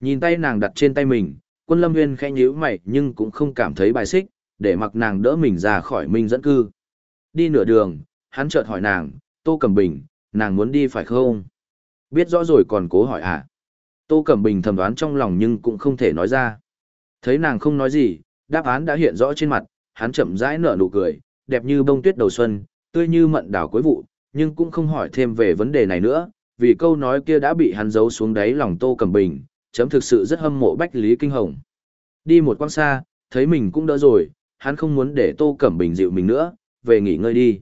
Nhìn tay nàng đặt trên tay mình, quân lâm nguyên khẽ nhíu mày nhưng cũng không cảm thấy bài xích, để mặc nàng đỡ mình ra khỏi minh dẫn cư. Đi nửa đường, hắn chợt hỏi nàng, Tô Cẩm Bình, nàng muốn đi phải không? Biết rõ rồi còn cố hỏi à? Tô Cẩm Bình thầm đoán trong lòng nhưng cũng không thể nói ra. Thấy nàng không nói gì, đáp án đã hiện rõ trên mặt, hắn chậm rãi nở nụ cười, đẹp như bông tuyết đầu xuân, tươi như mận đảo cuối vụ, nhưng cũng không hỏi thêm về vấn đề này nữa, vì câu nói kia đã bị hắn giấu xuống đáy lòng Tô Cẩm Bình, chấm thực sự rất hâm mộ Bách Lý Kinh Hồng. Đi một quãng xa, thấy mình cũng đỡ rồi, hắn không muốn để Tô Cẩm Bình dịu mình nữa, về nghỉ ngơi đi.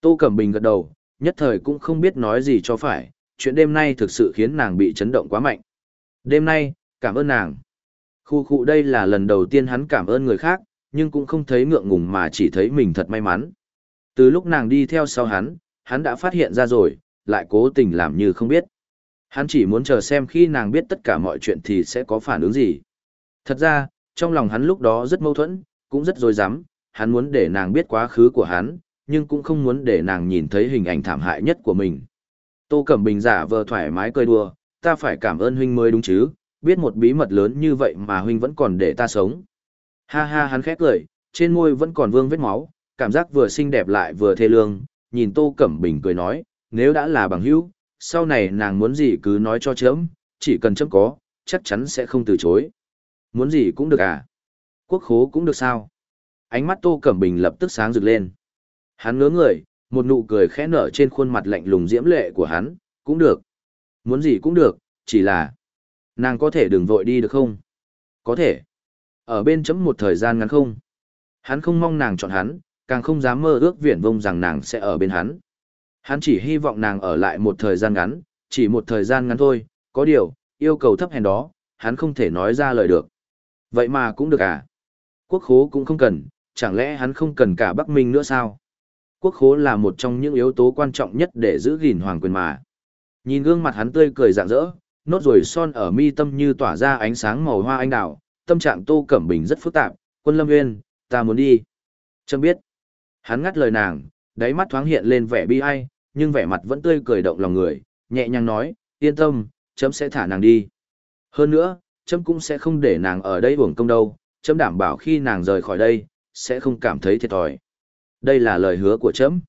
Tô Cẩm Bình gật đầu, nhất thời cũng không biết nói gì cho phải, chuyện đêm nay thực sự khiến nàng bị chấn động quá mạnh. Đêm nay, cảm ơn nàng. Khu khu đây là lần đầu tiên hắn cảm ơn người khác, nhưng cũng không thấy ngượng ngùng mà chỉ thấy mình thật may mắn. Từ lúc nàng đi theo sau hắn, hắn đã phát hiện ra rồi, lại cố tình làm như không biết. Hắn chỉ muốn chờ xem khi nàng biết tất cả mọi chuyện thì sẽ có phản ứng gì. Thật ra, trong lòng hắn lúc đó rất mâu thuẫn, cũng rất dối rắm hắn muốn để nàng biết quá khứ của hắn, nhưng cũng không muốn để nàng nhìn thấy hình ảnh thảm hại nhất của mình. Tô Cẩm Bình giả vờ thoải mái cười đùa, ta phải cảm ơn huynh mới đúng chứ, biết một bí mật lớn như vậy mà huynh vẫn còn để ta sống. Ha ha hắn khét cười, trên môi vẫn còn vương vết máu, cảm giác vừa xinh đẹp lại vừa thê lương, nhìn Tô Cẩm Bình cười nói, nếu đã là bằng hữu, sau này nàng muốn gì cứ nói cho chấm, chỉ cần chấm có, chắc chắn sẽ không từ chối. Muốn gì cũng được à? Quốc khố cũng được sao? Ánh mắt Tô Cẩm Bình lập tức sáng rực lên. Hắn ngớ người, một nụ cười khẽ nở trên khuôn mặt lạnh lùng diễm lệ của hắn, cũng được. Muốn gì cũng được, chỉ là... Nàng có thể đừng vội đi được không? Có thể. Ở bên chấm một thời gian ngắn không? Hắn không mong nàng chọn hắn, càng không dám mơ ước viển vông rằng nàng sẽ ở bên hắn. Hắn chỉ hy vọng nàng ở lại một thời gian ngắn, chỉ một thời gian ngắn thôi, có điều, yêu cầu thấp hèn đó, hắn không thể nói ra lời được. Vậy mà cũng được à? Quốc khố cũng không cần, chẳng lẽ hắn không cần cả Bắc Minh nữa sao? Quốc khố là một trong những yếu tố quan trọng nhất để giữ gìn hoàng quyền mà. Nhìn gương mặt hắn tươi cười rạng rỡ, nốt ruồi son ở mi tâm như tỏa ra ánh sáng màu hoa anh đào, tâm trạng Tô Cẩm Bình rất phức tạp, quân lâm nguyên, ta muốn đi. Trâm biết. Hắn ngắt lời nàng, đáy mắt thoáng hiện lên vẻ bi ai, nhưng vẻ mặt vẫn tươi cười động lòng người, nhẹ nhàng nói, yên tâm, chấm sẽ thả nàng đi. Hơn nữa, chấm cũng sẽ không để nàng ở đây uổng công đâu, chấm đảm bảo khi nàng rời khỏi đây, sẽ không cảm thấy thiệt thòi. Đây là lời hứa của chấm.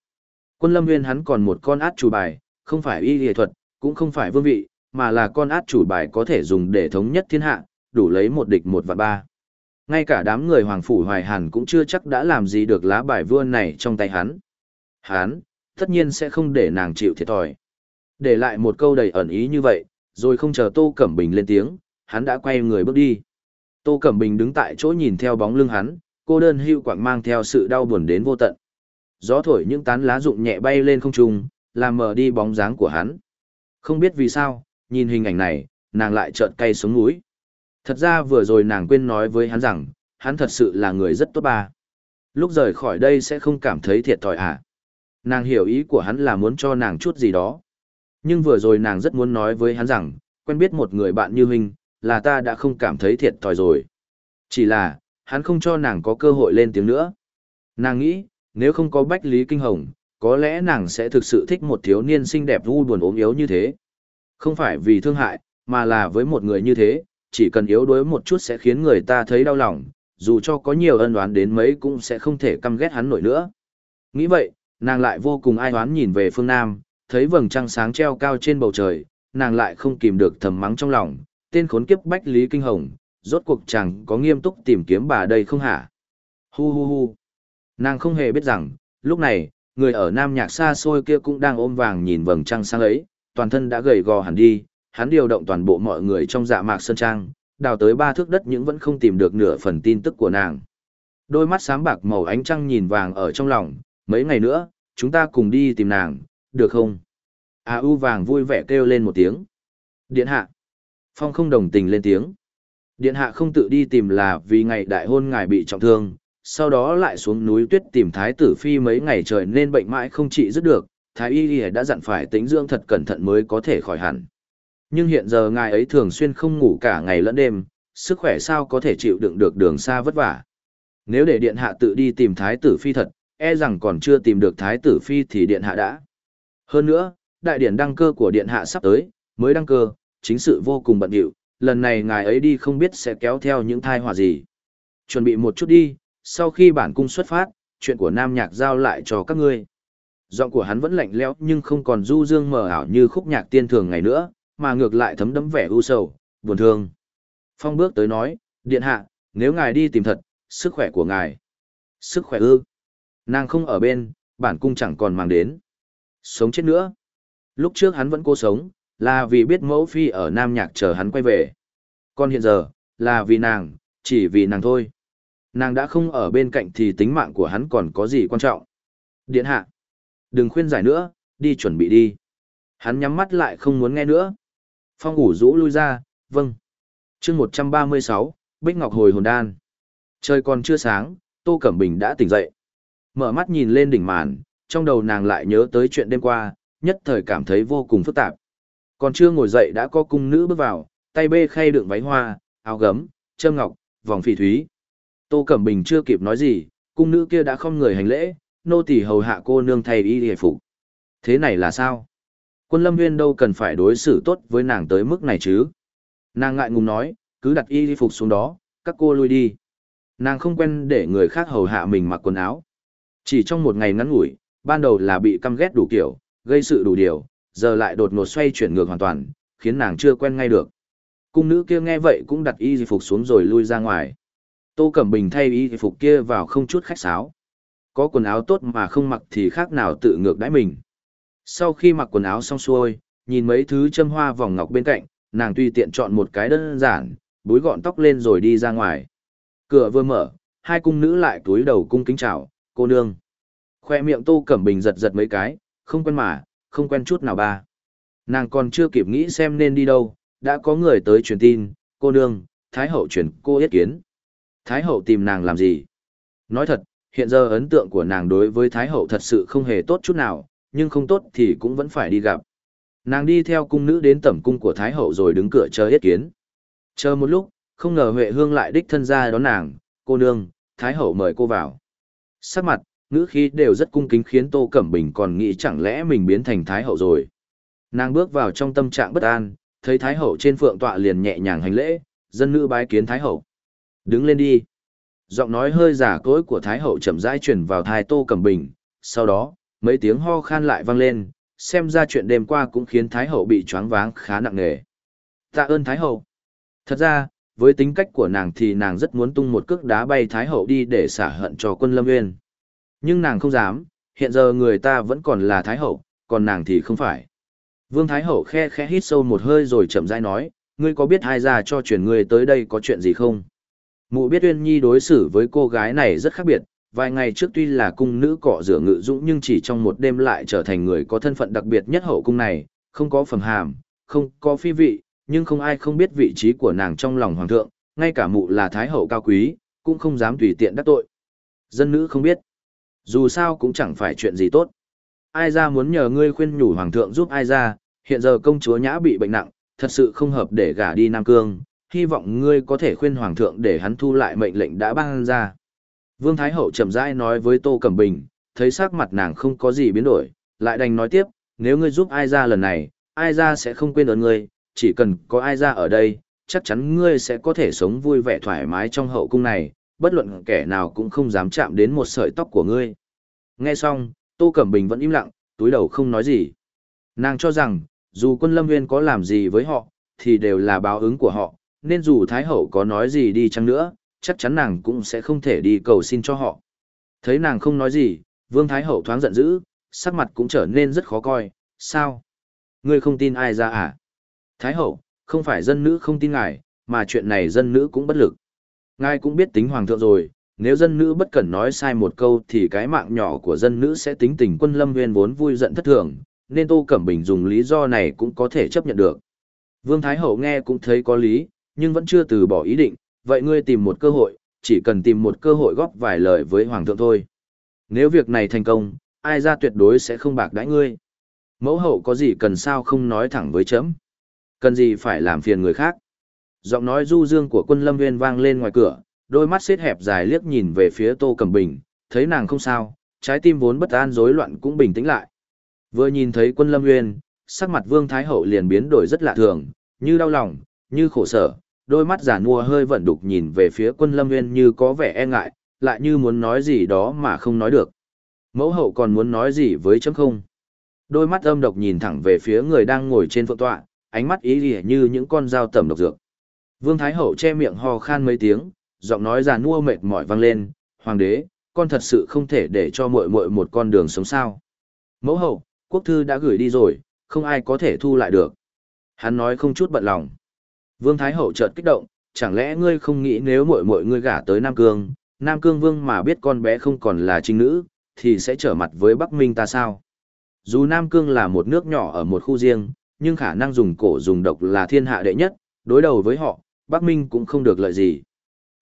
Quân lâm nguyên hắn còn một con át chủ bài, không phải y lìa thuật, cũng không phải vương vị, mà là con át chủ bài có thể dùng để thống nhất thiên hạ, đủ lấy một địch một và ba. Ngay cả đám người Hoàng Phủ Hoài Hàn cũng chưa chắc đã làm gì được lá bài vua này trong tay hắn. Hắn, tất nhiên sẽ không để nàng chịu thiệt thòi. Để lại một câu đầy ẩn ý như vậy, rồi không chờ Tô Cẩm Bình lên tiếng, hắn đã quay người bước đi. Tô Cẩm Bình đứng tại chỗ nhìn theo bóng lưng hắn, cô đơn hưu quạng mang theo sự đau buồn đến vô tận. Gió thổi những tán lá rụng nhẹ bay lên không trung, làm mờ đi bóng dáng của hắn. Không biết vì sao, nhìn hình ảnh này, nàng lại trợn cay xuống núi. Thật ra vừa rồi nàng quên nói với hắn rằng, hắn thật sự là người rất tốt ba. Lúc rời khỏi đây sẽ không cảm thấy thiệt thòi à. Nàng hiểu ý của hắn là muốn cho nàng chút gì đó. Nhưng vừa rồi nàng rất muốn nói với hắn rằng, quen biết một người bạn như huynh, là ta đã không cảm thấy thiệt thòi rồi. Chỉ là, hắn không cho nàng có cơ hội lên tiếng nữa. Nàng nghĩ, nếu không có Bách Lý Kinh Hồng, có lẽ nàng sẽ thực sự thích một thiếu niên xinh đẹp vui buồn ốm yếu như thế. Không phải vì thương hại, mà là với một người như thế, chỉ cần yếu đuối một chút sẽ khiến người ta thấy đau lòng, dù cho có nhiều ân oán đến mấy cũng sẽ không thể căm ghét hắn nổi nữa. Nghĩ vậy, nàng lại vô cùng ai oán nhìn về phương Nam, thấy vầng trăng sáng treo cao trên bầu trời, nàng lại không kìm được thầm mắng trong lòng, tên khốn kiếp Bách Lý Kinh Hồng, rốt cuộc chẳng có nghiêm túc tìm kiếm bà đây không hả? Hu hu hu. Nàng không hề biết rằng, lúc này, người ở Nam Nhạc xa xôi kia cũng đang ôm vàng nhìn vầng trăng sáng ấy, toàn thân đã gầy gò hẳn đi, hắn điều động toàn bộ mọi người trong dạ mạc sơn trang, đào tới ba thước đất nhưng vẫn không tìm được nửa phần tin tức của nàng. Đôi mắt sáng bạc màu ánh trăng nhìn vàng ở trong lòng, mấy ngày nữa, chúng ta cùng đi tìm nàng, được không? A à, U vàng vui vẻ kêu lên một tiếng. Điện hạ. Phong không đồng tình lên tiếng. Điện hạ không tự đi tìm là vì ngày đại hôn ngài bị trọng thương, sau đó lại xuống núi tuyết tìm thái tử phi mấy ngày trời nên bệnh mãi không trị dứt được, thái y đã dặn phải tính dưỡng thật cẩn thận mới có thể khỏi hẳn. Nhưng hiện giờ ngài ấy thường xuyên không ngủ cả ngày lẫn đêm, sức khỏe sao có thể chịu đựng được đường xa vất vả. Nếu để điện hạ tự đi tìm thái tử phi thật, e rằng còn chưa tìm được thái tử phi thì điện hạ đã. Hơn nữa, đại điển đăng cơ của điện hạ sắp tới, mới đăng cơ, chính sự vô cùng bận rộn, lần này ngài ấy đi không biết sẽ kéo theo những tai họa gì. Chuẩn bị một chút đi, sau khi bản cung xuất phát, chuyện của nam nhạc giao lại cho các ngươi. Giọng của hắn vẫn lạnh lẽo nhưng không còn du dương mờ ảo như khúc nhạc tiên thường ngày nữa, mà ngược lại thấm đẫm vẻ u sầu, buồn thương. Phong bước tới nói, điện hạ, nếu ngài đi tìm thật, sức khỏe của ngài. Sức khỏe ư. Nàng không ở bên, bản cung chẳng còn mang đến. Sống chết nữa. Lúc trước hắn vẫn cố sống, là vì biết mẫu phi ở Nam Nhạc chờ hắn quay về. Còn hiện giờ, là vì nàng, chỉ vì nàng thôi. Nàng đã không ở bên cạnh thì tính mạng của hắn còn có gì quan trọng. Điện hạ. Đừng khuyên giải nữa, đi chuẩn bị đi. Hắn nhắm mắt lại không muốn nghe nữa. Phong ủ rũ lui ra, vâng. chương 136, Bích Ngọc hồi hồn đan. Trời còn chưa sáng, Tô Cẩm Bình đã tỉnh dậy. Mở mắt nhìn lên đỉnh màn, trong đầu nàng lại nhớ tới chuyện đêm qua, nhất thời cảm thấy vô cùng phức tạp. Còn chưa ngồi dậy đã có cung nữ bước vào, tay bê khay đựng váy hoa, áo gấm, châm ngọc, vòng phỉ thúy. Tô Cẩm Bình chưa kịp nói gì, cung nữ kia đã không người hành lễ, nô tỳ hầu hạ cô nương thay y hề phục. Thế này là sao? Quân lâm nguyên đâu cần phải đối xử tốt với nàng tới mức này chứ? Nàng ngại ngùng nói, cứ đặt y phục xuống đó, các cô lui đi. Nàng không quen để người khác hầu hạ mình mặc quần áo. Chỉ trong một ngày ngắn ngủi, ban đầu là bị căm ghét đủ kiểu, gây sự đủ điều, giờ lại đột ngột xoay chuyển ngược hoàn toàn, khiến nàng chưa quen ngay được. Cung nữ kia nghe vậy cũng đặt y phục xuống rồi lui ra ngoài. Tô Cẩm Bình thay y phục kia vào không chút khách sáo. Có quần áo tốt mà không mặc thì khác nào tự ngược đãi mình. Sau khi mặc quần áo xong xuôi, nhìn mấy thứ châm hoa vòng ngọc bên cạnh, nàng tùy tiện chọn một cái đơn giản, búi gọn tóc lên rồi đi ra ngoài. Cửa vừa mở, hai cung nữ lại túi đầu cung kính chào, cô nương. Khoe miệng Tô Cẩm Bình giật giật mấy cái, không quen mà, không quen chút nào ba. Nàng còn chưa kịp nghĩ xem nên đi đâu, đã có người tới truyền tin, cô nương, Thái Hậu truyền cô yết kiến. Thái Hậu tìm nàng làm gì? Nói thật, hiện giờ ấn tượng của nàng đối với Thái Hậu thật sự không hề tốt chút nào, nhưng không tốt thì cũng vẫn phải đi gặp. Nàng đi theo cung nữ đến tẩm cung của Thái Hậu rồi đứng cửa chờ yết kiến. Chờ một lúc, không ngờ Huệ Hương lại đích thân ra đón nàng, cô nương, Thái Hậu mời cô vào. Sắc mặt, ngữ khí đều rất cung kính khiến Tô Cẩm Bình còn nghĩ chẳng lẽ mình biến thành Thái Hậu rồi. Nàng bước vào trong tâm trạng bất an, thấy Thái Hậu trên phượng tọa liền nhẹ nhàng hành lễ, dân nữ bái kiến Thái Hậu. Đứng lên đi. Giọng nói hơi giả cỗi của Thái Hậu chậm rãi truyền vào thai Tô Cẩm Bình, sau đó, mấy tiếng ho khan lại vang lên, xem ra chuyện đêm qua cũng khiến Thái Hậu bị choáng váng khá nặng nề. Tạ ơn Thái Hậu. Thật ra, với tính cách của nàng thì nàng rất muốn tung một cước đá bay Thái Hậu đi để xả hận cho quân Lâm Nguyên. Nhưng nàng không dám, hiện giờ người ta vẫn còn là Thái Hậu, còn nàng thì không phải. Vương Thái Hậu khe khẽ hít sâu một hơi rồi chậm rãi nói, ngươi có biết ai ra cho chuyển ngươi tới đây có chuyện gì không? Mụ biết Uyên Nhi đối xử với cô gái này rất khác biệt, vài ngày trước tuy là cung nữ cọ rửa ngự dũng nhưng chỉ trong một đêm lại trở thành người có thân phận đặc biệt nhất hậu cung này, không có phẩm hàm, không có phi vị, nhưng không ai không biết vị trí của nàng trong lòng hoàng thượng, ngay cả mụ là thái hậu cao quý, cũng không dám tùy tiện đắc tội. Dân nữ không biết. Dù sao cũng chẳng phải chuyện gì tốt. Ai ra muốn nhờ ngươi khuyên nhủ hoàng thượng giúp ai ra, hiện giờ công chúa nhã bị bệnh nặng, thật sự không hợp để gả đi Nam Cương, hy vọng ngươi có thể khuyên hoàng thượng để hắn thu lại mệnh lệnh đã ban ra. Vương Thái Hậu chậm rãi nói với Tô Cẩm Bình, thấy sắc mặt nàng không có gì biến đổi, lại đành nói tiếp, nếu ngươi giúp ai ra lần này, ai ra sẽ không quên ơn ngươi, chỉ cần có ai ra ở đây, chắc chắn ngươi sẽ có thể sống vui vẻ thoải mái trong hậu cung này, bất luận kẻ nào cũng không dám chạm đến một sợi tóc của ngươi. Nghe xong, Tô Cẩm Bình vẫn im lặng, túi đầu không nói gì. Nàng cho rằng, dù quân lâm nguyên có làm gì với họ, thì đều là báo ứng của họ, nên dù Thái Hậu có nói gì đi chăng nữa, chắc chắn nàng cũng sẽ không thể đi cầu xin cho họ. Thấy nàng không nói gì, Vương Thái Hậu thoáng giận dữ, sắc mặt cũng trở nên rất khó coi, sao? Ngươi không tin ai ra à? Thái Hậu, không phải dân nữ không tin ngài, mà chuyện này dân nữ cũng bất lực. Ngài cũng biết tính hoàng thượng rồi, nếu dân nữ bất cẩn nói sai một câu thì cái mạng nhỏ của dân nữ sẽ tính tình quân lâm nguyên vốn vui giận thất thường, nên Tô Cẩm Bình dùng lý do này cũng có thể chấp nhận được. Vương Thái Hậu nghe cũng thấy có lý, nhưng vẫn chưa từ bỏ ý định, vậy ngươi tìm một cơ hội, chỉ cần tìm một cơ hội góp vài lời với Hoàng thượng thôi. Nếu việc này thành công, ai ra tuyệt đối sẽ không bạc đãi ngươi. Mẫu hậu có gì cần sao không nói thẳng với chấm. Cần gì phải làm phiền người khác. Giọng nói du dương của quân lâm nguyên vang lên ngoài cửa, đôi mắt xếp hẹp dài liếc nhìn về phía Tô Cẩm Bình, thấy nàng không sao, trái tim vốn bất an rối loạn cũng bình tĩnh lại. Vừa nhìn thấy quân lâm nguyên, sắc mặt Vương Thái Hậu liền biến đổi rất lạ thường, như đau lòng, như khổ sở, đôi mắt giả nua hơi vận đục nhìn về phía quân lâm nguyên như có vẻ e ngại, lại như muốn nói gì đó mà không nói được. Mẫu hậu còn muốn nói gì với chấm không? Đôi mắt âm độc nhìn thẳng về phía người đang ngồi trên phượng tọa, ánh mắt ý lìa như những con dao tẩm độc dược. Vương Thái Hậu che miệng ho khan mấy tiếng, giọng nói già nua mệt mỏi vang lên, "Hoàng đế, con thật sự không thể để cho muội muội một con đường sống sao?" Mẫu hậu, quốc thư đã gửi đi rồi, không ai có thể thu lại được. Hắn nói không chút bận lòng. Vương Thái Hậu chợt kích động, chẳng lẽ ngươi không nghĩ nếu muội muội ngươi gả tới Nam Cương, Nam Cương Vương mà biết con bé không còn là trinh nữ, thì sẽ trở mặt với Bắc Minh ta sao? Dù Nam Cương là một nước nhỏ ở một khu riêng, nhưng khả năng dùng cổ dùng độc là thiên hạ đệ nhất, đối đầu với họ, Bắc Minh cũng không được lợi gì.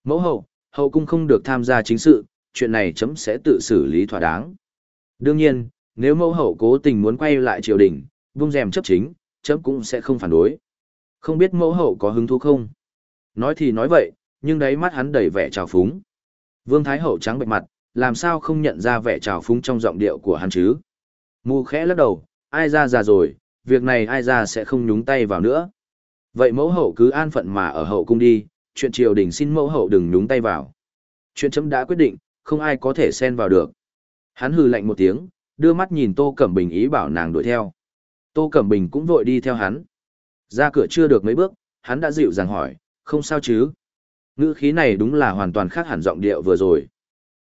Mẫu hậu, hậu cung không được tham gia chính sự, chuyện này chấm sẽ tự xử lý thỏa đáng. Đương nhiên, nếu mẫu hậu cố tình muốn quay lại triều đình, vung rèm chấp chính, chấm cũng sẽ không phản đối. Không biết mẫu hậu có hứng thú không? Nói thì nói vậy, nhưng đáy mắt hắn đầy vẻ trào phúng. Vương Thái Hậu trắng bệch mặt, làm sao không nhận ra vẻ trào phúng trong giọng điệu của hắn chứ? Mù khẽ lắc đầu, ai ra già rồi, việc này ai ra sẽ không nhúng tay vào nữa. Vậy mẫu hậu cứ an phận mà ở hậu cung đi, chuyện triều đình xin mẫu hậu đừng nhúng tay vào. Chuyện chấm đã quyết định, không ai có thể xen vào được. Hắn hừ lạnh một tiếng, đưa mắt nhìn Tô Cẩm Bình ý bảo nàng đuổi theo. Tô Cẩm Bình cũng vội đi theo hắn. Ra cửa chưa được mấy bước, hắn đã dịu dàng hỏi, không sao chứ. Ngữ khí này đúng là hoàn toàn khác hẳn giọng điệu vừa rồi.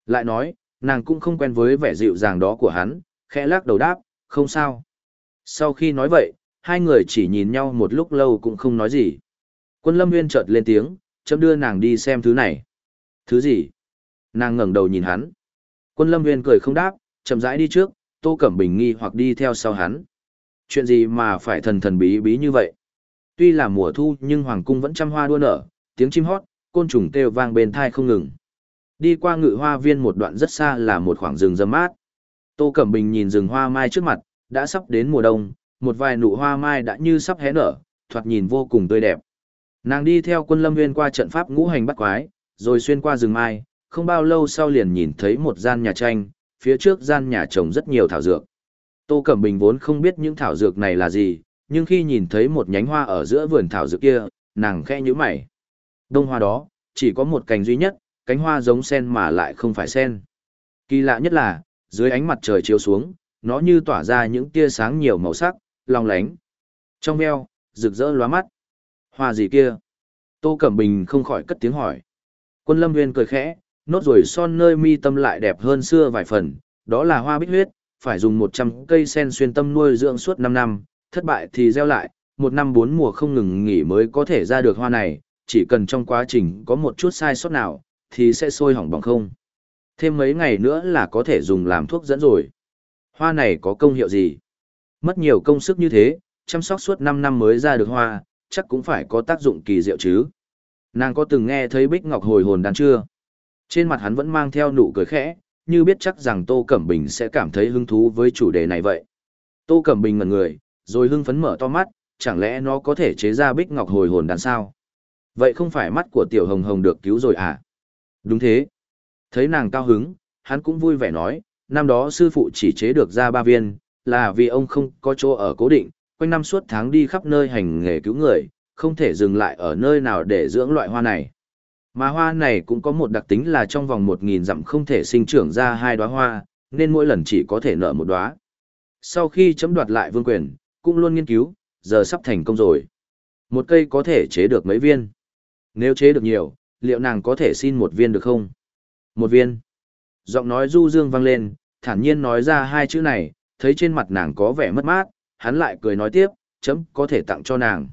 Lại nói, nàng cũng không quen với vẻ dịu dàng đó của hắn, khẽ lắc đầu đáp, không sao. Sau khi nói vậy, hai người chỉ nhìn nhau một lúc lâu cũng không nói gì. Quân lâm nguyên chợt lên tiếng, chấm đưa nàng đi xem thứ này. Thứ gì? Nàng ngẩng đầu nhìn hắn. Quân lâm nguyên cười không đáp, chậm rãi đi trước, tô cẩm bình nghi hoặc đi theo sau hắn. Chuyện gì mà phải thần thần bí bí như vậy? Tuy là mùa thu nhưng hoàng cung vẫn trăm hoa đua nở, tiếng chim hót, côn trùng kêu vang bên thai không ngừng. Đi qua ngự hoa viên một đoạn rất xa là một khoảng rừng râm mát. Tô Cẩm Bình nhìn rừng hoa mai trước mặt, đã sắp đến mùa đông, một vài nụ hoa mai đã như sắp hé nở, thoạt nhìn vô cùng tươi đẹp. Nàng đi theo quân lâm viên qua trận pháp ngũ hành bắt quái, rồi xuyên qua rừng mai, không bao lâu sau liền nhìn thấy một gian nhà tranh, phía trước gian nhà trồng rất nhiều thảo dược. Tô Cẩm Bình vốn không biết những thảo dược này là gì, nhưng khi nhìn thấy một nhánh hoa ở giữa vườn thảo dược kia, nàng khẽ nhíu mày. Đông hoa đó, chỉ có một cành duy nhất, cánh hoa giống sen mà lại không phải sen. Kỳ lạ nhất là, dưới ánh mặt trời chiếu xuống, nó như tỏa ra những tia sáng nhiều màu sắc, long lánh. Trong veo, rực rỡ lóa mắt. Hoa gì kia? Tô Cẩm Bình không khỏi cất tiếng hỏi. Quân Lâm Nguyên cười khẽ, nốt rồi son nơi mi tâm lại đẹp hơn xưa vài phần, đó là hoa bích huyết, phải dùng 100 cây sen xuyên tâm nuôi dưỡng suốt 5 năm, thất bại thì gieo lại, một năm bốn mùa không ngừng nghỉ mới có thể ra được hoa này, chỉ cần trong quá trình có một chút sai sót nào, thì sẽ sôi hỏng bỏng không. Thêm mấy ngày nữa là có thể dùng làm thuốc dẫn rồi. Hoa này có công hiệu gì? Mất nhiều công sức như thế, chăm sóc suốt 5 năm mới ra được hoa, chắc cũng phải có tác dụng kỳ diệu chứ. Nàng có từng nghe thấy Bích Ngọc hồi hồn đàn chưa? Trên mặt hắn vẫn mang theo nụ cười khẽ, như biết chắc rằng Tô Cẩm Bình sẽ cảm thấy hứng thú với chủ đề này vậy. Tô Cẩm Bình ngẩn người, rồi hưng phấn mở to mắt, chẳng lẽ nó có thể chế ra Bích Ngọc hồi hồn đàn sao? Vậy không phải mắt của Tiểu Hồng Hồng được cứu rồi à? Đúng thế. Thấy nàng cao hứng, hắn cũng vui vẻ nói, năm đó sư phụ chỉ chế được ra ba viên, là vì ông không có chỗ ở cố định, quanh năm suốt tháng đi khắp nơi hành nghề cứu người, không thể dừng lại ở nơi nào để dưỡng loại hoa này. Mà hoa này cũng có một đặc tính là trong vòng một nghìn dặm không thể sinh trưởng ra hai đóa hoa, nên mỗi lần chỉ có thể nở một đóa. Sau khi chấm đoạt lại vương quyền, cũng luôn nghiên cứu, giờ sắp thành công rồi. Một cây có thể chế được mấy viên. Nếu chế được nhiều, liệu nàng có thể xin một viên được không? Một viên. Giọng nói du dương vang lên, thản nhiên nói ra hai chữ này, thấy trên mặt nàng có vẻ mất mát, hắn lại cười nói tiếp, chấm có thể tặng cho nàng.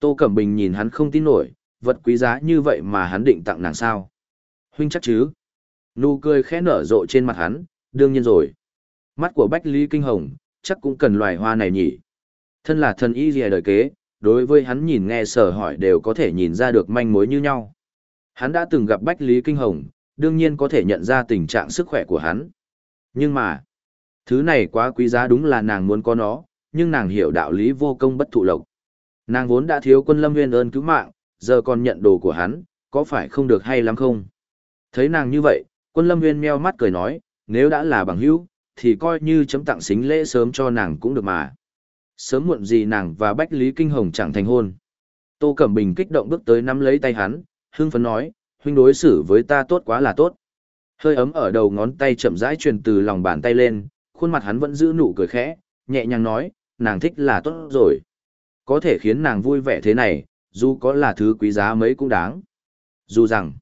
Tô Cẩm Bình nhìn hắn không tin nổi, vật quý giá như vậy mà hắn định tặng nàng sao? Huynh chắc chứ? Nụ cười khẽ nở rộ trên mặt hắn, đương nhiên rồi. Mắt của Bách Lý Kinh Hồng, chắc cũng cần loài hoa này nhỉ. Thân là thần y lìa đời kế, đối với hắn nhìn nghe sở hỏi đều có thể nhìn ra được manh mối như nhau. Hắn đã từng gặp Bách Lý Kinh Hồng, đương nhiên có thể nhận ra tình trạng sức khỏe của hắn. Nhưng mà, thứ này quá quý giá đúng là nàng muốn có nó, nhưng nàng hiểu đạo lý vô công bất thụ lộc. Nàng vốn đã thiếu quân lâm nguyên ơn cứu mạng, giờ còn nhận đồ của hắn, có phải không được hay lắm không? Thấy nàng như vậy, quân lâm nguyên meo mắt cười nói, nếu đã là bằng hữu, thì coi như chấm tặng xính lễ sớm cho nàng cũng được mà. Sớm muộn gì nàng và Bách Lý Kinh Hồng chẳng thành hôn. Tô Cẩm Bình kích động bước tới nắm lấy tay hắn, hưng phấn nói, huynh đối xử với ta tốt quá là tốt. Hơi ấm ở đầu ngón tay chậm rãi truyền từ lòng bàn tay lên, khuôn mặt hắn vẫn giữ nụ cười khẽ, nhẹ nhàng nói, nàng thích là tốt rồi. Có thể khiến nàng vui vẻ thế này, dù có là thứ quý giá mấy cũng đáng. Dù rằng,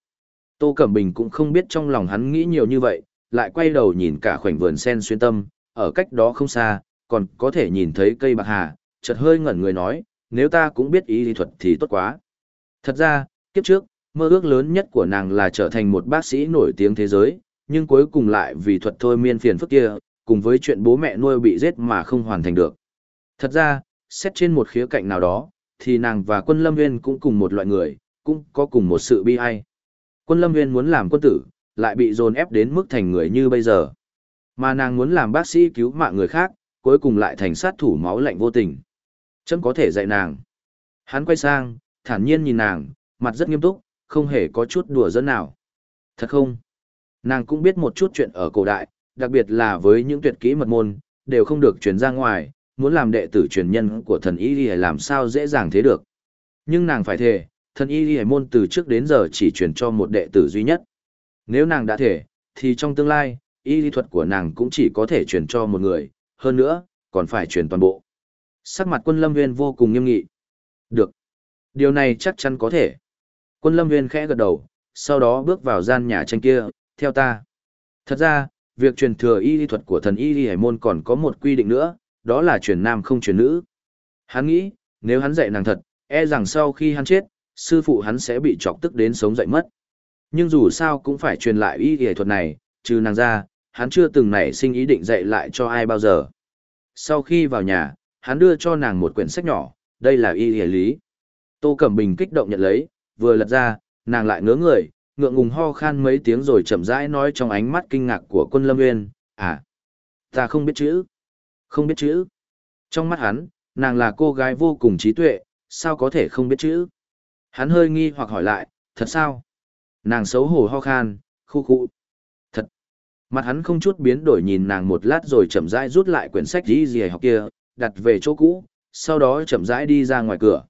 Tô Cẩm Bình cũng không biết trong lòng hắn nghĩ nhiều như vậy, lại quay đầu nhìn cả khoảnh vườn sen xuyên tâm, ở cách đó không xa, còn có thể nhìn thấy cây bạc hà, chợt hơi ngẩn người nói, nếu ta cũng biết ý lý thuật thì tốt quá. Thật ra, kiếp trước, mơ ước lớn nhất của nàng là trở thành một bác sĩ nổi tiếng thế giới, nhưng cuối cùng lại vì thuật thôi miên phiền phức kia, cùng với chuyện bố mẹ nuôi bị giết mà không hoàn thành được. Thật ra, xét trên một khía cạnh nào đó, thì nàng và quân lâm Viên cũng cùng một loại người, cũng có cùng một sự bi ai. Quân lâm Viên muốn làm quân tử, lại bị dồn ép đến mức thành người như bây giờ. Mà nàng muốn làm bác sĩ cứu mạng người khác, cuối cùng lại thành sát thủ máu lạnh vô tình. Chấm có thể dạy nàng. Hắn quay sang, thản nhiên nhìn nàng, mặt rất nghiêm túc, không hề có chút đùa dẫn nào. Thật không? Nàng cũng biết một chút chuyện ở cổ đại, đặc biệt là với những tuyệt kỹ mật môn, đều không được truyền ra ngoài, muốn làm đệ tử truyền nhân của thần y thì làm sao dễ dàng thế được. Nhưng nàng phải thề, thần y thì môn từ trước đến giờ chỉ truyền cho một đệ tử duy nhất. Nếu nàng đã thể, thì trong tương lai, y lý thuật của nàng cũng chỉ có thể truyền cho một người, hơn nữa, còn phải truyền toàn bộ. Sắc mặt quân lâm viên vô cùng nghiêm nghị. Được. Điều này chắc chắn có thể. Quân lâm viên khẽ gật đầu, sau đó bước vào gian nhà tranh kia, theo ta. Thật ra, việc truyền thừa y lý thuật của thần y lý hải môn còn có một quy định nữa, đó là truyền nam không truyền nữ. Hắn nghĩ, nếu hắn dạy nàng thật, e rằng sau khi hắn chết, sư phụ hắn sẽ bị chọc tức đến sống dậy mất. Nhưng dù sao cũng phải truyền lại y y thuật này, trừ nàng ra, hắn chưa từng nảy sinh ý định dạy lại cho ai bao giờ. Sau khi vào nhà, hắn đưa cho nàng một quyển sách nhỏ, đây là y y lý. Tô Cẩm Bình kích động nhận lấy, vừa lật ra, nàng lại ngớ người, ngượng ngùng ho khan mấy tiếng rồi chậm rãi nói trong ánh mắt kinh ngạc của quân lâm nguyên, à, ta không biết chữ, không biết chữ. Trong mắt hắn, nàng là cô gái vô cùng trí tuệ, sao có thể không biết chữ. Hắn hơi nghi hoặc hỏi lại, thật sao? Nàng xấu hổ ho khan, khu khu. Thật. Mặt hắn không chút biến đổi nhìn nàng một lát rồi chậm rãi rút lại quyển sách gì gì học kia, đặt về chỗ cũ, sau đó chậm rãi đi ra ngoài cửa.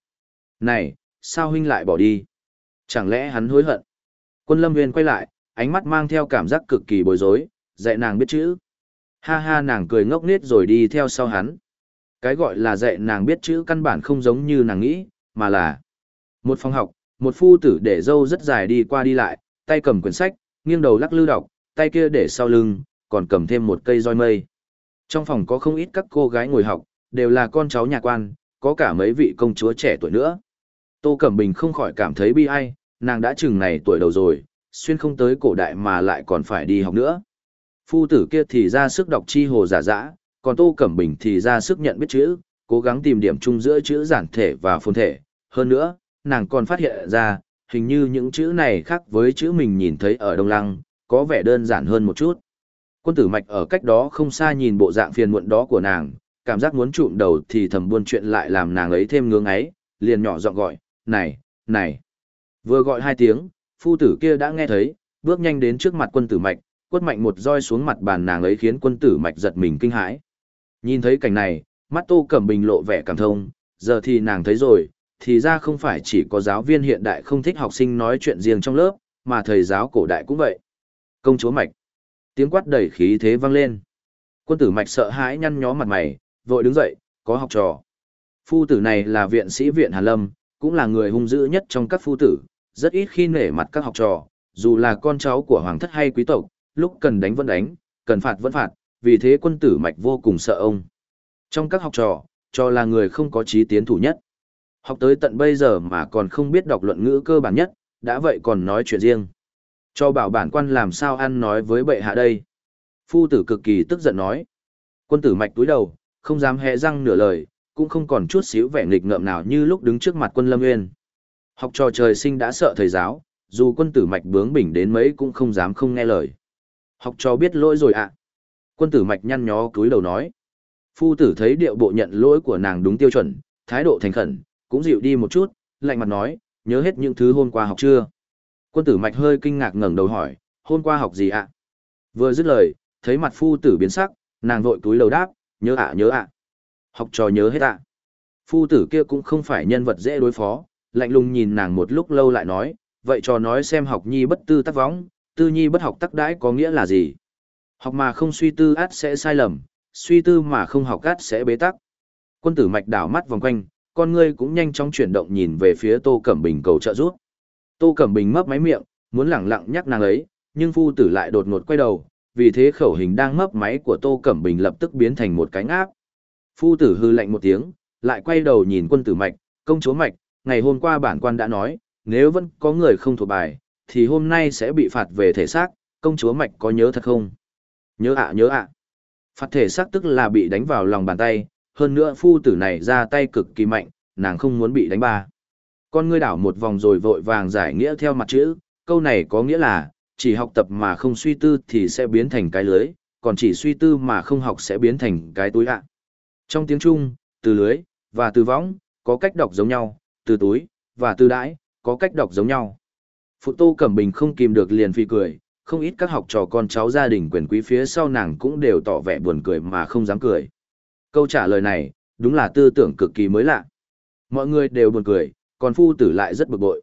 Này, sao huynh lại bỏ đi? Chẳng lẽ hắn hối hận? Quân lâm viên quay lại, ánh mắt mang theo cảm giác cực kỳ bối rối, dạy nàng biết chữ. Ha ha nàng cười ngốc nghếch rồi đi theo sau hắn. Cái gọi là dạy nàng biết chữ căn bản không giống như nàng nghĩ, mà là một phòng học, một phu tử để dâu rất dài đi qua đi lại, tay cầm quyển sách, nghiêng đầu lắc lư đọc, tay kia để sau lưng, còn cầm thêm một cây roi mây. Trong phòng có không ít các cô gái ngồi học, đều là con cháu nhà quan, có cả mấy vị công chúa trẻ tuổi nữa. Tô Cẩm Bình không khỏi cảm thấy bi ai, nàng đã chừng này tuổi đầu rồi, xuyên không tới cổ đại mà lại còn phải đi học nữa. Phu tử kia thì ra sức đọc chi hồ giả dã, còn Tô Cẩm Bình thì ra sức nhận biết chữ, cố gắng tìm điểm chung giữa chữ giản thể và phồn thể. Hơn nữa, nàng còn phát hiện ra, hình như những chữ này khác với chữ mình nhìn thấy ở Đông Lăng, có vẻ đơn giản hơn một chút. Quân tử mạch ở cách đó không xa nhìn bộ dạng phiền muộn đó của nàng, cảm giác muốn trụm đầu thì thầm buôn chuyện lại làm nàng ấy thêm ngưỡng ấy, liền nhỏ giọng gọi, này, này. Vừa gọi hai tiếng, phu tử kia đã nghe thấy, bước nhanh đến trước mặt quân tử mạch, quất mạnh một roi xuống mặt bàn nàng ấy khiến quân tử mạch giật mình kinh hãi. Nhìn thấy cảnh này, mắt tô cẩm bình lộ vẻ cảm thông, giờ thì nàng thấy rồi, thì ra không phải chỉ có giáo viên hiện đại không thích học sinh nói chuyện riêng trong lớp, mà thầy giáo cổ đại cũng vậy. Công chúa Mạch. Tiếng quát đầy khí thế vang lên. Quân tử Mạch sợ hãi nhăn nhó mặt mày, vội đứng dậy, có học trò. Phu tử này là viện sĩ viện Hàn Lâm, cũng là người hung dữ nhất trong các phu tử, rất ít khi nể mặt các học trò, dù là con cháu của hoàng thất hay quý tộc, lúc cần đánh vẫn đánh, cần phạt vẫn phạt, vì thế quân tử Mạch vô cùng sợ ông. Trong các học trò, cho là người không có trí tiến thủ nhất. Học tới tận bây giờ mà còn không biết đọc luận ngữ cơ bản nhất, đã vậy còn nói chuyện riêng. Cho bảo bản quan làm sao ăn nói với bệ hạ đây. Phu tử cực kỳ tức giận nói. Quân tử mạch túi đầu, không dám hé răng nửa lời, cũng không còn chút xíu vẻ nghịch ngợm nào như lúc đứng trước mặt quân lâm nguyên. Học trò trời sinh đã sợ thầy giáo, dù quân tử mạch bướng bỉnh đến mấy cũng không dám không nghe lời. Học trò biết lỗi rồi ạ. Quân tử mạch nhăn nhó cúi đầu nói. Phu tử thấy điệu bộ nhận lỗi của nàng đúng tiêu chuẩn, thái độ thành khẩn, cũng dịu đi một chút, lạnh mặt nói, nhớ hết những thứ hôm qua học chưa? Quân tử mạch hơi kinh ngạc ngẩng đầu hỏi, hôm qua học gì ạ? Vừa dứt lời, thấy mặt phu tử biến sắc, nàng vội túi đầu đáp, nhớ ạ nhớ ạ. Học trò nhớ hết ạ. Phu tử kia cũng không phải nhân vật dễ đối phó, lạnh lùng nhìn nàng một lúc lâu lại nói, vậy cho nói xem học nhi bất tư tắc võng, tư nhi bất học tắc đãi có nghĩa là gì? Học mà không suy tư át sẽ sai lầm, suy tư mà không học át sẽ bế tắc. Quân tử mạch đảo mắt vòng quanh, con ngươi cũng nhanh chóng chuyển động nhìn về phía Tô Cẩm Bình cầu trợ giúp. Tô Cẩm Bình mấp máy miệng, muốn lẳng lặng nhắc nàng ấy, nhưng phu tử lại đột ngột quay đầu, vì thế khẩu hình đang mấp máy của Tô Cẩm Bình lập tức biến thành một cái áp. Phu tử hư lạnh một tiếng, lại quay đầu nhìn quân tử mạch, công chúa mạch, ngày hôm qua bản quan đã nói, nếu vẫn có người không thuộc bài, thì hôm nay sẽ bị phạt về thể xác, công chúa mạch có nhớ thật không? Nhớ ạ nhớ ạ. Phạt thể xác tức là bị đánh vào lòng bàn tay, hơn nữa phu tử này ra tay cực kỳ mạnh, nàng không muốn bị đánh ba. Con ngươi đảo một vòng rồi vội vàng giải nghĩa theo mặt chữ, câu này có nghĩa là, chỉ học tập mà không suy tư thì sẽ biến thành cái lưới, còn chỉ suy tư mà không học sẽ biến thành cái túi ạ. Trong tiếng Trung, từ lưới, và từ võng, có cách đọc giống nhau, từ túi, và từ đãi, có cách đọc giống nhau. Phụ Tô Cẩm Bình không kìm được liền phi cười, không ít các học trò con cháu gia đình quyền quý phía sau nàng cũng đều tỏ vẻ buồn cười mà không dám cười. Câu trả lời này, đúng là tư tưởng cực kỳ mới lạ. Mọi người đều buồn cười, còn phu tử lại rất bực bội.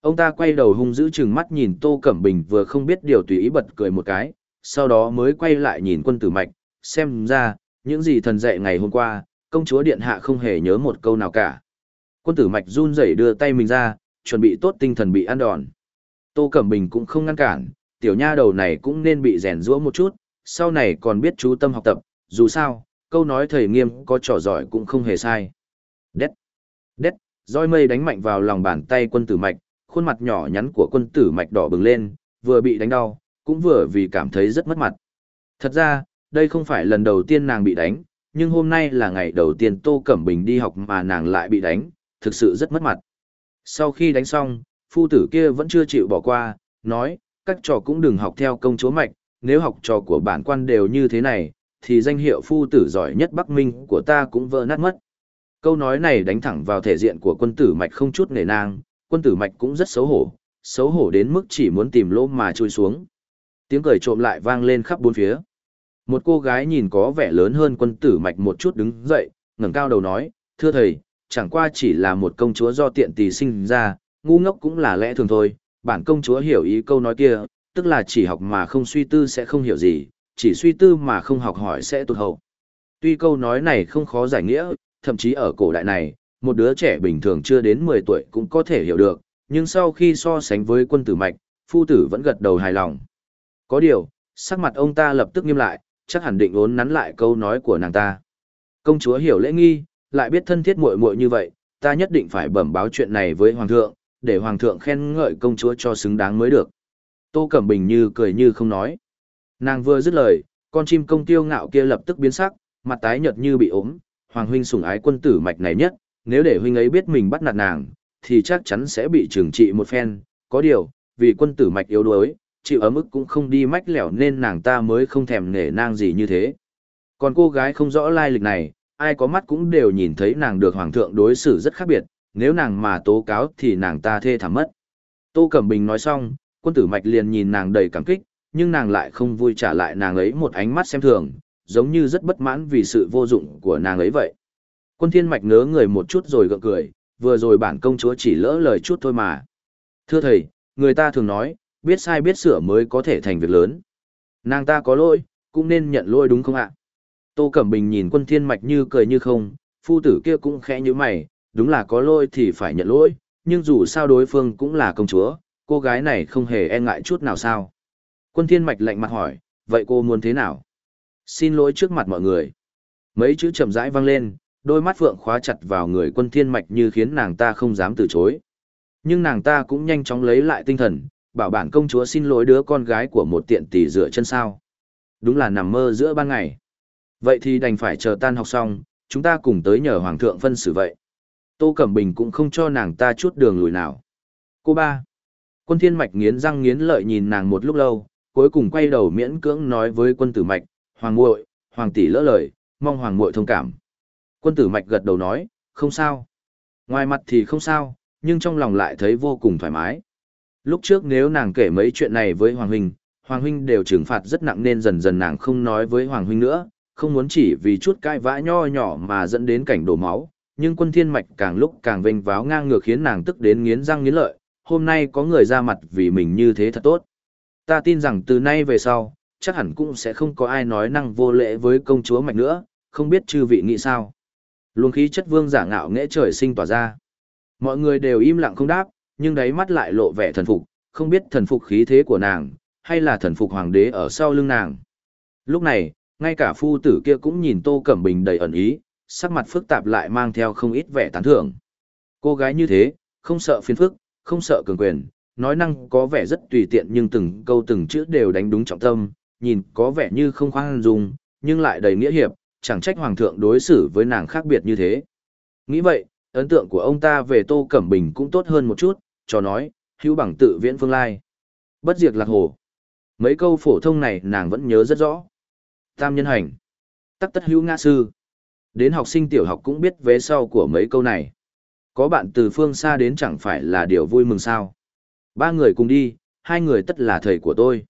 Ông ta quay đầu hung dữ chừng mắt nhìn Tô Cẩm Bình vừa không biết điều tùy ý bật cười một cái, sau đó mới quay lại nhìn quân tử mạch, xem ra, những gì thần dạy ngày hôm qua, công chúa điện hạ không hề nhớ một câu nào cả. Quân tử mạch run rẩy đưa tay mình ra, chuẩn bị tốt tinh thần bị ăn đòn. Tô Cẩm Bình cũng không ngăn cản, tiểu nha đầu này cũng nên bị rèn rũa một chút, sau này còn biết chú tâm học tập, dù sao, câu nói thầy nghiêm có trò giỏi cũng không hề sai. Đét, đét, roi mây đánh mạnh vào lòng bàn tay quân tử mạch, khuôn mặt nhỏ nhắn của quân tử mạch đỏ bừng lên, vừa bị đánh đau, cũng vừa vì cảm thấy rất mất mặt. Thật ra, đây không phải lần đầu tiên nàng bị đánh, nhưng hôm nay là ngày đầu tiên Tô Cẩm Bình đi học mà nàng lại bị đánh, thực sự rất mất mặt. Sau khi đánh xong, phu tử kia vẫn chưa chịu bỏ qua, nói, các trò cũng đừng học theo công chúa mạch, nếu học trò của bản quan đều như thế này, thì danh hiệu phu tử giỏi nhất Bắc Minh của ta cũng vỡ nát mất. Câu nói này đánh thẳng vào thể diện của quân tử mạch không chút nể nang, quân tử mạch cũng rất xấu hổ, xấu hổ đến mức chỉ muốn tìm lỗ mà chui xuống. Tiếng cười trộm lại vang lên khắp bốn phía. Một cô gái nhìn có vẻ lớn hơn quân tử mạch một chút đứng dậy, ngẩng cao đầu nói, thưa thầy, chẳng qua chỉ là một công chúa do tiện tỳ sinh ra, ngu ngốc cũng là lẽ thường thôi, bản công chúa hiểu ý câu nói kia, tức là chỉ học mà không suy tư sẽ không hiểu gì, chỉ suy tư mà không học hỏi sẽ tụt hậu. Tuy câu nói này không khó giải nghĩa, thậm chí ở cổ đại này, một đứa trẻ bình thường chưa đến 10 tuổi cũng có thể hiểu được, nhưng sau khi so sánh với quân tử mạch, phu tử vẫn gật đầu hài lòng. Có điều, sắc mặt ông ta lập tức nghiêm lại, chắc hẳn định ốn nắn lại câu nói của nàng ta. Công chúa hiểu lễ nghi, lại biết thân thiết muội muội như vậy, ta nhất định phải bẩm báo chuyện này với hoàng thượng, để hoàng thượng khen ngợi công chúa cho xứng đáng mới được. Tô Cẩm Bình như cười như không nói. Nàng vừa dứt lời, con chim công tiêu ngạo kia lập tức biến sắc, mặt tái nhợt như bị ốm, hoàng huynh sủng ái quân tử mạch này nhất, nếu để huynh ấy biết mình bắt nạt nàng, thì chắc chắn sẽ bị trừng trị một phen, có điều, vì quân tử mạch yếu đuối, chịu ấm ức cũng không đi mách lẻo nên nàng ta mới không thèm nể nang gì như thế. Còn cô gái không rõ lai lịch này, ai có mắt cũng đều nhìn thấy nàng được hoàng thượng đối xử rất khác biệt, nếu nàng mà tố cáo thì nàng ta thê thảm mất. Tô Cẩm Bình nói xong, quân tử mạch liền nhìn nàng đầy cảm kích, nhưng nàng lại không vui trả lại nàng ấy một ánh mắt xem thường, giống như rất bất mãn vì sự vô dụng của nàng ấy vậy. Quân thiên mạch ngớ người một chút rồi gượng cười, vừa rồi bản công chúa chỉ lỡ lời chút thôi mà. Thưa thầy, người ta thường nói, biết sai biết sửa mới có thể thành việc lớn. Nàng ta có lỗi, cũng nên nhận lỗi đúng không ạ? Tô Cẩm Bình nhìn quân thiên mạch như cười như không, phu tử kia cũng khẽ như mày, đúng là có lỗi thì phải nhận lỗi, nhưng dù sao đối phương cũng là công chúa, cô gái này không hề e ngại chút nào sao. Quân thiên mạch lạnh mặt hỏi, vậy cô muốn thế nào? Xin lỗi trước mặt mọi người. Mấy chữ chậm rãi vang lên, đôi mắt vượng khóa chặt vào người quân thiên mạch như khiến nàng ta không dám từ chối. Nhưng nàng ta cũng nhanh chóng lấy lại tinh thần, bảo bản công chúa xin lỗi đứa con gái của một tiện tỷ dựa chân sao. Đúng là nằm mơ giữa ban ngày. Vậy thì đành phải chờ tan học xong, chúng ta cùng tới nhờ Hoàng thượng phân xử vậy. Tô Cẩm Bình cũng không cho nàng ta chút đường lùi nào. Cô ba. Quân thiên mạch nghiến răng nghiến lợi nhìn nàng một lúc lâu, cuối cùng quay đầu miễn cưỡng nói với quân tử mạch, Hoàng muội, Hoàng tỷ lỡ lời, mong Hoàng muội thông cảm. Quân tử mạch gật đầu nói, không sao. Ngoài mặt thì không sao, nhưng trong lòng lại thấy vô cùng thoải mái. Lúc trước nếu nàng kể mấy chuyện này với Hoàng Huynh, Hoàng Huynh đều trừng phạt rất nặng nên dần dần nàng không nói với Hoàng Huynh nữa, không muốn chỉ vì chút cãi vã nho nhỏ mà dẫn đến cảnh đổ máu, nhưng quân thiên mạch càng lúc càng vênh váo ngang ngược khiến nàng tức đến nghiến răng nghiến lợi, hôm nay có người ra mặt vì mình như thế thật tốt. Ta tin rằng từ nay về sau, chắc hẳn cũng sẽ không có ai nói năng vô lễ với công chúa mạch nữa, không biết chư vị nghĩ sao. Luồng khí chất vương giả ngạo nghễ trời sinh tỏa ra. Mọi người đều im lặng không đáp, nhưng đáy mắt lại lộ vẻ thần phục, không biết thần phục khí thế của nàng, hay là thần phục hoàng đế ở sau lưng nàng. Lúc này, ngay cả phu tử kia cũng nhìn Tô Cẩm Bình đầy ẩn ý, sắc mặt phức tạp lại mang theo không ít vẻ tán thưởng. Cô gái như thế, không sợ phiền phức, không sợ cường quyền, nói năng có vẻ rất tùy tiện nhưng từng câu từng chữ đều đánh đúng trọng tâm, nhìn có vẻ như không khoan dung, nhưng lại đầy nghĩa hiệp, chẳng trách hoàng thượng đối xử với nàng khác biệt như thế. Nghĩ vậy, ấn tượng của ông ta về Tô Cẩm Bình cũng tốt hơn một chút, cho nói, hữu bằng tự viễn phương lai. Bất diệt lạc hồ. Mấy câu phổ thông này nàng vẫn nhớ rất rõ. Tam nhân hành. Tắc tất hữu ngã sư. Đến học sinh tiểu học cũng biết vế sau của mấy câu này. Có bạn từ phương xa đến chẳng phải là điều vui mừng sao. Ba người cùng đi, hai người tất là thầy của tôi.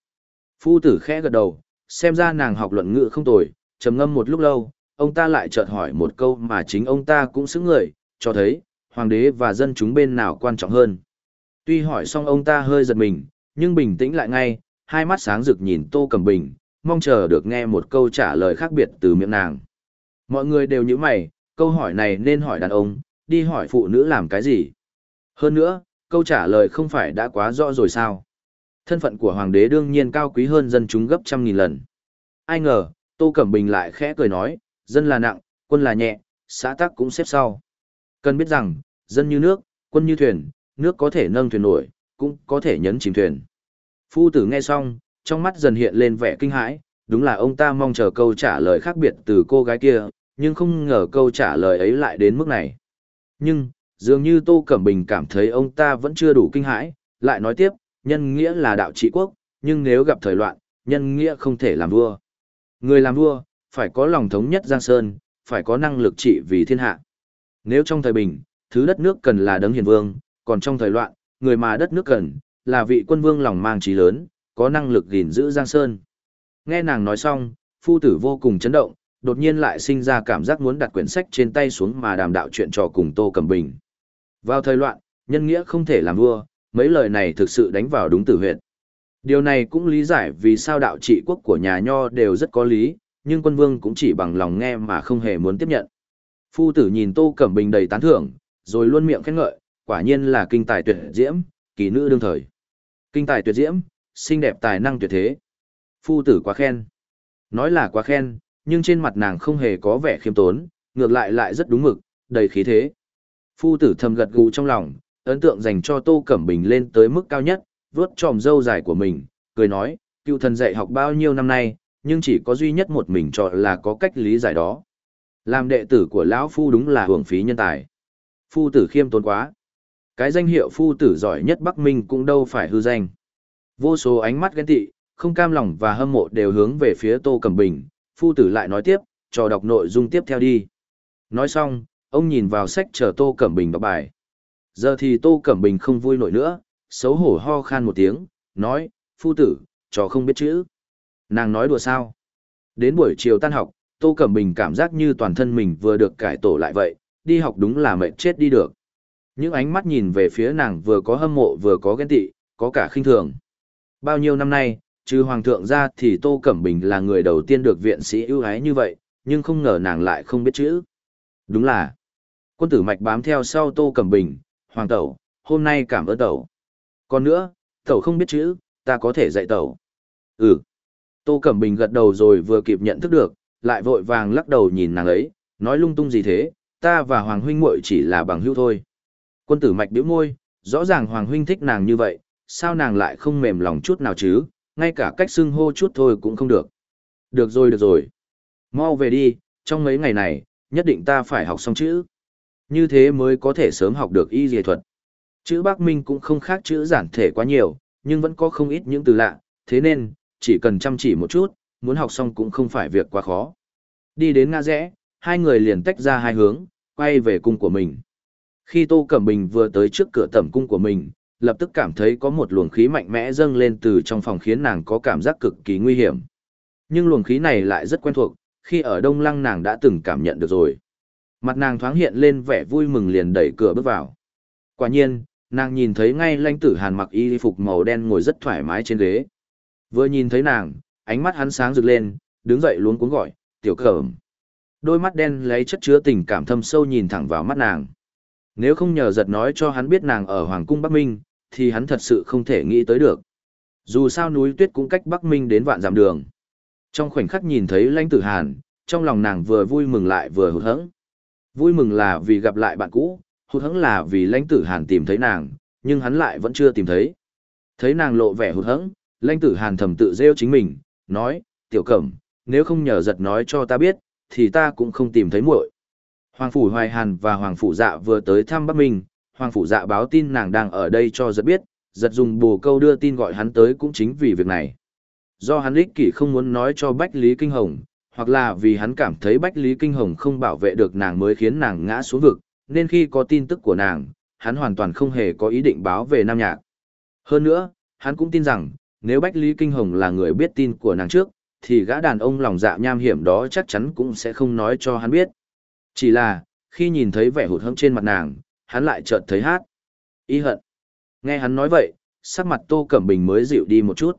Phu tử khẽ gật đầu, xem ra nàng học luận ngữ không tồi, trầm ngâm một lúc lâu, ông ta lại chợt hỏi một câu mà chính ông ta cũng xứng người, cho thấy, hoàng đế và dân chúng bên nào quan trọng hơn. Tuy hỏi xong ông ta hơi giật mình, nhưng bình tĩnh lại ngay, hai mắt sáng rực nhìn Tô Cẩm Bình, mong chờ được nghe một câu trả lời khác biệt từ miệng nàng. Mọi người đều như mày, câu hỏi này nên hỏi đàn ông, đi hỏi phụ nữ làm cái gì. Hơn nữa, câu trả lời không phải đã quá rõ rồi sao. Thân phận của hoàng đế đương nhiên cao quý hơn dân chúng gấp trăm nghìn lần. Ai ngờ, Tô Cẩm Bình lại khẽ cười nói, dân là nặng, quân là nhẹ, xã tắc cũng xếp sau. Cần biết rằng, dân như nước, quân như thuyền, nước có thể nâng thuyền nổi, cũng có thể nhấn chìm thuyền. Phu tử nghe xong, trong mắt dần hiện lên vẻ kinh hãi, đúng là ông ta mong chờ câu trả lời khác biệt từ cô gái kia, nhưng không ngờ câu trả lời ấy lại đến mức này. Nhưng, dường như Tô Cẩm Bình cảm thấy ông ta vẫn chưa đủ kinh hãi, lại nói tiếp, nhân nghĩa là đạo trị quốc, nhưng nếu gặp thời loạn, nhân nghĩa không thể làm vua. Người làm vua, phải có lòng thống nhất Giang Sơn, phải có năng lực trị vì thiên hạ. Nếu trong thời bình, thứ đất nước cần là đấng hiền vương, còn trong thời loạn, người mà đất nước cần, là vị quân vương lòng mang trí lớn, có năng lực gìn giữ Giang Sơn. Nghe nàng nói xong, phu tử vô cùng chấn động, đột nhiên lại sinh ra cảm giác muốn đặt quyển sách trên tay xuống mà đàm đạo chuyện trò cùng Tô Cẩm Bình. Vào thời loạn, nhân nghĩa không thể làm vua, mấy lời này thực sự đánh vào đúng tử huyệt. Điều này cũng lý giải vì sao đạo trị quốc của nhà Nho đều rất có lý, nhưng quân vương cũng chỉ bằng lòng nghe mà không hề muốn tiếp nhận. Phu tử nhìn Tô Cẩm Bình đầy tán thưởng, rồi luôn miệng khen ngợi, quả nhiên là kinh tài tuyệt diễm, kỳ nữ đương thời. Kinh tài tuyệt diễm, xinh đẹp tài năng tuyệt thế. Phu tử quá khen. Nói là quá khen, nhưng trên mặt nàng không hề có vẻ khiêm tốn, ngược lại lại rất đúng mực, đầy khí thế. Phu tử thầm gật gù trong lòng, ấn tượng dành cho Tô Cẩm Bình lên tới mức cao nhất, vuốt tròm râu dài của mình, cười nói, cựu thần dạy học bao nhiêu năm nay, nhưng chỉ có duy nhất một mình chọn là có cách lý giải đó. Làm đệ tử của lão phu đúng là hưởng phí nhân tài. Phu tử khiêm tốn quá. Cái danh hiệu phu tử giỏi nhất Bắc Minh cũng đâu phải hư danh. Vô số ánh mắt ghen tị, không cam lòng và hâm mộ đều hướng về phía Tô Cẩm Bình, phu tử lại nói tiếp, cho đọc nội dung tiếp theo đi. Nói xong, ông nhìn vào sách chờ Tô Cẩm Bình đọc bài. Giờ thì Tô Cẩm Bình không vui nổi nữa, xấu hổ ho khan một tiếng, nói, phu tử, trò không biết chữ. Nàng nói đùa sao? Đến buổi chiều tan học, Tô Cẩm Bình cảm giác như toàn thân mình vừa được cải tổ lại vậy, đi học đúng là mệt chết đi được. Những ánh mắt nhìn về phía nàng vừa có hâm mộ vừa có ghen tị, có cả khinh thường. Bao nhiêu năm nay, trừ hoàng thượng ra thì Tô Cẩm Bình là người đầu tiên được viện sĩ ưu ái như vậy, nhưng không ngờ nàng lại không biết chữ. Đúng là, quân tử mạch bám theo sau Tô Cẩm Bình, hoàng tẩu, hôm nay cảm ơn tẩu. Còn nữa, tẩu không biết chữ, ta có thể dạy tẩu. Ừ. Tô Cẩm Bình gật đầu rồi vừa kịp nhận thức được, lại vội vàng lắc đầu nhìn nàng ấy, nói lung tung gì thế, ta và Hoàng Huynh muội chỉ là bằng hữu thôi. Quân tử mạch biểu môi, rõ ràng Hoàng Huynh thích nàng như vậy, sao nàng lại không mềm lòng chút nào chứ, ngay cả cách xưng hô chút thôi cũng không được. Được rồi được rồi. Mau về đi, trong mấy ngày này, nhất định ta phải học xong chữ. Như thế mới có thể sớm học được y dề thuật. Chữ Bắc Minh cũng không khác chữ giản thể quá nhiều, nhưng vẫn có không ít những từ lạ, thế nên, chỉ cần chăm chỉ một chút, muốn học xong cũng không phải việc quá khó. Đi đến ngã rẽ, hai người liền tách ra hai hướng, quay về cung của mình. Khi Tô Cẩm Bình vừa tới trước cửa tẩm cung của mình, lập tức cảm thấy có một luồng khí mạnh mẽ dâng lên từ trong phòng khiến nàng có cảm giác cực kỳ nguy hiểm. Nhưng luồng khí này lại rất quen thuộc, khi ở Đông Lăng nàng đã từng cảm nhận được rồi. Mặt nàng thoáng hiện lên vẻ vui mừng liền đẩy cửa bước vào. Quả nhiên, nàng nhìn thấy ngay lãnh tử hàn mặc y phục màu đen ngồi rất thoải mái trên ghế. Vừa nhìn thấy nàng, ánh mắt hắn sáng rực lên, đứng dậy luống cuống gọi, tiểu cẩm. Đôi mắt đen lấy chất chứa tình cảm thâm sâu nhìn thẳng vào mắt nàng. Nếu không nhờ giật nói cho hắn biết nàng ở Hoàng cung Bắc Minh, thì hắn thật sự không thể nghĩ tới được. Dù sao núi tuyết cũng cách Bắc Minh đến vạn dặm đường. Trong khoảnh khắc nhìn thấy lãnh tử hàn, trong lòng nàng vừa vui mừng lại vừa hụt hẫng. Vui mừng là vì gặp lại bạn cũ, hụt hẫng là vì lãnh tử hàn tìm thấy nàng, nhưng hắn lại vẫn chưa tìm thấy. Thấy nàng lộ vẻ hụt hẫng, lãnh tử hàn thầm tự rêu chính mình, nói, tiểu cẩm, nếu không nhờ giật nói cho ta biết, thì ta cũng không tìm thấy muội. Hoàng phủ Hoài Hàn và Hoàng phủ Dạ vừa tới thăm Bắc Minh, Hoàng phủ Dạ báo tin nàng đang ở đây cho giật biết, giật dùng bồ câu đưa tin gọi hắn tới cũng chính vì việc này. Do hắn ích kỷ không muốn nói cho Bách Lý Kinh Hồng, hoặc là vì hắn cảm thấy Bách Lý Kinh Hồng không bảo vệ được nàng mới khiến nàng ngã xuống vực, nên khi có tin tức của nàng, hắn hoàn toàn không hề có ý định báo về Nam Nhạc. Hơn nữa, hắn cũng tin rằng, nếu Bách Lý Kinh Hồng là người biết tin của nàng trước, thì gã đàn ông lòng dạ nham hiểm đó chắc chắn cũng sẽ không nói cho hắn biết. Chỉ là, khi nhìn thấy vẻ hụt hẫng trên mặt nàng, hắn lại chợt thấy hát. Ý hận. Nghe hắn nói vậy, sắc mặt Tô Cẩm Bình mới dịu đi một chút.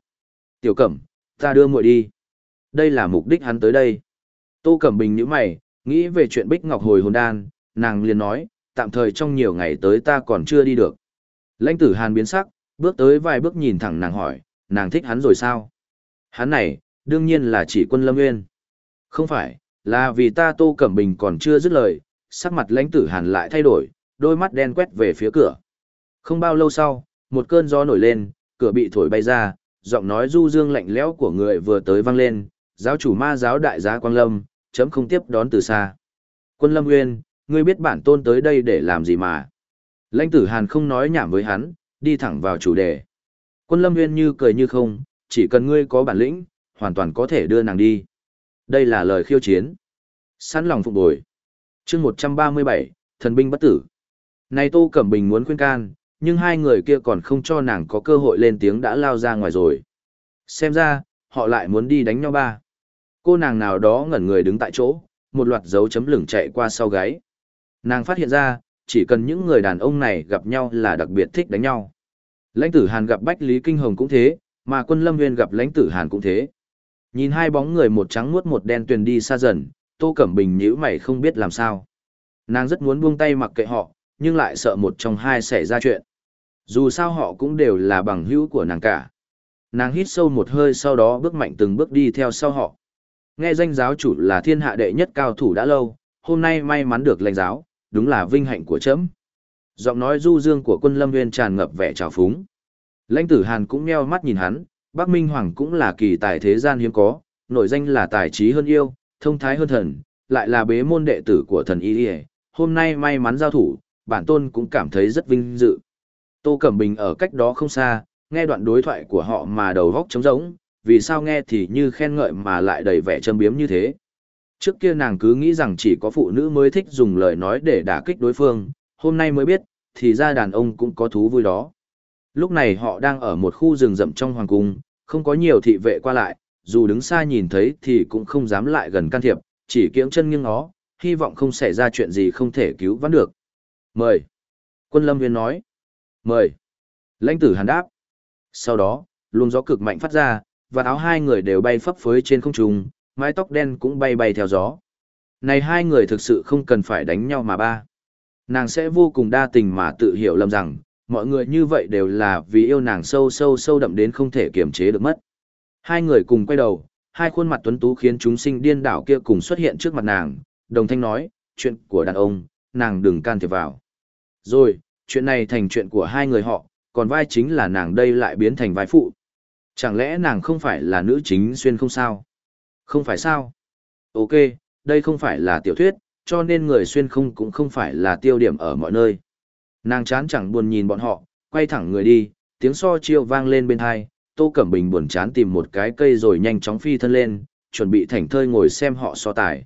Tiểu Cẩm, ta đưa muội đi. Đây là mục đích hắn tới đây. Tô Cẩm Bình nhíu mày, nghĩ về chuyện Bích Ngọc hồi hồn đan, nàng liền nói, tạm thời trong nhiều ngày tới ta còn chưa đi được. Lãnh tử Hàn biến sắc, bước tới vài bước nhìn thẳng nàng hỏi, nàng thích hắn rồi sao? Hắn này, đương nhiên là chỉ quân lâm nguyên. Không phải, là vì ta Tô Cẩm Bình còn chưa dứt lời, sắc mặt lãnh tử Hàn lại thay đổi, đôi mắt đen quét về phía cửa. Không bao lâu sau, một cơn gió nổi lên, cửa bị thổi bay ra, giọng nói du dương lạnh lẽo của người vừa tới vang lên, giáo chủ ma giáo đại giá Quang Lâm, chấm không tiếp đón từ xa. Quân Lâm Nguyên, ngươi biết bản tôn tới đây để làm gì mà. Lãnh tử Hàn không nói nhảm với hắn, đi thẳng vào chủ đề. Quân Lâm Nguyên như cười như không, chỉ cần ngươi có bản lĩnh, hoàn toàn có thể đưa nàng đi. Đây là lời khiêu chiến. Sẵn lòng phục bồi. chương 137, thần binh bất tử. Này Tô Cẩm Bình muốn khuyên can, nhưng hai người kia còn không cho nàng có cơ hội lên tiếng đã lao ra ngoài rồi. Xem ra, họ lại muốn đi đánh nhau ba. Cô nàng nào đó ngẩn người đứng tại chỗ, một loạt dấu chấm lửng chạy qua sau gáy. Nàng phát hiện ra, chỉ cần những người đàn ông này gặp nhau là đặc biệt thích đánh nhau. Lãnh tử Hàn gặp Bách Lý Kinh Hồng cũng thế, mà quân Lâm Nguyên gặp lãnh tử Hàn cũng thế. Nhìn hai bóng người một trắng nuốt một đen tuyền đi xa dần, Tô Cẩm Bình nhíu mày không biết làm sao. Nàng rất muốn buông tay mặc kệ họ, nhưng lại sợ một trong hai xảy ra chuyện. Dù sao họ cũng đều là bằng hữu của nàng cả. Nàng hít sâu một hơi sau đó bước mạnh từng bước đi theo sau họ. Nghe danh giáo chủ là thiên hạ đệ nhất cao thủ đã lâu, hôm nay may mắn được lãnh giáo, đúng là vinh hạnh của chấm. Giọng nói du dương của quân lâm nguyên tràn ngập vẻ trào phúng. Lãnh tử Hàn cũng nheo mắt nhìn hắn, Bắc Minh Hoàng cũng là kỳ tài thế gian hiếm có, nổi danh là tài trí hơn yêu, thông thái hơn thần, lại là bế môn đệ tử của thần Y Hôm nay may mắn giao thủ, bản tôn cũng cảm thấy rất vinh dự. Tô Cẩm Bình ở cách đó không xa, nghe đoạn đối thoại của họ mà đầu góc trống rỗng, vì sao nghe thì như khen ngợi mà lại đầy vẻ châm biếm như thế. Trước kia nàng cứ nghĩ rằng chỉ có phụ nữ mới thích dùng lời nói để đả kích đối phương, hôm nay mới biết, thì ra đàn ông cũng có thú vui đó. Lúc này họ đang ở một khu rừng rậm trong hoàng cung, không có nhiều thị vệ qua lại, dù đứng xa nhìn thấy thì cũng không dám lại gần can thiệp, chỉ kiễng chân nghiêng ngó, hy vọng không xảy ra chuyện gì không thể cứu vãn được. Mời. Quân Lâm Viên nói. Mời. Lãnh tử hàn đáp. Sau đó, luồng gió cực mạnh phát ra, và áo hai người đều bay phấp phới trên không trung, mái tóc đen cũng bay bay theo gió. Này hai người thực sự không cần phải đánh nhau mà ba. Nàng sẽ vô cùng đa tình mà tự hiểu lầm rằng, mọi người như vậy đều là vì yêu nàng sâu sâu sâu đậm đến không thể kiềm chế được mất. Hai người cùng quay đầu, hai khuôn mặt tuấn tú khiến chúng sinh điên đảo kia cùng xuất hiện trước mặt nàng, đồng thanh nói, chuyện của đàn ông, nàng đừng can thiệp vào. Rồi, chuyện này thành chuyện của hai người họ, còn vai chính là nàng đây lại biến thành vai phụ. Chẳng lẽ nàng không phải là nữ chính xuyên không sao? Không phải sao? Ok, đây không phải là tiểu thuyết, cho nên người xuyên không cũng không phải là tiêu điểm ở mọi nơi. Nàng chán chẳng buồn nhìn bọn họ, quay thẳng người đi, tiếng so chiêu vang lên bên hai, Tô Cẩm Bình buồn chán tìm một cái cây rồi nhanh chóng phi thân lên, chuẩn bị thảnh thơi ngồi xem họ so tài.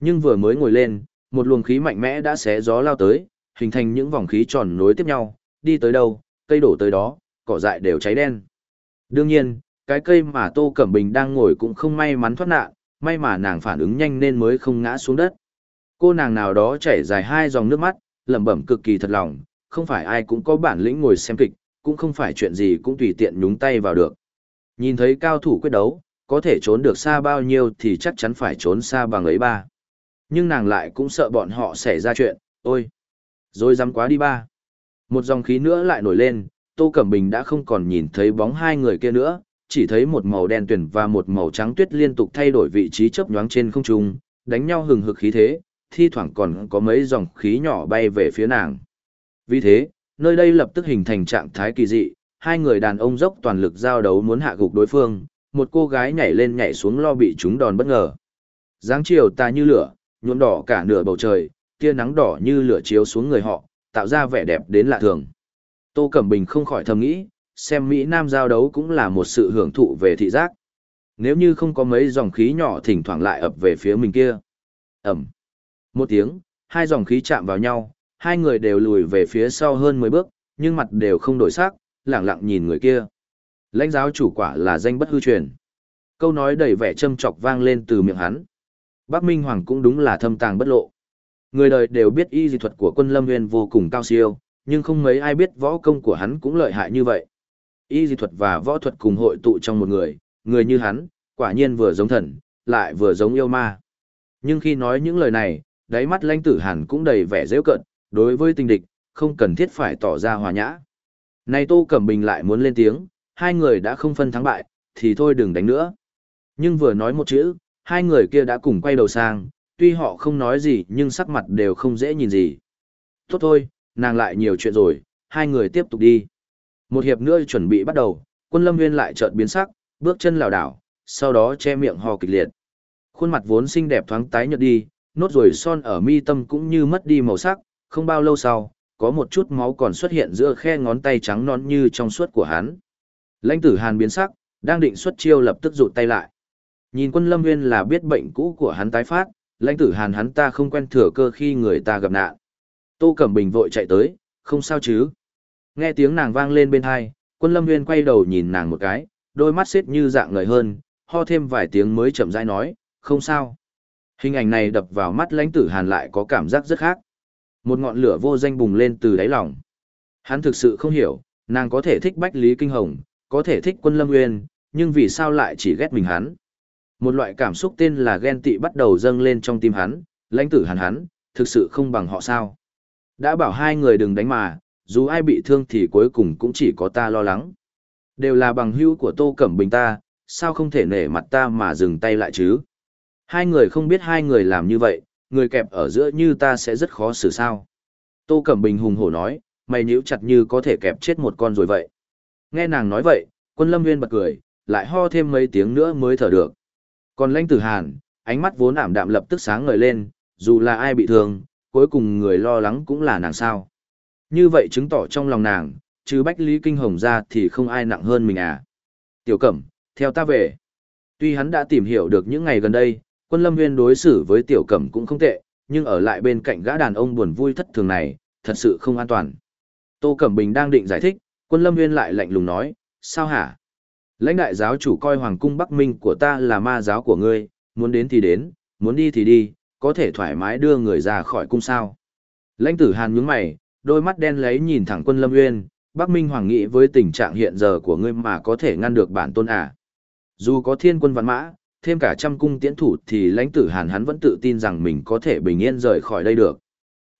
Nhưng vừa mới ngồi lên, một luồng khí mạnh mẽ đã xé gió lao tới, hình thành những vòng khí tròn nối tiếp nhau, đi tới đâu, cây đổ tới đó, cỏ dại đều cháy đen. Đương nhiên, cái cây mà Tô Cẩm Bình đang ngồi cũng không may mắn thoát nạn, may mà nàng phản ứng nhanh nên mới không ngã xuống đất. Cô nàng nào đó chảy dài hai dòng nước mắt, lẩm bẩm cực kỳ thật lòng, không phải ai cũng có bản lĩnh ngồi xem kịch, cũng không phải chuyện gì cũng tùy tiện nhúng tay vào được. Nhìn thấy cao thủ quyết đấu, có thể trốn được xa bao nhiêu thì chắc chắn phải trốn xa bằng ấy ba. Nhưng nàng lại cũng sợ bọn họ xảy ra chuyện, ôi, rồi dám quá đi ba. Một dòng khí nữa lại nổi lên, Tô Cẩm Bình đã không còn nhìn thấy bóng hai người kia nữa, chỉ thấy một màu đen tuyển và một màu trắng tuyết liên tục thay đổi vị trí chớp nhoáng trên không trung, đánh nhau hừng hực khí thế, thi thoảng còn có mấy dòng khí nhỏ bay về phía nàng. Vì thế, nơi đây lập tức hình thành trạng thái kỳ dị, hai người đàn ông dốc toàn lực giao đấu muốn hạ gục đối phương, một cô gái nhảy lên nhảy xuống lo bị chúng đòn bất ngờ. Giáng chiều ta như lửa, nhuộm đỏ cả nửa bầu trời, tia nắng đỏ như lửa chiếu xuống người họ, tạo ra vẻ đẹp đến lạ thường. Tô Cẩm Bình không khỏi thầm nghĩ, xem Mỹ Nam giao đấu cũng là một sự hưởng thụ về thị giác. Nếu như không có mấy dòng khí nhỏ thỉnh thoảng lại ập về phía mình kia. Ẩm. Một tiếng, hai dòng khí chạm vào nhau, hai người đều lùi về phía sau hơn 10 bước, nhưng mặt đều không đổi sắc, lẳng lặng nhìn người kia. Lãnh giáo chủ quả là danh bất hư truyền. Câu nói đầy vẻ châm chọc vang lên từ miệng hắn. Bác Minh Hoàng cũng đúng là thâm tàng bất lộ. Người đời đều biết y dị thuật của quân lâm nguyên vô cùng cao siêu, nhưng không mấy ai biết võ công của hắn cũng lợi hại như vậy. Y dị thuật và võ thuật cùng hội tụ trong một người, người như hắn, quả nhiên vừa giống thần, lại vừa giống yêu ma. Nhưng khi nói những lời này, đáy mắt lãnh tử hàn cũng đầy vẻ dễ cận, đối với tình địch, không cần thiết phải tỏ ra hòa nhã. Này Tô Cẩm Bình lại muốn lên tiếng, hai người đã không phân thắng bại, thì thôi đừng đánh nữa. Nhưng vừa nói một chữ, hai người kia đã cùng quay đầu sang, tuy họ không nói gì nhưng sắc mặt đều không dễ nhìn gì. Tốt thôi, nàng lại nhiều chuyện rồi, hai người tiếp tục đi. Một hiệp nữa chuẩn bị bắt đầu, quân lâm viên lại chợt biến sắc, bước chân lảo đảo, sau đó che miệng hò kịch liệt. Khuôn mặt vốn xinh đẹp thoáng tái nhợt đi, nốt ruồi son ở mi tâm cũng như mất đi màu sắc, không bao lâu sau, có một chút máu còn xuất hiện giữa khe ngón tay trắng non như trong suốt của hắn. Lãnh tử Hàn biến sắc, đang định xuất chiêu lập tức rụt tay lại. Nhìn quân lâm nguyên là biết bệnh cũ của hắn tái phát, lãnh tử Hàn hắn ta không quen thừa cơ khi người ta gặp nạn. Tô Cẩm Bình vội chạy tới, không sao chứ. Nghe tiếng nàng vang lên bên hai, quân lâm nguyên quay đầu nhìn nàng một cái, đôi mắt xếp như dạng người hơn, ho thêm vài tiếng mới chậm rãi nói, không sao. Hình ảnh này đập vào mắt lãnh tử Hàn lại có cảm giác rất khác. Một ngọn lửa vô danh bùng lên từ đáy lòng. Hắn thực sự không hiểu, nàng có thể thích Bách Lý Kinh Hồng, có thể thích quân Lâm Nguyên, nhưng vì sao lại chỉ ghét mình hắn? Một loại cảm xúc tên là ghen tị bắt đầu dâng lên trong tim hắn, lãnh tử hàn hắn, thực sự không bằng họ sao. Đã bảo hai người đừng đánh mà, dù ai bị thương thì cuối cùng cũng chỉ có ta lo lắng. Đều là bằng hữu của Tô Cẩm Bình ta, sao không thể nể mặt ta mà dừng tay lại chứ? Hai người không biết hai người làm như vậy, người kẹp ở giữa như ta sẽ rất khó xử sao. Tô Cẩm Bình hùng hổ nói, mày nhíu chặt như có thể kẹp chết một con rồi vậy. Nghe nàng nói vậy, quân lâm nguyên bật cười, lại ho thêm mấy tiếng nữa mới thở được. Còn lãnh tử hàn, ánh mắt vốn ảm đạm lập tức sáng ngời lên, dù là ai bị thương, cuối cùng người lo lắng cũng là nàng sao. Như vậy chứng tỏ trong lòng nàng, chứ Bách Lý Kinh Hồng ra thì không ai nặng hơn mình à. Tiểu Cẩm, theo ta về. Tuy hắn đã tìm hiểu được những ngày gần đây, quân lâm nguyên đối xử với Tiểu Cẩm cũng không tệ, nhưng ở lại bên cạnh gã đàn ông buồn vui thất thường này, thật sự không an toàn. Tô Cẩm Bình đang định giải thích, quân lâm nguyên lại lạnh lùng nói, sao hả? Lãnh đại giáo chủ coi hoàng cung Bắc Minh của ta là ma giáo của ngươi, muốn đến thì đến, muốn đi thì đi, có thể thoải mái đưa người ra khỏi cung sao. Lãnh tử hàn nhướng mày, đôi mắt đen lấy nhìn thẳng quân lâm nguyên, Bắc Minh hoàng nghĩ với tình trạng hiện giờ của ngươi mà có thể ngăn được bản tôn à. Dù có thiên quân văn mã, thêm cả trăm cung tiễn thủ thì lãnh tử hàn hắn vẫn tự tin rằng mình có thể bình yên rời khỏi đây được.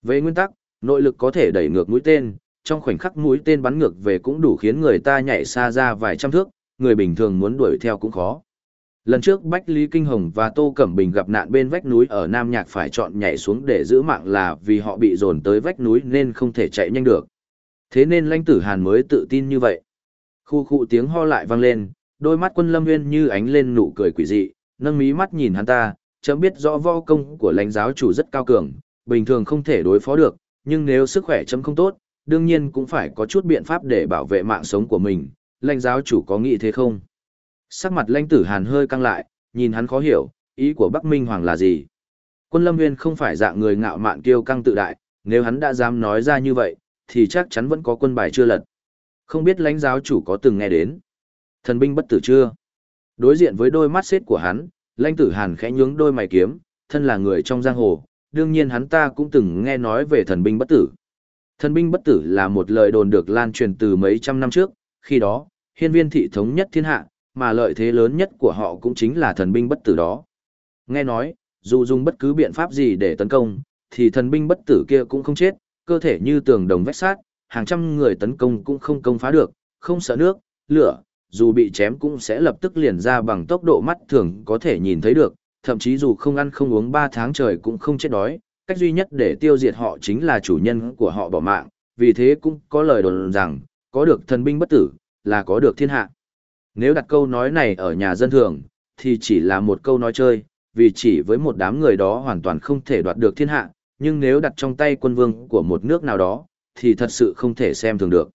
Về nguyên tắc, nội lực có thể đẩy ngược mũi tên, trong khoảnh khắc mũi tên bắn ngược về cũng đủ khiến người ta nhảy xa ra vài trăm thước, người bình thường muốn đuổi theo cũng khó. Lần trước Bách Lý Kinh Hồng và Tô Cẩm Bình gặp nạn bên vách núi ở Nam Nhạc phải chọn nhảy xuống để giữ mạng là vì họ bị dồn tới vách núi nên không thể chạy nhanh được. Thế nên lãnh tử Hàn mới tự tin như vậy. Khu khu tiếng ho lại vang lên, đôi mắt quân lâm nguyên như ánh lên nụ cười quỷ dị, nâng mí mắt nhìn hắn ta, chấm biết rõ võ công của lãnh giáo chủ rất cao cường, bình thường không thể đối phó được, nhưng nếu sức khỏe chấm không tốt, đương nhiên cũng phải có chút biện pháp để bảo vệ mạng sống của mình, lãnh giáo chủ có nghĩ thế không? Sắc mặt lãnh tử hàn hơi căng lại, nhìn hắn khó hiểu, ý của Bắc Minh Hoàng là gì? Quân Lâm Nguyên không phải dạng người ngạo mạn kiêu căng tự đại, nếu hắn đã dám nói ra như vậy, thì chắc chắn vẫn có quân bài chưa lật. Không biết lãnh giáo chủ có từng nghe đến. Thần binh bất tử chưa? Đối diện với đôi mắt xếp của hắn, lãnh tử hàn khẽ nhướng đôi mày kiếm, thân là người trong giang hồ, đương nhiên hắn ta cũng từng nghe nói về thần binh bất tử. Thần binh bất tử là một lời đồn được lan truyền từ mấy trăm năm trước, khi đó, hiên viên thị thống nhất thiên hạ, mà lợi thế lớn nhất của họ cũng chính là thần binh bất tử đó. Nghe nói, dù dùng bất cứ biện pháp gì để tấn công, thì thần binh bất tử kia cũng không chết, cơ thể như tường đồng vách sát, hàng trăm người tấn công cũng không công phá được, không sợ nước, lửa, dù bị chém cũng sẽ lập tức liền ra bằng tốc độ mắt thường có thể nhìn thấy được, thậm chí dù không ăn không uống 3 tháng trời cũng không chết đói, cách duy nhất để tiêu diệt họ chính là chủ nhân của họ bỏ mạng, vì thế cũng có lời đồn rằng, có được thần binh bất tử, là có được thiên hạ. Nếu đặt câu nói này ở nhà dân thường, thì chỉ là một câu nói chơi, vì chỉ với một đám người đó hoàn toàn không thể đoạt được thiên hạ, nhưng nếu đặt trong tay quân vương của một nước nào đó, thì thật sự không thể xem thường được.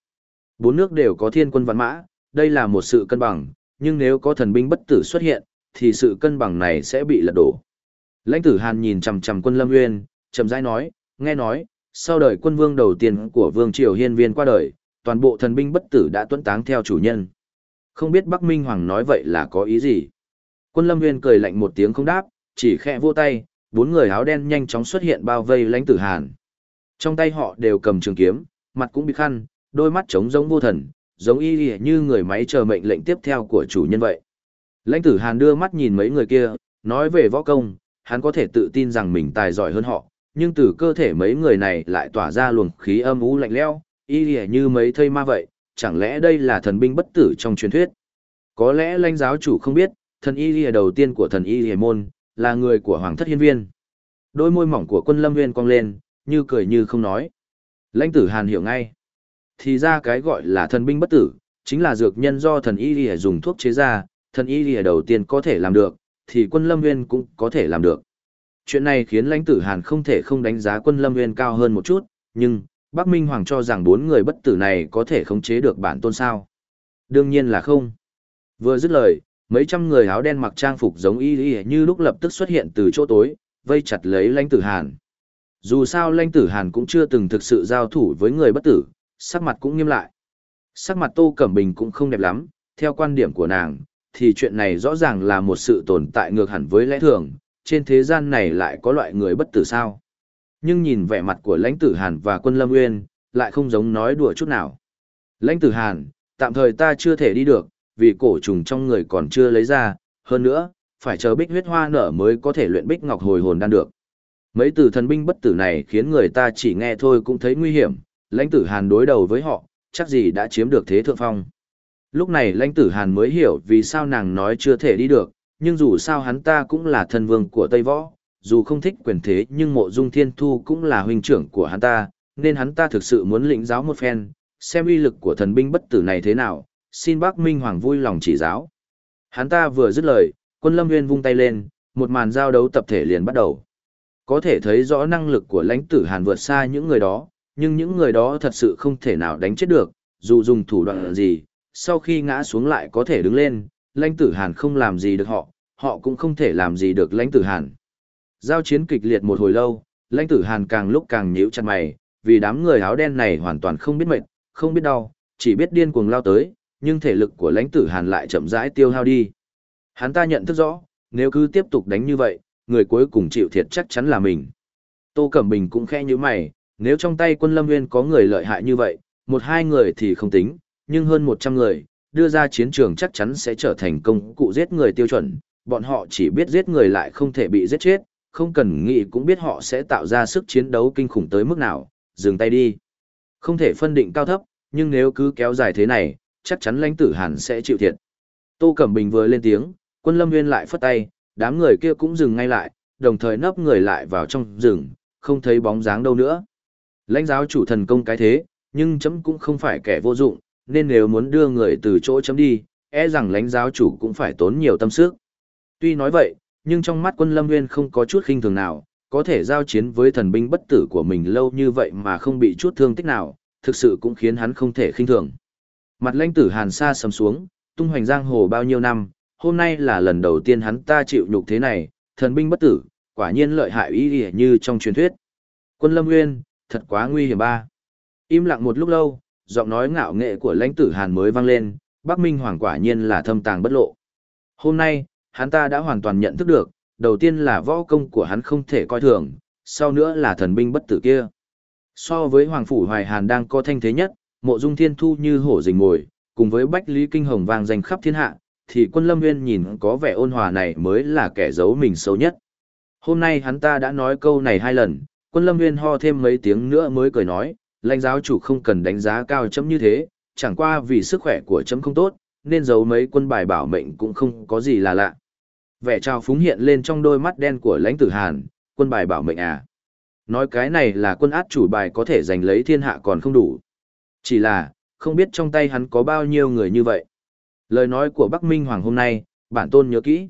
Bốn nước đều có thiên quân văn mã, đây là một sự cân bằng, nhưng nếu có thần binh bất tử xuất hiện, thì sự cân bằng này sẽ bị lật đổ. Lãnh tử Hàn nhìn chằm chằm quân Lâm Nguyên, chậm rãi nói, nghe nói, sau đời quân vương đầu tiên của vương triều hiên viên qua đời, toàn bộ thần binh bất tử đã tuấn táng theo chủ nhân. Không biết Bắc Minh Hoàng nói vậy là có ý gì? Quân Lâm Nguyên cười lạnh một tiếng không đáp, chỉ khẽ vô tay, bốn người áo đen nhanh chóng xuất hiện bao vây lãnh tử Hàn. Trong tay họ đều cầm trường kiếm, mặt cũng bị khăn, đôi mắt trống giống vô thần, giống y như người máy chờ mệnh lệnh tiếp theo của chủ nhân vậy. Lãnh tử Hàn đưa mắt nhìn mấy người kia, nói về võ công, hắn có thể tự tin rằng mình tài giỏi hơn họ, nhưng từ cơ thể mấy người này lại tỏa ra luồng khí âm u lạnh lẽo, y lìa như mấy thây ma vậy, chẳng lẽ đây là thần binh bất tử trong truyền thuyết? Có lẽ lãnh giáo chủ không biết, thần y lìa đầu tiên của thần y lìa môn, là người của hoàng thất hiên viên. Đôi môi mỏng của quân lâm viên cong lên, như cười như không nói. Lãnh tử hàn hiểu ngay. Thì ra cái gọi là thần binh bất tử, chính là dược nhân do thần y lìa dùng thuốc chế ra, thần y lìa đầu tiên có thể làm được, thì quân lâm viên cũng có thể làm được. Chuyện này khiến lãnh tử hàn không thể không đánh giá quân lâm viên cao hơn một chút, nhưng, Bắc Minh Hoàng cho rằng bốn người bất tử này có thể khống chế được bản tôn sao. Đương nhiên là không. Vừa dứt lời, mấy trăm người áo đen mặc trang phục giống y y như lúc lập tức xuất hiện từ chỗ tối, vây chặt lấy lãnh tử hàn. Dù sao lãnh tử hàn cũng chưa từng thực sự giao thủ với người bất tử, sắc mặt cũng nghiêm lại. Sắc mặt Tô Cẩm Bình cũng không đẹp lắm, theo quan điểm của nàng, thì chuyện này rõ ràng là một sự tồn tại ngược hẳn với lẽ thường, trên thế gian này lại có loại người bất tử sao. Nhưng nhìn vẻ mặt của lãnh tử Hàn và quân Lâm Nguyên, lại không giống nói đùa chút nào. Lãnh tử Hàn, tạm thời ta chưa thể đi được, vì cổ trùng trong người còn chưa lấy ra, hơn nữa, phải chờ bích huyết hoa nở mới có thể luyện bích ngọc hồi hồn đan được. Mấy từ thần binh bất tử này khiến người ta chỉ nghe thôi cũng thấy nguy hiểm, lãnh tử Hàn đối đầu với họ, chắc gì đã chiếm được thế thượng phong. Lúc này lãnh tử Hàn mới hiểu vì sao nàng nói chưa thể đi được, nhưng dù sao hắn ta cũng là thân vương của Tây Võ, dù không thích quyền thế nhưng mộ dung thiên thu cũng là huynh trưởng của hắn ta, nên hắn ta thực sự muốn lĩnh giáo một phen, xem uy lực của thần binh bất tử này thế nào, xin bác Minh Hoàng vui lòng chỉ giáo. Hắn ta vừa dứt lời, quân lâm nguyên vung tay lên, một màn giao đấu tập thể liền bắt đầu. Có thể thấy rõ năng lực của lãnh tử Hàn vượt xa những người đó, nhưng những người đó thật sự không thể nào đánh chết được, dù dùng thủ đoạn gì, sau khi ngã xuống lại có thể đứng lên, lãnh tử Hàn không làm gì được họ, họ cũng không thể làm gì được lãnh tử Hàn. Giao chiến kịch liệt một hồi lâu, lãnh tử Hàn càng lúc càng nhíu chặt mày, vì đám người áo đen này hoàn toàn không biết mệt, không biết đau, chỉ biết điên cuồng lao tới, nhưng thể lực của lãnh tử Hàn lại chậm rãi tiêu hao đi. Hắn ta nhận thức rõ, nếu cứ tiếp tục đánh như vậy, người cuối cùng chịu thiệt chắc chắn là mình. Tô Cẩm Bình cũng khẽ như mày, nếu trong tay quân Lâm Nguyên có người lợi hại như vậy, một hai người thì không tính, nhưng hơn một trăm người, đưa ra chiến trường chắc chắn sẽ trở thành công cụ giết người tiêu chuẩn, bọn họ chỉ biết giết người lại không thể bị giết chết, không cần nghĩ cũng biết họ sẽ tạo ra sức chiến đấu kinh khủng tới mức nào, dừng tay đi. Không thể phân định cao thấp, nhưng nếu cứ kéo dài thế này, chắc chắn lãnh tử hàn sẽ chịu thiệt. Tô Cẩm Bình vừa lên tiếng, quân lâm nguyên lại phất tay, đám người kia cũng dừng ngay lại, đồng thời nấp người lại vào trong rừng, không thấy bóng dáng đâu nữa. Lãnh giáo chủ thần công cái thế, nhưng chấm cũng không phải kẻ vô dụng, nên nếu muốn đưa người từ chỗ chấm đi, e rằng lãnh giáo chủ cũng phải tốn nhiều tâm sức. Tuy nói vậy, nhưng trong mắt quân lâm nguyên không có chút khinh thường nào, có thể giao chiến với thần binh bất tử của mình lâu như vậy mà không bị chút thương tích nào, thực sự cũng khiến hắn không thể khinh thường. Mặt lãnh tử hàn sa sầm xuống, tung hoành giang hồ bao nhiêu năm, hôm nay là lần đầu tiên hắn ta chịu nhục thế này, thần binh bất tử, quả nhiên lợi hại ý như trong truyền thuyết. Quân lâm nguyên, thật quá nguy hiểm ba. Im lặng một lúc lâu, giọng nói ngạo nghệ của lãnh tử hàn mới vang lên, Bắc Minh Hoàng quả nhiên là thâm tàng bất lộ. Hôm nay, hắn ta đã hoàn toàn nhận thức được, đầu tiên là võ công của hắn không thể coi thường, sau nữa là thần binh bất tử kia. So với Hoàng Phủ Hoài Hàn đang có thanh thế nhất, mộ dung thiên thu như hổ rình ngồi, cùng với Bách Lý Kinh Hồng vang danh khắp thiên hạ, thì quân lâm nguyên nhìn có vẻ ôn hòa này mới là kẻ giấu mình xấu nhất. Hôm nay hắn ta đã nói câu này hai lần, quân lâm nguyên ho thêm mấy tiếng nữa mới cười nói, lãnh giáo chủ không cần đánh giá cao chấm như thế, chẳng qua vì sức khỏe của chấm không tốt, nên giấu mấy quân bài bảo mệnh cũng không có gì là lạ. Vẻ trào phúng hiện lên trong đôi mắt đen của lãnh tử hàn, quân bài bảo mệnh à. Nói cái này là quân át chủ bài có thể giành lấy thiên hạ còn không đủ. Chỉ là, không biết trong tay hắn có bao nhiêu người như vậy. Lời nói của Bắc Minh Hoàng hôm nay, bản tôn nhớ kỹ.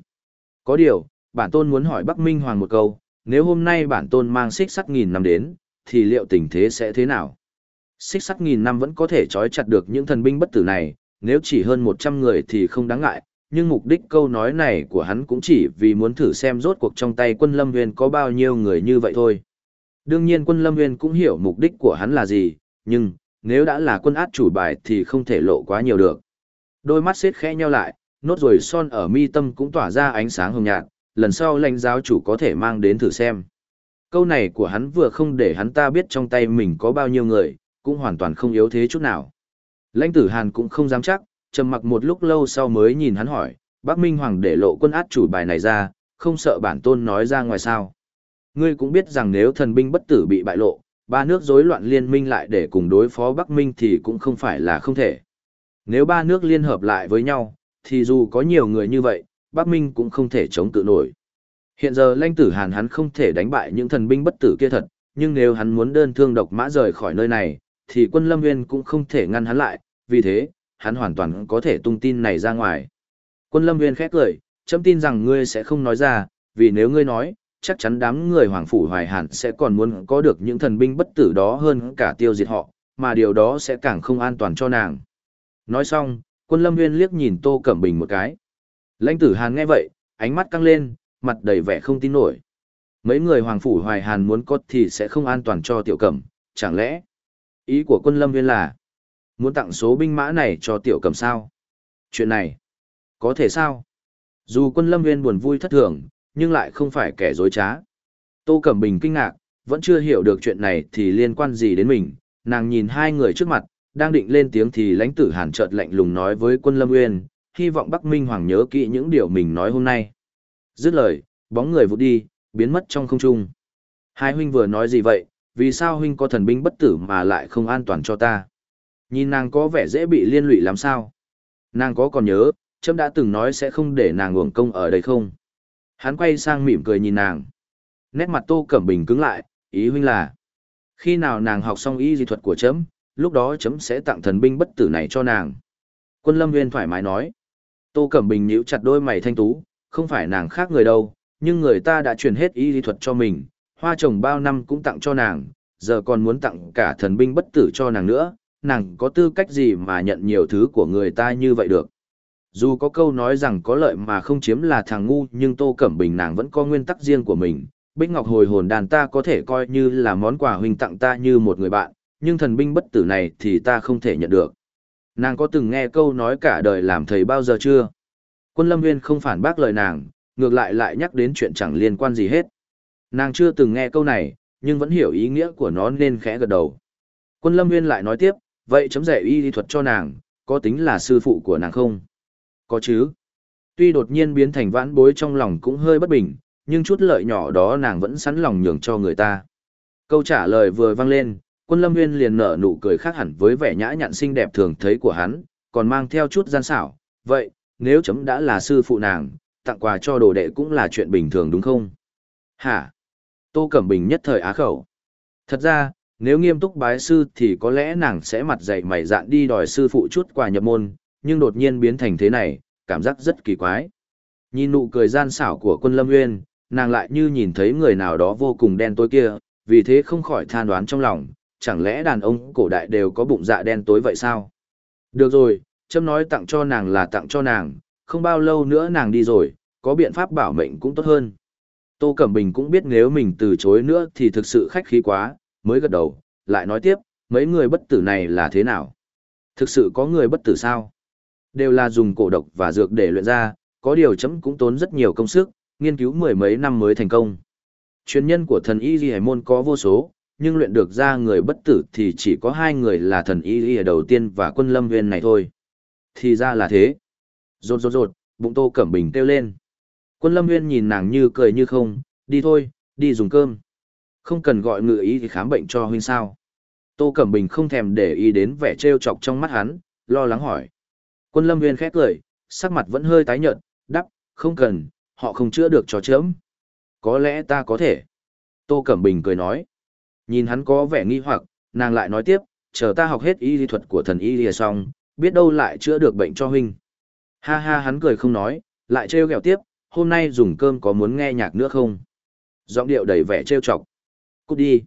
Có điều, bản tôn muốn hỏi Bắc Minh Hoàng một câu, nếu hôm nay bản tôn mang xích sắt nghìn năm đến, thì liệu tình thế sẽ thế nào? Xích sắt nghìn năm vẫn có thể trói chặt được những thần binh bất tử này, nếu chỉ hơn 100 người thì không đáng ngại, nhưng mục đích câu nói này của hắn cũng chỉ vì muốn thử xem rốt cuộc trong tay quân lâm nguyên có bao nhiêu người như vậy thôi. Đương nhiên quân lâm nguyên cũng hiểu mục đích của hắn là gì, nhưng, nếu đã là quân át chủ bài thì không thể lộ quá nhiều được. Đôi mắt xếp khẽ nheo lại, nốt rồi son ở mi tâm cũng tỏa ra ánh sáng hồng nhạt, lần sau lãnh giáo chủ có thể mang đến thử xem. Câu này của hắn vừa không để hắn ta biết trong tay mình có bao nhiêu người, cũng hoàn toàn không yếu thế chút nào. Lãnh tử Hàn cũng không dám chắc, trầm mặc một lúc lâu sau mới nhìn hắn hỏi, Bắc Minh Hoàng để lộ quân át chủ bài này ra, không sợ bản tôn nói ra ngoài sao. Ngươi cũng biết rằng nếu thần binh bất tử bị bại lộ, ba nước rối loạn liên minh lại để cùng đối phó Bắc Minh thì cũng không phải là không thể. Nếu ba nước liên hợp lại với nhau, thì dù có nhiều người như vậy, Bắc Minh cũng không thể chống tự nổi. Hiện giờ lãnh tử Hàn hắn không thể đánh bại những thần binh bất tử kia thật, nhưng nếu hắn muốn đơn thương độc mã rời khỏi nơi này, thì quân Lâm Nguyên cũng không thể ngăn hắn lại, vì thế, hắn hoàn toàn có thể tung tin này ra ngoài. Quân Lâm Nguyên khét cười, chấm tin rằng ngươi sẽ không nói ra, vì nếu ngươi nói, chắc chắn đám người Hoàng Phủ Hoài Hàn sẽ còn muốn có được những thần binh bất tử đó hơn cả tiêu diệt họ, mà điều đó sẽ càng không an toàn cho nàng. Nói xong, quân Lâm Nguyên liếc nhìn Tô Cẩm Bình một cái. Lãnh tử Hàn nghe vậy, ánh mắt căng lên, mặt đầy vẻ không tin nổi. Mấy người Hoàng Phủ Hoài Hàn muốn có thì sẽ không an toàn cho Tiểu Cẩm, chẳng lẽ? Ý của quân Lâm Nguyên là, muốn tặng số binh mã này cho Tiểu Cẩm sao? Chuyện này, có thể sao? Dù quân Lâm Nguyên buồn vui thất thường, nhưng lại không phải kẻ dối trá. Tô Cẩm Bình kinh ngạc, vẫn chưa hiểu được chuyện này thì liên quan gì đến mình, nàng nhìn hai người trước mặt, đang định lên tiếng thì lãnh tử hàn chợt lạnh lùng nói với quân Lâm Nguyên, hy vọng Bắc Minh Hoàng nhớ kỹ những điều mình nói hôm nay. Dứt lời, bóng người vụt đi, biến mất trong không trung. Hai huynh vừa nói gì vậy, vì sao huynh có thần binh bất tử mà lại không an toàn cho ta? Nhìn nàng có vẻ dễ bị liên lụy làm sao? Nàng có còn nhớ, trâm đã từng nói sẽ không để nàng uổng công ở đây không? Hắn quay sang mỉm cười nhìn nàng. Nét mặt Tô Cẩm Bình cứng lại, ý huynh là khi nào nàng học xong y di thuật của chấm, lúc đó chấm sẽ tặng thần binh bất tử này cho nàng. Quân Lâm Nguyên thoải mái nói. Tô Cẩm Bình nhíu chặt đôi mày thanh tú, không phải nàng khác người đâu, nhưng người ta đã truyền hết y di thuật cho mình, hoa trồng bao năm cũng tặng cho nàng, giờ còn muốn tặng cả thần binh bất tử cho nàng nữa, nàng có tư cách gì mà nhận nhiều thứ của người ta như vậy được. Dù có câu nói rằng có lợi mà không chiếm là thằng ngu nhưng Tô Cẩm Bình nàng vẫn có nguyên tắc riêng của mình. Bích Ngọc hồi hồn đàn ta có thể coi như là món quà huynh tặng ta như một người bạn, nhưng thần binh bất tử này thì ta không thể nhận được. Nàng có từng nghe câu nói cả đời làm thầy bao giờ chưa? Quân Lâm Nguyên không phản bác lời nàng, ngược lại lại nhắc đến chuyện chẳng liên quan gì hết. Nàng chưa từng nghe câu này, nhưng vẫn hiểu ý nghĩa của nó nên khẽ gật đầu. Quân Lâm Nguyên lại nói tiếp, vậy chấm dạy y lý thuật cho nàng, có tính là sư phụ của nàng không? Có chứ. Tuy đột nhiên biến thành vãn bối trong lòng cũng hơi bất bình, nhưng chút lợi nhỏ đó nàng vẫn sẵn lòng nhường cho người ta. Câu trả lời vừa vang lên, quân lâm nguyên liền nở nụ cười khác hẳn với vẻ nhã nhặn xinh đẹp thường thấy của hắn, còn mang theo chút gian xảo. Vậy, nếu chấm đã là sư phụ nàng, tặng quà cho đồ đệ cũng là chuyện bình thường đúng không? Hả? Tô Cẩm Bình nhất thời á khẩu. Thật ra, nếu nghiêm túc bái sư thì có lẽ nàng sẽ mặt dày mày dạn đi đòi sư phụ chút quà nhập môn, nhưng đột nhiên biến thành thế này, cảm giác rất kỳ quái. Nhìn nụ cười gian xảo của quân Lâm Nguyên, nàng lại như nhìn thấy người nào đó vô cùng đen tối kia, vì thế không khỏi than đoán trong lòng, chẳng lẽ đàn ông cổ đại đều có bụng dạ đen tối vậy sao? Được rồi, châm nói tặng cho nàng là tặng cho nàng, không bao lâu nữa nàng đi rồi, có biện pháp bảo mệnh cũng tốt hơn. Tô Cẩm Bình cũng biết nếu mình từ chối nữa thì thực sự khách khí quá, mới gật đầu, lại nói tiếp, mấy người bất tử này là thế nào? Thực sự có người bất tử sao? Đều là dùng cổ độc và dược để luyện ra, có điều chấm cũng tốn rất nhiều công sức, nghiên cứu mười mấy năm mới thành công. chuyên nhân của thần y Ghi môn có vô số, nhưng luyện được ra người bất tử thì chỉ có hai người là thần y Ghi đầu tiên và quân lâm viên này thôi. Thì ra là thế. Rột rột rột, bụng tô cẩm bình kêu lên. Quân lâm viên nhìn nàng như cười như không, đi thôi, đi dùng cơm. Không cần gọi ngự ý thì khám bệnh cho huynh sao. Tô Cẩm Bình không thèm để ý đến vẻ trêu chọc trong mắt hắn, lo lắng hỏi. Quân lâm viên khét cười, sắc mặt vẫn hơi tái nhợt, đắp, không cần, họ không chữa được cho chớm. Có lẽ ta có thể. Tô Cẩm Bình cười nói. Nhìn hắn có vẻ nghi hoặc, nàng lại nói tiếp, chờ ta học hết y lý thuật của thần y lìa xong, biết đâu lại chữa được bệnh cho huynh. Ha ha hắn cười không nói, lại trêu ghẹo tiếp, hôm nay dùng cơm có muốn nghe nhạc nữa không? Giọng điệu đầy vẻ trêu chọc. Cút đi.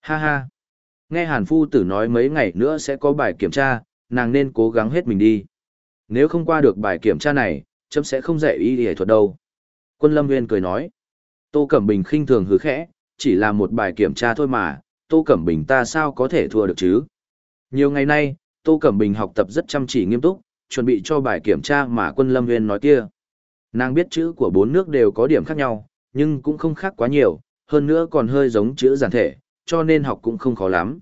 Ha ha. Nghe Hàn Phu tử nói mấy ngày nữa sẽ có bài kiểm tra, nàng nên cố gắng hết mình đi. Nếu không qua được bài kiểm tra này, chấm sẽ không dạy y y thuật đâu. Quân Lâm Nguyên cười nói. Tô Cẩm Bình khinh thường hứ khẽ, chỉ là một bài kiểm tra thôi mà, Tô Cẩm Bình ta sao có thể thua được chứ? Nhiều ngày nay, Tô Cẩm Bình học tập rất chăm chỉ nghiêm túc, chuẩn bị cho bài kiểm tra mà quân Lâm Nguyên nói kia. Nàng biết chữ của bốn nước đều có điểm khác nhau, nhưng cũng không khác quá nhiều, hơn nữa còn hơi giống chữ giản thể, cho nên học cũng không khó lắm.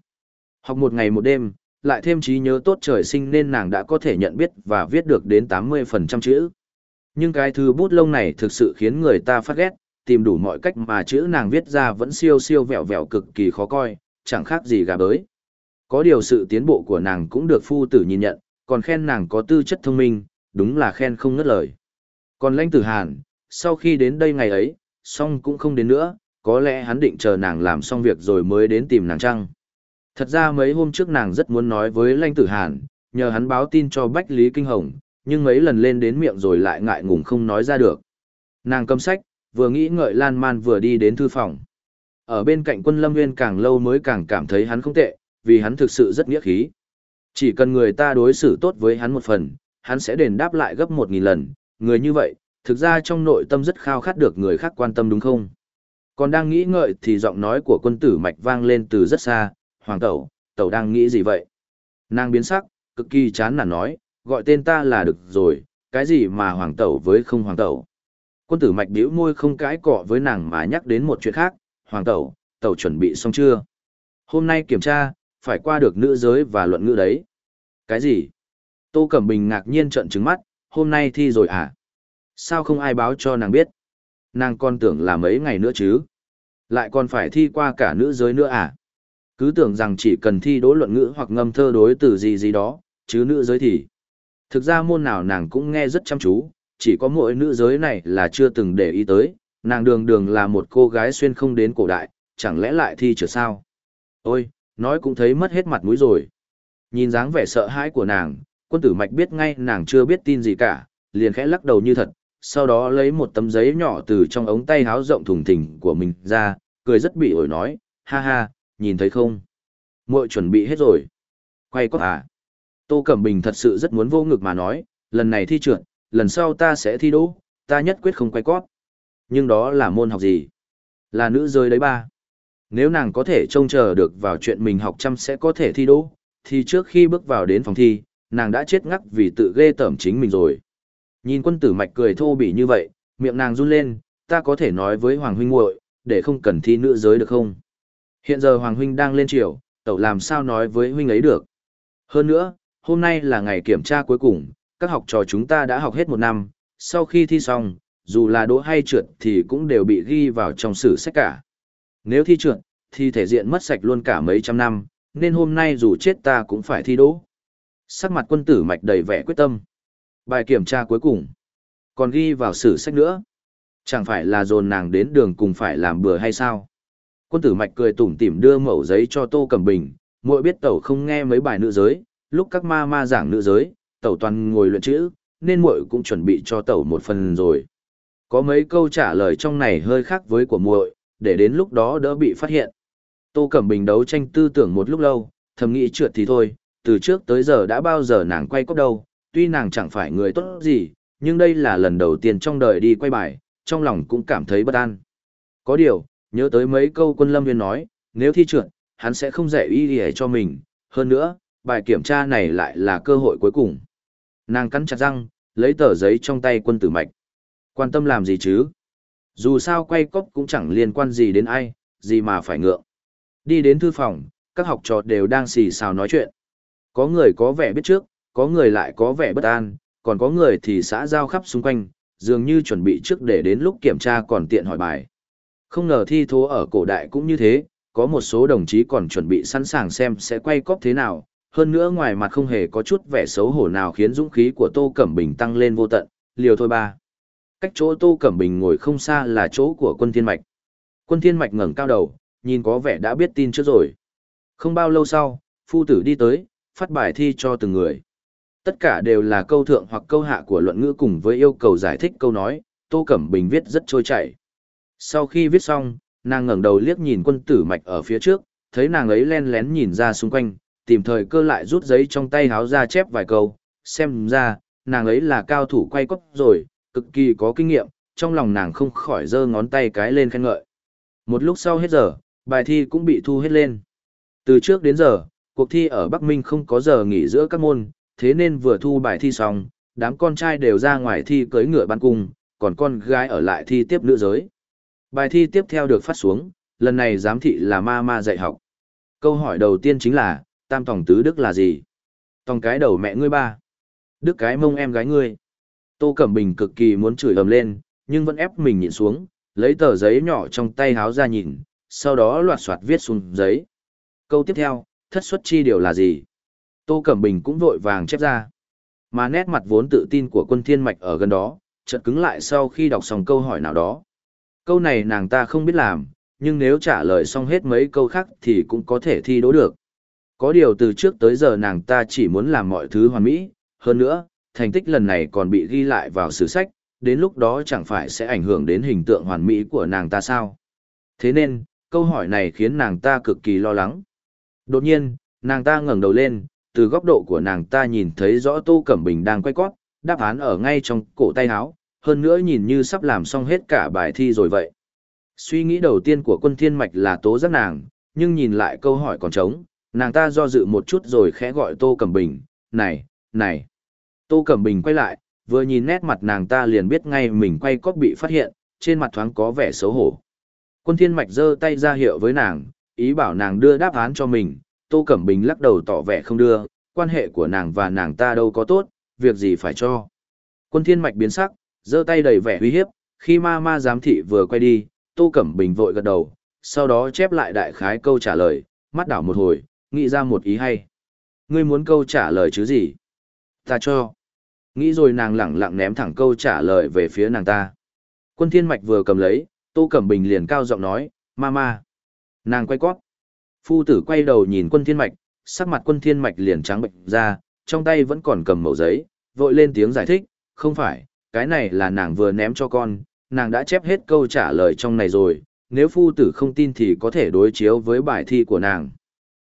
Học một ngày một đêm, lại thêm trí nhớ tốt trời sinh nên nàng đã có thể nhận biết và viết được đến 80% chữ. Nhưng cái thư bút lông này thực sự khiến người ta phát ghét, tìm đủ mọi cách mà chữ nàng viết ra vẫn siêu siêu vẹo vẹo cực kỳ khó coi, chẳng khác gì gà bới. Có điều sự tiến bộ của nàng cũng được phu tử nhìn nhận, còn khen nàng có tư chất thông minh, đúng là khen không ngất lời. Còn lãnh tử hàn, sau khi đến đây ngày ấy, xong cũng không đến nữa, có lẽ hắn định chờ nàng làm xong việc rồi mới đến tìm nàng chăng. Thật ra mấy hôm trước nàng rất muốn nói với Lanh tử hàn, nhờ hắn báo tin cho Bách Lý Kinh Hồng, nhưng mấy lần lên đến miệng rồi lại ngại ngùng không nói ra được. Nàng cầm sách, vừa nghĩ ngợi lan man vừa đi đến thư phòng. Ở bên cạnh quân lâm nguyên càng lâu mới càng cảm thấy hắn không tệ, vì hắn thực sự rất nghĩa khí. Chỉ cần người ta đối xử tốt với hắn một phần, hắn sẽ đền đáp lại gấp một nghìn lần, người như vậy, thực ra trong nội tâm rất khao khát được người khác quan tâm đúng không? Còn đang nghĩ ngợi thì giọng nói của quân tử mạch vang lên từ rất xa, Hoàng Tẩu, Tẩu đang nghĩ gì vậy? Nàng biến sắc, cực kỳ chán nản nói, gọi tên ta là được rồi, cái gì mà Hoàng Tẩu với không Hoàng Tẩu? Quân tử mạch bĩu môi không cãi cọ với nàng mà nhắc đến một chuyện khác, Hoàng Tẩu, Tẩu chuẩn bị xong chưa? Hôm nay kiểm tra, phải qua được nữ giới và luận ngữ đấy. Cái gì? Tô Cẩm Bình ngạc nhiên trợn trừng mắt, hôm nay thi rồi à? Sao không ai báo cho nàng biết? Nàng còn tưởng là mấy ngày nữa chứ? Lại còn phải thi qua cả nữ giới nữa à? Cứ tưởng rằng chỉ cần thi đỗ luận ngữ hoặc ngâm thơ đối từ gì gì đó, chứ nữ giới thì... Thực ra môn nào nàng cũng nghe rất chăm chú, chỉ có mỗi nữ giới này là chưa từng để ý tới, nàng đường đường là một cô gái xuyên không đến cổ đại, chẳng lẽ lại thi trở sao? Ôi, nói cũng thấy mất hết mặt mũi rồi. Nhìn dáng vẻ sợ hãi của nàng, quân tử mạch biết ngay nàng chưa biết tin gì cả, liền khẽ lắc đầu như thật, sau đó lấy một tấm giấy nhỏ từ trong ống tay háo rộng thùng thình của mình ra, cười rất bị ổi nói, ha ha, nhìn thấy không? muội chuẩn bị hết rồi. Quay có à? Tô Cẩm Bình thật sự rất muốn vô ngực mà nói, lần này thi trượt, lần sau ta sẽ thi đỗ, ta nhất quyết không quay cót. Nhưng đó là môn học gì? Là nữ rơi đấy ba. Nếu nàng có thể trông chờ được vào chuyện mình học chăm sẽ có thể thi đỗ, thì trước khi bước vào đến phòng thi, nàng đã chết ngắc vì tự ghê tởm chính mình rồi. Nhìn quân tử mạch cười thô bỉ như vậy, miệng nàng run lên, ta có thể nói với Hoàng huynh muội, để không cần thi nữ giới được không? Hiện giờ Hoàng huynh đang lên triều, tẩu làm sao nói với huynh ấy được? Hơn nữa, hôm nay là ngày kiểm tra cuối cùng, các học trò chúng ta đã học hết một năm, sau khi thi xong, dù là đỗ hay trượt thì cũng đều bị ghi vào trong sử sách cả. Nếu thi trượt, thì thể diện mất sạch luôn cả mấy trăm năm, nên hôm nay dù chết ta cũng phải thi đỗ. Sắc mặt quân tử mạch đầy vẻ quyết tâm. Bài kiểm tra cuối cùng. Còn ghi vào sử sách nữa. Chẳng phải là dồn nàng đến đường cùng phải làm bừa hay sao? Quân tử mạch cười tủm tỉm đưa mẩu giấy cho Tô Cẩm Bình, muội biết tẩu không nghe mấy bài nữ giới, lúc các ma ma giảng nữ giới, tẩu toàn ngồi luyện chữ, nên muội cũng chuẩn bị cho tẩu một phần rồi. Có mấy câu trả lời trong này hơi khác với của muội, để đến lúc đó đỡ bị phát hiện. Tô Cẩm Bình đấu tranh tư tưởng một lúc lâu, thầm nghĩ trượt thì thôi, từ trước tới giờ đã bao giờ nàng quay cốc đâu, tuy nàng chẳng phải người tốt gì, nhưng đây là lần đầu tiên trong đời đi quay bài, trong lòng cũng cảm thấy bất an. Có điều, nhớ tới mấy câu quân lâm viên nói, nếu thi trượt, hắn sẽ không dạy y y cho mình, hơn nữa, bài kiểm tra này lại là cơ hội cuối cùng. Nàng cắn chặt răng, lấy tờ giấy trong tay quân tử mạch. Quan tâm làm gì chứ? Dù sao quay cốc cũng chẳng liên quan gì đến ai, gì mà phải ngượng. Đi đến thư phòng, các học trò đều đang xì xào nói chuyện. Có người có vẻ biết trước, có người lại có vẻ bất an, còn có người thì xã giao khắp xung quanh, dường như chuẩn bị trước để đến lúc kiểm tra còn tiện hỏi bài. Không ngờ thi thố ở cổ đại cũng như thế, có một số đồng chí còn chuẩn bị sẵn sàng xem sẽ quay cóp thế nào, hơn nữa ngoài mặt không hề có chút vẻ xấu hổ nào khiến dũng khí của Tô Cẩm Bình tăng lên vô tận, liều thôi ba. Cách chỗ Tô Cẩm Bình ngồi không xa là chỗ của quân thiên mạch. Quân thiên mạch ngẩng cao đầu, nhìn có vẻ đã biết tin trước rồi. Không bao lâu sau, phu tử đi tới, phát bài thi cho từng người. Tất cả đều là câu thượng hoặc câu hạ của luận ngữ cùng với yêu cầu giải thích câu nói, Tô Cẩm Bình viết rất trôi chảy. Sau khi viết xong, nàng ngẩng đầu liếc nhìn quân tử mạch ở phía trước, thấy nàng ấy len lén nhìn ra xung quanh, tìm thời cơ lại rút giấy trong tay háo ra chép vài câu, xem ra, nàng ấy là cao thủ quay cốc rồi, cực kỳ có kinh nghiệm, trong lòng nàng không khỏi giơ ngón tay cái lên khen ngợi. Một lúc sau hết giờ, bài thi cũng bị thu hết lên. Từ trước đến giờ, cuộc thi ở Bắc Minh không có giờ nghỉ giữa các môn, thế nên vừa thu bài thi xong, đám con trai đều ra ngoài thi cưới ngựa ban cung, còn con gái ở lại thi tiếp nữ giới. Bài thi tiếp theo được phát xuống, lần này giám thị là ma ma dạy học. Câu hỏi đầu tiên chính là, tam tòng tứ đức là gì? Tòng cái đầu mẹ ngươi ba. Đức cái mông em gái ngươi. Tô Cẩm Bình cực kỳ muốn chửi ầm lên, nhưng vẫn ép mình nhịn xuống, lấy tờ giấy nhỏ trong tay háo ra nhìn, sau đó loạt soạt viết xuống giấy. Câu tiếp theo, thất xuất chi điều là gì? Tô Cẩm Bình cũng vội vàng chép ra. Mà nét mặt vốn tự tin của quân thiên mạch ở gần đó, chợt cứng lại sau khi đọc xong câu hỏi nào đó. Câu này nàng ta không biết làm, nhưng nếu trả lời xong hết mấy câu khác thì cũng có thể thi đỗ được. Có điều từ trước tới giờ nàng ta chỉ muốn làm mọi thứ hoàn mỹ, hơn nữa, thành tích lần này còn bị ghi lại vào sử sách, đến lúc đó chẳng phải sẽ ảnh hưởng đến hình tượng hoàn mỹ của nàng ta sao. Thế nên, câu hỏi này khiến nàng ta cực kỳ lo lắng. Đột nhiên, nàng ta ngẩng đầu lên, từ góc độ của nàng ta nhìn thấy rõ Tô Cẩm Bình đang quay cót, đáp án ở ngay trong cổ tay áo, hơn nữa nhìn như sắp làm xong hết cả bài thi rồi vậy. Suy nghĩ đầu tiên của quân thiên mạch là tố giác nàng, nhưng nhìn lại câu hỏi còn trống, nàng ta do dự một chút rồi khẽ gọi Tô Cẩm Bình, này, này. Tô Cẩm Bình quay lại, vừa nhìn nét mặt nàng ta liền biết ngay mình quay cóp bị phát hiện, trên mặt thoáng có vẻ xấu hổ. Quân thiên mạch giơ tay ra hiệu với nàng, ý bảo nàng đưa đáp án cho mình, Tô Cẩm Bình lắc đầu tỏ vẻ không đưa, quan hệ của nàng và nàng ta đâu có tốt, việc gì phải cho. Quân thiên mạch biến sắc, giơ tay đầy vẻ uy hiếp, khi ma ma giám thị vừa quay đi, Tô Cẩm Bình vội gật đầu, sau đó chép lại đại khái câu trả lời, mắt đảo một hồi, nghĩ ra một ý hay. Ngươi muốn câu trả lời chứ gì? Ta cho. Nghĩ rồi nàng lẳng lặng ném thẳng câu trả lời về phía nàng ta. Quân thiên mạch vừa cầm lấy, Tô Cẩm Bình liền cao giọng nói, ma ma. Nàng quay quát. Phu tử quay đầu nhìn quân thiên mạch, sắc mặt quân thiên mạch liền trắng bệnh ra, trong tay vẫn còn cầm mẩu giấy, vội lên tiếng giải thích, không phải, cái này là nàng vừa ném cho con, nàng đã chép hết câu trả lời trong này rồi, nếu phu tử không tin thì có thể đối chiếu với bài thi của nàng.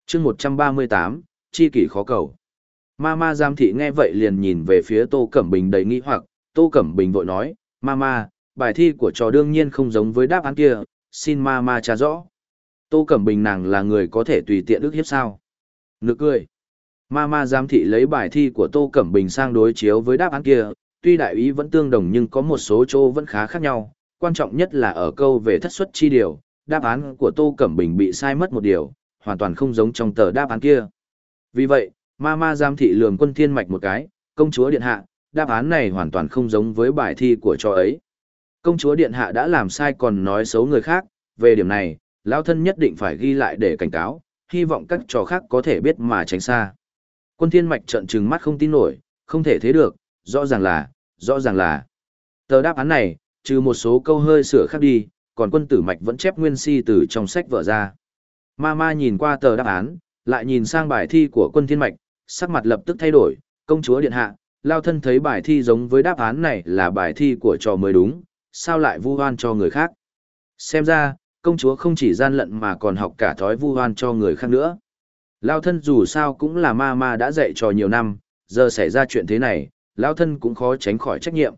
chương 138, chi kỷ khó cầu. Mama giam thị nghe vậy liền nhìn về phía Tô Cẩm Bình đầy nghi hoặc, Tô Cẩm Bình vội nói, Mama, bài thi của trò đương nhiên không giống với đáp án kia, xin Mama trả rõ. Tô Cẩm Bình nàng là người có thể tùy tiện ức hiếp sao. Nực cười. Mama giám thị lấy bài thi của Tô Cẩm Bình sang đối chiếu với đáp án kia, tuy đại ý vẫn tương đồng nhưng có một số chỗ vẫn khá khác nhau, quan trọng nhất là ở câu về thất suất chi điều, đáp án của Tô Cẩm Bình bị sai mất một điều, hoàn toàn không giống trong tờ đáp án kia. Vì vậy, Mama giám thị lường quân thiên mạch một cái, công chúa điện hạ, đáp án này hoàn toàn không giống với bài thi của cho ấy. Công chúa điện hạ đã làm sai còn nói xấu người khác, về điểm này, lão thân nhất định phải ghi lại để cảnh cáo, hy vọng các trò khác có thể biết mà tránh xa. Quân thiên mạch trợn trừng mắt không tin nổi, không thể thế được, rõ ràng là, rõ ràng là. Tờ đáp án này, trừ một số câu hơi sửa khác đi, còn quân tử mạch vẫn chép nguyên si từ trong sách vở ra. Ma ma nhìn qua tờ đáp án, lại nhìn sang bài thi của quân thiên mạch, sắc mặt lập tức thay đổi, công chúa điện hạ, lao thân thấy bài thi giống với đáp án này là bài thi của trò mới đúng, sao lại vu oan cho người khác. Xem ra, công chúa không chỉ gian lận mà còn học cả thói vu hoan cho người khác nữa. Lao thân dù sao cũng là ma ma đã dạy trò nhiều năm, giờ xảy ra chuyện thế này, Lao thân cũng khó tránh khỏi trách nhiệm.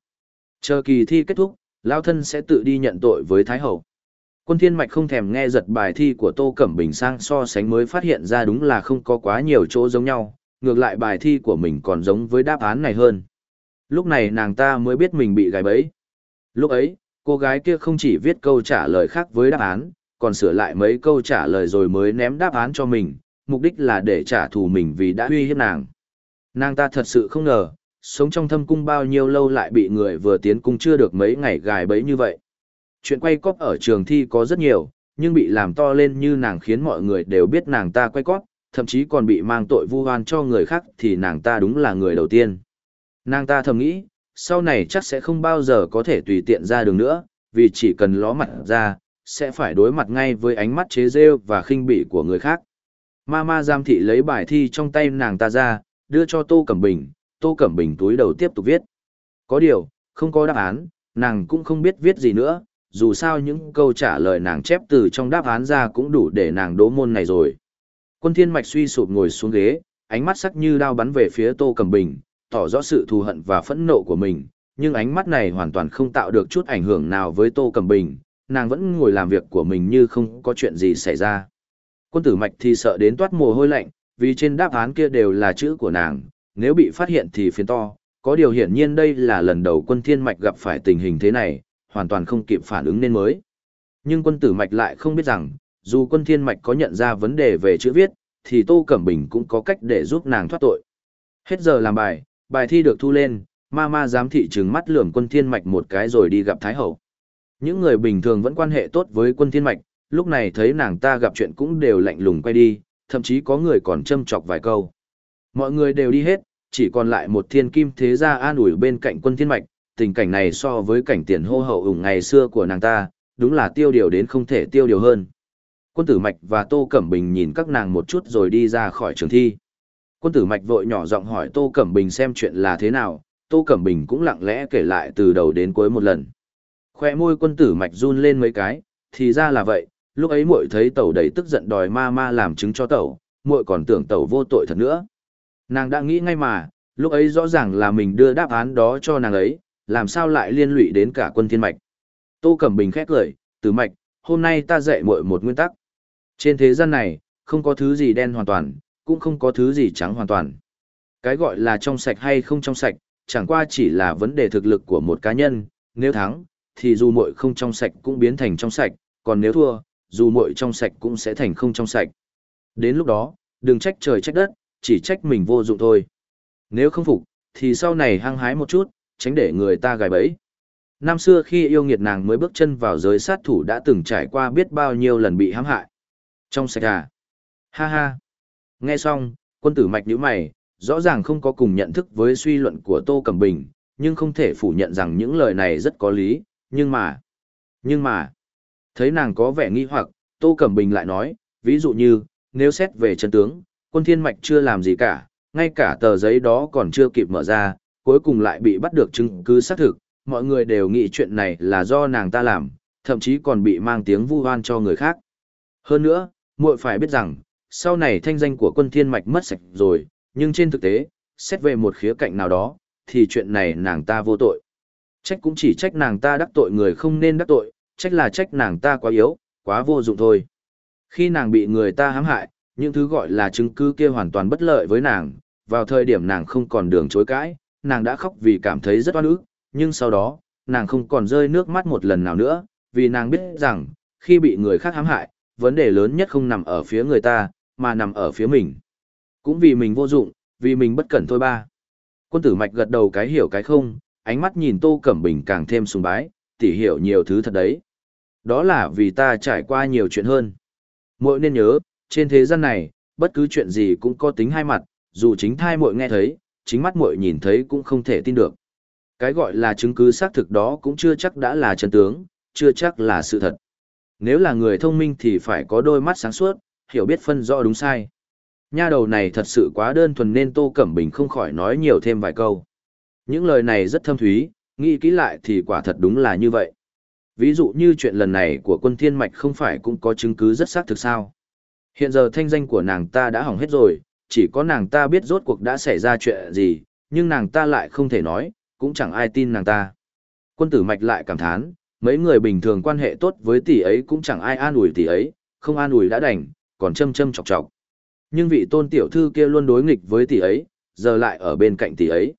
Chờ kỳ thi kết thúc, Lao thân sẽ tự đi nhận tội với Thái Hậu. Quân thiên mạch không thèm nghe giật bài thi của Tô Cẩm Bình sang so sánh mới phát hiện ra đúng là không có quá nhiều chỗ giống nhau, ngược lại bài thi của mình còn giống với đáp án này hơn. Lúc này nàng ta mới biết mình bị gài bẫy. Lúc ấy, cô gái kia không chỉ viết câu trả lời khác với đáp án, còn sửa lại mấy câu trả lời rồi mới ném đáp án cho mình, mục đích là để trả thù mình vì đã uy hiếp nàng. Nàng ta thật sự không ngờ, sống trong thâm cung bao nhiêu lâu lại bị người vừa tiến cung chưa được mấy ngày gài bấy như vậy. Chuyện quay cóp ở trường thi có rất nhiều, nhưng bị làm to lên như nàng khiến mọi người đều biết nàng ta quay cóp, thậm chí còn bị mang tội vu oan cho người khác thì nàng ta đúng là người đầu tiên. Nàng ta thầm nghĩ, sau này chắc sẽ không bao giờ có thể tùy tiện ra đường nữa, vì chỉ cần ló mặt ra, sẽ phải đối mặt ngay với ánh mắt chế rêu và khinh bỉ của người khác. Mama giam thị lấy bài thi trong tay nàng ta ra, đưa cho Tô Cẩm Bình, Tô Cẩm Bình túi đầu tiếp tục viết. Có điều, không có đáp án, nàng cũng không biết viết gì nữa, dù sao những câu trả lời nàng chép từ trong đáp án ra cũng đủ để nàng đố môn này rồi. Quân thiên mạch suy sụp ngồi xuống ghế, ánh mắt sắc như đao bắn về phía Tô Cẩm Bình, tỏ rõ sự thù hận và phẫn nộ của mình, nhưng ánh mắt này hoàn toàn không tạo được chút ảnh hưởng nào với Tô Cẩm Bình, nàng vẫn ngồi làm việc của mình như không có chuyện gì xảy ra. Quân tử mạch thì sợ đến toát mồ hôi lạnh, vì trên đáp án kia đều là chữ của nàng, nếu bị phát hiện thì phiền to, có điều hiển nhiên đây là lần đầu quân thiên mạch gặp phải tình hình thế này, hoàn toàn không kịp phản ứng nên mới. Nhưng quân tử mạch lại không biết rằng, dù quân thiên mạch có nhận ra vấn đề về chữ viết, thì Tô Cẩm Bình cũng có cách để giúp nàng thoát tội. Hết giờ làm bài, bài thi được thu lên, ma ma giám thị trừng mắt lườm quân thiên mạch một cái rồi đi gặp Thái Hậu. Những người bình thường vẫn quan hệ tốt với quân thiên mạch, lúc này thấy nàng ta gặp chuyện cũng đều lạnh lùng quay đi, thậm chí có người còn châm chọc vài câu. Mọi người đều đi hết, chỉ còn lại một thiên kim thế gia an ủi bên cạnh quân thiên mạch, tình cảnh này so với cảnh tiền hô hậu ủng ngày xưa của nàng ta, đúng là tiêu điều đến không thể tiêu điều hơn. Quân tử mạch và Tô Cẩm Bình nhìn các nàng một chút rồi đi ra khỏi trường thi. Quân tử mạch vội nhỏ giọng hỏi Tô Cẩm Bình xem chuyện là thế nào, Tô Cẩm Bình cũng lặng lẽ kể lại từ đầu đến cuối một lần. Khoe môi quân tử mạch run lên mấy cái, thì ra là vậy, lúc ấy muội thấy tẩu đầy tức giận đòi ma ma làm chứng cho tẩu, muội còn tưởng tẩu vô tội thật nữa. Nàng đã nghĩ ngay mà, lúc ấy rõ ràng là mình đưa đáp án đó cho nàng ấy, làm sao lại liên lụy đến cả quân thiên mạch. Tô Cẩm Bình khét cười, tử mạch, hôm nay ta dạy muội một nguyên tắc. Trên thế gian này, không có thứ gì đen hoàn toàn, cũng không có thứ gì trắng hoàn toàn. Cái gọi là trong sạch hay không trong sạch, chẳng qua chỉ là vấn đề thực lực của một cá nhân, nếu thắng, thì dù muội không trong sạch cũng biến thành trong sạch, còn nếu thua, dù muội trong sạch cũng sẽ thành không trong sạch. Đến lúc đó, đừng trách trời trách đất, chỉ trách mình vô dụng thôi. Nếu không phục, thì sau này hăng hái một chút, tránh để người ta gài bẫy. Năm xưa khi yêu nghiệt nàng mới bước chân vào giới sát thủ đã từng trải qua biết bao nhiêu lần bị hãm hại. Trong sạch à? Ha ha. Nghe xong, quân tử mạch nhíu mày, rõ ràng không có cùng nhận thức với suy luận của Tô Cẩm Bình, nhưng không thể phủ nhận rằng những lời này rất có lý, nhưng mà... Nhưng mà... Thấy nàng có vẻ nghi hoặc, Tô Cẩm Bình lại nói, ví dụ như, nếu xét về chân tướng, quân thiên mạch chưa làm gì cả, ngay cả tờ giấy đó còn chưa kịp mở ra, cuối cùng lại bị bắt được chứng cứ xác thực, mọi người đều nghĩ chuyện này là do nàng ta làm, thậm chí còn bị mang tiếng vu oan cho người khác. Hơn nữa, muội phải biết rằng, sau này thanh danh của quân thiên mạch mất sạch rồi, nhưng trên thực tế, xét về một khía cạnh nào đó, thì chuyện này nàng ta vô tội. Trách cũng chỉ trách nàng ta đắc tội người không nên đắc tội, trách là trách nàng ta quá yếu, quá vô dụng thôi. Khi nàng bị người ta hãm hại, những thứ gọi là chứng cứ kia hoàn toàn bất lợi với nàng, vào thời điểm nàng không còn đường chối cãi, nàng đã khóc vì cảm thấy rất oan ức, nhưng sau đó, nàng không còn rơi nước mắt một lần nào nữa, vì nàng biết rằng, khi bị người khác hãm hại, vấn đề lớn nhất không nằm ở phía người ta, mà nằm ở phía mình. Cũng vì mình vô dụng, vì mình bất cẩn thôi ba. Quân tử mạch gật đầu cái hiểu cái không, ánh mắt nhìn Tô Cẩm Bình càng thêm sùng bái, tỉ hiểu nhiều thứ thật đấy. Đó là vì ta trải qua nhiều chuyện hơn. Mội nên nhớ, trên thế gian này, bất cứ chuyện gì cũng có tính hai mặt, dù chính thai muội nghe thấy, chính mắt muội nhìn thấy cũng không thể tin được. Cái gọi là chứng cứ xác thực đó cũng chưa chắc đã là chân tướng, chưa chắc là sự thật. Nếu là người thông minh thì phải có đôi mắt sáng suốt, hiểu biết phân rõ đúng sai. Nha đầu này thật sự quá đơn thuần nên Tô Cẩm Bình không khỏi nói nhiều thêm vài câu. Những lời này rất thâm thúy, nghĩ kỹ lại thì quả thật đúng là như vậy. Ví dụ như chuyện lần này của quân thiên mạch không phải cũng có chứng cứ rất xác thực sao. Hiện giờ thanh danh của nàng ta đã hỏng hết rồi, chỉ có nàng ta biết rốt cuộc đã xảy ra chuyện gì, nhưng nàng ta lại không thể nói, cũng chẳng ai tin nàng ta. Quân tử mạch lại cảm thán, mấy người bình thường quan hệ tốt với tỷ ấy cũng chẳng ai an ủi tỷ ấy, không an ủi đã đành, còn châm châm chọc chọc. Nhưng vị tôn tiểu thư kia luôn đối nghịch với tỷ ấy, giờ lại ở bên cạnh tỷ ấy.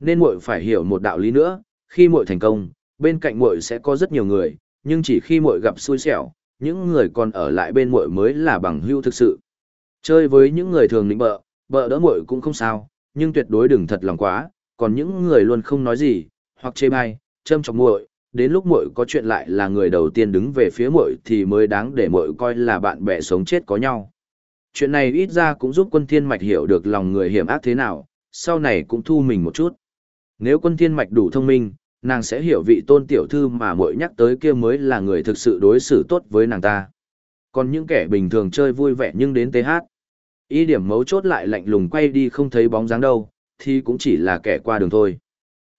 Nên muội phải hiểu một đạo lý nữa, khi muội thành công, bên cạnh muội sẽ có rất nhiều người, nhưng chỉ khi muội gặp xui xẻo, những người còn ở lại bên muội mới là bằng hữu thực sự. Chơi với những người thường lĩnh bợ, bợ đỡ muội cũng không sao, nhưng tuyệt đối đừng thật lòng quá, còn những người luôn không nói gì, hoặc chê bai, châm chọc muội, đến lúc muội có chuyện lại là người đầu tiên đứng về phía muội thì mới đáng để muội coi là bạn bè sống chết có nhau. Chuyện này ít ra cũng giúp quân thiên mạch hiểu được lòng người hiểm ác thế nào, sau này cũng thu mình một chút. Nếu quân thiên mạch đủ thông minh, nàng sẽ hiểu vị tôn tiểu thư mà muội nhắc tới kia mới là người thực sự đối xử tốt với nàng ta. Còn những kẻ bình thường chơi vui vẻ nhưng đến TH. Ý điểm mấu chốt lại lạnh lùng quay đi không thấy bóng dáng đâu, thì cũng chỉ là kẻ qua đường thôi.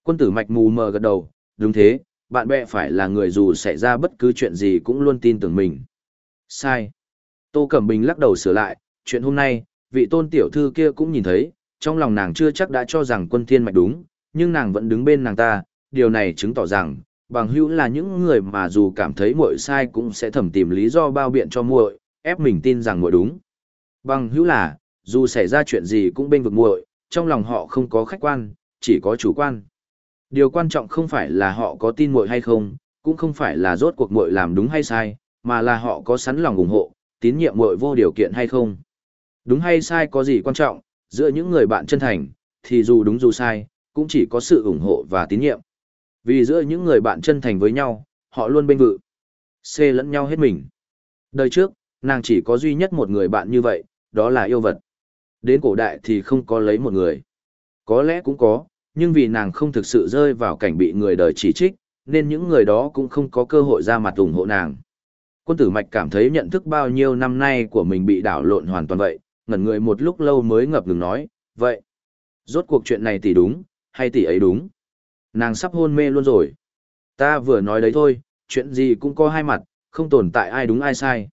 Quân tử mạch mù mờ gật đầu, đúng thế, bạn bè phải là người dù xảy ra bất cứ chuyện gì cũng luôn tin tưởng mình. Sai. Tô Cẩm Bình lắc đầu sửa lại, chuyện hôm nay, vị tôn tiểu thư kia cũng nhìn thấy, trong lòng nàng chưa chắc đã cho rằng quân thiên mạch đúng, nhưng nàng vẫn đứng bên nàng ta, điều này chứng tỏ rằng, bằng hữu là những người mà dù cảm thấy muội sai cũng sẽ thầm tìm lý do bao biện cho muội, ép mình tin rằng muội đúng. Bằng hữu là, dù xảy ra chuyện gì cũng bên vực muội, trong lòng họ không có khách quan, chỉ có chủ quan. Điều quan trọng không phải là họ có tin muội hay không, cũng không phải là rốt cuộc muội làm đúng hay sai, mà là họ có sẵn lòng ủng hộ, tín nhiệm muội vô điều kiện hay không. Đúng hay sai có gì quan trọng, giữa những người bạn chân thành, thì dù đúng dù sai, cũng chỉ có sự ủng hộ và tín nhiệm. Vì giữa những người bạn chân thành với nhau, họ luôn bên vự. xê lẫn nhau hết mình. Đời trước, nàng chỉ có duy nhất một người bạn như vậy, đó là yêu vật. Đến cổ đại thì không có lấy một người. Có lẽ cũng có, nhưng vì nàng không thực sự rơi vào cảnh bị người đời chỉ trích, nên những người đó cũng không có cơ hội ra mặt ủng hộ nàng. Quân tử mạch cảm thấy nhận thức bao nhiêu năm nay của mình bị đảo lộn hoàn toàn vậy, ngẩn người một lúc lâu mới ngập ngừng nói, vậy, rốt cuộc chuyện này tỷ đúng, hay tỷ ấy đúng? Nàng sắp hôn mê luôn rồi. Ta vừa nói đấy thôi, chuyện gì cũng có hai mặt, không tồn tại ai đúng ai sai.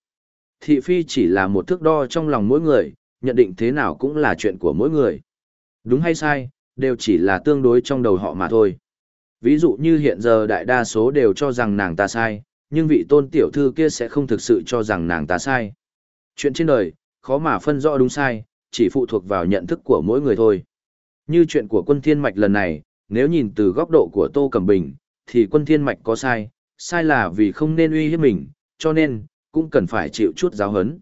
Thị phi chỉ là một thước đo trong lòng mỗi người, nhận định thế nào cũng là chuyện của mỗi người. Đúng hay sai, đều chỉ là tương đối trong đầu họ mà thôi. Ví dụ như hiện giờ đại đa số đều cho rằng nàng ta sai, nhưng vị tôn tiểu thư kia sẽ không thực sự cho rằng nàng ta sai. Chuyện trên đời, khó mà phân rõ đúng sai, chỉ phụ thuộc vào nhận thức của mỗi người thôi. Như chuyện của quân thiên mạch lần này, nếu nhìn từ góc độ của Tô Cẩm Bình, thì quân thiên mạch có sai, sai là vì không nên uy hiếp mình, cho nên, cũng cần phải chịu chút giáo hấn.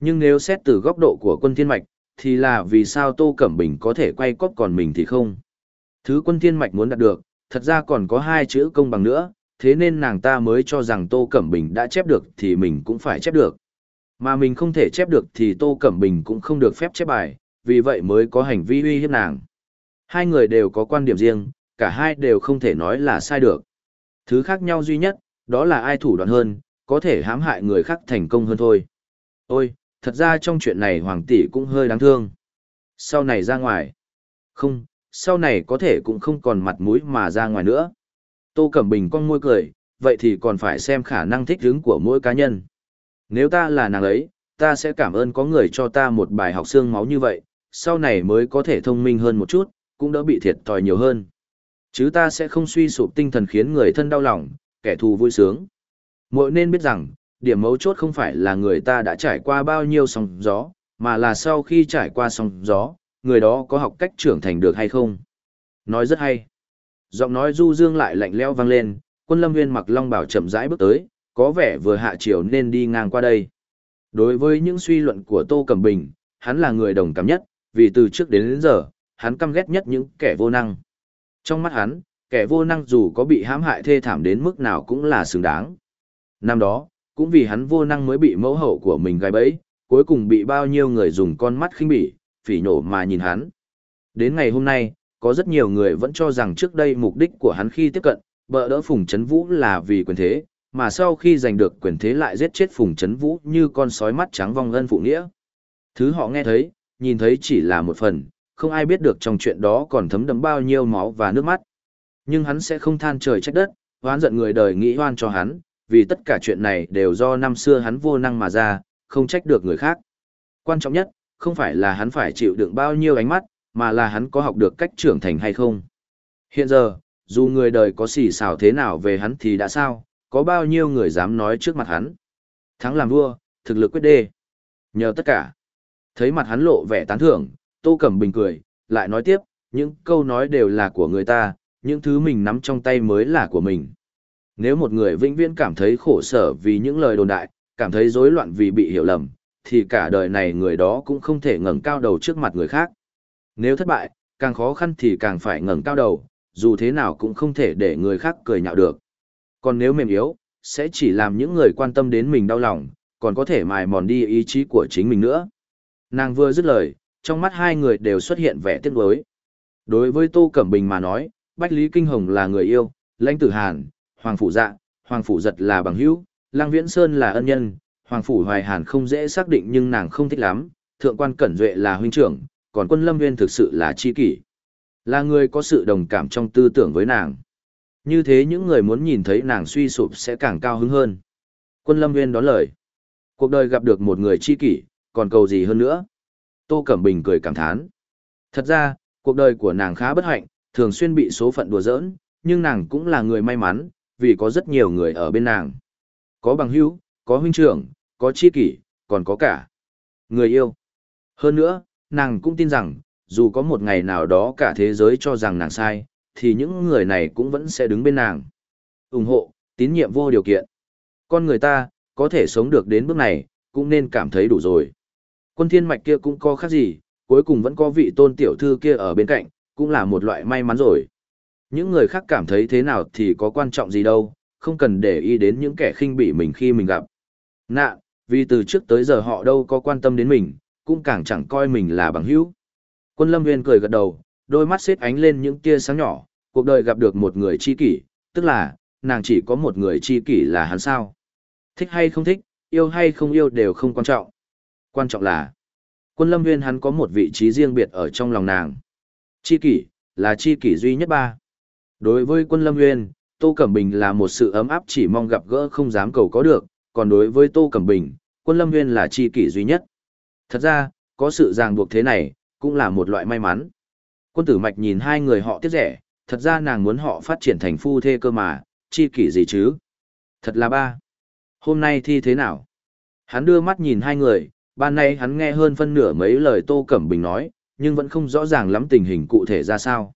Nhưng nếu xét từ góc độ của quân thiên mạch, thì là vì sao Tô Cẩm Bình có thể quay cóp còn mình thì không. Thứ quân thiên mạch muốn đạt được, thật ra còn có hai chữ công bằng nữa, thế nên nàng ta mới cho rằng Tô Cẩm Bình đã chép được thì mình cũng phải chép được. Mà mình không thể chép được thì Tô Cẩm Bình cũng không được phép chép bài, vì vậy mới có hành vi uy hiếp nàng. Hai người đều có quan điểm riêng, cả hai đều không thể nói là sai được. Thứ khác nhau duy nhất, đó là ai thủ đoạn hơn, có thể hãm hại người khác thành công hơn thôi. Ôi, thật ra trong chuyện này Hoàng tỷ cũng hơi đáng thương. Sau này ra ngoài. Không, sau này có thể cũng không còn mặt mũi mà ra ngoài nữa. Tô Cẩm Bình con môi cười, vậy thì còn phải xem khả năng thích ứng của mỗi cá nhân. Nếu ta là nàng ấy, ta sẽ cảm ơn có người cho ta một bài học xương máu như vậy, sau này mới có thể thông minh hơn một chút, cũng đỡ bị thiệt thòi nhiều hơn. Chứ ta sẽ không suy sụp tinh thần khiến người thân đau lòng, kẻ thù vui sướng. Mỗi nên biết rằng, điểm mấu chốt không phải là người ta đã trải qua bao nhiêu sóng gió, mà là sau khi trải qua sóng gió, người đó có học cách trưởng thành được hay không. Nói rất hay. Giọng nói du dương lại lạnh lẽo vang lên, quân lâm viên mặc long bảo chậm rãi bước tới, có vẻ vừa hạ chiều nên đi ngang qua đây. Đối với những suy luận của Tô Cẩm Bình, hắn là người đồng cảm nhất, vì từ trước đến, đến giờ, hắn căm ghét nhất những kẻ vô năng. Trong mắt hắn, kẻ vô năng dù có bị hãm hại thê thảm đến mức nào cũng là xứng đáng. Năm đó, cũng vì hắn vô năng mới bị mẫu hậu của mình gái bẫy, cuối cùng bị bao nhiêu người dùng con mắt khinh bỉ, phỉ nhổ mà nhìn hắn. Đến ngày hôm nay, có rất nhiều người vẫn cho rằng trước đây mục đích của hắn khi tiếp cận, bỡ đỡ Phùng Trấn Vũ là vì quyền thế, mà sau khi giành được quyền thế lại giết chết Phùng Trấn Vũ như con sói mắt trắng vong ân phụ nghĩa. Thứ họ nghe thấy, nhìn thấy chỉ là một phần, không ai biết được trong chuyện đó còn thấm đẫm bao nhiêu máu và nước mắt. Nhưng hắn sẽ không than trời trách đất, oán giận người đời nghĩ oan cho hắn, vì tất cả chuyện này đều do năm xưa hắn vô năng mà ra, không trách được người khác. Quan trọng nhất, không phải là hắn phải chịu đựng bao nhiêu ánh mắt, mà là hắn có học được cách trưởng thành hay không. Hiện giờ, dù người đời có xỉ xào thế nào về hắn thì đã sao, có bao nhiêu người dám nói trước mặt hắn. Thắng làm vua, thực lực quyết đê. Nhờ tất cả. Thấy mặt hắn lộ vẻ tán thưởng, Tô Cẩm Bình cười, lại nói tiếp, những câu nói đều là của người ta, những thứ mình nắm trong tay mới là của mình. Nếu một người vĩnh viễn cảm thấy khổ sở vì những lời đồn đại, cảm thấy rối loạn vì bị hiểu lầm, thì cả đời này người đó cũng không thể ngẩng cao đầu trước mặt người khác. Nếu thất bại, càng khó khăn thì càng phải ngẩng cao đầu, dù thế nào cũng không thể để người khác cười nhạo được. Còn nếu mềm yếu, sẽ chỉ làm những người quan tâm đến mình đau lòng, còn có thể mài mòn đi ý chí của chính mình nữa. Nàng vừa dứt lời, trong mắt hai người đều xuất hiện vẻ tiếc nuối. Đối với Tô Cẩm Bình mà nói, Bách Lý Kinh Hồng là người yêu, Lãnh Tử Hàn, Hoàng Phủ Dạ, Hoàng Phủ Giật là bằng hữu, Lăng Viễn Sơn là ân nhân, Hoàng Phủ Hoài Hàn không dễ xác định nhưng nàng không thích lắm, Thượng quan Cẩn Duệ là huynh trưởng, còn quân Lâm Nguyên thực sự là chi kỷ. Là người có sự đồng cảm trong tư tưởng với nàng. Như thế những người muốn nhìn thấy nàng suy sụp sẽ càng cao hứng hơn. Quân Lâm Nguyên đón lời. Cuộc đời gặp được một người chi kỷ, còn cầu gì hơn nữa. Tô Cẩm Bình cười cảm thán. Thật ra, cuộc đời của nàng khá bất hạnh, thường xuyên bị số phận đùa giỡn, nhưng nàng cũng là người may mắn, vì có rất nhiều người ở bên nàng. Có bằng hữu, có huynh trưởng, có chi kỷ, còn có cả người yêu. Hơn nữa, nàng cũng tin rằng, dù có một ngày nào đó cả thế giới cho rằng nàng sai, thì những người này cũng vẫn sẽ đứng bên nàng. ủng hộ, tín nhiệm vô điều kiện. Con người ta, có thể sống được đến bước này, cũng nên cảm thấy đủ rồi. Quân thiên mạch kia cũng có khác gì, cuối cùng vẫn có vị tôn tiểu thư kia ở bên cạnh, cũng là một loại may mắn rồi. Những người khác cảm thấy thế nào thì có quan trọng gì đâu, không cần để ý đến những kẻ khinh bỉ mình khi mình gặp. Nạ, vì từ trước tới giờ họ đâu có quan tâm đến mình, cũng càng chẳng coi mình là bằng hữu. Quân Lâm Nguyên cười gật đầu, đôi mắt xếp ánh lên những tia sáng nhỏ, cuộc đời gặp được một người chi kỷ, tức là, nàng chỉ có một người chi kỷ là hắn sao. Thích hay không thích, yêu hay không yêu đều không quan trọng. Quan trọng là, quân lâm nguyên hắn có một vị trí riêng biệt ở trong lòng nàng. Chi kỷ, là chi kỷ duy nhất ba. Đối với quân lâm nguyên, Tô Cẩm Bình là một sự ấm áp chỉ mong gặp gỡ không dám cầu có được, còn đối với Tô Cẩm Bình, quân lâm nguyên là chi kỷ duy nhất. Thật ra, có sự ràng buộc thế này, cũng là một loại may mắn. Quân tử mạch nhìn hai người họ tiếc rẻ, thật ra nàng muốn họ phát triển thành phu thê cơ mà, chi kỷ gì chứ? Thật là ba. Hôm nay thi thế nào? Hắn đưa mắt nhìn hai người, ban nay hắn nghe hơn phân nửa mấy lời Tô Cẩm Bình nói, nhưng vẫn không rõ ràng lắm tình hình cụ thể ra sao.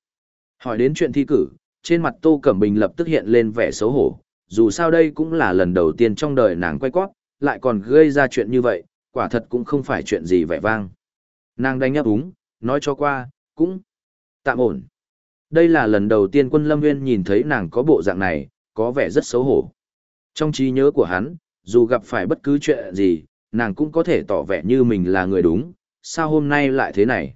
Hỏi đến chuyện thi cử, trên mặt Tô Cẩm Bình lập tức hiện lên vẻ xấu hổ, dù sao đây cũng là lần đầu tiên trong đời nàng quay quát, lại còn gây ra chuyện như vậy, quả thật cũng không phải chuyện gì vẻ vang. Nàng đánh nhấp úng, nói cho qua, cũng tạm ổn. Đây là lần đầu tiên quân Lâm Nguyên nhìn thấy nàng có bộ dạng này, có vẻ rất xấu hổ. Trong trí nhớ của hắn, dù gặp phải bất cứ chuyện gì, nàng cũng có thể tỏ vẻ như mình là người đúng, sao hôm nay lại thế này?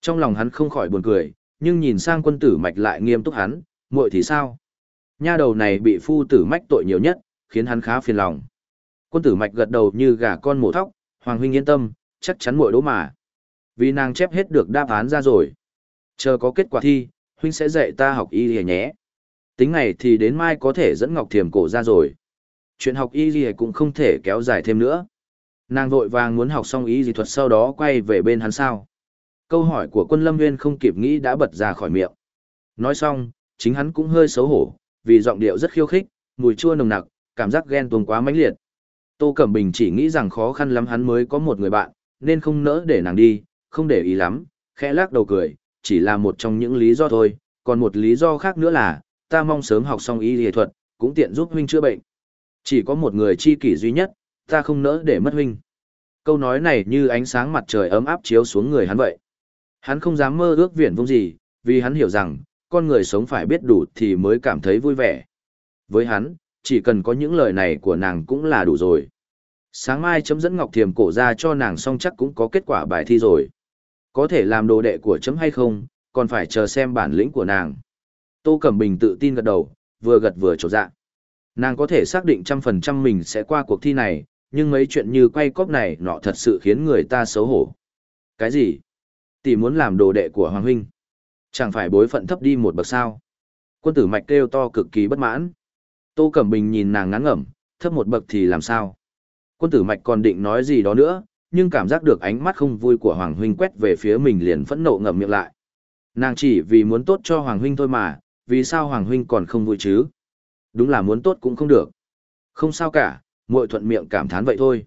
Trong lòng hắn không khỏi buồn cười, nhưng nhìn sang quân tử mạch lại nghiêm túc hắn, muội thì sao? Nha đầu này bị phu tử mách tội nhiều nhất, khiến hắn khá phiền lòng. Quân tử mạch gật đầu như gà con mổ thóc, hoàng huynh yên tâm, chắc chắn muội đỗ mà. Vì nàng chép hết được đáp án ra rồi. Chờ có kết quả thi, huynh sẽ dạy ta học y lìa nhé. Tính ngày thì đến mai có thể dẫn Ngọc Thiềm cổ ra rồi. Chuyện học y lìa cũng không thể kéo dài thêm nữa. Nàng vội vàng muốn học xong y dị thuật sau đó quay về bên hắn sao. Câu hỏi của quân Lâm Nguyên không kịp nghĩ đã bật ra khỏi miệng. Nói xong, chính hắn cũng hơi xấu hổ, vì giọng điệu rất khiêu khích, mùi chua nồng nặc, cảm giác ghen tuông quá mãnh liệt. Tô Cẩm Bình chỉ nghĩ rằng khó khăn lắm hắn mới có một người bạn, nên không nỡ để nàng đi, không để ý lắm, khẽ lắc đầu cười, chỉ là một trong những lý do thôi, còn một lý do khác nữa là, ta mong sớm học xong y y thuật, cũng tiện giúp huynh chữa bệnh. Chỉ có một người chi kỷ duy nhất, ta không nỡ để mất huynh. Câu nói này như ánh sáng mặt trời ấm áp chiếu xuống người hắn vậy. Hắn không dám mơ ước viển vông gì, vì hắn hiểu rằng, con người sống phải biết đủ thì mới cảm thấy vui vẻ. Với hắn, chỉ cần có những lời này của nàng cũng là đủ rồi. Sáng mai chấm dẫn Ngọc Thiềm cổ ra cho nàng xong chắc cũng có kết quả bài thi rồi. Có thể làm đồ đệ của chấm hay không, còn phải chờ xem bản lĩnh của nàng. Tô Cẩm Bình tự tin gật đầu, vừa gật vừa trột dạ. Nàng có thể xác định trăm phần trăm mình sẽ qua cuộc thi này, nhưng mấy chuyện như quay cóp này nọ thật sự khiến người ta xấu hổ. Cái gì? Tỷ muốn làm đồ đệ của Hoàng Huynh. Chẳng phải bối phận thấp đi một bậc sao. Quân tử mạch kêu to cực kỳ bất mãn. Tô Cẩm Bình nhìn nàng ngán ngẩm, thấp một bậc thì làm sao? Quân tử mạch còn định nói gì đó nữa, nhưng cảm giác được ánh mắt không vui của Hoàng Huynh quét về phía mình liền phẫn nộ ngậm miệng lại. Nàng chỉ vì muốn tốt cho Hoàng Huynh thôi mà, vì sao Hoàng Huynh còn không vui chứ? Đúng là muốn tốt cũng không được. Không sao cả, muội thuận miệng cảm thán vậy thôi.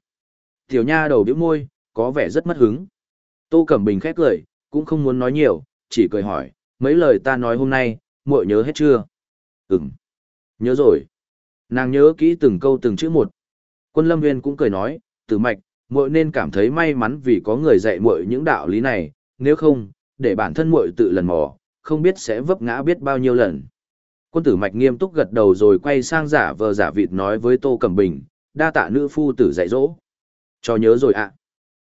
Tiểu nha đầu bĩu môi, có vẻ rất mất hứng. Tô Cẩm Bình khép cười, cũng không muốn nói nhiều, chỉ cười hỏi, mấy lời ta nói hôm nay, muội nhớ hết chưa? Ừm, nhớ rồi. Nàng nhớ kỹ từng câu từng chữ một. Quân Lâm Nguyên cũng cười nói, tử mạch, muội nên cảm thấy may mắn vì có người dạy muội những đạo lý này, nếu không, để bản thân muội tự lần mò, không biết sẽ vấp ngã biết bao nhiêu lần. Quân tử mạch nghiêm túc gật đầu rồi quay sang giả vờ giả vịt nói với Tô Cẩm Bình, đa tạ nữ phu tử dạy dỗ. Cho nhớ rồi ạ.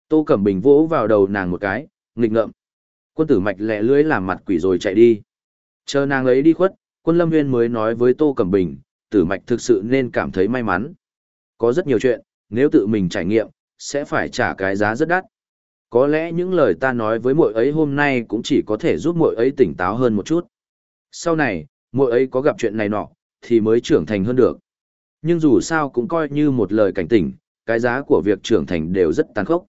Tô Cẩm Bình vỗ vào đầu nàng một cái, nghịch ngợm. Quân tử mạch lẹ lưới làm mặt quỷ rồi chạy đi. Chờ nàng ấy đi khuất, quân lâm nguyên mới nói với Tô Cẩm Bình, tử mạch thực sự nên cảm thấy may mắn. Có rất nhiều chuyện, nếu tự mình trải nghiệm, sẽ phải trả cái giá rất đắt. Có lẽ những lời ta nói với muội ấy hôm nay cũng chỉ có thể giúp muội ấy tỉnh táo hơn một chút. Sau này, muội ấy có gặp chuyện này nọ, thì mới trưởng thành hơn được. Nhưng dù sao cũng coi như một lời cảnh tỉnh, cái giá của việc trưởng thành đều rất tàn khốc.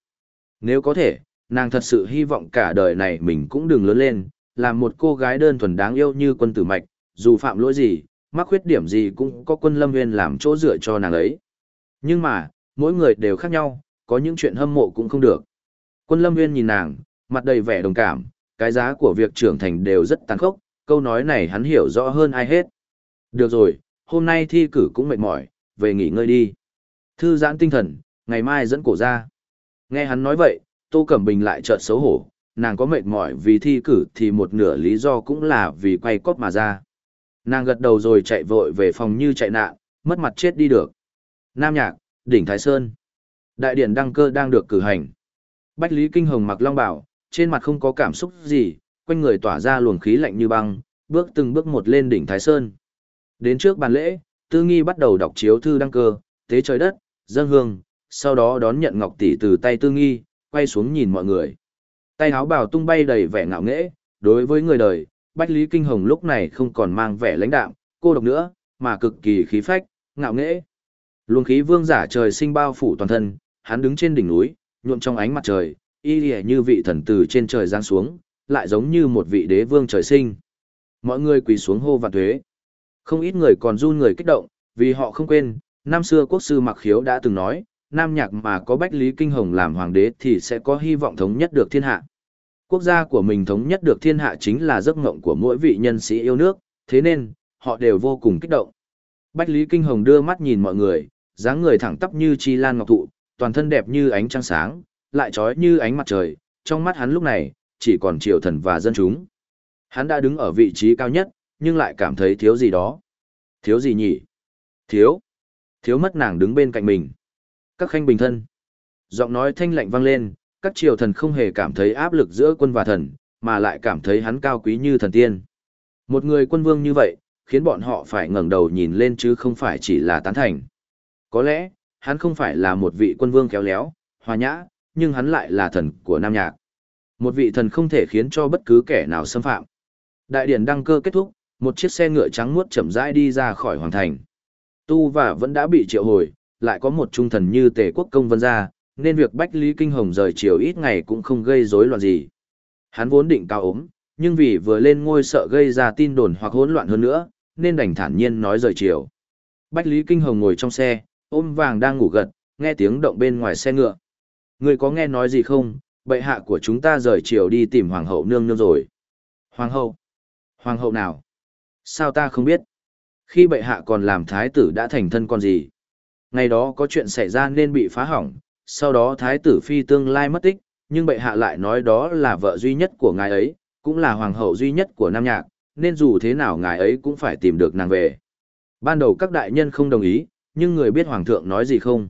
Nếu có thể, nàng thật sự hy vọng cả đời này mình cũng đừng lớn lên, làm một cô gái đơn thuần đáng yêu như quân tử mạch, dù phạm lỗi gì, mắc khuyết điểm gì cũng có quân lâm nguyên làm chỗ dựa cho nàng ấy. Nhưng mà, mỗi người đều khác nhau, có những chuyện hâm mộ cũng không được. Quân lâm nguyên nhìn nàng, mặt đầy vẻ đồng cảm, cái giá của việc trưởng thành đều rất tàn khốc, câu nói này hắn hiểu rõ hơn ai hết. Được rồi, hôm nay thi cử cũng mệt mỏi, về nghỉ ngơi đi. Thư giãn tinh thần, ngày mai dẫn cổ ra. Nghe hắn nói vậy, Tô Cẩm Bình lại chợt xấu hổ, nàng có mệt mỏi vì thi cử thì một nửa lý do cũng là vì quay cốt mà ra. Nàng gật đầu rồi chạy vội về phòng như chạy nạn, mất mặt chết đi được. Nam Nhạc, đỉnh Thái Sơn. Đại điển đăng cơ đang được cử hành. Bách Lý Kinh Hồng mặc long bảo, trên mặt không có cảm xúc gì, quanh người tỏa ra luồng khí lạnh như băng, bước từng bước một lên đỉnh Thái Sơn. Đến trước bàn lễ, Tư Nghi bắt đầu đọc chiếu thư đăng cơ, tế trời đất, dân hương, sau đó đón nhận ngọc tỷ từ tay Tư Nghi, quay xuống nhìn mọi người. Tay áo bào tung bay đầy vẻ ngạo nghễ, đối với người đời, Bách Lý Kinh Hồng lúc này không còn mang vẻ lãnh đạm, cô độc nữa, mà cực kỳ khí phách, ngạo nghễ. Luồng khí vương giả trời sinh bao phủ toàn thân, hắn đứng trên đỉnh núi, nhuộm trong ánh mặt trời, y lìa như vị thần từ trên trời giáng xuống, lại giống như một vị đế vương trời sinh. Mọi người quỳ xuống hô vạn thuế. Không ít người còn run người kích động, vì họ không quên, năm xưa quốc sư Mặc Khiếu đã từng nói, Nam Nhạc mà có Bách Lý Kinh Hồng làm hoàng đế thì sẽ có hy vọng thống nhất được thiên hạ. Quốc gia của mình thống nhất được thiên hạ chính là giấc mộng của mỗi vị nhân sĩ yêu nước, thế nên, họ đều vô cùng kích động. Bách Lý Kinh Hồng đưa mắt nhìn mọi người, dáng người thẳng tắp như chi lan ngọc thụ, toàn thân đẹp như ánh trăng sáng, lại trói như ánh mặt trời, trong mắt hắn lúc này, chỉ còn triều thần và dân chúng. Hắn đã đứng ở vị trí cao nhất, nhưng lại cảm thấy thiếu gì đó. Thiếu gì nhỉ? Thiếu. Thiếu mất nàng đứng bên cạnh mình. Các khanh bình thân. Giọng nói thanh lạnh vang lên, các triều thần không hề cảm thấy áp lực giữa quân và thần, mà lại cảm thấy hắn cao quý như thần tiên. Một người quân vương như vậy, khiến bọn họ phải ngẩng đầu nhìn lên chứ không phải chỉ là tán thành. Có lẽ, hắn không phải là một vị quân vương khéo léo, hòa nhã, nhưng hắn lại là thần của Nam Nhạc. Một vị thần không thể khiến cho bất cứ kẻ nào xâm phạm. Đại điển đăng cơ kết thúc, một chiếc xe ngựa trắng muốt chậm rãi đi ra khỏi hoàng thành. Tu và vẫn đã bị triệu hồi, lại có một trung thần như tề quốc công vân gia, nên việc Bách Lý Kinh Hồng rời chiều ít ngày cũng không gây rối loạn gì. Hắn vốn định cao ốm, nhưng vì vừa lên ngôi sợ gây ra tin đồn hoặc hỗn loạn hơn nữa, nên đành thản nhiên nói rời chiều. Bách Lý Kinh Hồng ngồi trong xe, ôm vàng đang ngủ gật, nghe tiếng động bên ngoài xe ngựa. Người có nghe nói gì không, bệ hạ của chúng ta rời chiều đi tìm hoàng hậu nương nương rồi. Hoàng hậu? Hoàng hậu nào? Sao ta không biết? Khi bệ hạ còn làm thái tử đã thành thân con gì? Ngày đó có chuyện xảy ra nên bị phá hỏng, sau đó thái tử phi tương lai mất tích, nhưng bệ hạ lại nói đó là vợ duy nhất của ngài ấy, cũng là hoàng hậu duy nhất của Nam Nhạc, nên dù thế nào ngài ấy cũng phải tìm được nàng về. Ban đầu các đại nhân không đồng ý, nhưng người biết hoàng thượng nói gì không?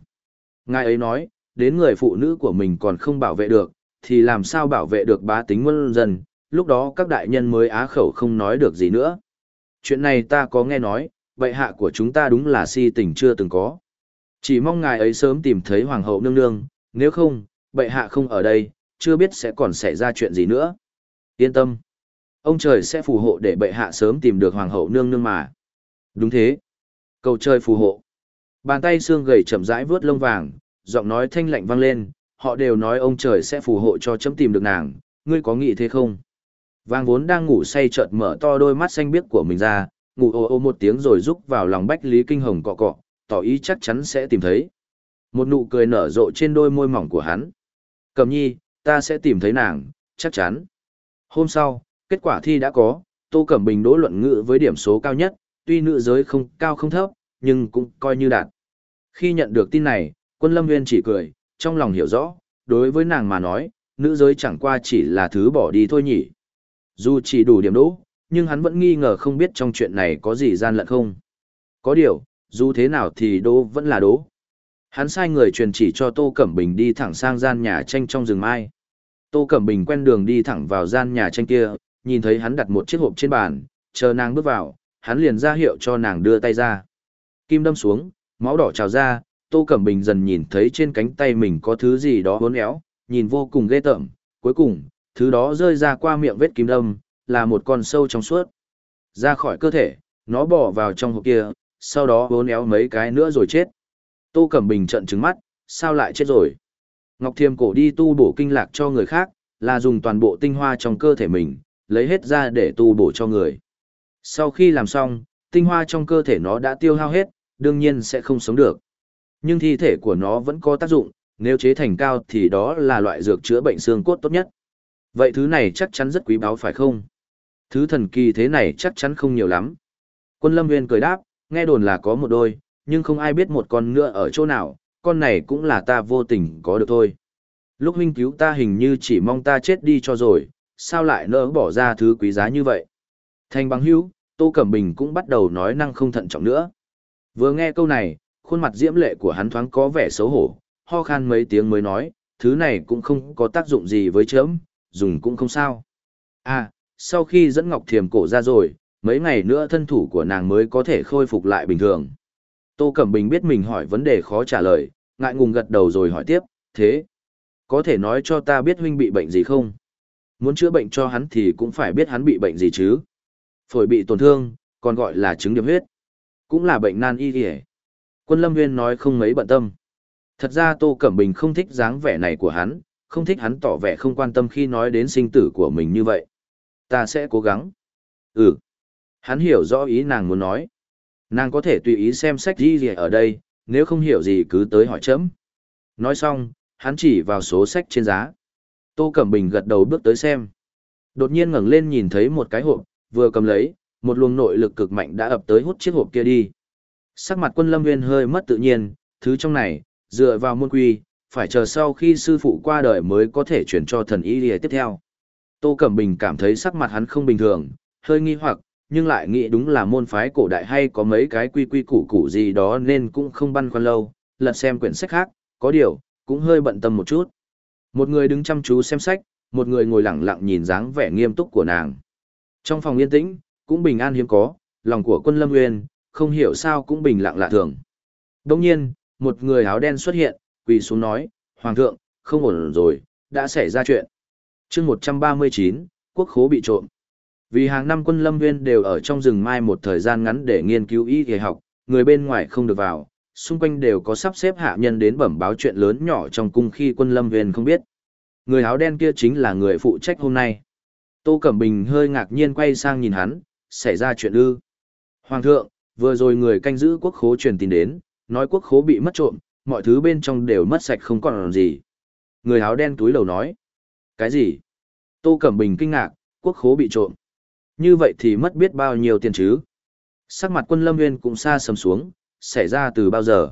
Ngài ấy nói, đến người phụ nữ của mình còn không bảo vệ được, thì làm sao bảo vệ được bá tính quân dân, lúc đó các đại nhân mới á khẩu không nói được gì nữa. Chuyện này ta có nghe nói, bệ hạ của chúng ta đúng là si tình chưa từng có. Chỉ mong ngài ấy sớm tìm thấy hoàng hậu nương nương, nếu không, bệ hạ không ở đây, chưa biết sẽ còn xảy ra chuyện gì nữa. Yên tâm. Ông trời sẽ phù hộ để bệ hạ sớm tìm được hoàng hậu nương nương mà. Đúng thế. Cầu trời phù hộ. Bàn tay xương gầy chậm rãi vướt lông vàng, giọng nói thanh lạnh vang lên, họ đều nói ông trời sẽ phù hộ cho chấm tìm được nàng, ngươi có nghĩ thế không? Vàng vốn đang ngủ say chợt mở to đôi mắt xanh biếc của mình ra, ngủ ô ô một tiếng rồi rúc vào lòng Bách Lý Kinh Hồng cọ cọ, tỏ ý chắc chắn sẽ tìm thấy. Một nụ cười nở rộ trên đôi môi mỏng của hắn. Cầm nhi, ta sẽ tìm thấy nàng, chắc chắn. Hôm sau, kết quả thi đã có, Tô Cẩm Bình đỗ luận ngữ với điểm số cao nhất, tuy nữ giới không cao không thấp, nhưng cũng coi như đạt. Khi nhận được tin này, quân lâm nguyên chỉ cười, trong lòng hiểu rõ, đối với nàng mà nói, nữ giới chẳng qua chỉ là thứ bỏ đi thôi nhỉ. Dù chỉ đủ điểm đỗ, nhưng hắn vẫn nghi ngờ không biết trong chuyện này có gì gian lận không. Có điều, dù thế nào thì đỗ vẫn là đỗ. Hắn sai người truyền chỉ cho Tô Cẩm Bình đi thẳng sang gian nhà tranh trong rừng mai. Tô Cẩm Bình quen đường đi thẳng vào gian nhà tranh kia, nhìn thấy hắn đặt một chiếc hộp trên bàn, chờ nàng bước vào, hắn liền ra hiệu cho nàng đưa tay ra. Kim đâm xuống, máu đỏ trào ra, Tô Cẩm Bình dần nhìn thấy trên cánh tay mình có thứ gì đó hốn éo, nhìn vô cùng ghê tởm, cuối cùng, thứ đó rơi ra qua miệng vết kim đâm, là một con sâu trong suốt. Ra khỏi cơ thể, nó bỏ vào trong hộp kia, sau đó vốn éo mấy cái nữa rồi chết. Tô Cẩm Bình trận trứng mắt, sao lại chết rồi? Ngọc Thiêm cổ đi tu bổ kinh lạc cho người khác, là dùng toàn bộ tinh hoa trong cơ thể mình, lấy hết ra để tu bổ cho người. Sau khi làm xong, tinh hoa trong cơ thể nó đã tiêu hao hết, đương nhiên sẽ không sống được. Nhưng thi thể của nó vẫn có tác dụng, nếu chế thành cao thì đó là loại dược chữa bệnh xương cốt tốt nhất. Vậy thứ này chắc chắn rất quý báu phải không? Thứ thần kỳ thế này chắc chắn không nhiều lắm. Quân Lâm Nguyên cười đáp, nghe đồn là có một đôi, nhưng không ai biết một con nữa ở chỗ nào, con này cũng là ta vô tình có được thôi. Lúc huynh cứu ta hình như chỉ mong ta chết đi cho rồi, sao lại nỡ bỏ ra thứ quý giá như vậy? Thành bằng hữu, Tô Cẩm Bình cũng bắt đầu nói năng không thận trọng nữa. Vừa nghe câu này, khuôn mặt diễm lệ của hắn thoáng có vẻ xấu hổ, ho khan mấy tiếng mới nói, thứ này cũng không có tác dụng gì với chớm, dùng cũng không sao. À, sau khi dẫn Ngọc Thiềm cổ ra rồi, mấy ngày nữa thân thủ của nàng mới có thể khôi phục lại bình thường. Tô Cẩm Bình biết mình hỏi vấn đề khó trả lời, ngại ngùng gật đầu rồi hỏi tiếp, thế, có thể nói cho ta biết huynh bị bệnh gì không? Muốn chữa bệnh cho hắn thì cũng phải biết hắn bị bệnh gì chứ. Phổi bị tổn thương, còn gọi là chứng điểm huyết. Cũng là bệnh nan y kìa. Quân Lâm Nguyên nói không mấy bận tâm. Thật ra Tô Cẩm Bình không thích dáng vẻ này của hắn, không thích hắn tỏ vẻ không quan tâm khi nói đến sinh tử của mình như vậy. Ta sẽ cố gắng. Ừ. Hắn hiểu rõ ý nàng muốn nói. Nàng có thể tùy ý xem sách gì gì ở đây, nếu không hiểu gì cứ tới hỏi chấm. Nói xong, hắn chỉ vào số sách trên giá. Tô Cẩm Bình gật đầu bước tới xem. Đột nhiên ngẩng lên nhìn thấy một cái hộp, vừa cầm lấy, một luồng nội lực cực mạnh đã ập tới hút chiếc hộp kia đi. Sắc mặt quân lâm nguyên hơi mất tự nhiên, thứ trong này, dựa vào môn quy, phải chờ sau khi sư phụ qua đời mới có thể chuyển cho thần y lìa tiếp theo. Tô Cẩm Bình cảm thấy sắc mặt hắn không bình thường, hơi nghi hoặc, nhưng lại nghĩ đúng là môn phái cổ đại hay có mấy cái quy quy củ củ gì đó nên cũng không băn khoăn lâu, lật xem quyển sách khác, có điều, cũng hơi bận tâm một chút. Một người đứng chăm chú xem sách, một người ngồi lặng lặng nhìn dáng vẻ nghiêm túc của nàng. Trong phòng yên tĩnh, cũng bình an hiếm có, lòng của quân lâm nguyên, không hiểu sao cũng bình lặng lạ thường. Đồng nhiên, một người áo đen xuất hiện, quỳ xuống nói, Hoàng thượng, không ổn rồi, đã xảy ra chuyện. chương 139, quốc khố bị trộm. Vì hàng năm quân lâm viên đều ở trong rừng mai một thời gian ngắn để nghiên cứu y y học, người bên ngoài không được vào, xung quanh đều có sắp xếp hạ nhân đến bẩm báo chuyện lớn nhỏ trong cung khi quân lâm viên không biết. Người áo đen kia chính là người phụ trách hôm nay. Tô Cẩm Bình hơi ngạc nhiên quay sang nhìn hắn, xảy ra chuyện ư. Hoàng thượng, vừa rồi người canh giữ quốc khố truyền tin đến, nói quốc khố bị mất trộm, mọi thứ bên trong đều mất sạch không còn gì. Người áo đen túi lầu nói. Cái gì? Tô Cẩm Bình kinh ngạc, quốc khố bị trộm. Như vậy thì mất biết bao nhiêu tiền chứ? Sắc mặt quân lâm nguyên cũng xa sầm xuống, xảy ra từ bao giờ?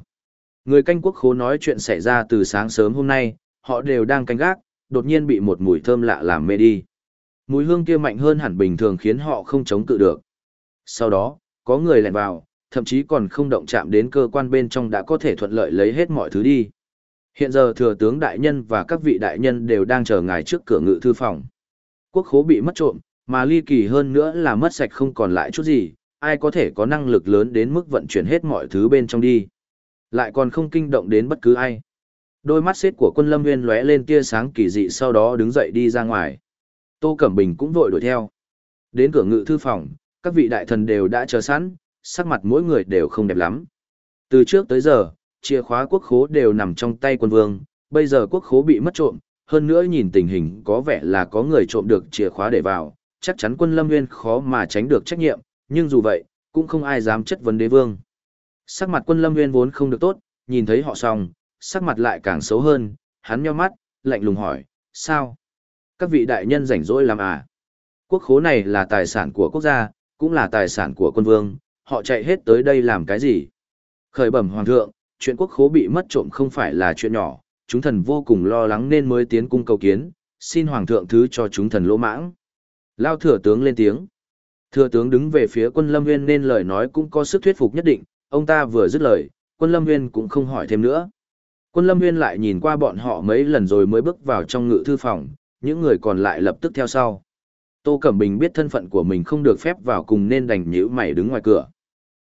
Người canh quốc khố nói chuyện xảy ra từ sáng sớm hôm nay, họ đều đang canh gác, đột nhiên bị một mùi thơm lạ làm mê đi. Mùi hương kia mạnh hơn hẳn bình thường khiến họ không chống cự được. Sau đó, có người lẻn vào, thậm chí còn không động chạm đến cơ quan bên trong đã có thể thuận lợi lấy hết mọi thứ đi. Hiện giờ thừa tướng đại nhân và các vị đại nhân đều đang chờ ngài trước cửa ngự thư phòng. Quốc khố bị mất trộm, mà ly kỳ hơn nữa là mất sạch không còn lại chút gì, ai có thể có năng lực lớn đến mức vận chuyển hết mọi thứ bên trong đi. Lại còn không kinh động đến bất cứ ai. Đôi mắt xếp của quân lâm nguyên lóe lên tia sáng kỳ dị sau đó đứng dậy đi ra ngoài. Tô Cẩm Bình cũng vội đuổi theo. Đến cửa ngự thư phòng, các vị đại thần đều đã chờ sẵn, sắc mặt mỗi người đều không đẹp lắm. Từ trước tới giờ, chìa khóa quốc khố đều nằm trong tay quân vương, bây giờ quốc khố bị mất trộm, hơn nữa nhìn tình hình có vẻ là có người trộm được chìa khóa để vào, chắc chắn quân lâm nguyên khó mà tránh được trách nhiệm, nhưng dù vậy, cũng không ai dám chất vấn đế vương. Sắc mặt quân lâm nguyên vốn không được tốt, nhìn thấy họ xong, sắc mặt lại càng xấu hơn, hắn nheo mắt, lạnh lùng hỏi, sao? Các vị đại nhân rảnh rỗi làm à? Quốc khố này là tài sản của quốc gia, cũng là tài sản của quân vương, họ chạy hết tới đây làm cái gì? Khởi bẩm hoàng thượng, chuyện quốc khố bị mất trộm không phải là chuyện nhỏ, chúng thần vô cùng lo lắng nên mới tiến cung cầu kiến, xin hoàng thượng thứ cho chúng thần lỗ mãng. Lao thừa tướng lên tiếng. Thừa tướng đứng về phía quân lâm nguyên nên lời nói cũng có sức thuyết phục nhất định, ông ta vừa dứt lời, quân lâm nguyên cũng không hỏi thêm nữa. Quân lâm nguyên lại nhìn qua bọn họ mấy lần rồi mới bước vào trong ngự thư phòng, những người còn lại lập tức theo sau. Tô Cẩm Bình biết thân phận của mình không được phép vào cùng nên đành nhíu mày đứng ngoài cửa.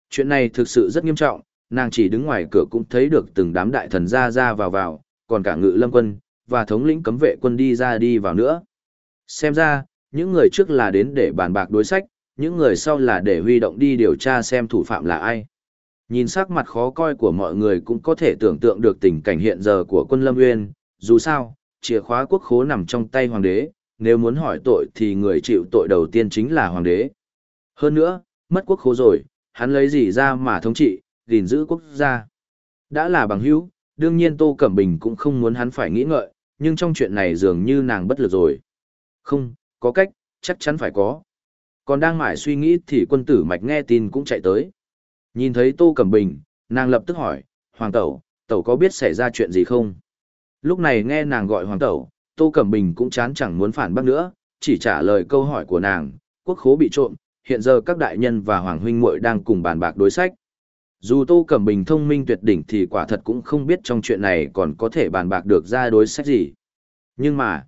Chuyện này thực sự rất nghiêm trọng, nàng chỉ đứng ngoài cửa cũng thấy được từng đám đại thần ra ra vào vào, còn cả ngự lâm quân, và thống lĩnh cấm vệ quân đi ra đi vào nữa. Xem ra, những người trước là đến để bàn bạc đối sách, những người sau là để huy động đi điều tra xem thủ phạm là ai. Nhìn sắc mặt khó coi của mọi người cũng có thể tưởng tượng được tình cảnh hiện giờ của quân Lâm Nguyên, dù sao, chìa khóa quốc khố nằm trong tay hoàng đế, nếu muốn hỏi tội thì người chịu tội đầu tiên chính là hoàng đế. Hơn nữa, mất quốc khố rồi, hắn lấy gì ra mà thống trị, gìn giữ quốc gia. Đã là bằng hữu, đương nhiên Tô Cẩm Bình cũng không muốn hắn phải nghĩ ngợi, nhưng trong chuyện này dường như nàng bất lực rồi. Không, có cách, chắc chắn phải có. Còn đang mải suy nghĩ thì quân tử mạch nghe tin cũng chạy tới. Nhìn thấy Tô Cẩm Bình, nàng lập tức hỏi, Hoàng Tẩu, Tẩu có biết xảy ra chuyện gì không? Lúc này nghe nàng gọi Hoàng Tẩu, Tô Cẩm Bình cũng chán chẳng muốn phản bác nữa, chỉ trả lời câu hỏi của nàng, quốc khố bị trộm, hiện giờ các đại nhân và Hoàng Huynh muội đang cùng bàn bạc đối sách. Dù Tô Cẩm Bình thông minh tuyệt đỉnh thì quả thật cũng không biết trong chuyện này còn có thể bàn bạc được ra đối sách gì. Nhưng mà,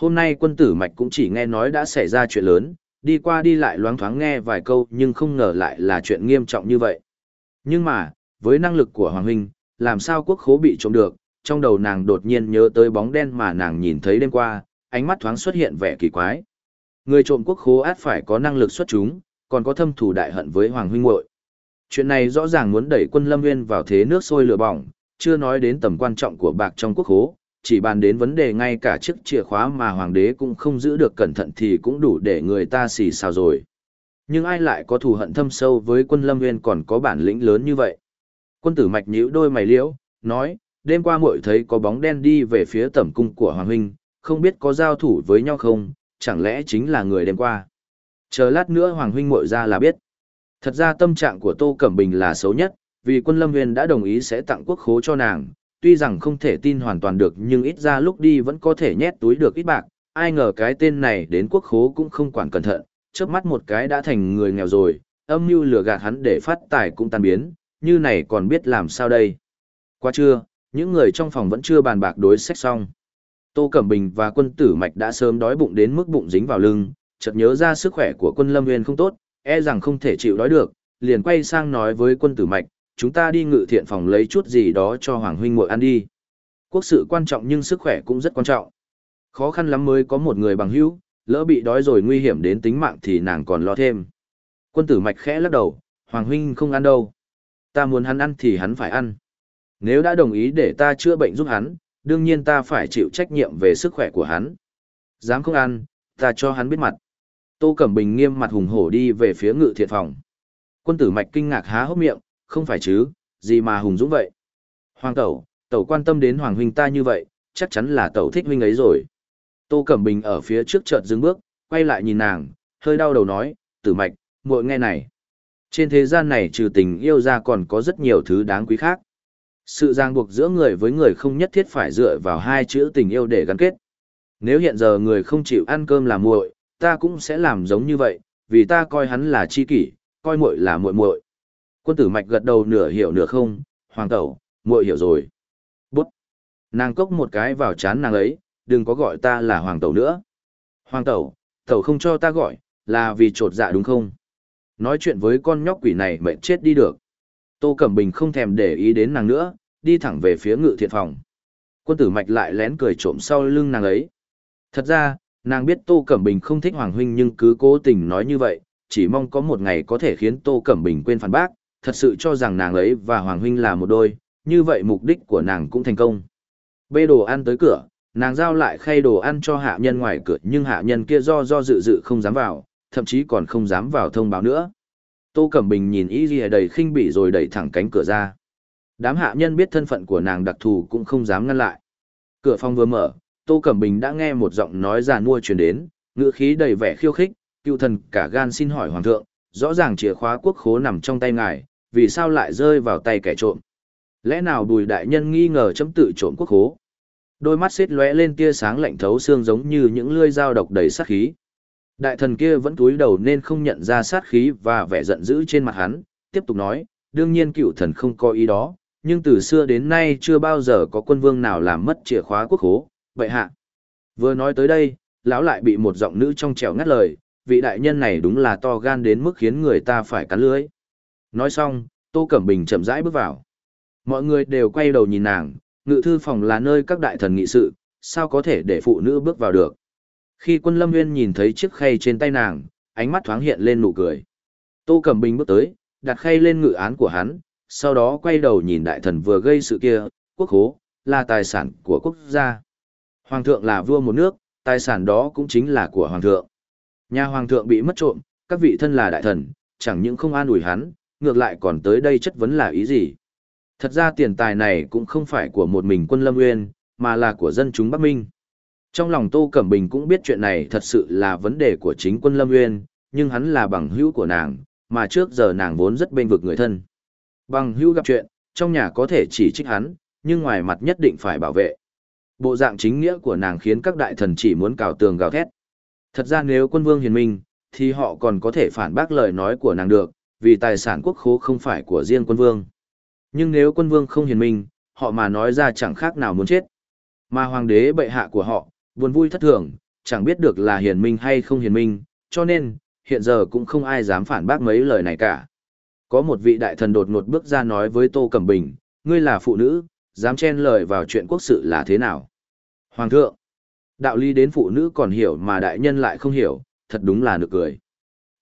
hôm nay quân tử mạch cũng chỉ nghe nói đã xảy ra chuyện lớn, đi qua đi lại loáng thoáng nghe vài câu nhưng không ngờ lại là chuyện nghiêm trọng như vậy. Nhưng mà, với năng lực của Hoàng Huynh, làm sao quốc khố bị trộm được, trong đầu nàng đột nhiên nhớ tới bóng đen mà nàng nhìn thấy đêm qua, ánh mắt thoáng xuất hiện vẻ kỳ quái. Người trộm quốc khố át phải có năng lực xuất chúng, còn có thâm thù đại hận với Hoàng Huynh muội. Chuyện này rõ ràng muốn đẩy quân Lâm Nguyên vào thế nước sôi lửa bỏng, chưa nói đến tầm quan trọng của bạc trong quốc khố, chỉ bàn đến vấn đề ngay cả chiếc chìa khóa mà hoàng đế cũng không giữ được cẩn thận thì cũng đủ để người ta xì xào rồi. Nhưng ai lại có thù hận thâm sâu với quân Lâm Nguyên còn có bản lĩnh lớn như vậy? Quân tử mạch nhíu đôi mày liễu, nói, đêm qua muội thấy có bóng đen đi về phía tẩm cung của hoàng huynh, không biết có giao thủ với nhau không, chẳng lẽ chính là người đêm qua? Chờ lát nữa hoàng huynh muội ra là biết. Thật ra tâm trạng của Tô Cẩm Bình là xấu nhất, vì quân Lâm Nguyên đã đồng ý sẽ tặng quốc khố cho nàng, tuy rằng không thể tin hoàn toàn được nhưng ít ra lúc đi vẫn có thể nhét túi được ít bạc, ai ngờ cái tên này đến quốc khố cũng không quản cẩn thận, chớp mắt một cái đã thành người nghèo rồi, âm mưu lừa gạt hắn để phát tài cũng tan biến, như này còn biết làm sao đây. Qua trưa, những người trong phòng vẫn chưa bàn bạc đối sách xong. Tô Cẩm Bình và quân tử mạch đã sớm đói bụng đến mức bụng dính vào lưng, chợt nhớ ra sức khỏe của quân Lâm Nguyên không tốt, e rằng không thể chịu đói được, liền quay sang nói với quân tử mạch, chúng ta đi ngự thiện phòng lấy chút gì đó cho Hoàng huynh muội ăn đi. Quốc sự quan trọng nhưng sức khỏe cũng rất quan trọng. Khó khăn lắm mới có một người bằng hữu, lỡ bị đói rồi nguy hiểm đến tính mạng thì nàng còn lo thêm. Quân tử mạch khẽ lắc đầu, Hoàng huynh không ăn đâu. Ta muốn hắn ăn thì hắn phải ăn. Nếu đã đồng ý để ta chữa bệnh giúp hắn, đương nhiên ta phải chịu trách nhiệm về sức khỏe của hắn. Dám không ăn, ta cho hắn biết mặt. Tô Cẩm Bình nghiêm mặt hùng hổ đi về phía ngự thiện phòng. Quân tử mạch kinh ngạc há hốc miệng, không phải chứ, gì mà hùng dũng vậy. Hoàng tẩu, tẩu quan tâm đến hoàng huynh ta như vậy, chắc chắn là tẩu thích huynh ấy rồi. Tô Cẩm Bình ở phía trước chợt dừng bước, quay lại nhìn nàng, hơi đau đầu nói, tử mạch, muội nghe này. Trên thế gian này trừ tình yêu ra còn có rất nhiều thứ đáng quý khác. Sự ràng buộc giữa người với người không nhất thiết phải dựa vào hai chữ tình yêu để gắn kết. Nếu hiện giờ người không chịu ăn cơm là muội, ta cũng sẽ làm giống như vậy, vì ta coi hắn là chi kỷ, coi muội là muội muội. Quân tử mạch gật đầu nửa hiểu nửa không, hoàng tẩu, muội hiểu rồi. Bút. Nàng cốc một cái vào chán nàng ấy, đừng có gọi ta là hoàng tẩu nữa. Hoàng tẩu, tẩu không cho ta gọi, là vì trột dạ đúng không? Nói chuyện với con nhóc quỷ này mệnh chết đi được. Tô Cẩm Bình không thèm để ý đến nàng nữa, đi thẳng về phía ngự thiện phòng. Quân tử mạch lại lén cười trộm sau lưng nàng ấy. Thật ra, nàng biết Tô Cẩm Bình không thích Hoàng Huynh nhưng cứ cố tình nói như vậy, chỉ mong có một ngày có thể khiến Tô Cẩm Bình quên phản bác, thật sự cho rằng nàng ấy và Hoàng Huynh là một đôi, như vậy mục đích của nàng cũng thành công. Bê đồ ăn tới cửa, nàng giao lại khay đồ ăn cho hạ nhân ngoài cửa nhưng hạ nhân kia do do dự dự không dám vào, thậm chí còn không dám vào thông báo nữa. Tô Cẩm Bình nhìn Y Ghi đầy khinh bỉ rồi đẩy thẳng cánh cửa ra. Đám hạ nhân biết thân phận của nàng đặc thù cũng không dám ngăn lại. Cửa phòng vừa mở, Tô Cẩm Bình đã nghe một giọng nói già nua truyền đến, ngữ khí đầy vẻ khiêu khích, cựu thần cả gan xin hỏi hoàng thượng, rõ ràng chìa khóa quốc khố nằm trong tay ngài, vì sao lại rơi vào tay kẻ trộm. Lẽ nào bùi đại nhân nghi ngờ chấm tự trộm quốc hố? Đôi mắt xếp lóe lên tia sáng lạnh thấu xương giống như những lưỡi dao độc đầy sát khí. Đại thần kia vẫn cúi đầu nên không nhận ra sát khí và vẻ giận dữ trên mặt hắn, tiếp tục nói, đương nhiên cựu thần không có ý đó, nhưng từ xưa đến nay chưa bao giờ có quân vương nào làm mất chìa khóa quốc hố. vậy hạ. Vừa nói tới đây, lão lại bị một giọng nữ trong trẻo ngắt lời, vị đại nhân này đúng là to gan đến mức khiến người ta phải cắn lưới. Nói xong, Tô Cẩm Bình chậm rãi bước vào. Mọi người đều quay đầu nhìn nàng, ngự thư phòng là nơi các đại thần nghị sự, sao có thể để phụ nữ bước vào được. Khi quân lâm nguyên nhìn thấy chiếc khay trên tay nàng, ánh mắt thoáng hiện lên nụ cười. Tô Cẩm Bình bước tới, đặt khay lên ngự án của hắn, sau đó quay đầu nhìn đại thần vừa gây sự kia, quốc hố, là tài sản của quốc gia. Hoàng thượng là vua một nước, tài sản đó cũng chính là của hoàng thượng. Nhà hoàng thượng bị mất trộm, các vị thân là đại thần, chẳng những không an ủi hắn, ngược lại còn tới đây chất vấn là ý gì. Thật ra tiền tài này cũng không phải của một mình quân Lâm Nguyên, mà là của dân chúng Bắc Minh. Trong lòng Tô Cẩm Bình cũng biết chuyện này thật sự là vấn đề của chính quân Lâm Nguyên, nhưng hắn là bằng hữu của nàng, mà trước giờ nàng vốn rất bên vực người thân. Bằng hữu gặp chuyện, trong nhà có thể chỉ trích hắn, nhưng ngoài mặt nhất định phải bảo vệ. Bộ dạng chính nghĩa của nàng khiến các đại thần chỉ muốn cào tường gào thét. Thật ra nếu quân vương hiền minh, thì họ còn có thể phản bác lời nói của nàng được, vì tài sản quốc khố không phải của riêng quân vương. Nhưng nếu quân vương không hiền minh, họ mà nói ra chẳng khác nào muốn chết. Mà hoàng đế bệ hạ của họ, buồn vui thất thường, chẳng biết được là hiền minh hay không hiền minh, cho nên, hiện giờ cũng không ai dám phản bác mấy lời này cả. Có một vị đại thần đột ngột bước ra nói với Tô Cẩm Bình, ngươi là phụ nữ, dám chen lời vào chuyện quốc sự là thế nào? Hoàng thượng, đạo lý đến phụ nữ còn hiểu mà đại nhân lại không hiểu, thật đúng là nực cười.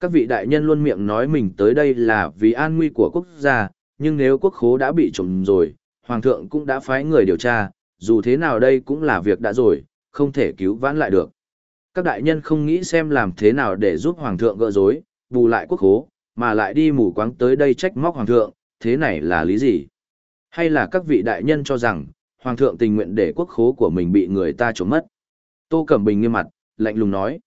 Các vị đại nhân luôn miệng nói mình tới đây là vì an nguy của quốc gia, nhưng nếu quốc khố đã bị trộm rồi, Hoàng thượng cũng đã phái người điều tra, dù thế nào đây cũng là việc đã rồi, không thể cứu vãn lại được. Các đại nhân không nghĩ xem làm thế nào để giúp Hoàng thượng gỡ rối, bù lại quốc khố, mà lại đi mù quáng tới đây trách móc Hoàng thượng, thế này là lý gì? Hay là các vị đại nhân cho rằng, Hoàng thượng tình nguyện để quốc khố của mình bị người ta trộm mất? Tô Cẩm Bình nghiêm mặt, lạnh lùng nói.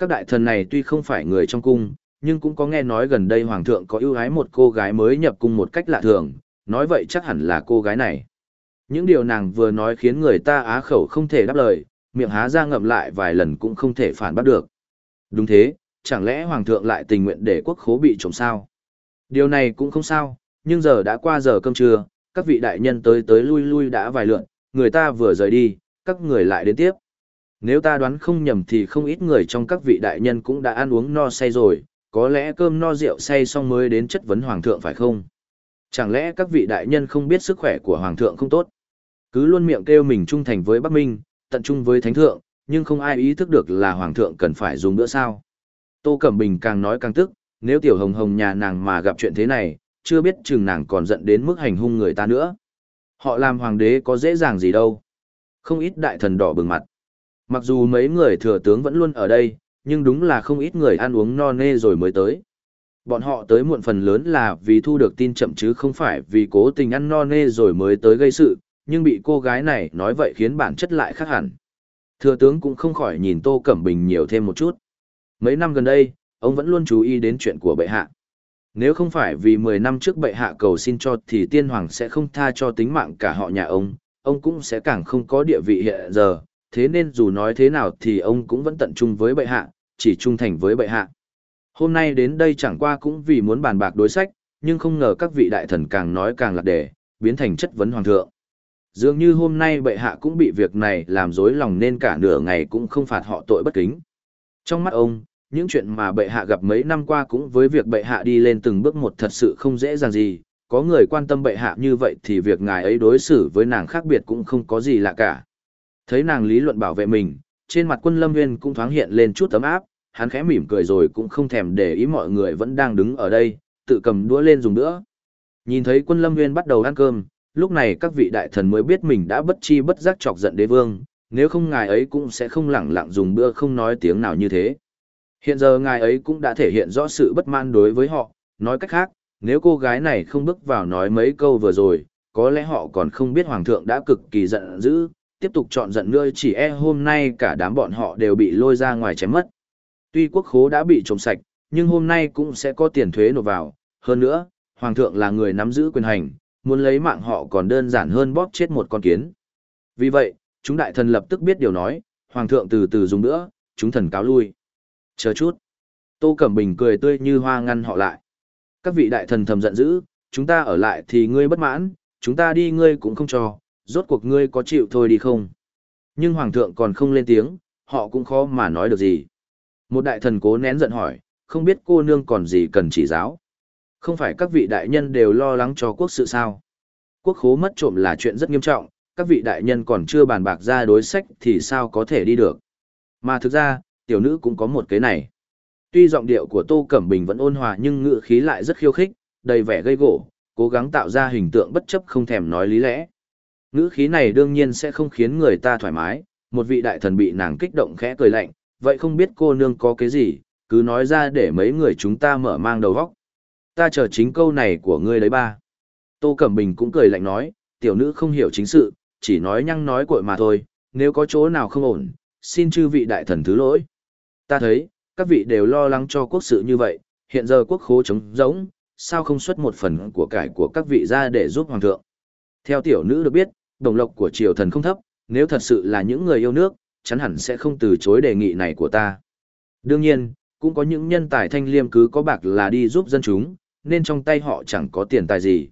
Các đại thần này tuy không phải người trong cung, nhưng cũng có nghe nói gần đây Hoàng thượng có ưu ái một cô gái mới nhập cung một cách lạ thường, nói vậy chắc hẳn là cô gái này. Những điều nàng vừa nói khiến người ta á khẩu không thể đáp lời, miệng há ra ngậm lại vài lần cũng không thể phản bắt được. Đúng thế, chẳng lẽ Hoàng thượng lại tình nguyện để quốc khố bị trộm sao? Điều này cũng không sao, nhưng giờ đã qua giờ cơm trưa, các vị đại nhân tới tới lui lui đã vài lượn, người ta vừa rời đi, các người lại đến tiếp. Nếu ta đoán không nhầm thì không ít người trong các vị đại nhân cũng đã ăn uống no say rồi, có lẽ cơm no rượu say xong mới đến chất vấn hoàng thượng phải không? Chẳng lẽ các vị đại nhân không biết sức khỏe của hoàng thượng không tốt? Cứ luôn miệng kêu mình trung thành với Bắc Minh, tận trung với thánh thượng, nhưng không ai ý thức được là hoàng thượng cần phải dùng bữa sao. Tô Cẩm Bình càng nói càng tức, nếu tiểu hồng hồng nhà nàng mà gặp chuyện thế này, chưa biết chừng nàng còn giận đến mức hành hung người ta nữa. Họ làm hoàng đế có dễ dàng gì đâu. Không ít đại thần đỏ bừng mặt. Mặc dù mấy người thừa tướng vẫn luôn ở đây, nhưng đúng là không ít người ăn uống no nê rồi mới tới. Bọn họ tới muộn phần lớn là vì thu được tin chậm chứ không phải vì cố tình ăn no nê rồi mới tới gây sự, nhưng bị cô gái này nói vậy khiến bản chất lại khác hẳn. Thừa tướng cũng không khỏi nhìn Tô Cẩm Bình nhiều thêm một chút. Mấy năm gần đây, ông vẫn luôn chú ý đến chuyện của bệ hạ. Nếu không phải vì 10 năm trước bệ hạ cầu xin cho thì tiên hoàng sẽ không tha cho tính mạng cả họ nhà ông, ông cũng sẽ càng không có địa vị hiện giờ, thế nên dù nói thế nào thì ông cũng vẫn tận trung với bệ hạ, chỉ trung thành với bệ hạ. Hôm nay đến đây chẳng qua cũng vì muốn bàn bạc đối sách, nhưng không ngờ các vị đại thần càng nói càng lạc đề, biến thành chất vấn hoàng thượng. Dường như hôm nay bệ hạ cũng bị việc này làm rối lòng nên cả nửa ngày cũng không phạt họ tội bất kính. Trong mắt ông, những chuyện mà bệ hạ gặp mấy năm qua cũng với việc bệ hạ đi lên từng bước một thật sự không dễ dàng gì, có người quan tâm bệ hạ như vậy thì việc ngài ấy đối xử với nàng khác biệt cũng không có gì lạ cả. Thấy nàng lý luận bảo vệ mình, trên mặt quân lâm nguyên cũng thoáng hiện lên chút tấm áp, hắn khẽ mỉm cười rồi cũng không thèm để ý mọi người vẫn đang đứng ở đây, tự cầm đũa lên dùng nữa. Nhìn thấy quân lâm nguyên bắt đầu ăn cơm, lúc này các vị đại thần mới biết mình đã bất chi bất giác chọc giận đế vương, nếu không ngài ấy cũng sẽ không lẳng lặng dùng bữa không nói tiếng nào như thế. Hiện giờ ngài ấy cũng đã thể hiện rõ sự bất mãn đối với họ, nói cách khác, nếu cô gái này không bước vào nói mấy câu vừa rồi, có lẽ họ còn không biết hoàng thượng đã cực kỳ giận dữ, tiếp tục chọn giận nữa chỉ e hôm nay cả đám bọn họ đều bị lôi ra ngoài chém mất. Tuy quốc khố đã bị trộm sạch, nhưng hôm nay cũng sẽ có tiền thuế nộp vào, hơn nữa, hoàng thượng là người nắm giữ quyền hành, muốn lấy mạng họ còn đơn giản hơn bóp chết một con kiến. Vì vậy, chúng đại thần lập tức biết điều nói, hoàng thượng từ từ dùng nữa, chúng thần cáo lui. Chờ chút. Tô Cẩm Bình cười tươi như hoa ngăn họ lại. Các vị đại thần thầm giận dữ, chúng ta ở lại thì ngươi bất mãn, chúng ta đi ngươi cũng không cho, rốt cuộc ngươi có chịu thôi đi không. Nhưng hoàng thượng còn không lên tiếng, họ cũng khó mà nói được gì. Một đại thần cố nén giận hỏi, không biết cô nương còn gì cần chỉ giáo. Không phải các vị đại nhân đều lo lắng cho quốc sự sao. Quốc khố mất trộm là chuyện rất nghiêm trọng, các vị đại nhân còn chưa bàn bạc ra đối sách thì sao có thể đi được. Mà thực ra, tiểu nữ cũng có một cái này. Tuy giọng điệu của Tô Cẩm Bình vẫn ôn hòa nhưng ngữ khí lại rất khiêu khích, đầy vẻ gây gỗ, cố gắng tạo ra hình tượng bất chấp không thèm nói lý lẽ. Ngữ khí này đương nhiên sẽ không khiến người ta thoải mái, một vị đại thần bị nàng kích động khẽ cười lạnh, vậy không biết cô nương có cái gì, cứ nói ra để mấy người chúng ta mở mang đầu góc. Ta chờ chính câu này của ngươi đấy ba. Tô Cẩm Bình cũng cười lạnh nói, tiểu nữ không hiểu chính sự, chỉ nói nhăng nói cội mà thôi, nếu có chỗ nào không ổn, xin chư vị đại thần thứ lỗi. Ta thấy, các vị đều lo lắng cho quốc sự như vậy, hiện giờ quốc khố trống rỗng, sao không xuất một phần của cải của các vị ra để giúp hoàng thượng. Theo tiểu nữ được biết, đồng lộc của triều thần không thấp, nếu thật sự là những người yêu nước, chắn hẳn sẽ không từ chối đề nghị này của ta. Đương nhiên, cũng có những nhân tài thanh liêm cứ có bạc là đi giúp dân chúng, nên trong tay họ chẳng có tiền tài gì.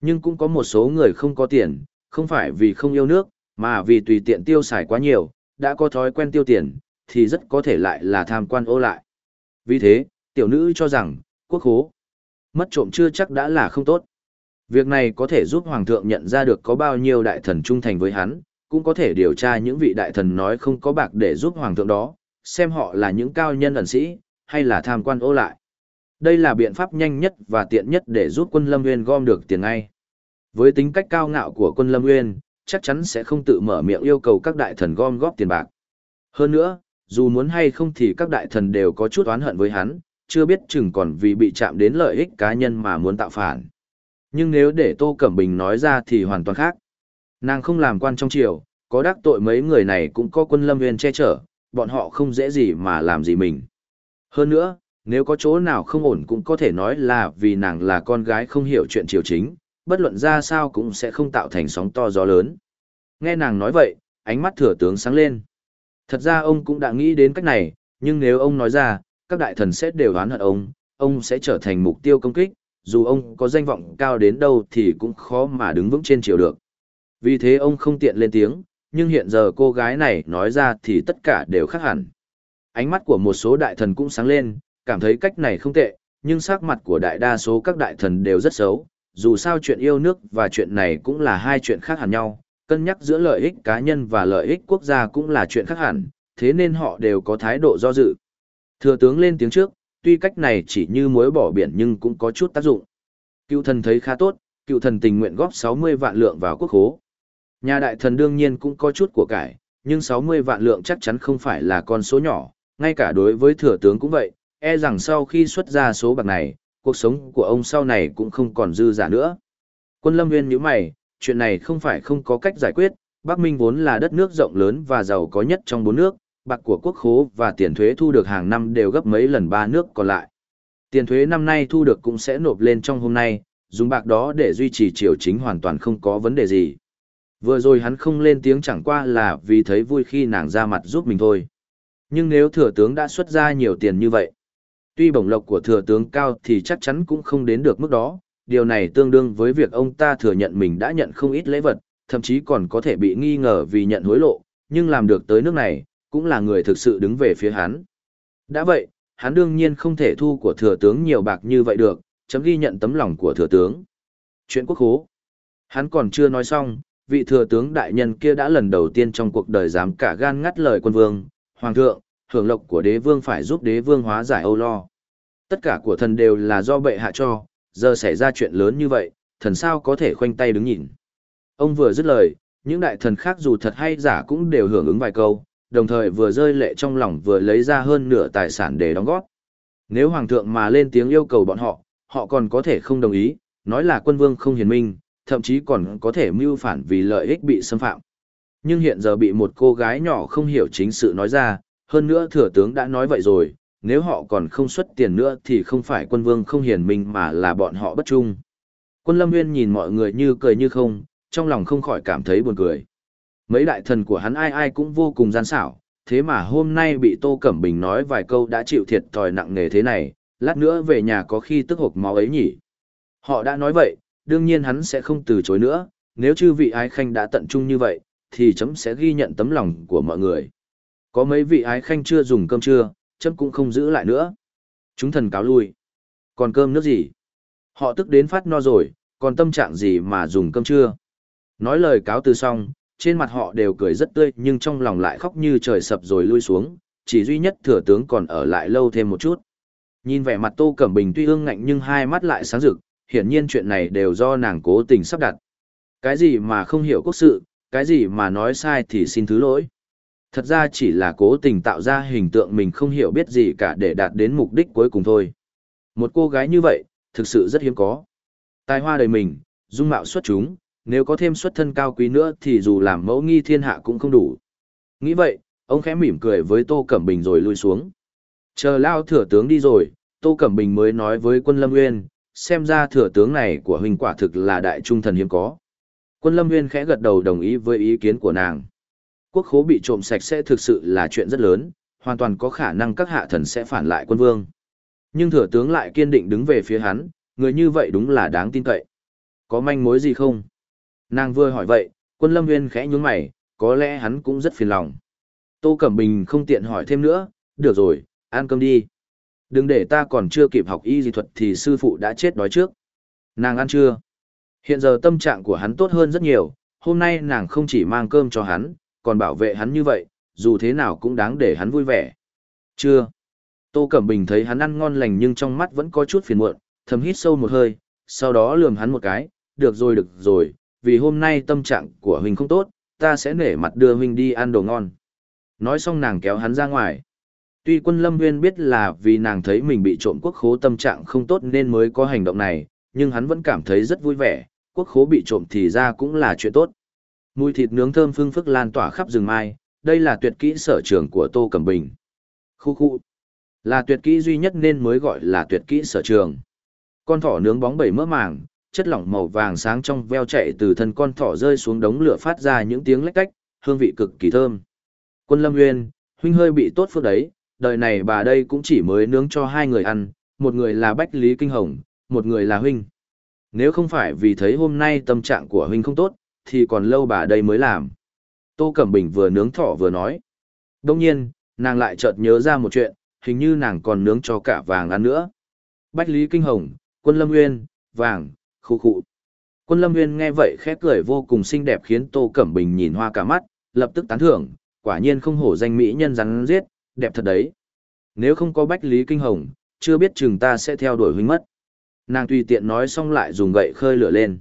Nhưng cũng có một số người không có tiền, không phải vì không yêu nước, mà vì tùy tiện tiêu xài quá nhiều, đã có thói quen tiêu tiền, thì rất có thể lại là tham quan ô lại. Vì thế, tiểu nữ cho rằng, quốc hố, mất trộm chưa chắc đã là không tốt. Việc này có thể giúp Hoàng thượng nhận ra được có bao nhiêu đại thần trung thành với hắn, cũng có thể điều tra những vị đại thần nói không có bạc để giúp Hoàng thượng đó, xem họ là những cao nhân ẩn sĩ, hay là tham quan ô lại. Đây là biện pháp nhanh nhất và tiện nhất để giúp quân Lâm Nguyên gom được tiền ngay. Với tính cách cao ngạo của quân Lâm Nguyên, chắc chắn sẽ không tự mở miệng yêu cầu các đại thần gom góp tiền bạc. Hơn nữa, dù muốn hay không thì các đại thần đều có chút oán hận với hắn, chưa biết chừng còn vì bị chạm đến lợi ích cá nhân mà muốn tạo phản. Nhưng nếu để Tô Cẩm Bình nói ra thì hoàn toàn khác. Nàng không làm quan trong triều, có đắc tội mấy người này cũng có quân lâm viên che chở, bọn họ không dễ gì mà làm gì mình. Hơn nữa, nếu có chỗ nào không ổn cũng có thể nói là vì nàng là con gái không hiểu chuyện triều chính, bất luận ra sao cũng sẽ không tạo thành sóng to gió lớn. Nghe nàng nói vậy, ánh mắt thừa tướng sáng lên. Thật ra ông cũng đã nghĩ đến cách này, nhưng nếu ông nói ra, các đại thần sẽ đều oán hận ông, ông sẽ trở thành mục tiêu công kích, dù ông có danh vọng cao đến đâu thì cũng khó mà đứng vững trên triều được. Vì thế ông không tiện lên tiếng, nhưng hiện giờ cô gái này nói ra thì tất cả đều khác hẳn. Ánh mắt của một số đại thần cũng sáng lên, cảm thấy cách này không tệ, nhưng sắc mặt của đại đa số các đại thần đều rất xấu, dù sao chuyện yêu nước và chuyện này cũng là hai chuyện khác hẳn nhau, cân nhắc giữa lợi ích cá nhân và lợi ích quốc gia cũng là chuyện khác hẳn, thế nên họ đều có thái độ do dự. Thừa tướng lên tiếng trước, tuy cách này chỉ như muối bỏ biển nhưng cũng có chút tác dụng. Cựu thần thấy khá tốt, cựu thần tình nguyện góp 60 vạn lượng vào quốc khố. Nhà đại thần đương nhiên cũng có chút của cải, nhưng 60 vạn lượng chắc chắn không phải là con số nhỏ, ngay cả đối với thừa tướng cũng vậy, e rằng sau khi xuất ra số bạc này, cuộc sống của ông sau này cũng không còn dư giả nữa. Quân lâm nguyên nhíu mày, chuyện này không phải không có cách giải quyết, Bắc Minh vốn là đất nước rộng lớn và giàu có nhất trong bốn nước, bạc của quốc khố và tiền thuế thu được hàng năm đều gấp mấy lần ba nước còn lại. Tiền thuế năm nay thu được cũng sẽ nộp lên trong hôm nay, dùng bạc đó để duy trì triều chính hoàn toàn không có vấn đề gì. Vừa rồi hắn không lên tiếng chẳng qua là vì thấy vui khi nàng ra mặt giúp mình thôi. Nhưng nếu thừa tướng đã xuất ra nhiều tiền như vậy, tuy bổng lộc của thừa tướng cao thì chắc chắn cũng không đến được mức đó, điều này tương đương với việc ông ta thừa nhận mình đã nhận không ít lễ vật, thậm chí còn có thể bị nghi ngờ vì nhận hối lộ, nhưng làm được tới nước này, cũng là người thực sự đứng về phía hắn. Đã vậy, hắn đương nhiên không thể thu của thừa tướng nhiều bạc như vậy được, chấm ghi nhận tấm lòng của thừa tướng. Chuyện quốc hố. Hắn còn chưa nói xong, vị thừa tướng đại nhân kia đã lần đầu tiên trong cuộc đời dám cả gan ngắt lời quân vương, hoàng thượng, hưởng lộc của đế vương phải giúp đế vương hóa giải âu lo. Tất cả của thần đều là do bệ hạ cho, giờ xảy ra chuyện lớn như vậy, thần sao có thể khoanh tay đứng nhìn. Ông vừa dứt lời, những đại thần khác dù thật hay giả cũng đều hưởng ứng vài câu, đồng thời vừa rơi lệ trong lòng vừa lấy ra hơn nửa tài sản để đóng góp. Nếu hoàng thượng mà lên tiếng yêu cầu bọn họ, họ còn có thể không đồng ý, nói là quân vương không hiền minh, thậm chí còn có thể mưu phản vì lợi ích bị xâm phạm. Nhưng hiện giờ bị một cô gái nhỏ không hiểu chính sự nói ra, hơn nữa thừa tướng đã nói vậy rồi, nếu họ còn không xuất tiền nữa thì không phải quân vương không hiền minh mà là bọn họ bất trung. Quân Lâm Nguyên nhìn mọi người như cười như không, trong lòng không khỏi cảm thấy buồn cười. Mấy đại thần của hắn ai ai cũng vô cùng gian xảo, thế mà hôm nay bị Tô Cẩm Bình nói vài câu đã chịu thiệt thòi nặng nề thế này, lát nữa về nhà có khi tức hộp máu ấy nhỉ. Họ đã nói vậy, đương nhiên hắn sẽ không từ chối nữa, nếu chư vị ái khanh đã tận trung như vậy, thì chấm sẽ ghi nhận tấm lòng của mọi người. Có mấy vị ái khanh chưa dùng cơm trưa, chấm cũng không giữ lại nữa. Chúng thần cáo lui. Còn cơm nước gì? Họ tức đến phát no rồi, còn tâm trạng gì mà dùng cơm trưa? Nói lời cáo từ xong, trên mặt họ đều cười rất tươi nhưng trong lòng lại khóc như trời sập rồi lui xuống, chỉ duy nhất thừa tướng còn ở lại lâu thêm một chút. Nhìn vẻ mặt Tô Cẩm Bình tuy ương ngạnh nhưng hai mắt lại sáng rực, hiển nhiên chuyện này đều do nàng cố tình sắp đặt. Cái gì mà không hiểu quốc sự, cái gì mà nói sai thì xin thứ lỗi. Thật ra chỉ là cố tình tạo ra hình tượng mình không hiểu biết gì cả để đạt đến mục đích cuối cùng thôi. Một cô gái như vậy, thực sự rất hiếm có. Tài hoa đời mình, dung mạo xuất chúng, nếu có thêm xuất thân cao quý nữa thì dù làm mẫu nghi thiên hạ cũng không đủ. Nghĩ vậy, ông khẽ mỉm cười với Tô Cẩm Bình rồi lui xuống. Chờ lao thừa tướng đi rồi, Tô Cẩm Bình mới nói với quân Lâm Nguyên, xem ra thừa tướng này của huynh quả thực là đại trung thần hiếm có. Quân Lâm Nguyên khẽ gật đầu đồng ý với ý kiến của nàng. Quốc khố bị trộm sạch sẽ thực sự là chuyện rất lớn, hoàn toàn có khả năng các hạ thần sẽ phản lại quân vương. Nhưng thừa tướng lại kiên định đứng về phía hắn, người như vậy đúng là đáng tin cậy. Có manh mối gì không? Nàng vừa hỏi vậy, quân lâm nguyên khẽ nhún mày, có lẽ hắn cũng rất phiền lòng. Tô Cẩm Bình không tiện hỏi thêm nữa, được rồi, ăn cơm đi. Đừng để ta còn chưa kịp học y dị thuật thì sư phụ đã chết đói trước. Nàng ăn chưa? Hiện giờ tâm trạng của hắn tốt hơn rất nhiều, hôm nay nàng không chỉ mang cơm cho hắn, còn bảo vệ hắn như vậy, dù thế nào cũng đáng để hắn vui vẻ. Chưa. Tô Cẩm Bình thấy hắn ăn ngon lành nhưng trong mắt vẫn có chút phiền muộn, thầm hít sâu một hơi, sau đó lườm hắn một cái, được rồi được rồi, vì hôm nay tâm trạng của huynh không tốt, ta sẽ nể mặt đưa huynh đi ăn đồ ngon. Nói xong nàng kéo hắn ra ngoài. Tuy quân Lâm Nguyên biết là vì nàng thấy mình bị trộm quốc khố tâm trạng không tốt nên mới có hành động này, nhưng hắn vẫn cảm thấy rất vui vẻ, quốc khố bị trộm thì ra cũng là chuyện tốt. Mùi thịt nướng thơm phương phức lan tỏa khắp rừng mai, đây là tuyệt kỹ sở trường của Tô Cẩm Bình. Khu khu. Là tuyệt kỹ duy nhất nên mới gọi là tuyệt kỹ sở trường. Con thỏ nướng bóng bẩy mỡ màng, chất lỏng màu vàng sáng trong veo chạy từ thân con thỏ rơi xuống đống lửa phát ra những tiếng lách cách, hương vị cực kỳ thơm. Quân Lâm Nguyên, huynh hơi bị tốt phước đấy, đời này bà đây cũng chỉ mới nướng cho hai người ăn, một người là Bách Lý Kinh Hồng, một người là huynh. Nếu không phải vì thấy hôm nay tâm trạng của huynh không tốt, thì còn lâu bà đây mới làm. Tô Cẩm Bình vừa nướng thỏ vừa nói. Đông nhiên, nàng lại chợt nhớ ra một chuyện, hình như nàng còn nướng cho cả vàng ăn nữa. Bách Lý Kinh Hồng, Quân Lâm Nguyên, vàng, khu khu. Quân Lâm Nguyên nghe vậy khẽ cười vô cùng xinh đẹp khiến Tô Cẩm Bình nhìn hoa cả mắt, lập tức tán thưởng, quả nhiên không hổ danh mỹ nhân rắn giết, đẹp thật đấy. Nếu không có Bách Lý Kinh Hồng, chưa biết chừng ta sẽ theo đuổi huynh mất. Nàng tùy tiện nói xong lại dùng gậy khơi lửa lên.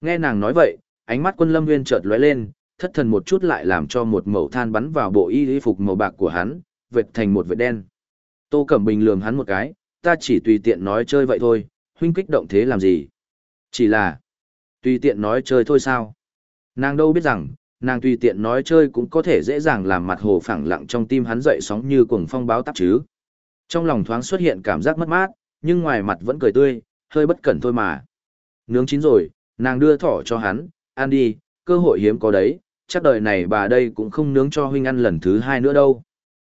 Nghe nàng nói vậy, ánh mắt quân lâm nguyên chợt lóe lên, thất thần một chút lại làm cho một mẩu than bắn vào bộ y phục màu bạc của hắn, vệt thành một vệt đen. Tô Cẩm Bình lườm hắn một cái, ta chỉ tùy tiện nói chơi vậy thôi, huynh kích động thế làm gì? Chỉ là, tùy tiện nói chơi thôi sao? Nàng đâu biết rằng, nàng tùy tiện nói chơi cũng có thể dễ dàng làm mặt hồ phẳng lặng trong tim hắn dậy sóng như cuồng phong báo táp chứ. Trong lòng thoáng xuất hiện cảm giác mất mát, nhưng ngoài mặt vẫn cười tươi, hơi bất cẩn thôi mà. Nướng chín rồi, nàng đưa thỏ cho hắn, ăn đi, cơ hội hiếm có đấy, chắc đời này bà đây cũng không nướng cho huynh ăn lần thứ hai nữa đâu.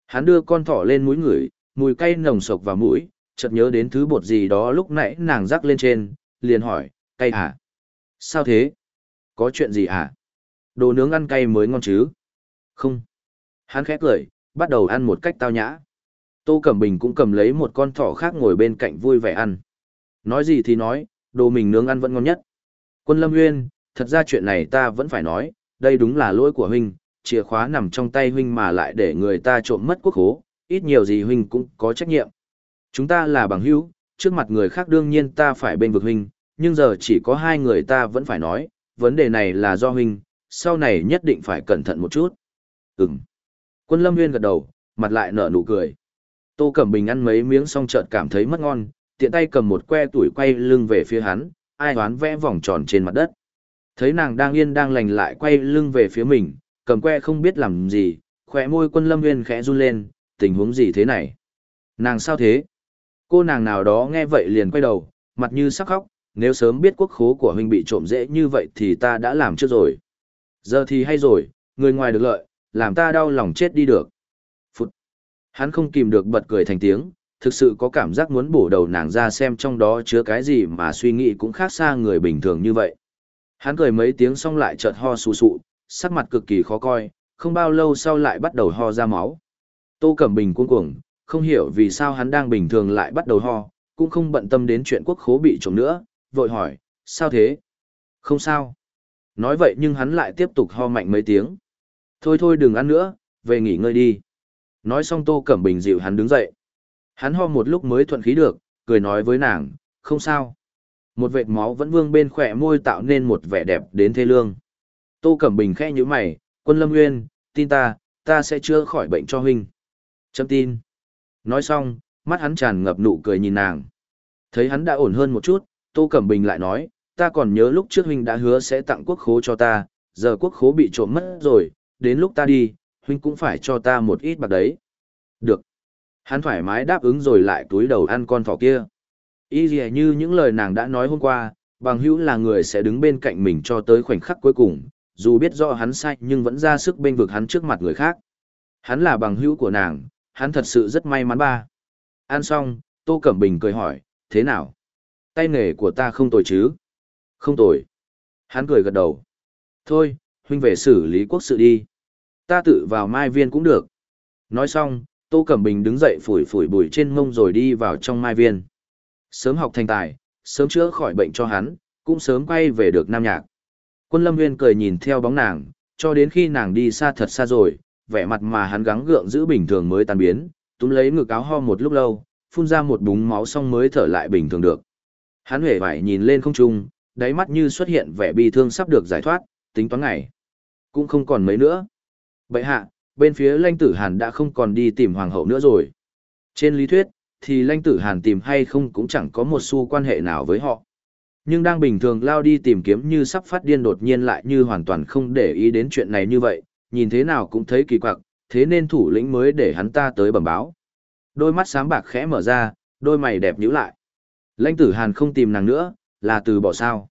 Hắn đưa con thỏ lên mũi ngửi, mùi cay nồng sộc vào mũi, chợt nhớ đến thứ bột gì đó lúc nãy nàng rắc lên trên, liền hỏi, cay à? Sao thế? Có chuyện gì à? Đồ nướng ăn cay mới ngon chứ? Không. Hắn khẽ cười, bắt đầu ăn một cách tao nhã. Tô Cẩm Bình cũng cầm lấy một con thỏ khác ngồi bên cạnh vui vẻ ăn. Nói gì thì nói, đồ mình nướng ăn vẫn ngon nhất. Quân Lâm Nguyên, thật ra chuyện này ta vẫn phải nói, đây đúng là lỗi của huynh, chìa khóa nằm trong tay huynh mà lại để người ta trộm mất quốc hố, ít nhiều gì huynh cũng có trách nhiệm. Chúng ta là bằng hữu, trước mặt người khác đương nhiên ta phải bên vực huynh, nhưng giờ chỉ có hai người ta vẫn phải nói, vấn đề này là do huynh, sau này nhất định phải cẩn thận một chút. Ừm. Quân Lâm Nguyên gật đầu, mặt lại nở nụ cười. Tô Cẩm Bình ăn mấy miếng xong chợt cảm thấy mất ngon, tiện tay cầm một que tuổi quay lưng về phía hắn, ai đoán vẽ vòng tròn trên mặt đất. Thấy nàng đang yên đang lành lại quay lưng về phía mình, cầm que không biết làm gì, khỏe môi quân lâm nguyên khẽ run lên, tình huống gì thế này? Nàng sao thế? Cô nàng nào đó nghe vậy liền quay đầu, mặt như sắc khóc, nếu sớm biết quốc khố của huynh bị trộm dễ như vậy thì ta đã làm trước rồi. Giờ thì hay rồi, người ngoài được lợi, làm ta đau lòng chết đi được. Phụt. Hắn không kìm được bật cười thành tiếng, thực sự có cảm giác muốn bổ đầu nàng ra xem trong đó chứa cái gì mà suy nghĩ cũng khác xa người bình thường như vậy. Hắn cười mấy tiếng xong lại chợt ho sù sụ, sắc mặt cực kỳ khó coi, không bao lâu sau lại bắt đầu ho ra máu. Tô Cẩm Bình cuống cuồng, không hiểu vì sao hắn đang bình thường lại bắt đầu ho, cũng không bận tâm đến chuyện quốc khố bị trộm nữa, vội hỏi, sao thế? Không sao. Nói vậy nhưng hắn lại tiếp tục ho mạnh mấy tiếng. Thôi thôi đừng ăn nữa, về nghỉ ngơi đi. Nói xong Tô Cẩm Bình dịu hắn đứng dậy. Hắn ho một lúc mới thuận khí được, cười nói với nàng, không sao. Một vệt máu vẫn vương bên khỏe môi tạo nên một vẻ đẹp đến thê lương. Tô Cẩm Bình khẽ như mày, quân lâm nguyên, tin ta, ta sẽ chữa khỏi bệnh cho huynh. Chấm tin. Nói xong, mắt hắn tràn ngập nụ cười nhìn nàng. Thấy hắn đã ổn hơn một chút, Tô Cẩm Bình lại nói, ta còn nhớ lúc trước huynh đã hứa sẽ tặng quốc khố cho ta, giờ quốc khố bị trộm mất rồi, đến lúc ta đi, huynh cũng phải cho ta một ít bạc đấy. Được. Hắn thoải mái đáp ứng rồi lại túi đầu ăn con thỏ kia. Y dì như những lời nàng đã nói hôm qua, bằng hữu là người sẽ đứng bên cạnh mình cho tới khoảnh khắc cuối cùng, dù biết rõ hắn sai nhưng vẫn ra sức bên vực hắn trước mặt người khác. Hắn là bằng hữu của nàng, hắn thật sự rất may mắn ba. Ăn xong, Tô Cẩm Bình cười hỏi, thế nào? Tay nghề của ta không tồi chứ? Không tồi. Hắn cười gật đầu. Thôi, huynh về xử lý quốc sự đi. Ta tự vào mai viên cũng được. Nói xong, Tô Cẩm Bình đứng dậy phủi phủi bụi trên mông rồi đi vào trong mai viên. Sớm học thành tài, sớm chữa khỏi bệnh cho hắn, cũng sớm quay về được Nam Nhạc. Quân Lâm Nguyên cười nhìn theo bóng nàng, cho đến khi nàng đi xa thật xa rồi, vẻ mặt mà hắn gắng gượng giữ bình thường mới tan biến, túm lấy ngực áo ho một lúc lâu, phun ra một búng máu xong mới thở lại bình thường được. Hắn huệ vải nhìn lên không trung, đáy mắt như xuất hiện vẻ bi thương sắp được giải thoát, tính toán ngày. Cũng không còn mấy nữa. Bậy hạ, bên phía Lanh tử Hàn đã không còn đi tìm hoàng hậu nữa rồi. Trên lý thuyết, thì Lanh tử Hàn tìm hay không cũng chẳng có một xu quan hệ nào với họ. Nhưng đang bình thường lao đi tìm kiếm như sắp phát điên đột nhiên lại như hoàn toàn không để ý đến chuyện này như vậy, nhìn thế nào cũng thấy kỳ quặc, thế nên thủ lĩnh mới để hắn ta tới bẩm báo. Đôi mắt sáng bạc khẽ mở ra, đôi mày đẹp nhíu lại. Lãnh tử Hàn không tìm nàng nữa, là từ bỏ sao?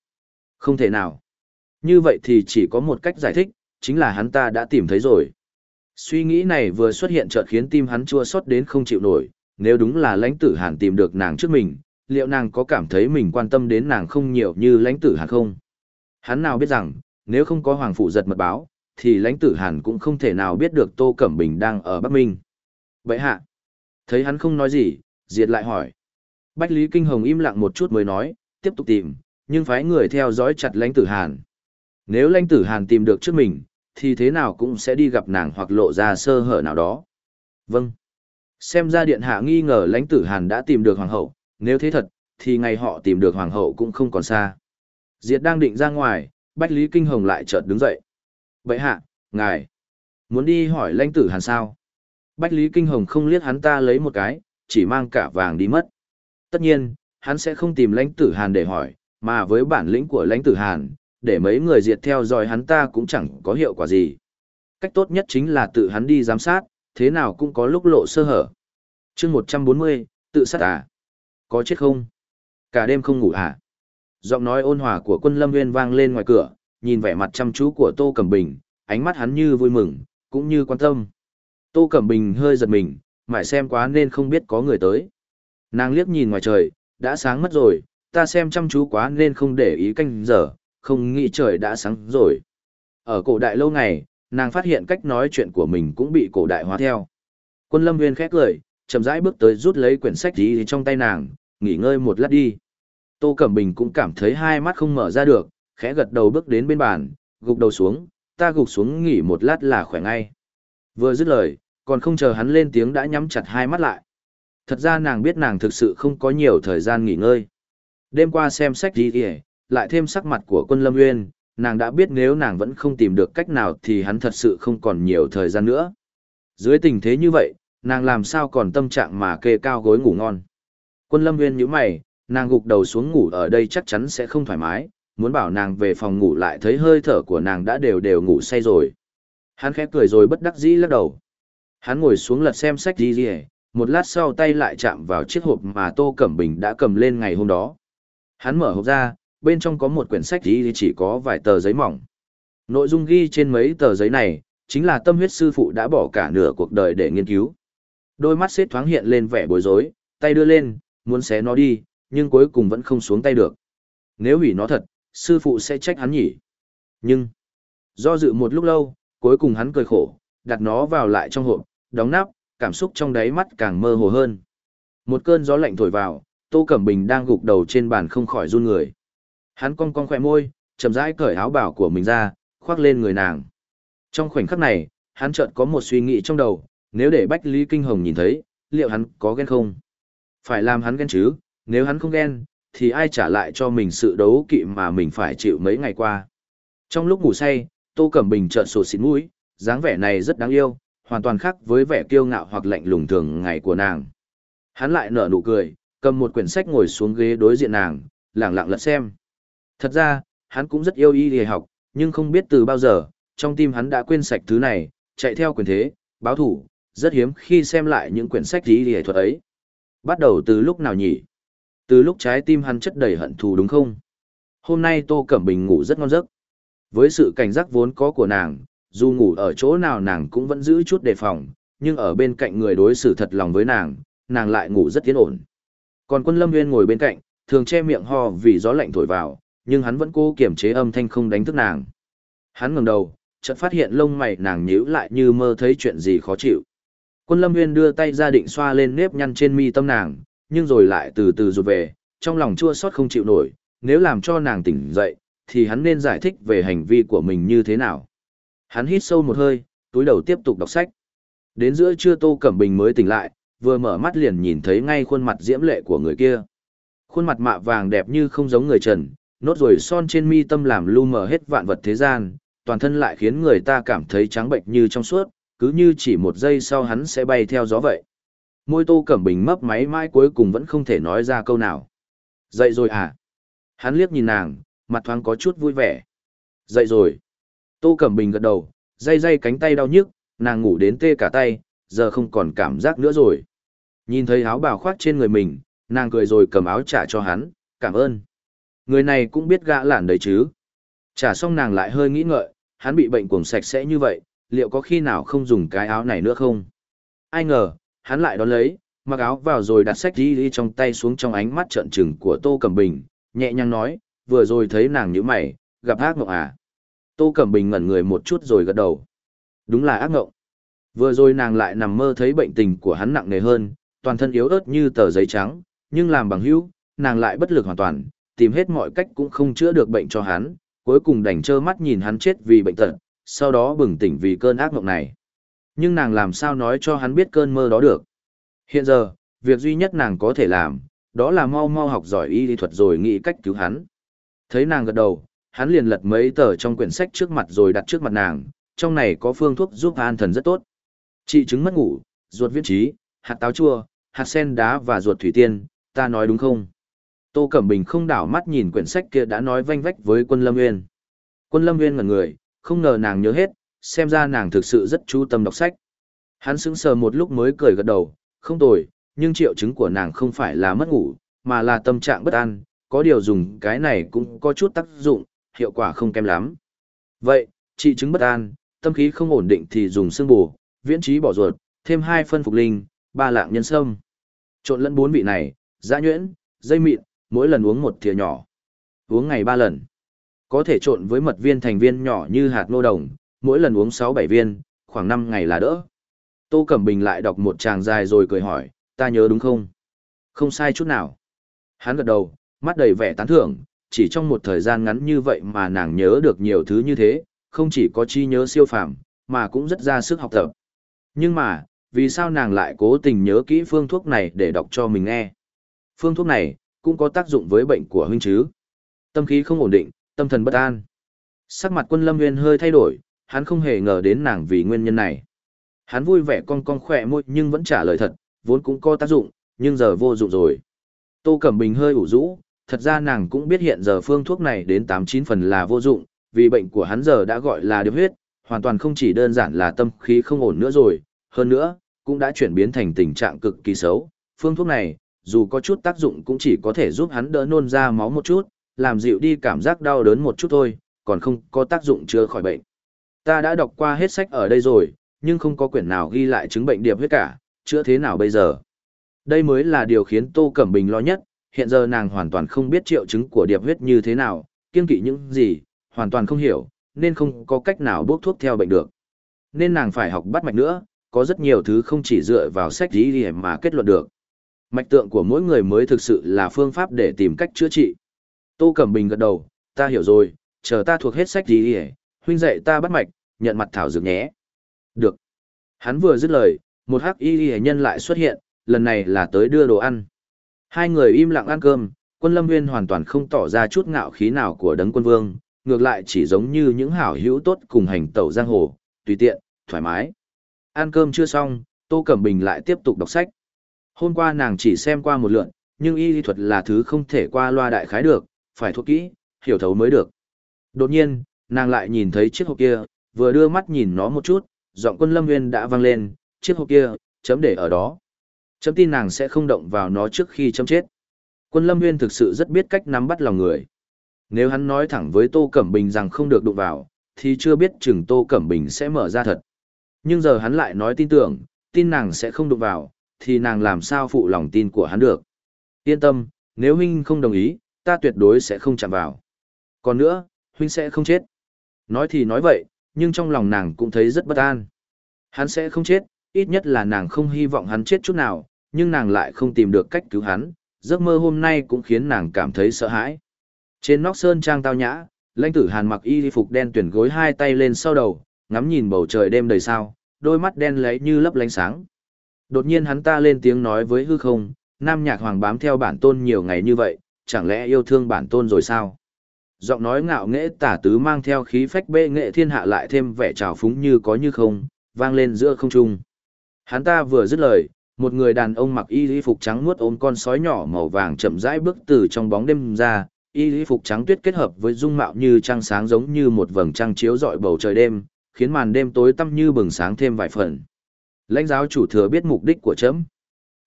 Không thể nào. Như vậy thì chỉ có một cách giải thích, chính là hắn ta đã tìm thấy rồi. Suy nghĩ này vừa xuất hiện chợt khiến tim hắn chua xót đến không chịu nổi, nếu đúng là lãnh tử hàn tìm được nàng trước mình, liệu nàng có cảm thấy mình quan tâm đến nàng không nhiều như lãnh tử hàn không? Hắn nào biết rằng, nếu không có hoàng phụ giật mật báo, thì lãnh tử hàn cũng không thể nào biết được Tô Cẩm Bình đang ở Bắc Minh. Vậy hạ, thấy hắn không nói gì, Diệt lại hỏi. Bách Lý Kinh Hồng im lặng một chút mới nói, tiếp tục tìm, nhưng phái người theo dõi chặt lãnh tử hàn. Nếu lãnh tử hàn tìm được trước mình, thì thế nào cũng sẽ đi gặp nàng hoặc lộ ra sơ hở nào đó. Vâng. Xem ra điện hạ nghi ngờ lãnh tử hàn đã tìm được hoàng hậu, nếu thế thật, thì ngày họ tìm được hoàng hậu cũng không còn xa. Diệt đang định ra ngoài, Bách Lý Kinh Hồng lại chợt đứng dậy. Vậy hạ, ngài, muốn đi hỏi lãnh tử hàn sao? Bách Lý Kinh Hồng không liếc hắn ta lấy một cái, chỉ mang cả vàng đi mất. Tất nhiên, hắn sẽ không tìm lãnh tử hàn để hỏi, mà với bản lĩnh của lãnh tử hàn, để mấy người diệt theo dõi hắn ta cũng chẳng có hiệu quả gì. Cách tốt nhất chính là tự hắn đi giám sát, thế nào cũng có lúc lộ sơ hở. chương 140, tự sát à? Có chết không? Cả đêm không ngủ à? Giọng nói ôn hòa của quân lâm nguyên vang lên ngoài cửa, nhìn vẻ mặt chăm chú của Tô Cẩm Bình, ánh mắt hắn như vui mừng, cũng như quan tâm. Tô Cẩm Bình hơi giật mình, mãi xem quá nên không biết có người tới. Nàng liếc nhìn ngoài trời, đã sáng mất rồi, ta xem chăm chú quá nên không để ý canh giờ, không nghĩ trời đã sáng rồi. Ở cổ đại lâu ngày, nàng phát hiện cách nói chuyện của mình cũng bị cổ đại hóa theo. Quân lâm viên khét cười, chậm rãi bước tới rút lấy quyển sách gì trong tay nàng, nghỉ ngơi một lát đi. Tô Cẩm Bình cũng cảm thấy hai mắt không mở ra được, khẽ gật đầu bước đến bên bàn, gục đầu xuống, ta gục xuống nghỉ một lát là khỏe ngay. Vừa dứt lời, còn không chờ hắn lên tiếng đã nhắm chặt hai mắt lại. Thật ra nàng biết nàng thực sự không có nhiều thời gian nghỉ ngơi. Đêm qua xem sách gì kìa, lại thêm sắc mặt của quân Lâm Nguyên, nàng đã biết nếu nàng vẫn không tìm được cách nào thì hắn thật sự không còn nhiều thời gian nữa. Dưới tình thế như vậy, nàng làm sao còn tâm trạng mà kê cao gối ngủ ngon. Quân Lâm Nguyên nhíu mày, nàng gục đầu xuống ngủ ở đây chắc chắn sẽ không thoải mái, muốn bảo nàng về phòng ngủ lại thấy hơi thở của nàng đã đều đều ngủ say rồi. Hắn khẽ cười rồi bất đắc dĩ lắc đầu. Hắn ngồi xuống lật xem sách gì gì một lát sau tay lại chạm vào chiếc hộp mà Tô Cẩm Bình đã cầm lên ngày hôm đó. Hắn mở hộp ra, bên trong có một quyển sách thì chỉ có vài tờ giấy mỏng. Nội dung ghi trên mấy tờ giấy này, chính là tâm huyết sư phụ đã bỏ cả nửa cuộc đời để nghiên cứu. Đôi mắt xếp thoáng hiện lên vẻ bối rối, tay đưa lên, muốn xé nó đi, nhưng cuối cùng vẫn không xuống tay được. Nếu hủy nó thật, sư phụ sẽ trách hắn nhỉ. Nhưng, do dự một lúc lâu, cuối cùng hắn cười khổ, đặt nó vào lại trong hộp, đóng nắp, cảm xúc trong đáy mắt càng mơ hồ hơn. Một cơn gió lạnh thổi vào, Tô Cẩm Bình đang gục đầu trên bàn không khỏi run người. Hắn cong cong khỏe môi, chậm rãi cởi áo bảo của mình ra, khoác lên người nàng. Trong khoảnh khắc này, hắn chợt có một suy nghĩ trong đầu, nếu để Bách Lý Kinh Hồng nhìn thấy, liệu hắn có ghen không? Phải làm hắn ghen chứ, nếu hắn không ghen, thì ai trả lại cho mình sự đấu kỵ mà mình phải chịu mấy ngày qua. Trong lúc ngủ say, Tô Cẩm Bình chợt sổ xịt mũi, dáng vẻ này rất đáng yêu, hoàn toàn khác với vẻ kiêu ngạo hoặc lạnh lùng thường ngày của nàng. Hắn lại nở nụ cười, cầm một quyển sách ngồi xuống ghế đối diện nàng, lặng lặng lật xem. Thật ra, hắn cũng rất yêu y y học, nhưng không biết từ bao giờ, trong tim hắn đã quên sạch thứ này, chạy theo quyền thế, báo thủ, rất hiếm khi xem lại những quyển sách y y thuật ấy. Bắt đầu từ lúc nào nhỉ? Từ lúc trái tim hắn chất đầy hận thù đúng không? Hôm nay Tô Cẩm Bình ngủ rất ngon giấc. Với sự cảnh giác vốn có của nàng, dù ngủ ở chỗ nào nàng cũng vẫn giữ chút đề phòng, nhưng ở bên cạnh người đối xử thật lòng với nàng, nàng lại ngủ rất yên ổn. Còn quân lâm nguyên ngồi bên cạnh, thường che miệng ho vì gió lạnh thổi vào, nhưng hắn vẫn cố kiềm chế âm thanh không đánh thức nàng. Hắn ngẩng đầu, chợt phát hiện lông mày nàng nhíu lại như mơ thấy chuyện gì khó chịu. Quân lâm nguyên đưa tay ra định xoa lên nếp nhăn trên mi tâm nàng, nhưng rồi lại từ từ rụt về, trong lòng chua xót không chịu nổi, nếu làm cho nàng tỉnh dậy, thì hắn nên giải thích về hành vi của mình như thế nào. Hắn hít sâu một hơi, túi đầu tiếp tục đọc sách. Đến giữa trưa Tô Cẩm Bình mới tỉnh lại, vừa mở mắt liền nhìn thấy ngay khuôn mặt diễm lệ của người kia. Khuôn mặt mạ vàng đẹp như không giống người trần, nốt rồi son trên mi tâm làm lu mờ hết vạn vật thế gian, toàn thân lại khiến người ta cảm thấy trắng bệnh như trong suốt, cứ như chỉ một giây sau hắn sẽ bay theo gió vậy. Môi Tô Cẩm Bình mấp máy mãi cuối cùng vẫn không thể nói ra câu nào. Dậy rồi à? Hắn liếc nhìn nàng, mặt thoáng có chút vui vẻ. Dậy rồi. Tô Cẩm Bình gật đầu, dây dây cánh tay đau nhức, nàng ngủ đến tê cả tay, giờ không còn cảm giác nữa rồi. Nhìn thấy áo bào khoác trên người mình, nàng cười rồi cầm áo trả cho hắn, cảm ơn. Người này cũng biết gã lản đấy chứ. Trả xong nàng lại hơi nghĩ ngợi, hắn bị bệnh cuồng sạch sẽ như vậy, liệu có khi nào không dùng cái áo này nữa không? Ai ngờ, hắn lại đón lấy, mặc áo vào rồi đặt sách đi đi trong tay xuống trong ánh mắt trợn trừng của Tô Cẩm Bình, nhẹ nhàng nói, vừa rồi thấy nàng như mày, gặp ác mộng à. Tô Cẩm Bình ngẩn người một chút rồi gật đầu. Đúng là ác ngộng. Vừa rồi nàng lại nằm mơ thấy bệnh tình của hắn nặng nề hơn, toàn thân yếu ớt như tờ giấy trắng, nhưng làm bằng hữu, nàng lại bất lực hoàn toàn, tìm hết mọi cách cũng không chữa được bệnh cho hắn, cuối cùng đành trơ mắt nhìn hắn chết vì bệnh tật, sau đó bừng tỉnh vì cơn ác mộng này. Nhưng nàng làm sao nói cho hắn biết cơn mơ đó được. Hiện giờ, việc duy nhất nàng có thể làm, đó là mau mau học giỏi y lý thuật rồi nghĩ cách cứu hắn. Thấy nàng gật đầu, hắn liền lật mấy tờ trong quyển sách trước mặt rồi đặt trước mặt nàng, trong này có phương thuốc giúp an thần rất tốt. Trị chứng mất ngủ, ruột viễn trí, hạt táo chua, hạt sen đá và ruột thủy tiên, ta nói đúng không? Tô Cẩm Bình không đảo mắt nhìn quyển sách kia đã nói vanh vách với quân Lâm Nguyên. Quân Lâm Nguyên ngẩn người, không ngờ nàng nhớ hết, xem ra nàng thực sự rất chú tâm đọc sách. Hắn sững sờ một lúc mới cười gật đầu, không tồi, nhưng triệu chứng của nàng không phải là mất ngủ, mà là tâm trạng bất an, có điều dùng cái này cũng có chút tác dụng, hiệu quả không kém lắm. Vậy, trị chứng bất an, tâm khí không ổn định thì dùng xương bù, viễn trí bỏ ruột, thêm hai phân phục linh, ba lạng nhân sâm. Trộn lẫn bốn vị này, dã nhuyễn, dây mịn, mỗi lần uống một thìa nhỏ. Uống ngày ba lần. Có thể trộn với mật viên thành viên nhỏ như hạt nô đồng, mỗi lần uống 6-7 viên, khoảng 5 ngày là đỡ. Tô Cẩm Bình lại đọc một tràng dài rồi cười hỏi, ta nhớ đúng không? Không sai chút nào. Hắn gật đầu, mắt đầy vẻ tán thưởng, chỉ trong một thời gian ngắn như vậy mà nàng nhớ được nhiều thứ như thế, không chỉ có chi nhớ siêu phàm, mà cũng rất ra sức học tập. Nhưng mà, vì sao nàng lại cố tình nhớ kỹ phương thuốc này để đọc cho mình nghe? Phương thuốc này, cũng có tác dụng với bệnh của huynh chứ. Tâm khí không ổn định, tâm thần bất an. Sắc mặt quân lâm nguyên hơi thay đổi, hắn không hề ngờ đến nàng vì nguyên nhân này. Hắn vui vẻ cong cong khỏe môi nhưng vẫn trả lời thật, vốn cũng có tác dụng, nhưng giờ vô dụng rồi. Tô Cẩm Bình hơi ủ rũ, thật ra nàng cũng biết hiện giờ phương thuốc này đến 89 phần là vô dụng, vì bệnh của hắn giờ đã gọi là điệp huyết, hoàn toàn không chỉ đơn giản là tâm khí không ổn nữa rồi. Hơn nữa, cũng đã chuyển biến thành tình trạng cực kỳ xấu. Phương thuốc này, dù có chút tác dụng cũng chỉ có thể giúp hắn đỡ nôn ra máu một chút, làm dịu đi cảm giác đau đớn một chút thôi, còn không có tác dụng chữa khỏi bệnh. Ta đã đọc qua hết sách ở đây rồi, nhưng không có quyển nào ghi lại chứng bệnh điệp huyết cả, chữa thế nào bây giờ? Đây mới là điều khiến Tô Cẩm Bình lo nhất, hiện giờ nàng hoàn toàn không biết triệu chứng của điệp huyết như thế nào, kiên kỵ những gì, hoàn toàn không hiểu, nên không có cách nào bốc thuốc theo bệnh được. Nên nàng phải học bắt mạch nữa, có rất nhiều thứ không chỉ dựa vào sách gì mà kết luận được. Mạch tượng của mỗi người mới thực sự là phương pháp để tìm cách chữa trị. Tô Cẩm Bình gật đầu, ta hiểu rồi, chờ ta thuộc hết sách gì huynh dạy ta bắt mạch, nhận mặt thảo dược nhé. Được. Hắn vừa dứt lời, một hắc y y nhân lại xuất hiện, lần này là tới đưa đồ ăn. Hai người im lặng ăn cơm, quân lâm nguyên hoàn toàn không tỏ ra chút ngạo khí nào của đấng quân vương, ngược lại chỉ giống như những hảo hữu tốt cùng hành tẩu giang hồ, tùy tiện, thoải mái. Ăn cơm chưa xong, Tô Cẩm Bình lại tiếp tục đọc sách. Hôm qua nàng chỉ xem qua một lượn, nhưng y lý thuật là thứ không thể qua loa đại khái được, phải thuộc kỹ, hiểu thấu mới được. Đột nhiên, nàng lại nhìn thấy chiếc hộp kia, vừa đưa mắt nhìn nó một chút, giọng quân lâm nguyên đã vang lên, chiếc hộp kia, chấm để ở đó. Chấm tin nàng sẽ không động vào nó trước khi chấm chết. Quân lâm nguyên thực sự rất biết cách nắm bắt lòng người. Nếu hắn nói thẳng với Tô Cẩm Bình rằng không được đụng vào, thì chưa biết chừng Tô Cẩm Bình sẽ mở ra thật. Nhưng giờ hắn lại nói tin tưởng, tin nàng sẽ không đụng vào, thì nàng làm sao phụ lòng tin của hắn được. Yên tâm, nếu huynh không đồng ý, ta tuyệt đối sẽ không chạm vào. Còn nữa, huynh sẽ không chết. Nói thì nói vậy, nhưng trong lòng nàng cũng thấy rất bất an. Hắn sẽ không chết, ít nhất là nàng không hy vọng hắn chết chút nào, nhưng nàng lại không tìm được cách cứu hắn, giấc mơ hôm nay cũng khiến nàng cảm thấy sợ hãi. Trên nóc sơn trang tao nhã, lãnh tử hàn mặc y phục đen tuyển gối hai tay lên sau đầu, ngắm nhìn bầu trời đêm đầy sao, đôi mắt đen lấy như lấp lánh sáng. Đột nhiên hắn ta lên tiếng nói với hư không, nam nhạc hoàng bám theo bản tôn nhiều ngày như vậy, chẳng lẽ yêu thương bản tôn rồi sao? Giọng nói ngạo nghễ tả tứ mang theo khí phách bệ nghệ thiên hạ lại thêm vẻ trào phúng như có như không, vang lên giữa không trung. Hắn ta vừa dứt lời, một người đàn ông mặc y lý phục trắng muốt ôm con sói nhỏ màu vàng chậm rãi bước từ trong bóng đêm ra, y lý phục trắng tuyết kết hợp với dung mạo như trăng sáng giống như một vầng trăng chiếu rọi bầu trời đêm, khiến màn đêm tối tăm như bừng sáng thêm vài phần. Lãnh giáo chủ thừa biết mục đích của chấm.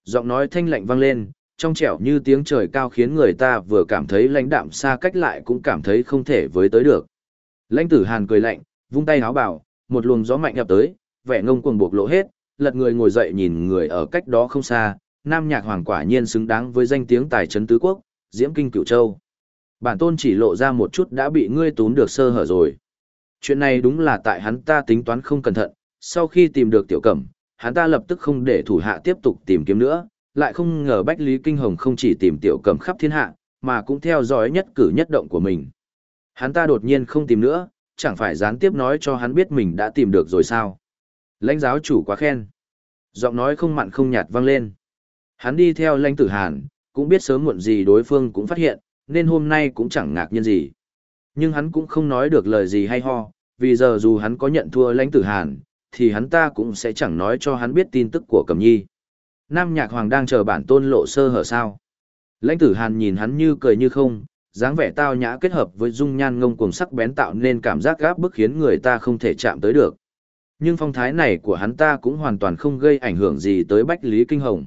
Giọng nói thanh lạnh vang lên, trong trẻo như tiếng trời cao khiến người ta vừa cảm thấy lãnh đạm xa cách lại cũng cảm thấy không thể với tới được. Lãnh tử hàn cười lạnh, vung tay háo bảo, một luồng gió mạnh ập tới, vẻ ngông cuồng buộc lộ hết, lật người ngồi dậy nhìn người ở cách đó không xa, nam nhạc hoàng quả nhiên xứng đáng với danh tiếng tài trấn tứ quốc, diễm kinh cửu châu. Bản tôn chỉ lộ ra một chút đã bị ngươi tốn được sơ hở rồi. Chuyện này đúng là tại hắn ta tính toán không cẩn thận, sau khi tìm được tiểu cẩm, hắn ta lập tức không để thủ hạ tiếp tục tìm kiếm nữa, lại không ngờ Bách Lý Kinh Hồng không chỉ tìm tiểu cẩm khắp thiên hạ, mà cũng theo dõi nhất cử nhất động của mình. Hắn ta đột nhiên không tìm nữa, chẳng phải gián tiếp nói cho hắn biết mình đã tìm được rồi sao. Lãnh giáo chủ quá khen. Giọng nói không mặn không nhạt vang lên. Hắn đi theo lãnh tử hàn, cũng biết sớm muộn gì đối phương cũng phát hiện, nên hôm nay cũng chẳng ngạc nhiên gì. Nhưng hắn cũng không nói được lời gì hay ho, vì giờ dù hắn có nhận thua lãnh tử hàn, thì hắn ta cũng sẽ chẳng nói cho hắn biết tin tức của Cẩm Nhi. Nam Nhạc Hoàng đang chờ bản tôn lộ sơ hở sao. Lãnh tử hàn nhìn hắn như cười như không, dáng vẻ tao nhã kết hợp với dung nhan ngông cuồng sắc bén tạo nên cảm giác gáp bức khiến người ta không thể chạm tới được. Nhưng phong thái này của hắn ta cũng hoàn toàn không gây ảnh hưởng gì tới Bách Lý Kinh Hồng.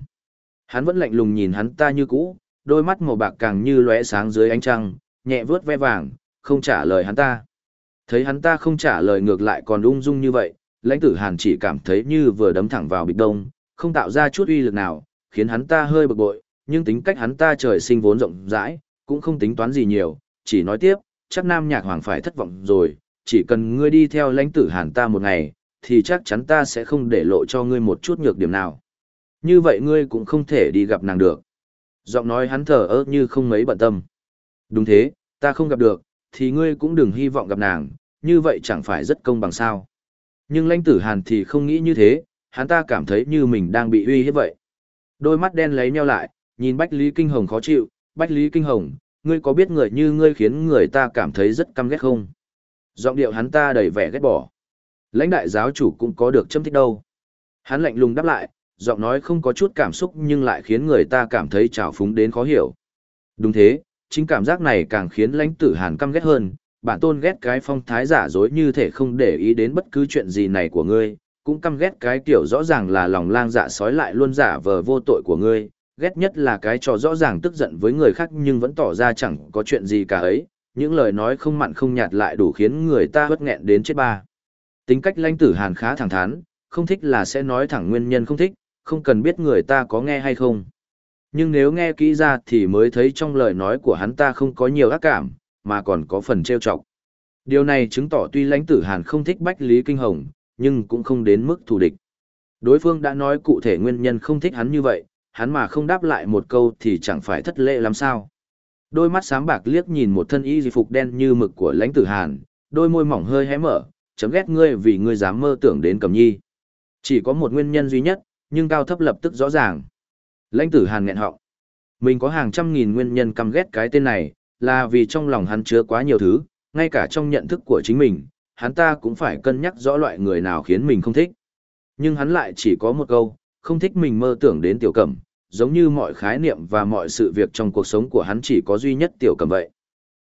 Hắn vẫn lạnh lùng nhìn hắn ta như cũ, đôi mắt màu bạc càng như lóe sáng dưới ánh trăng, nhẹ vướt ve vàng, không trả lời hắn ta. Thấy hắn ta không trả lời ngược lại còn ung dung như vậy, lãnh tử hàn chỉ cảm thấy như vừa đấm thẳng vào bịch đông, không tạo ra chút uy lực nào, khiến hắn ta hơi bực bội, nhưng tính cách hắn ta trời sinh vốn rộng rãi, cũng không tính toán gì nhiều, chỉ nói tiếp, chắc nam nhạc hoàng phải thất vọng rồi, chỉ cần ngươi đi theo lãnh tử hàn ta một ngày, thì chắc chắn ta sẽ không để lộ cho ngươi một chút nhược điểm nào. Như vậy ngươi cũng không thể đi gặp nàng được. Giọng nói hắn thở ơ như không mấy bận tâm. Đúng thế, ta không gặp được, thì ngươi cũng đừng hy vọng gặp nàng, như vậy chẳng phải rất công bằng sao. Nhưng lãnh tử hàn thì không nghĩ như thế, hắn ta cảm thấy như mình đang bị uy hiếp vậy. Đôi mắt đen lấy nhau lại, nhìn Bách Lý Kinh Hồng khó chịu, Bách Lý Kinh Hồng, ngươi có biết người như ngươi khiến người ta cảm thấy rất căm ghét không? Giọng điệu hắn ta đầy vẻ ghét bỏ. Lãnh đại giáo chủ cũng có được châm thích đâu. Hắn lạnh lùng đáp lại, giọng nói không có chút cảm xúc nhưng lại khiến người ta cảm thấy trào phúng đến khó hiểu. Đúng thế, chính cảm giác này càng khiến lãnh tử hàn căm ghét hơn, bản tôn ghét cái phong thái giả dối như thể không để ý đến bất cứ chuyện gì này của ngươi, cũng căm ghét cái kiểu rõ ràng là lòng lang dạ sói lại luôn giả vờ vô tội của ngươi, ghét nhất là cái trò rõ ràng tức giận với người khác nhưng vẫn tỏ ra chẳng có chuyện gì cả ấy, những lời nói không mặn không nhạt lại đủ khiến người ta bất nghẹn đến chết ba. Tính cách lãnh tử hàn khá thẳng thắn, không thích là sẽ nói thẳng nguyên nhân không thích, không cần biết người ta có nghe hay không. Nhưng nếu nghe kỹ ra thì mới thấy trong lời nói của hắn ta không có nhiều ác cảm, mà còn có phần trêu chọc. Điều này chứng tỏ tuy lãnh tử hàn không thích Bách Lý Kinh Hồng, nhưng cũng không đến mức thù địch. Đối phương đã nói cụ thể nguyên nhân không thích hắn như vậy, hắn mà không đáp lại một câu thì chẳng phải thất lễ làm sao. Đôi mắt sáng bạc liếc nhìn một thân y phục đen như mực của lãnh tử hàn, đôi môi mỏng hơi hé mở, chấm ghét ngươi vì ngươi dám mơ tưởng đến cầm nhi. Chỉ có một nguyên nhân duy nhất, nhưng cao thấp lập tức rõ ràng. Lãnh tử hàn nghẹn họng. Mình có hàng trăm nghìn nguyên nhân căm ghét cái tên này, là vì trong lòng hắn chứa quá nhiều thứ, ngay cả trong nhận thức của chính mình, hắn ta cũng phải cân nhắc rõ loại người nào khiến mình không thích. Nhưng hắn lại chỉ có một câu, không thích mình mơ tưởng đến tiểu cẩm, giống như mọi khái niệm và mọi sự việc trong cuộc sống của hắn chỉ có duy nhất tiểu cẩm vậy.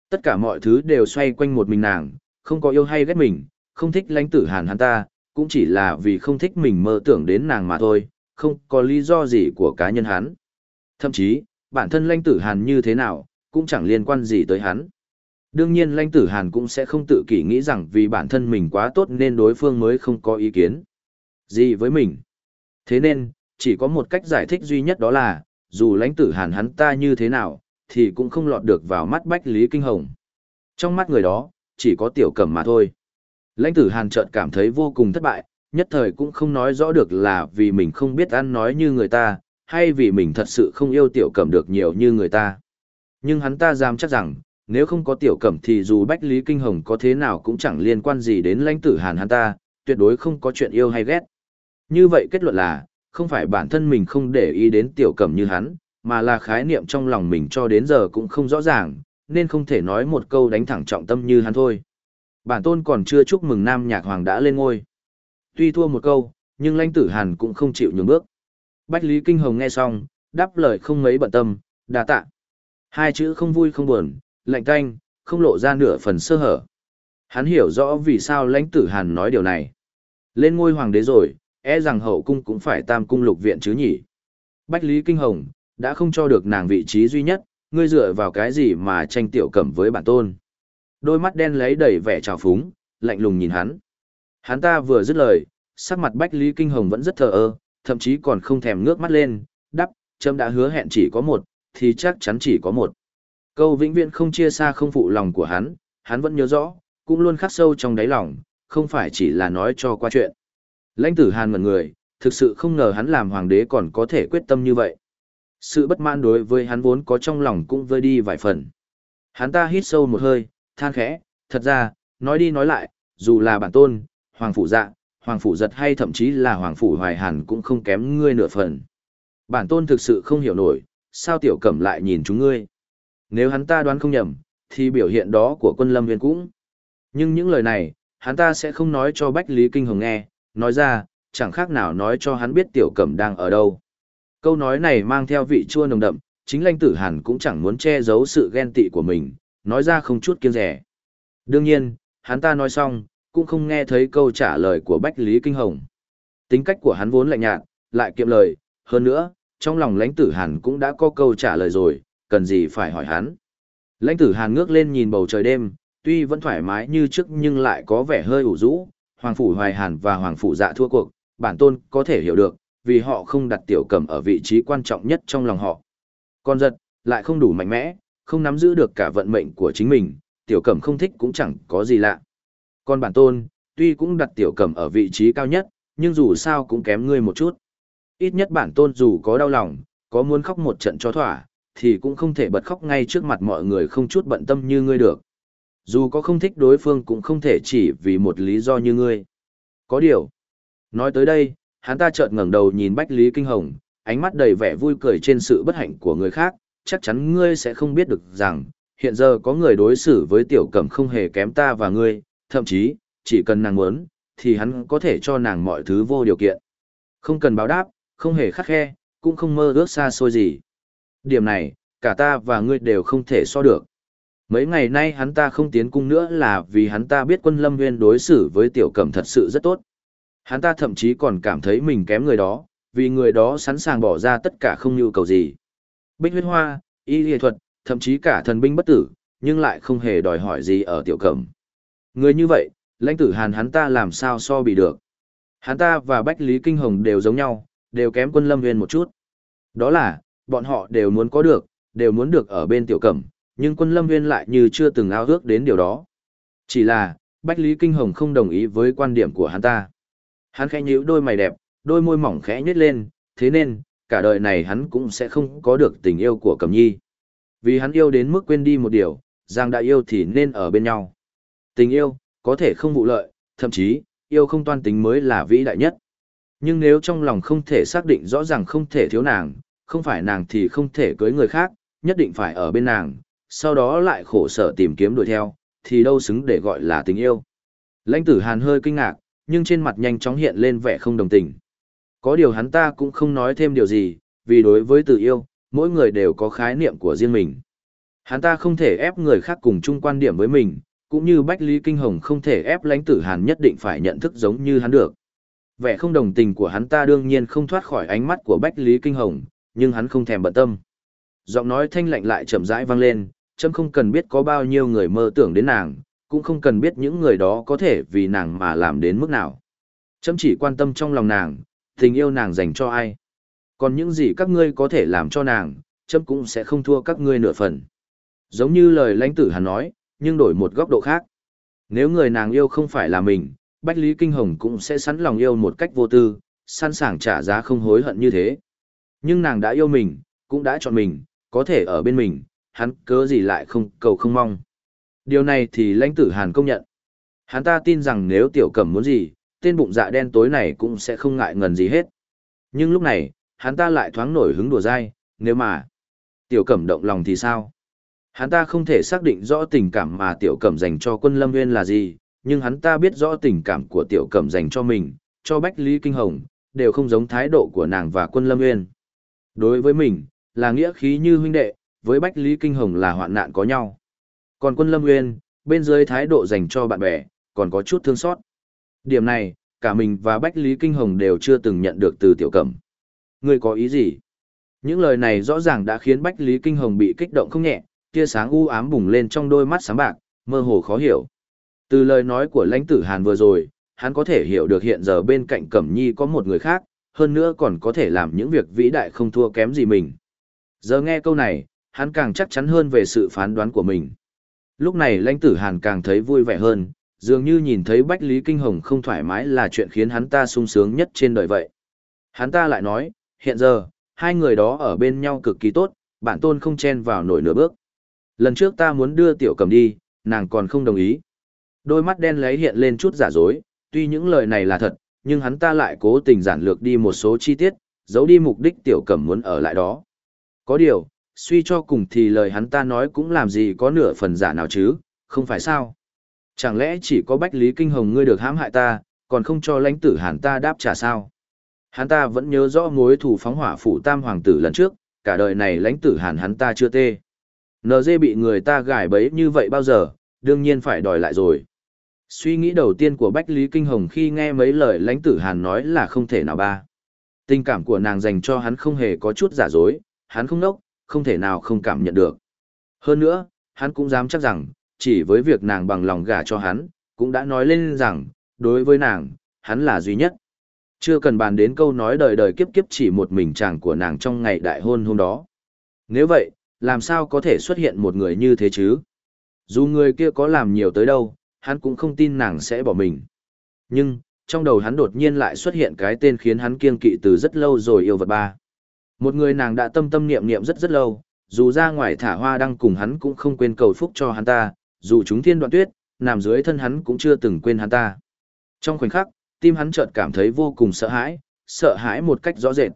Tất cả mọi thứ đều xoay quanh một mình nàng, không có yêu hay ghét mình, không thích lãnh tử hàn hắn ta, cũng chỉ là vì không thích mình mơ tưởng đến nàng mà thôi, không có lý do gì của cá nhân hắn. Thậm chí, bản thân lãnh tử hàn như thế nào, cũng chẳng liên quan gì tới hắn. Đương nhiên lãnh tử hàn cũng sẽ không tự kỷ nghĩ rằng vì bản thân mình quá tốt nên đối phương mới không có ý kiến. Gì với mình? Thế nên, chỉ có một cách giải thích duy nhất đó là, dù lãnh tử hàn hắn ta như thế nào, thì cũng không lọt được vào mắt Bách Lý Kinh Hồng. Trong mắt người đó, chỉ có tiểu cẩm mà thôi. Lãnh tử hàn chợt cảm thấy vô cùng thất bại, nhất thời cũng không nói rõ được là vì mình không biết ăn nói như người ta, hay vì mình thật sự không yêu tiểu cẩm được nhiều như người ta. Nhưng hắn ta dám chắc rằng, nếu không có tiểu cẩm thì dù Bách Lý Kinh Hồng có thế nào cũng chẳng liên quan gì đến lãnh tử hàn hắn ta, tuyệt đối không có chuyện yêu hay ghét. Như vậy kết luận là, không phải bản thân mình không để ý đến tiểu cẩm như hắn, mà là khái niệm trong lòng mình cho đến giờ cũng không rõ ràng, nên không thể nói một câu đánh thẳng trọng tâm như hắn thôi. Bản tôn còn chưa chúc mừng Nam Nhạc Hoàng đã lên ngôi. Tuy thua một câu, nhưng lãnh tử hàn cũng không chịu nhường bước. Bách Lý Kinh Hồng nghe xong, đáp lời không mấy bận tâm, đa tạ. Hai chữ không vui không buồn, lạnh canh, không lộ ra nửa phần sơ hở. Hắn hiểu rõ vì sao lãnh tử hàn nói điều này. Lên ngôi hoàng đế rồi, e rằng hậu cung cũng phải tam cung lục viện chứ nhỉ. Bách Lý Kinh Hồng, đã không cho được nàng vị trí duy nhất, ngươi dựa vào cái gì mà tranh tiểu cẩm với bản tôn. Đôi mắt đen lấy đầy vẻ trào phúng, lạnh lùng nhìn hắn. Hắn ta vừa dứt lời, sắc mặt Bách Lý Kinh Hồng vẫn rất thờ ơ, thậm chí còn không thèm ngước mắt lên, đắp, châm đã hứa hẹn chỉ có một, thì chắc chắn chỉ có một. Câu vĩnh viễn không chia xa không phụ lòng của hắn, hắn vẫn nhớ rõ, cũng luôn khắc sâu trong đáy lòng, không phải chỉ là nói cho qua chuyện. Lãnh tử Hàn ngẩn người, thực sự không ngờ hắn làm hoàng đế còn có thể quyết tâm như vậy. Sự bất mãn đối với hắn vốn có trong lòng cũng vơi đi vài phần. Hắn ta hít sâu một hơi, than khẽ, thật ra, nói đi nói lại, dù là bản tôn, hoàng phủ dạ, hoàng phủ giật hay thậm chí là hoàng phủ hoài hàn cũng không kém ngươi nửa phần. Bản tôn thực sự không hiểu nổi, sao tiểu cẩm lại nhìn chúng ngươi. Nếu hắn ta đoán không nhầm, thì biểu hiện đó của quân lâm viên cũng. Nhưng những lời này, hắn ta sẽ không nói cho Bách Lý Kinh Hồng nghe, nói ra, chẳng khác nào nói cho hắn biết tiểu cẩm đang ở đâu. Câu nói này mang theo vị chua nồng đậm, chính lãnh tử hàn cũng chẳng muốn che giấu sự ghen tị của mình, nói ra không chút kiêng rẻ. Đương nhiên, hắn ta nói xong, cũng không nghe thấy câu trả lời của Bách Lý Kinh Hồng. Tính cách của hắn vốn lạnh nhạt, lại kiệm lời, hơn nữa, trong lòng lãnh tử hàn cũng đã có câu trả lời rồi, cần gì phải hỏi hắn. Lãnh tử hàn ngước lên nhìn bầu trời đêm, tuy vẫn thoải mái như trước nhưng lại có vẻ hơi ủ rũ, Hoàng Phủ Hoài Hàn và Hoàng Phủ Dạ thua cuộc, bản tôn có thể hiểu được, vì họ không đặt tiểu cẩm ở vị trí quan trọng nhất trong lòng họ. Con giật, lại không đủ mạnh mẽ, không nắm giữ được cả vận mệnh của chính mình, tiểu cẩm không thích cũng chẳng có gì lạ. Còn bản tôn, tuy cũng đặt tiểu cẩm ở vị trí cao nhất, nhưng dù sao cũng kém ngươi một chút. Ít nhất bản tôn dù có đau lòng, có muốn khóc một trận cho thỏa, thì cũng không thể bật khóc ngay trước mặt mọi người không chút bận tâm như ngươi được. Dù có không thích đối phương cũng không thể chỉ vì một lý do như ngươi. Có điều. Nói tới đây, hắn ta chợt ngẩng đầu nhìn Bách Lý Kinh Hồng, ánh mắt đầy vẻ vui cười trên sự bất hạnh của người khác, chắc chắn ngươi sẽ không biết được rằng, hiện giờ có người đối xử với tiểu cẩm không hề kém ta và ngươi, thậm chí, chỉ cần nàng muốn, thì hắn có thể cho nàng mọi thứ vô điều kiện. Không cần báo đáp, không hề khắc khe, cũng không mơ ước xa xôi gì. Điểm này, cả ta và ngươi đều không thể so được. Mấy ngày nay hắn ta không tiến cung nữa là vì hắn ta biết quân lâm nguyên đối xử với tiểu cẩm thật sự rất tốt. Hắn ta thậm chí còn cảm thấy mình kém người đó, vì người đó sẵn sàng bỏ ra tất cả không nhu cầu gì. Bích huyết hoa, y lý thuật, thậm chí cả thần binh bất tử, nhưng lại không hề đòi hỏi gì ở tiểu cẩm. Người như vậy, lãnh tử hàn hắn ta làm sao so bị được. Hắn ta và Bách Lý Kinh Hồng đều giống nhau, đều kém quân lâm viên một chút. Đó là, bọn họ đều muốn có được, đều muốn được ở bên tiểu cẩm, nhưng quân lâm viên lại như chưa từng ao ước đến điều đó. Chỉ là, Bách Lý Kinh Hồng không đồng ý với quan điểm của hắn ta. Hắn khẽ nhíu đôi mày đẹp, đôi môi mỏng khẽ nhếch lên, thế nên, cả đời này hắn cũng sẽ không có được tình yêu của Cẩm Nhi. Vì hắn yêu đến mức quên đi một điều, rằng đã yêu thì nên ở bên nhau. Tình yêu, có thể không vụ lợi, thậm chí, yêu không toan tính mới là vĩ đại nhất. Nhưng nếu trong lòng không thể xác định rõ ràng không thể thiếu nàng, không phải nàng thì không thể cưới người khác, nhất định phải ở bên nàng, sau đó lại khổ sở tìm kiếm đuổi theo, thì đâu xứng để gọi là tình yêu. Lãnh tử Hàn hơi kinh ngạc, nhưng trên mặt nhanh chóng hiện lên vẻ không đồng tình. Có điều hắn ta cũng không nói thêm điều gì, vì đối với tự yêu, mỗi người đều có khái niệm của riêng mình. Hắn ta không thể ép người khác cùng chung quan điểm với mình, cũng như Bách Lý Kinh Hồng không thể ép lãnh tử Hàn nhất định phải nhận thức giống như hắn được. Vẻ không đồng tình của hắn ta đương nhiên không thoát khỏi ánh mắt của Bách Lý Kinh Hồng, nhưng hắn không thèm bận tâm. Giọng nói thanh lạnh lại chậm rãi vang lên, chấm không cần biết có bao nhiêu người mơ tưởng đến nàng, cũng không cần biết những người đó có thể vì nàng mà làm đến mức nào. Chấm chỉ quan tâm trong lòng nàng, tình yêu nàng dành cho ai. Còn những gì các ngươi có thể làm cho nàng, chấm cũng sẽ không thua các ngươi nửa phần. Giống như lời lãnh tử hắn nói, nhưng đổi một góc độ khác. Nếu người nàng yêu không phải là mình, Bách Lý Kinh Hồng cũng sẽ sẵn lòng yêu một cách vô tư, sẵn sàng trả giá không hối hận như thế. Nhưng nàng đã yêu mình, cũng đã chọn mình, có thể ở bên mình, hắn cớ gì lại không cầu không mong. Điều này thì lãnh tử Hàn công nhận. Hắn ta tin rằng nếu tiểu cẩm muốn gì, tên bụng dạ đen tối này cũng sẽ không ngại ngần gì hết. Nhưng lúc này, hắn ta lại thoáng nổi hứng đùa dai, nếu mà tiểu cẩm động lòng thì sao? Hắn ta không thể xác định rõ tình cảm mà tiểu cẩm dành cho quân lâm nguyên là gì, nhưng hắn ta biết rõ tình cảm của tiểu cẩm dành cho mình, cho Bách Lý Kinh Hồng, đều không giống thái độ của nàng và quân lâm nguyên. Đối với mình, là nghĩa khí như huynh đệ, với Bách Lý Kinh Hồng là hoạn nạn có nhau. Còn quân lâm nguyên, bên dưới thái độ dành cho bạn bè, còn có chút thương xót. Điểm này, cả mình và Bách Lý Kinh Hồng đều chưa từng nhận được từ tiểu cẩm. Ngươi có ý gì? Những lời này rõ ràng đã khiến Bách Lý Kinh Hồng bị kích động không nhẹ, tia sáng u ám bùng lên trong đôi mắt sáng bạc, mơ hồ khó hiểu. Từ lời nói của lãnh tử Hàn vừa rồi, hắn có thể hiểu được hiện giờ bên cạnh Cẩm Nhi có một người khác, hơn nữa còn có thể làm những việc vĩ đại không thua kém gì mình. Giờ nghe câu này, hắn càng chắc chắn hơn về sự phán đoán của mình. Lúc này lãnh tử Hàn càng thấy vui vẻ hơn, dường như nhìn thấy Bách Lý Kinh Hồng không thoải mái là chuyện khiến hắn ta sung sướng nhất trên đời vậy. Hắn ta lại nói, hiện giờ, hai người đó ở bên nhau cực kỳ tốt, bản tôn không chen vào nổi nửa bước. Lần trước ta muốn đưa tiểu cầm đi, nàng còn không đồng ý. Đôi mắt đen lấy hiện lên chút giả dối, tuy những lời này là thật, nhưng hắn ta lại cố tình giản lược đi một số chi tiết, giấu đi mục đích tiểu cẩm muốn ở lại đó. Có điều, suy cho cùng thì lời hắn ta nói cũng làm gì có nửa phần giả nào chứ, không phải sao? Chẳng lẽ chỉ có Bách Lý Kinh Hồng ngươi được hãm hại ta, còn không cho lãnh tử hàn ta đáp trả sao? Hắn ta vẫn nhớ rõ mối thủ phóng hỏa phủ tam hoàng tử lần trước, cả đời này lãnh tử hàn hắn ta chưa tê. NG bị người ta gài bẫy như vậy bao giờ, đương nhiên phải đòi lại rồi. Suy nghĩ đầu tiên của Bách Lý Kinh Hồng khi nghe mấy lời lãnh tử hàn nói là không thể nào ba. Tình cảm của nàng dành cho hắn không hề có chút giả dối, hắn không nốc, không thể nào không cảm nhận được. Hơn nữa, hắn cũng dám chắc rằng, chỉ với việc nàng bằng lòng gả cho hắn, cũng đã nói lên rằng, đối với nàng, hắn là duy nhất. Chưa cần bàn đến câu nói đời đời kiếp kiếp chỉ một mình chàng của nàng trong ngày đại hôn hôm đó. Nếu vậy, làm sao có thể xuất hiện một người như thế chứ? Dù người kia có làm nhiều tới đâu, hắn cũng không tin nàng sẽ bỏ mình. Nhưng, trong đầu hắn đột nhiên lại xuất hiện cái tên khiến hắn kiêng kỵ từ rất lâu rồi yêu vật ba. Một người nàng đã tâm tâm niệm niệm rất rất lâu, dù ra ngoài thả hoa đăng cùng hắn cũng không quên cầu phúc cho hắn ta, dù chúng thiên đoạn tuyết, nằm dưới thân hắn cũng chưa từng quên hắn ta. Trong khoảnh khắc, tim hắn chợt cảm thấy vô cùng sợ hãi, sợ hãi một cách rõ rệt.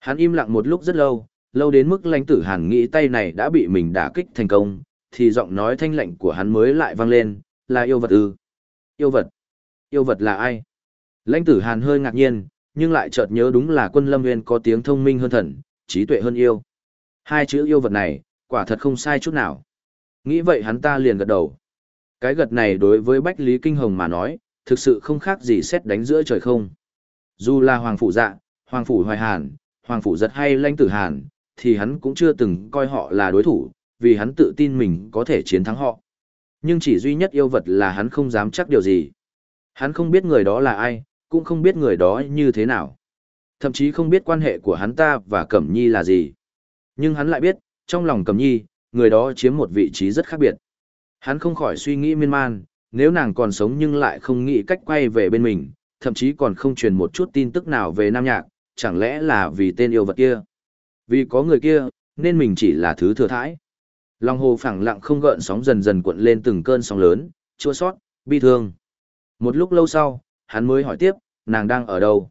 Hắn im lặng một lúc rất lâu, lâu đến mức lãnh tử hàn nghĩ tay này đã bị mình đả kích thành công, thì giọng nói thanh lạnh của hắn mới lại vang lên, là yêu vật ư. Yêu vật? Yêu vật là ai? Lãnh tử hàn hơi ngạc nhiên, nhưng lại chợt nhớ đúng là quân lâm nguyên có tiếng thông minh hơn thần, trí tuệ hơn yêu. Hai chữ yêu vật này, quả thật không sai chút nào. Nghĩ vậy hắn ta liền gật đầu. Cái gật này đối với Bách Lý Kinh Hồng mà nói, thực sự không khác gì xét đánh giữa trời không. Dù là Hoàng Phủ Dạ, Hoàng Phủ Hoài Hàn, Hoàng Phủ Giật hay lanh Tử Hàn, thì hắn cũng chưa từng coi họ là đối thủ, vì hắn tự tin mình có thể chiến thắng họ. Nhưng chỉ duy nhất yêu vật là hắn không dám chắc điều gì. Hắn không biết người đó là ai, cũng không biết người đó như thế nào. Thậm chí không biết quan hệ của hắn ta và Cẩm Nhi là gì. Nhưng hắn lại biết, trong lòng Cẩm Nhi, người đó chiếm một vị trí rất khác biệt. Hắn không khỏi suy nghĩ miên man, nếu nàng còn sống nhưng lại không nghĩ cách quay về bên mình, thậm chí còn không truyền một chút tin tức nào về Nam Nhạc, chẳng lẽ là vì tên yêu vật kia. Vì có người kia, nên mình chỉ là thứ thừa thãi. Lòng hồ phẳng lặng không gợn sóng dần dần cuộn lên từng cơn sóng lớn, chua sót, bi thương. Một lúc lâu sau, hắn mới hỏi tiếp, nàng đang ở đâu?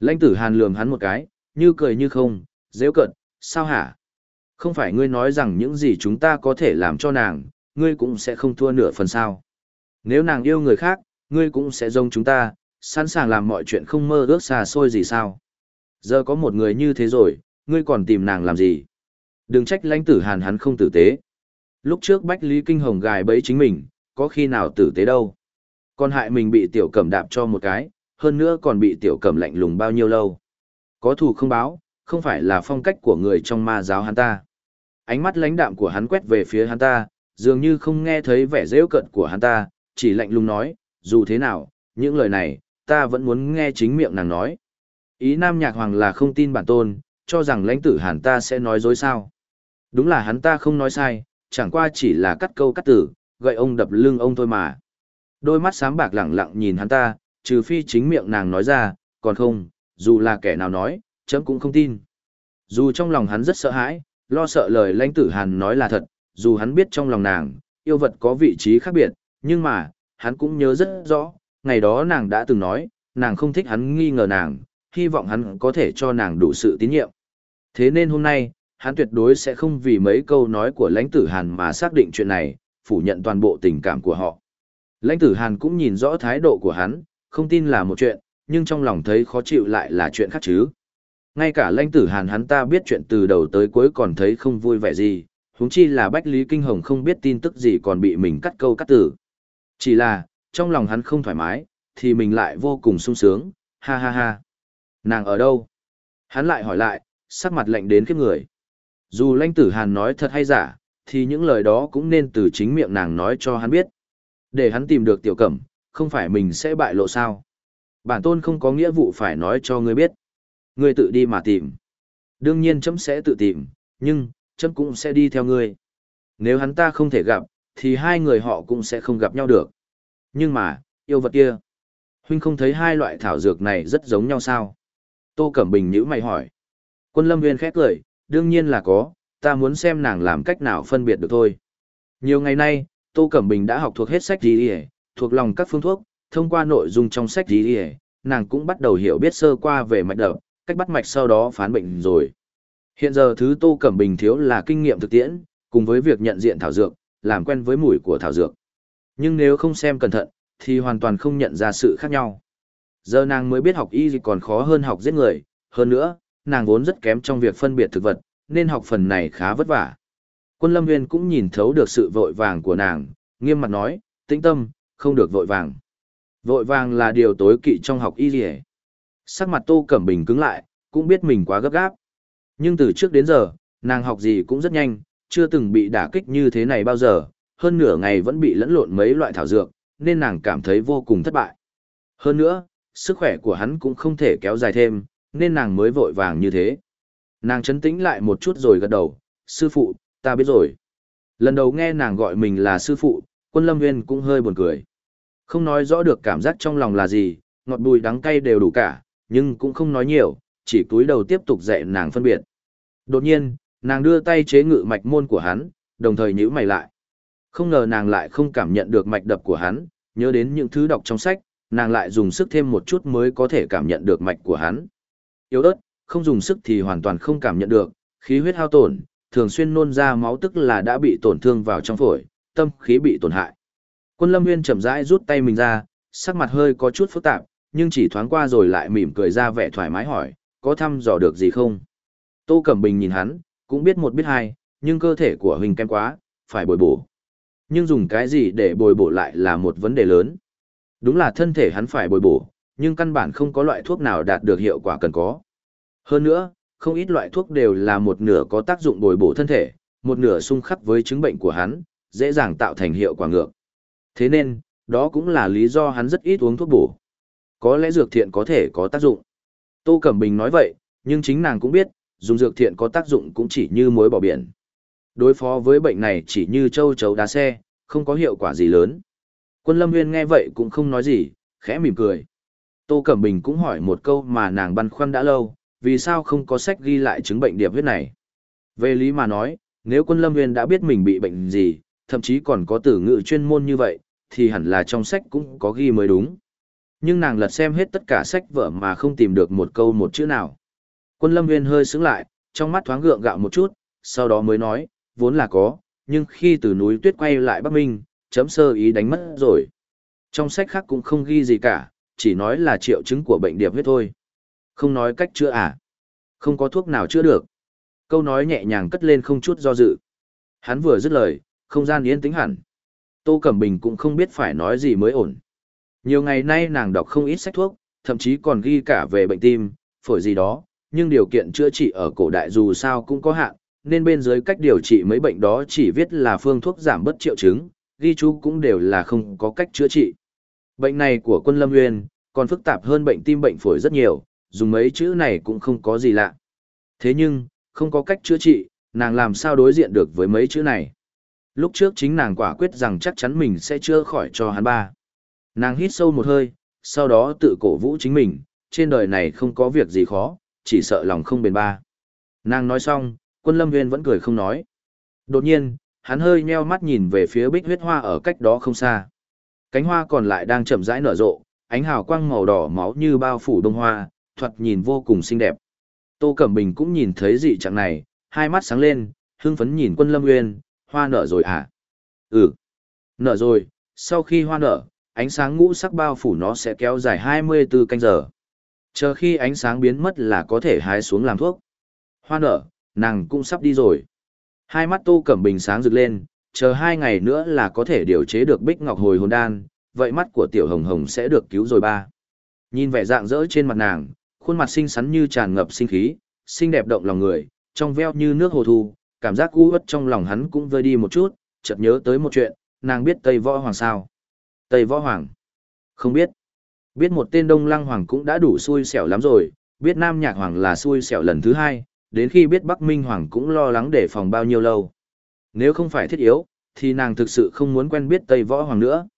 Lãnh tử hàn lườm hắn một cái, như cười như không, dễ cận, sao hả? Không phải ngươi nói rằng những gì chúng ta có thể làm cho nàng, ngươi cũng sẽ không thua nửa phần sao. Nếu nàng yêu người khác, ngươi cũng sẽ giống chúng ta, sẵn sàng làm mọi chuyện không mơ ước xa xôi gì sao. Giờ có một người như thế rồi, ngươi còn tìm nàng làm gì? Đừng trách lãnh tử hàn hắn không tử tế. Lúc trước Bách Lý Kinh Hồng gài bẫy chính mình, có khi nào tử tế đâu. Còn hại mình bị tiểu cẩm đạp cho một cái, hơn nữa còn bị tiểu cẩm lạnh lùng bao nhiêu lâu. Có thù không báo, không phải là phong cách của người trong ma giáo hắn ta. Ánh mắt lãnh đạm của hắn quét về phía hắn ta, dường như không nghe thấy vẻ rêu cận của hắn ta, chỉ lạnh lùng nói, dù thế nào, những lời này, ta vẫn muốn nghe chính miệng nàng nói. Ý Nam Nhạc Hoàng là không tin bản tôn, cho rằng lãnh tử hắn ta sẽ nói dối sao. Đúng là hắn ta không nói sai, chẳng qua chỉ là cắt câu cắt tử, gậy ông đập lưng ông thôi mà. Đôi mắt sáng bạc lẳng lặng nhìn hắn ta, trừ phi chính miệng nàng nói ra, còn không, dù là kẻ nào nói, chấm cũng không tin. Dù trong lòng hắn rất sợ hãi, lo sợ lời lãnh tử hàn nói là thật, dù hắn biết trong lòng nàng, yêu vật có vị trí khác biệt, nhưng mà, hắn cũng nhớ rất rõ, ngày đó nàng đã từng nói, nàng không thích hắn nghi ngờ nàng, hy vọng hắn có thể cho nàng đủ sự tín nhiệm. Thế nên hôm nay, hắn tuyệt đối sẽ không vì mấy câu nói của lãnh tử hàn mà xác định chuyện này, phủ nhận toàn bộ tình cảm của họ. Lãnh tử hàn cũng nhìn rõ thái độ của hắn, không tin là một chuyện, nhưng trong lòng thấy khó chịu lại là chuyện khác chứ. Ngay cả lãnh tử hàn hắn ta biết chuyện từ đầu tới cuối còn thấy không vui vẻ gì, huống chi là Bách Lý Kinh Hồng không biết tin tức gì còn bị mình cắt câu cắt tử. Chỉ là, trong lòng hắn không thoải mái, thì mình lại vô cùng sung sướng, ha ha ha. Nàng ở đâu? Hắn lại hỏi lại, sắc mặt lạnh đến khiếp người. Dù lãnh tử hàn nói thật hay giả, thì những lời đó cũng nên từ chính miệng nàng nói cho hắn biết. Để hắn tìm được tiểu cẩm, không phải mình sẽ bại lộ sao. Bản tôn không có nghĩa vụ phải nói cho ngươi biết. Ngươi tự đi mà tìm. Đương nhiên chấm sẽ tự tìm, nhưng, chấm cũng sẽ đi theo ngươi. Nếu hắn ta không thể gặp, thì hai người họ cũng sẽ không gặp nhau được. Nhưng mà, yêu vật kia. Huynh không thấy hai loại thảo dược này rất giống nhau sao? Tô Cẩm Bình nhữ mày hỏi. Quân lâm viên khét cười, đương nhiên là có, ta muốn xem nàng làm cách nào phân biệt được thôi. Nhiều ngày nay, Tô Cẩm Bình đã học thuộc hết sách gì thuộc lòng các phương thuốc, thông qua nội dung trong sách gì nàng cũng bắt đầu hiểu biết sơ qua về mạch đập, cách bắt mạch sau đó phán bệnh rồi. Hiện giờ thứ Tô Cẩm Bình thiếu là kinh nghiệm thực tiễn, cùng với việc nhận diện thảo dược, làm quen với mùi của thảo dược. Nhưng nếu không xem cẩn thận, thì hoàn toàn không nhận ra sự khác nhau. Giờ nàng mới biết học y gì còn khó hơn học giết người, hơn nữa, nàng vốn rất kém trong việc phân biệt thực vật, nên học phần này khá vất vả. Quân lâm nguyên cũng nhìn thấu được sự vội vàng của nàng, nghiêm mặt nói, tĩnh tâm, không được vội vàng. Vội vàng là điều tối kỵ trong học y gì Sắc mặt Tô Cẩm Bình cứng lại, cũng biết mình quá gấp gáp. Nhưng từ trước đến giờ, nàng học gì cũng rất nhanh, chưa từng bị đả kích như thế này bao giờ, hơn nửa ngày vẫn bị lẫn lộn mấy loại thảo dược, nên nàng cảm thấy vô cùng thất bại. Hơn nữa, sức khỏe của hắn cũng không thể kéo dài thêm, nên nàng mới vội vàng như thế. Nàng chấn tĩnh lại một chút rồi gật đầu, sư phụ, ta biết rồi. Lần đầu nghe nàng gọi mình là sư phụ, quân lâm nguyên cũng hơi buồn cười. Không nói rõ được cảm giác trong lòng là gì, ngọt bùi đắng cay đều đủ cả, nhưng cũng không nói nhiều, chỉ cúi đầu tiếp tục dạy nàng phân biệt. Đột nhiên, nàng đưa tay chế ngự mạch môn của hắn, đồng thời nhíu mày lại. Không ngờ nàng lại không cảm nhận được mạch đập của hắn, nhớ đến những thứ đọc trong sách, nàng lại dùng sức thêm một chút mới có thể cảm nhận được mạch của hắn. Yếu ớt, không dùng sức thì hoàn toàn không cảm nhận được, khí huyết hao tổn, thường xuyên nôn ra máu tức là đã bị tổn thương vào trong phổi, tâm khí bị tổn hại. Quân Lâm Nguyên chậm rãi rút tay mình ra, sắc mặt hơi có chút phức tạp, nhưng chỉ thoáng qua rồi lại mỉm cười ra vẻ thoải mái hỏi, có thăm dò được gì không? Tô Cẩm Bình nhìn hắn, cũng biết một biết hai, nhưng cơ thể của Huỳnh kém quá, phải bồi bổ. Nhưng dùng cái gì để bồi bổ lại là một vấn đề lớn. Đúng là thân thể hắn phải bồi bổ, nhưng căn bản không có loại thuốc nào đạt được hiệu quả cần có. Hơn nữa, không ít loại thuốc đều là một nửa có tác dụng bồi bổ thân thể, một nửa xung khắc với chứng bệnh của hắn, dễ dàng tạo thành hiệu quả ngược. Thế nên, đó cũng là lý do hắn rất ít uống thuốc bổ. Có lẽ dược thiện có thể có tác dụng. Tô Cẩm Bình nói vậy, nhưng chính nàng cũng biết, dùng dược thiện có tác dụng cũng chỉ như muối bỏ biển. Đối phó với bệnh này chỉ như châu chấu đá xe, không có hiệu quả gì lớn. Quân Lâm Nguyên nghe vậy cũng không nói gì, khẽ mỉm cười. Tô Cẩm Bình cũng hỏi một câu mà nàng băn khoăn đã lâu, vì sao không có sách ghi lại chứng bệnh điệp huyết này. Về lý mà nói, nếu quân Lâm Nguyên đã biết mình bị bệnh gì, thậm chí còn có từ ngữ chuyên môn như vậy, thì hẳn là trong sách cũng có ghi mới đúng. Nhưng nàng lật xem hết tất cả sách vở mà không tìm được một câu một chữ nào. Quân Lâm Nguyên hơi sững lại, trong mắt thoáng gượng gạo một chút, sau đó mới nói, vốn là có, nhưng khi từ núi tuyết quay lại Bắc Minh, chấm sơ ý đánh mất rồi. Trong sách khác cũng không ghi gì cả, chỉ nói là triệu chứng của bệnh điệp huyết thôi. Không nói cách chữa à? Không có thuốc nào chữa được. Câu nói nhẹ nhàng cất lên không chút do dự. Hắn vừa dứt lời, không gian yên tĩnh hẳn. Tô Cẩm Bình cũng không biết phải nói gì mới ổn. Nhiều ngày nay nàng đọc không ít sách thuốc, thậm chí còn ghi cả về bệnh tim, phổi gì đó, nhưng điều kiện chữa trị ở cổ đại dù sao cũng có hạn, nên bên dưới cách điều trị mấy bệnh đó chỉ viết là phương thuốc giảm bất triệu chứng, ghi chú cũng đều là không có cách chữa trị. Bệnh này của quân Lâm Nguyên, còn phức tạp hơn bệnh tim bệnh phổi rất nhiều, dùng mấy chữ này cũng không có gì lạ. Thế nhưng, không có cách chữa trị, nàng làm sao đối diện được với mấy chữ này. Lúc trước chính nàng quả quyết rằng chắc chắn mình sẽ chữa khỏi cho hắn ba. Nàng hít sâu một hơi, sau đó tự cổ vũ chính mình, trên đời này không có việc gì khó, chỉ sợ lòng không bền ba. Nàng nói xong, quân lâm viên vẫn cười không nói. Đột nhiên, hắn hơi nheo mắt nhìn về phía bích huyết hoa ở cách đó không xa. Cánh hoa còn lại đang chậm rãi nở rộ, ánh hào quang màu đỏ máu như bao phủ đông hoa, thoạt nhìn vô cùng xinh đẹp. Tô Cẩm Bình cũng nhìn thấy dị trạng này, hai mắt sáng lên, hưng phấn nhìn quân lâm nguyên, hoa nở rồi à? Ừ, nở rồi, sau khi hoa nở, ánh sáng ngũ sắc bao phủ nó sẽ kéo dài 24 canh giờ. Chờ khi ánh sáng biến mất là có thể hái xuống làm thuốc. Hoa nở, nàng cũng sắp đi rồi. Hai mắt Tô Cẩm Bình sáng rực lên, chờ hai ngày nữa là có thể điều chế được bích ngọc hồi hồn đan, vậy mắt của tiểu hồng hồng sẽ được cứu rồi ba. Nhìn vẻ dạng dỡ trên mặt nàng, khuôn mặt xinh xắn như tràn ngập sinh khí, xinh đẹp động lòng người, trong veo như nước hồ thu, cảm giác u uất trong lòng hắn cũng vơi đi một chút, chợt nhớ tới một chuyện, nàng biết Tây Võ Hoàng sao? Tây Võ Hoàng? Không biết. Biết một tên Đông Lăng Hoàng cũng đã đủ xui xẻo lắm rồi, biết Nam Nhạc Hoàng là xui xẻo lần thứ hai, đến khi biết Bắc Minh Hoàng cũng lo lắng để phòng bao nhiêu lâu. Nếu không phải thiết yếu, thì nàng thực sự không muốn quen biết Tây Võ Hoàng nữa.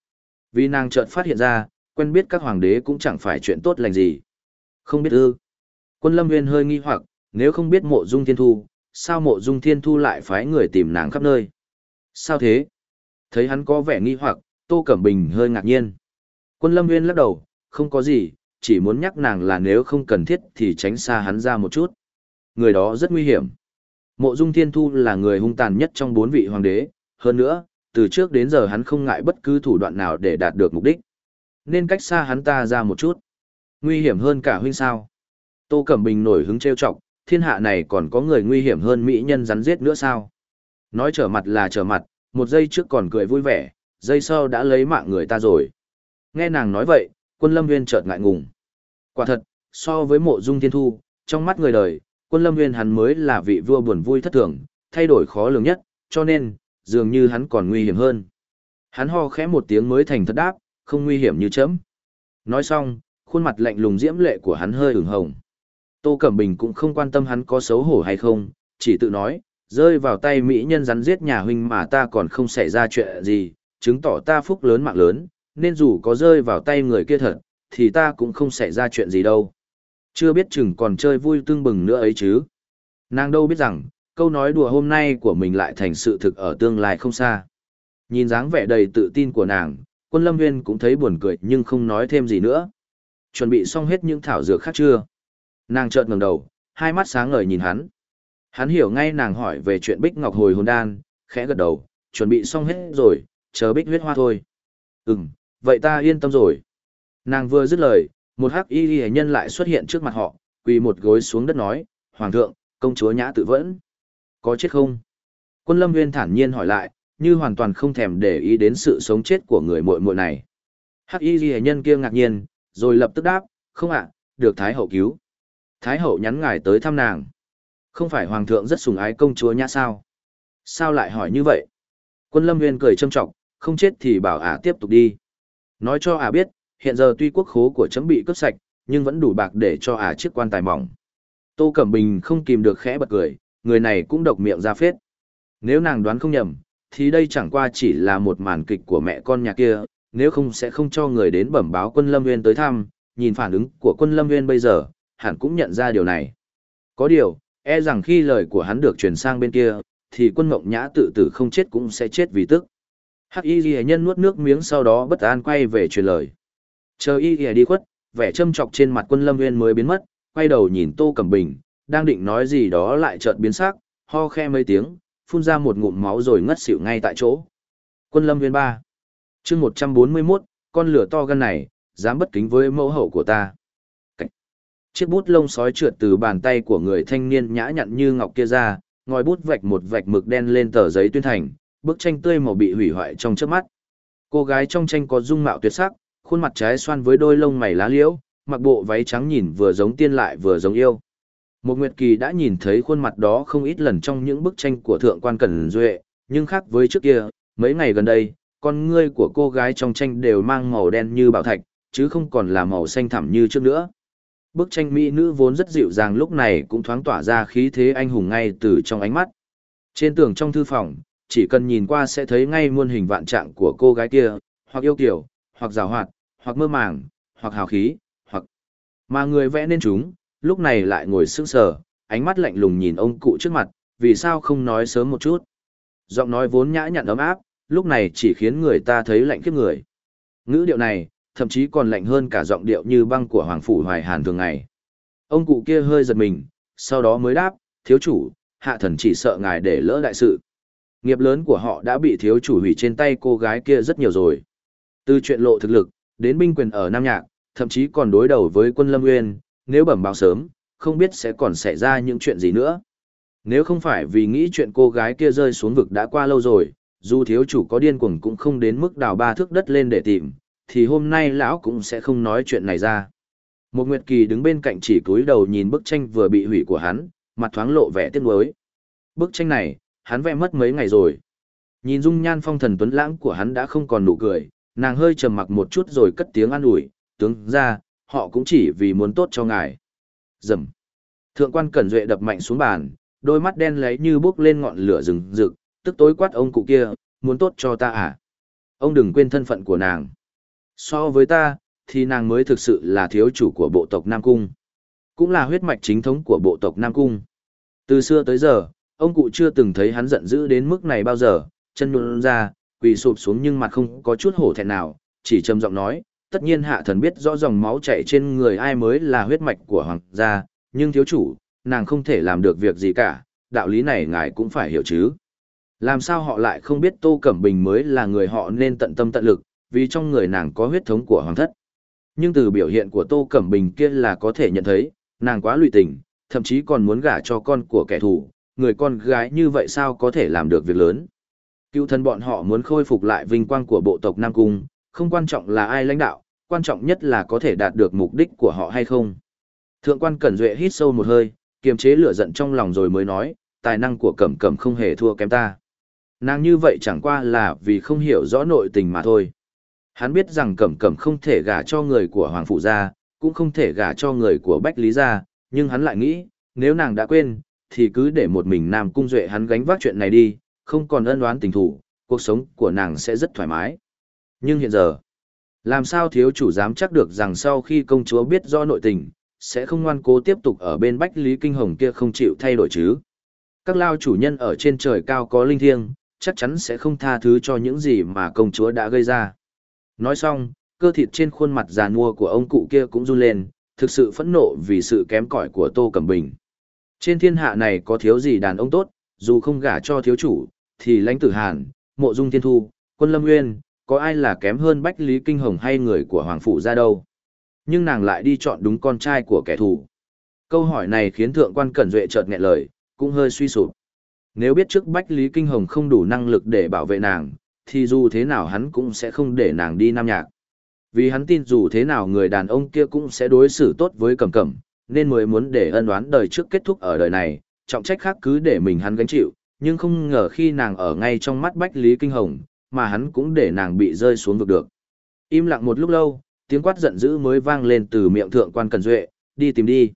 Vì nàng chợt phát hiện ra, quen biết các hoàng đế cũng chẳng phải chuyện tốt lành gì. Không biết ư. Quân Lâm Nguyên hơi nghi hoặc, nếu không biết mộ dung thiên thu, sao mộ dung thiên thu lại phái người tìm nàng khắp nơi? Sao thế? Thấy hắn có vẻ nghi hoặc, Tô Cẩm Bình hơi ngạc nhiên. Quân Lâm Nguyên lắc đầu, không có gì, chỉ muốn nhắc nàng là nếu không cần thiết thì tránh xa hắn ra một chút. Người đó rất nguy hiểm. Mộ Dung Thiên Thu là người hung tàn nhất trong bốn vị hoàng đế, hơn nữa, từ trước đến giờ hắn không ngại bất cứ thủ đoạn nào để đạt được mục đích. Nên cách xa hắn ta ra một chút. Nguy hiểm hơn cả huynh sao. Tô Cẩm Bình nổi hứng trêu chọc, thiên hạ này còn có người nguy hiểm hơn mỹ nhân rắn giết nữa sao? Nói trở mặt là trở mặt, một giây trước còn cười vui vẻ, Dây sau đã lấy mạng người ta rồi. Nghe nàng nói vậy, quân lâm viên chợt ngại ngùng. Quả thật, so với mộ dung thiên thu, trong mắt người đời, quân lâm viên hắn mới là vị vua buồn vui thất thường, thay đổi khó lường nhất, cho nên, dường như hắn còn nguy hiểm hơn. Hắn ho khẽ một tiếng mới thành thật đáp, không nguy hiểm như chấm. Nói xong, khuôn mặt lạnh lùng diễm lệ của hắn hơi ửng hồng. Tô Cẩm Bình cũng không quan tâm hắn có xấu hổ hay không, chỉ tự nói, rơi vào tay mỹ nhân rắn giết nhà huynh mà ta còn không xảy ra chuyện gì, chứng tỏ ta phúc lớn mạng lớn, nên dù có rơi vào tay người kia thật, thì ta cũng không xảy ra chuyện gì đâu. Chưa biết chừng còn chơi vui tương bừng nữa ấy chứ. Nàng đâu biết rằng, câu nói đùa hôm nay của mình lại thành sự thực ở tương lai không xa. Nhìn dáng vẻ đầy tự tin của nàng, quân lâm viên cũng thấy buồn cười nhưng không nói thêm gì nữa. Chuẩn bị xong hết những thảo dược khác chưa? Nàng chợt ngẩng đầu, hai mắt sáng ngời nhìn hắn. Hắn hiểu ngay nàng hỏi về chuyện bích ngọc hồi hồn đan, khẽ gật đầu, chuẩn bị xong hết rồi, chờ bích huyết hoa thôi. Ừm, vậy ta yên tâm rồi. Nàng vừa dứt lời, một hắc y ghi nhân lại xuất hiện trước mặt họ, quỳ một gối xuống đất nói, Hoàng thượng, công chúa nhã tự vẫn. Có chết không? Quân lâm nguyên thản nhiên hỏi lại, như hoàn toàn không thèm để ý đến sự sống chết của người muội muội này. Hắc y ghi nhân kia ngạc nhiên, rồi lập tức đáp, không ạ, được Thái Hậu cứu. Thái Hậu nhắn ngài tới thăm nàng. Không phải Hoàng thượng rất sủng ái công chúa nhã sao? Sao lại hỏi như vậy? Quân Lâm Nguyên cười châm trọng, không chết thì bảo ả tiếp tục đi. Nói cho ả biết, hiện giờ tuy quốc khố của chấm bị cướp sạch, nhưng vẫn đủ bạc để cho ả chiếc quan tài mỏng. Tô Cẩm Bình không kìm được khẽ bật cười, người này cũng độc miệng ra phết. Nếu nàng đoán không nhầm, thì đây chẳng qua chỉ là một màn kịch của mẹ con nhà kia, nếu không sẽ không cho người đến bẩm báo quân Lâm Nguyên tới thăm, nhìn phản ứng của quân Lâm Nguyên bây giờ, hẳn cũng nhận ra điều này. Có điều, e rằng khi lời của hắn được truyền sang bên kia, thì quân mộng nhã tự tử không chết cũng sẽ chết vì tức. Hắc y ghi nhân nuốt nước miếng sau đó bất an quay về truyền lời. Chờ y ghi đi khuất, vẻ châm chọc trên mặt quân lâm nguyên mới biến mất, quay đầu nhìn tô cẩm bình, đang định nói gì đó lại chợt biến sắc, ho khe mấy tiếng, phun ra một ngụm máu rồi ngất xỉu ngay tại chỗ. Quân lâm nguyên ba chương một trăm bốn mươi 141, con lửa to gan này, dám bất kính với mẫu hậu của ta. Cách. Chiếc bút lông sói trượt từ bàn tay của người thanh niên nhã nhặn như ngọc kia ra, ngòi bút vạch một vạch mực đen lên tờ giấy tuyên thành, bức tranh tươi màu bị hủy hoại trong trước mắt. Cô gái trong tranh có dung mạo tuyệt sắc, khuôn mặt trái xoan với đôi lông mày lá liễu, mặc bộ váy trắng nhìn vừa giống tiên lại vừa giống yêu. Một Nguyệt Kỳ đã nhìn thấy khuôn mặt đó không ít lần trong những bức tranh của thượng quan Cẩn Duệ, nhưng khác với trước kia, mấy ngày gần đây, con ngươi của cô gái trong tranh đều mang màu đen như bảo thạch, chứ không còn là màu xanh thẳm như trước nữa. Bức tranh mỹ nữ vốn rất dịu dàng lúc này cũng thoáng tỏa ra khí thế anh hùng ngay từ trong ánh mắt. Trên tường trong thư phòng, chỉ cần nhìn qua sẽ thấy ngay muôn hình vạn trạng của cô gái kia, hoặc yêu kiều, hoặc rào hoạt, hoặc mơ màng, hoặc hào khí, hoặc... Mà người vẽ nên chúng, lúc này lại ngồi sững sờ, ánh mắt lạnh lùng nhìn ông cụ trước mặt, vì sao không nói sớm một chút. Giọng nói vốn nhã nhặn ấm áp, lúc này chỉ khiến người ta thấy lạnh khiếp người. Ngữ điệu này, thậm chí còn lạnh hơn cả giọng điệu như băng của Hoàng Phủ Hoài Hàn thường ngày. Ông cụ kia hơi giật mình, sau đó mới đáp, thiếu chủ, hạ thần chỉ sợ ngài để lỡ đại sự. Nghiệp lớn của họ đã bị thiếu chủ hủy trên tay cô gái kia rất nhiều rồi. Từ chuyện lộ thực lực, đến binh quyền ở Nam Nhạc, thậm chí còn đối đầu với quân Lâm Nguyên, nếu bẩm báo sớm, không biết sẽ còn xảy ra những chuyện gì nữa. Nếu không phải vì nghĩ chuyện cô gái kia rơi xuống vực đã qua lâu rồi, dù thiếu chủ có điên cuồng cũng không đến mức đào ba thước đất lên để tìm, thì hôm nay lão cũng sẽ không nói chuyện này ra. Một Nguyệt Kỳ đứng bên cạnh chỉ cúi đầu nhìn bức tranh vừa bị hủy của hắn, mặt thoáng lộ vẻ tiếc nuối. Bức tranh này, hắn vẽ mất mấy ngày rồi. Nhìn dung nhan phong thần tuấn lãng của hắn đã không còn nụ cười, nàng hơi trầm mặc một chút rồi cất tiếng an ủi, tướng ra, họ cũng chỉ vì muốn tốt cho ngài. Dầm. Thượng quan Cẩn Duệ đập mạnh xuống bàn, đôi mắt đen lấy như bước lên ngọn lửa rừng rực, tức tối quát ông cụ kia, muốn tốt cho ta à? Ông đừng quên thân phận của nàng. So với ta, thì nàng mới thực sự là thiếu chủ của bộ tộc Nam Cung. Cũng là huyết mạch chính thống của bộ tộc Nam Cung. Từ xưa tới giờ, ông cụ chưa từng thấy hắn giận dữ đến mức này bao giờ, chân nhuôn ra, quỳ sụp xuống nhưng mặt không có chút hổ thẹn nào, chỉ trầm giọng nói, tất nhiên hạ thần biết rõ dòng máu chảy trên người ai mới là huyết mạch của hoàng gia, nhưng thiếu chủ, nàng không thể làm được việc gì cả, đạo lý này ngài cũng phải hiểu chứ. Làm sao họ lại không biết Tô Cẩm Bình mới là người họ nên tận tâm tận lực, vì trong người nàng có huyết thống của hoàng thất. Nhưng từ biểu hiện của Tô Cẩm Bình kia là có thể nhận thấy, nàng quá lụy tình, thậm chí còn muốn gả cho con của kẻ thù, người con gái như vậy sao có thể làm được việc lớn. Cựu thân bọn họ muốn khôi phục lại vinh quang của bộ tộc Nam Cung, không quan trọng là ai lãnh đạo, quan trọng nhất là có thể đạt được mục đích của họ hay không. Thượng quan Cẩn Duệ hít sâu một hơi, kiềm chế lửa giận trong lòng rồi mới nói, tài năng của Cẩm Cẩm không hề thua kém ta. Nàng như vậy chẳng qua là vì không hiểu rõ nội tình mà thôi. Hắn biết rằng Cẩm Cẩm không thể gả cho người của Hoàng Phụ gia, cũng không thể gả cho người của Bách Lý gia, nhưng hắn lại nghĩ, nếu nàng đã quên, thì cứ để một mình Nam Cung Duệ hắn gánh vác chuyện này đi, không còn ân oán tình thủ, cuộc sống của nàng sẽ rất thoải mái. Nhưng hiện giờ, làm sao thiếu chủ dám chắc được rằng sau khi công chúa biết rõ nội tình, sẽ không ngoan cố tiếp tục ở bên Bách Lý Kinh Hồng kia không chịu thay đổi chứ? Các lao chủ nhân ở trên trời cao có linh thiêng, chắc chắn sẽ không tha thứ cho những gì mà công chúa đã gây ra. Nói xong, cơ thịt trên khuôn mặt già nua của ông cụ kia cũng run lên, thực sự phẫn nộ vì sự kém cỏi của Tô Cẩm Bình. Trên thiên hạ này có thiếu gì đàn ông tốt, dù không gả cho thiếu chủ, thì lãnh tử Hàn, mộ dung thiên thu, quân lâm nguyên, có ai là kém hơn Bách Lý Kinh Hồng hay người của Hoàng Phủ ra đâu. Nhưng nàng lại đi chọn đúng con trai của kẻ thù. Câu hỏi này khiến thượng quan Cẩn Duệ chợt nghẹn lời, cũng hơi suy sụp. Nếu biết trước Bách Lý Kinh Hồng không đủ năng lực để bảo vệ nàng, thì dù thế nào hắn cũng sẽ không để nàng đi Nam Nhạc. Vì hắn tin dù thế nào người đàn ông kia cũng sẽ đối xử tốt với cẩm cẩm, nên mới muốn để ân oán đời trước kết thúc ở đời này, trọng trách khác cứ để mình hắn gánh chịu, nhưng không ngờ khi nàng ở ngay trong mắt Bách Lý Kinh Hồng, mà hắn cũng để nàng bị rơi xuống vực được. Im lặng một lúc lâu, tiếng quát giận dữ mới vang lên từ miệng thượng quan Cần Duệ, đi tìm đi.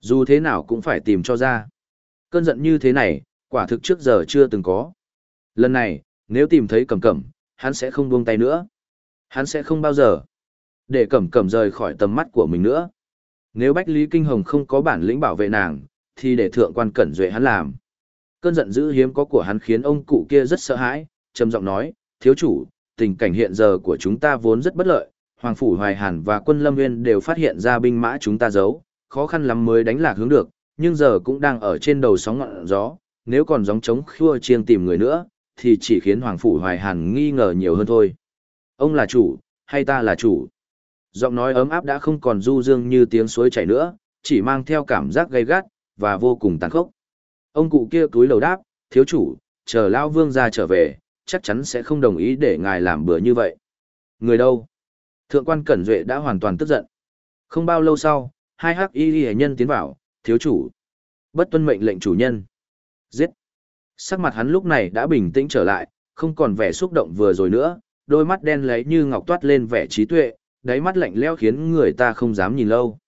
Dù thế nào cũng phải tìm cho ra. Cơn giận như thế này, quả thực trước giờ chưa từng có. Lần này, nếu tìm thấy cẩm cẩm, hắn sẽ không buông tay nữa. Hắn sẽ không bao giờ để cẩm cẩm rời khỏi tầm mắt của mình nữa. Nếu Bách Lý Kinh Hồng không có bản lĩnh bảo vệ nàng, thì để thượng quan cẩn duệ hắn làm. Cơn giận dữ hiếm có của hắn khiến ông cụ kia rất sợ hãi, trầm giọng nói, thiếu chủ, tình cảnh hiện giờ của chúng ta vốn rất bất lợi, Hoàng Phủ Hoài Hàn và quân Lâm Nguyên đều phát hiện ra binh mã chúng ta giấu, khó khăn lắm mới đánh lạc hướng được, nhưng giờ cũng đang ở trên đầu sóng ngọn gió, nếu còn gióng trống khua chiêng tìm người nữa, thì chỉ khiến Hoàng Phủ Hoài Hàn nghi ngờ nhiều hơn thôi. Ông là chủ, hay ta là chủ? Giọng nói ấm áp đã không còn du dương như tiếng suối chảy nữa, chỉ mang theo cảm giác gay gắt, và vô cùng tàn khốc. Ông cụ kia túi lầu đáp, thiếu chủ, chờ Lao Vương ra trở về, chắc chắn sẽ không đồng ý để ngài làm bữa như vậy. Người đâu? Thượng quan Cẩn Duệ đã hoàn toàn tức giận. Không bao lâu sau, hai hắc y hệ nhân tiến vào, thiếu chủ. Bất tuân mệnh lệnh chủ nhân. Giết. Sắc mặt hắn lúc này đã bình tĩnh trở lại, không còn vẻ xúc động vừa rồi nữa, đôi mắt đen lấy như ngọc toát lên vẻ trí tuệ, đáy mắt lạnh lẽo khiến người ta không dám nhìn lâu.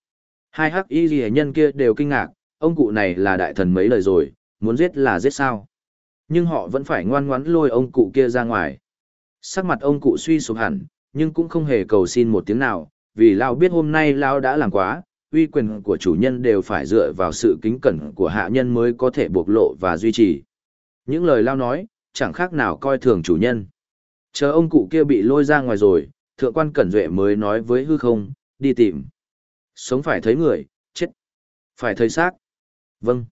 Hai hắc y ghi nhân kia đều kinh ngạc, ông cụ này là đại thần mấy lời rồi, muốn giết là giết sao. Nhưng họ vẫn phải ngoan ngoãn lôi ông cụ kia ra ngoài. Sắc mặt ông cụ suy sụp hẳn, nhưng cũng không hề cầu xin một tiếng nào, vì Lao biết hôm nay Lao đã làm quá, uy quyền của chủ nhân đều phải dựa vào sự kính cẩn của hạ nhân mới có thể bộc lộ và duy trì. Những lời Lao nói, chẳng khác nào coi thường chủ nhân. Chờ ông cụ kia bị lôi ra ngoài rồi, thượng quan Cẩn Duệ mới nói với hư không, đi tìm. Sống phải thấy người, chết. Phải thấy xác. Vâng.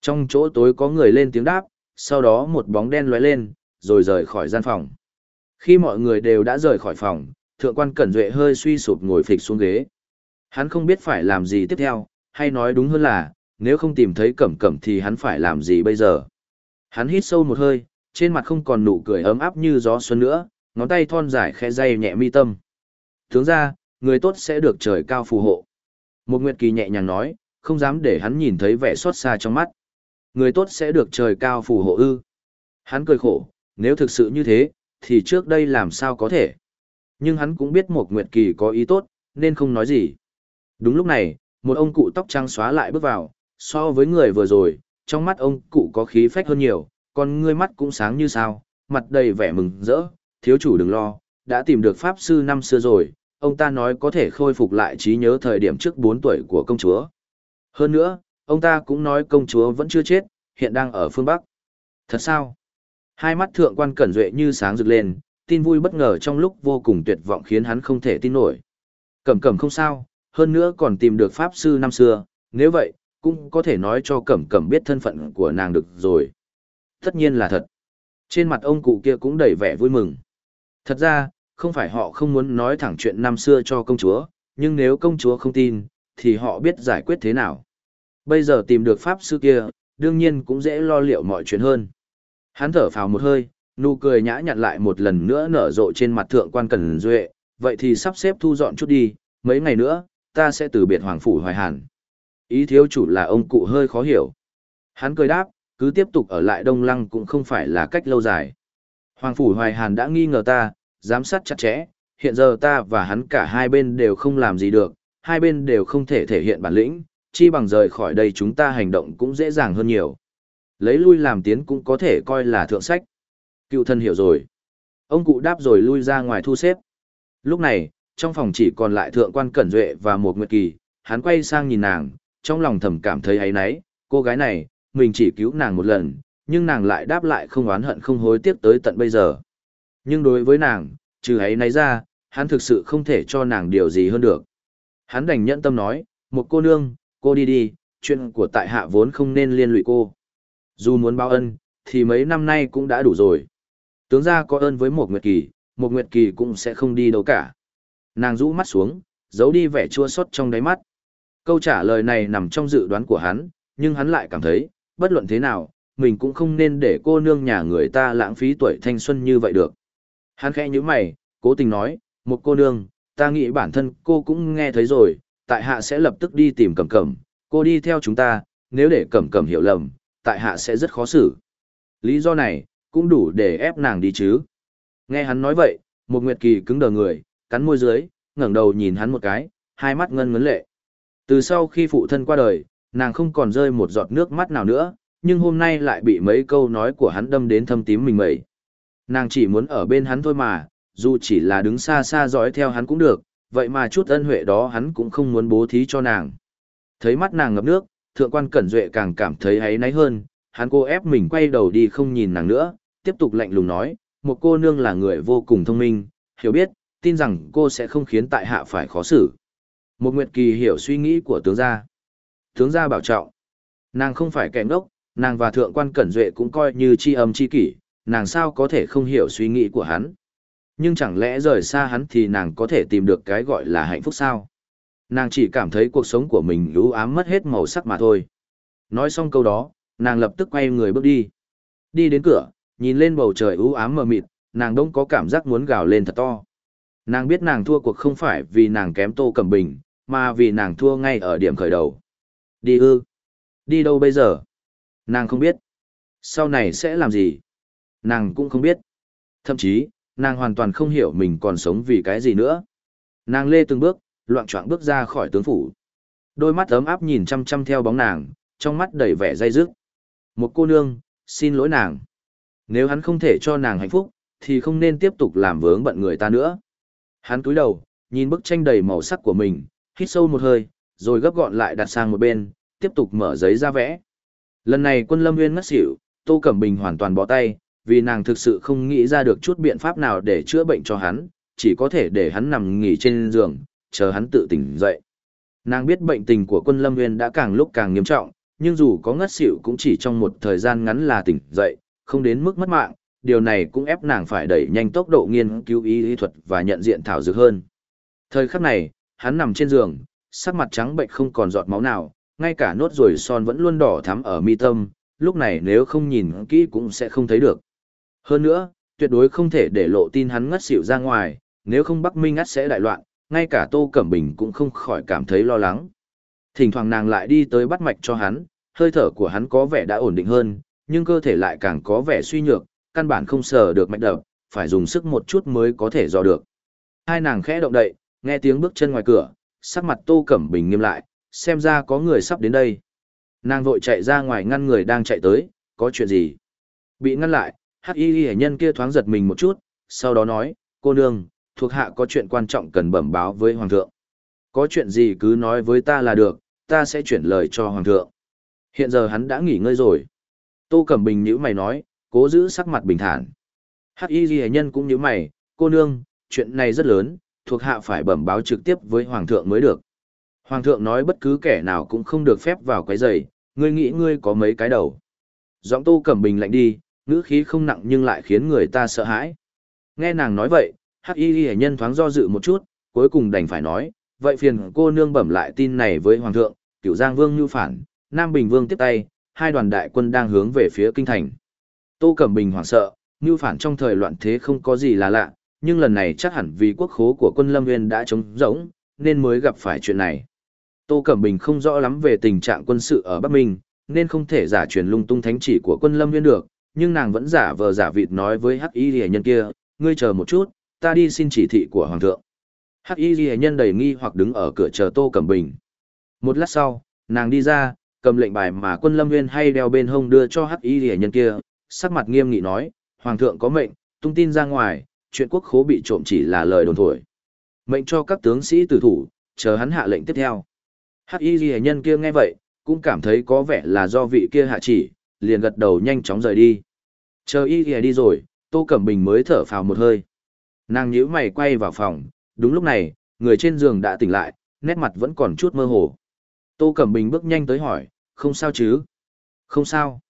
Trong chỗ tối có người lên tiếng đáp, sau đó một bóng đen lóe lên, rồi rời khỏi gian phòng. Khi mọi người đều đã rời khỏi phòng, thượng quan Cẩn Duệ hơi suy sụp ngồi phịch xuống ghế. Hắn không biết phải làm gì tiếp theo, hay nói đúng hơn là, nếu không tìm thấy cẩm cẩm thì hắn phải làm gì bây giờ. Hắn hít sâu một hơi, trên mặt không còn nụ cười ấm áp như gió xuân nữa, ngón tay thon dài khẽ dây nhẹ mi tâm. Tướng ra, người tốt sẽ được trời cao phù hộ. Một Nguyệt Kỳ nhẹ nhàng nói, không dám để hắn nhìn thấy vẻ xót xa trong mắt. Người tốt sẽ được trời cao phù hộ ư. Hắn cười khổ, nếu thực sự như thế, thì trước đây làm sao có thể. Nhưng hắn cũng biết một Nguyệt Kỳ có ý tốt, nên không nói gì. Đúng lúc này, một ông cụ tóc trắng xóa lại bước vào, so với người vừa rồi, trong mắt ông cụ có khí phách hơn nhiều, còn ngươi mắt cũng sáng như sao, mặt đầy vẻ mừng rỡ, thiếu chủ đừng lo, đã tìm được pháp sư năm xưa rồi, ông ta nói có thể khôi phục lại trí nhớ thời điểm trước 4 tuổi của công chúa. Hơn nữa, ông ta cũng nói công chúa vẫn chưa chết, hiện đang ở phương Bắc. Thật sao? Hai mắt thượng quan cẩn duệ như sáng rực lên, tin vui bất ngờ trong lúc vô cùng tuyệt vọng khiến hắn không thể tin nổi. Cẩm cẩm không sao, hơn nữa còn tìm được pháp sư năm xưa, nếu vậy, cũng có thể nói cho cẩm cẩm biết thân phận của nàng được rồi. Tất nhiên là thật. Trên mặt ông cụ kia cũng đầy vẻ vui mừng. Thật ra, không phải họ không muốn nói thẳng chuyện năm xưa cho công chúa, nhưng nếu công chúa không tin, thì họ biết giải quyết thế nào. Bây giờ tìm được pháp sư kia, đương nhiên cũng dễ lo liệu mọi chuyện hơn. Hắn thở phào một hơi, nụ cười nhã nhặn lại một lần nữa nở rộ trên mặt thượng quan Cần Duệ, vậy thì sắp xếp thu dọn chút đi, mấy ngày nữa, ta sẽ từ biệt Hoàng Phủ Hoài Hàn. Ý thiếu chủ là ông cụ hơi khó hiểu. Hắn cười đáp, cứ tiếp tục ở lại Đông Lăng cũng không phải là cách lâu dài. Hoàng Phủ Hoài Hàn đã nghi ngờ ta, giám sát chặt chẽ, hiện giờ ta và hắn cả hai bên đều không làm gì được, hai bên đều không thể thể hiện bản lĩnh, chi bằng rời khỏi đây chúng ta hành động cũng dễ dàng hơn nhiều. Lấy lui làm tiến cũng có thể coi là thượng sách. Cựu thân hiểu rồi. Ông cụ đáp rồi lui ra ngoài thu xếp. Lúc này, trong phòng chỉ còn lại thượng quan Cẩn Duệ và một Nguyệt Kỳ, hắn quay sang nhìn nàng, trong lòng thầm cảm thấy ấy náy, cô gái này, mình chỉ cứu nàng một lần, nhưng nàng lại đáp lại không oán hận không hối tiếc tới tận bây giờ. Nhưng đối với nàng, trừ ấy nấy ra, hắn thực sự không thể cho nàng điều gì hơn được. Hắn đành nhẫn tâm nói, một cô nương, cô đi đi, chuyện của tại hạ vốn không nên liên lụy cô. Dù muốn báo ân, thì mấy năm nay cũng đã đủ rồi. Tướng gia có ơn với một Nguyệt Kỳ, một Nguyệt Kỳ cũng sẽ không đi đâu cả. Nàng rũ mắt xuống, giấu đi vẻ chua xót trong đáy mắt. Câu trả lời này nằm trong dự đoán của hắn, nhưng hắn lại cảm thấy, bất luận thế nào, mình cũng không nên để cô nương nhà người ta lãng phí tuổi thanh xuân như vậy được. Hắn khẽ như mày, cố tình nói, một cô nương, ta nghĩ bản thân cô cũng nghe thấy rồi, tại hạ sẽ lập tức đi tìm cẩm cẩm, cô đi theo chúng ta, nếu để cẩm cẩm hiểu lầm, tại hạ sẽ rất khó xử. Lý do này, cũng đủ để ép nàng đi chứ. Nghe hắn nói vậy, một nguyệt kỳ cứng đờ người, cắn môi dưới, ngẩng đầu nhìn hắn một cái, hai mắt ngân ngấn lệ. Từ sau khi phụ thân qua đời, nàng không còn rơi một giọt nước mắt nào nữa, nhưng hôm nay lại bị mấy câu nói của hắn đâm đến thâm tím mình mẩy. Nàng chỉ muốn ở bên hắn thôi mà, dù chỉ là đứng xa xa dõi theo hắn cũng được, vậy mà chút ân huệ đó hắn cũng không muốn bố thí cho nàng. Thấy mắt nàng ngập nước, thượng quan cẩn duệ càng cảm thấy ấy náy hơn, hắn cô ép mình quay đầu đi không nhìn nàng nữa, tiếp tục lạnh lùng nói, một cô nương là người vô cùng thông minh, hiểu biết, tin rằng cô sẽ không khiến tại hạ phải khó xử. Một Nguyệt Kỳ hiểu suy nghĩ của tướng gia. Tướng gia bảo trọng. Nàng không phải kẻ ngốc, nàng và thượng quan cẩn duệ cũng coi như chi âm chi kỷ, nàng sao có thể không hiểu suy nghĩ của hắn. Nhưng chẳng lẽ rời xa hắn thì nàng có thể tìm được cái gọi là hạnh phúc sao? Nàng chỉ cảm thấy cuộc sống của mình lú ám mất hết màu sắc mà thôi. Nói xong câu đó, nàng lập tức quay người bước đi. Đi đến cửa, nhìn lên bầu trời u ám mờ mịt, nàng đông có cảm giác muốn gào lên thật to. Nàng biết nàng thua cuộc không phải vì nàng kém Tô cầm Bình, mà vì nàng thua ngay ở điểm khởi đầu. Đi ư? Đi đâu bây giờ? Nàng không biết. Sau này sẽ làm gì? Nàng cũng không biết. Thậm chí, nàng hoàn toàn không hiểu mình còn sống vì cái gì nữa. Nàng lê từng bước, loạn choạng bước ra khỏi tướng phủ. Đôi mắt ấm áp nhìn chăm chăm theo bóng nàng, trong mắt đầy vẻ dây dứt. Một cô nương, xin lỗi nàng. Nếu hắn không thể cho nàng hạnh phúc, thì không nên tiếp tục làm vướng bận người ta nữa. Hắn cúi đầu, nhìn bức tranh đầy màu sắc của mình, hít sâu một hơi, rồi gấp gọn lại đặt sang một bên, tiếp tục mở giấy ra vẽ. Lần này quân lâm nguyên ngất xỉu, Tô Cẩm Bình hoàn toàn bỏ tay, vì nàng thực sự không nghĩ ra được chút biện pháp nào để chữa bệnh cho hắn, chỉ có thể để hắn nằm nghỉ trên giường, chờ hắn tự tỉnh dậy. Nàng biết bệnh tình của quân lâm nguyên đã càng lúc càng nghiêm trọng, nhưng dù có ngất xỉu cũng chỉ trong một thời gian ngắn là tỉnh dậy, không đến mức mất mạng, điều này cũng ép nàng phải đẩy nhanh tốc độ nghiên cứu y lý thuật và nhận diện thảo dược hơn. Thời khắc này, hắn nằm trên giường, sắc mặt trắng bệnh không còn giọt máu nào, ngay cả nốt ruồi son vẫn luôn đỏ thắm ở mi tâm, lúc này nếu không nhìn kỹ cũng sẽ không thấy được. Hơn nữa, tuyệt đối không thể để lộ tin hắn ngất xỉu ra ngoài, nếu không Bắc Minh ắt sẽ đại loạn, ngay cả Tô Cẩm Bình cũng không khỏi cảm thấy lo lắng. Thỉnh thoảng nàng lại đi tới bắt mạch cho hắn, hơi thở của hắn có vẻ đã ổn định hơn, nhưng cơ thể lại càng có vẻ suy nhược, căn bản không sờ được mạch đập, phải dùng sức một chút mới có thể dò được. Hai nàng khẽ động đậy, nghe tiếng bước chân ngoài cửa, sắc mặt Tô Cẩm Bình nghiêm lại, xem ra có người sắp đến đây. Nàng vội chạy ra ngoài ngăn người đang chạy tới, có chuyện gì? Bị ngăn lại, hắc y hệ nhân kia thoáng giật mình một chút, sau đó nói, cô nương, thuộc hạ có chuyện quan trọng cần bẩm báo với hoàng thượng. Có chuyện gì cứ nói với ta là được, ta sẽ chuyển lời cho hoàng thượng. Hiện giờ hắn đã nghỉ ngơi rồi. Tô Cẩm Bình nhíu mày nói, cố giữ sắc mặt bình thản. Hắc y ghi nhân cũng nhíu mày, cô nương, chuyện này rất lớn, thuộc hạ phải bẩm báo trực tiếp với hoàng thượng mới được. Hoàng thượng nói bất cứ kẻ nào cũng không được phép vào quấy rầy, ngươi nghĩ ngươi có mấy cái đầu. Giọng Tô Cẩm Bình lạnh đi, ngữ khí không nặng nhưng lại khiến người ta sợ hãi. Nghe nàng nói vậy, Hắc Y Ghi nhân thoáng do dự một chút, cuối cùng đành phải nói, vậy phiền cô nương bẩm lại tin này với hoàng thượng, Cửu Giang Vương Nưu phản, Nam Bình Vương tiếp tay, hai đoàn đại quân đang hướng về phía kinh thành. Tô Cẩm Bình hoảng sợ, Nưu phản trong thời loạn thế không có gì là lạ, nhưng lần này chắc hẳn vì quốc khố của quân Lâm Nguyên đã trống rỗng, nên mới gặp phải chuyện này. Tô Cẩm Bình không rõ lắm về tình trạng quân sự ở Bắc Minh, nên không thể giả truyền lung tung thánh chỉ của quân Lâm Viên được, nhưng nàng vẫn giả vờ giả vịt nói với Hắc Y Lệ nhân kia, ngươi chờ một chút, ta đi xin chỉ thị của hoàng thượng. Hắc Y Lệ nhân đầy nghi hoặc đứng ở cửa chờ Tô Cẩm Bình. Một lát sau, nàng đi ra, cầm lệnh bài mà quân Lâm Viên hay đeo bên hông đưa cho Hắc Y Lệ nhân kia, sắc mặt nghiêm nghị nói, hoàng thượng có mệnh, tung tin ra ngoài, chuyện quốc khố bị trộm chỉ là lời đồn thổi. Mệnh cho các tướng sĩ tử thủ, chờ hắn hạ lệnh tiếp theo. Hắc Y Liễu nhân kia nghe vậy, cũng cảm thấy có vẻ là do vị kia hạ chỉ, liền gật đầu nhanh chóng rời đi. Chờ y ghề đi rồi, Tô Cẩm Bình mới thở phào một hơi. Nàng nhíu mày quay vào phòng, đúng lúc này, người trên giường đã tỉnh lại, nét mặt vẫn còn chút mơ hồ. Tô Cẩm Bình bước nhanh tới hỏi, không sao chứ? Không sao.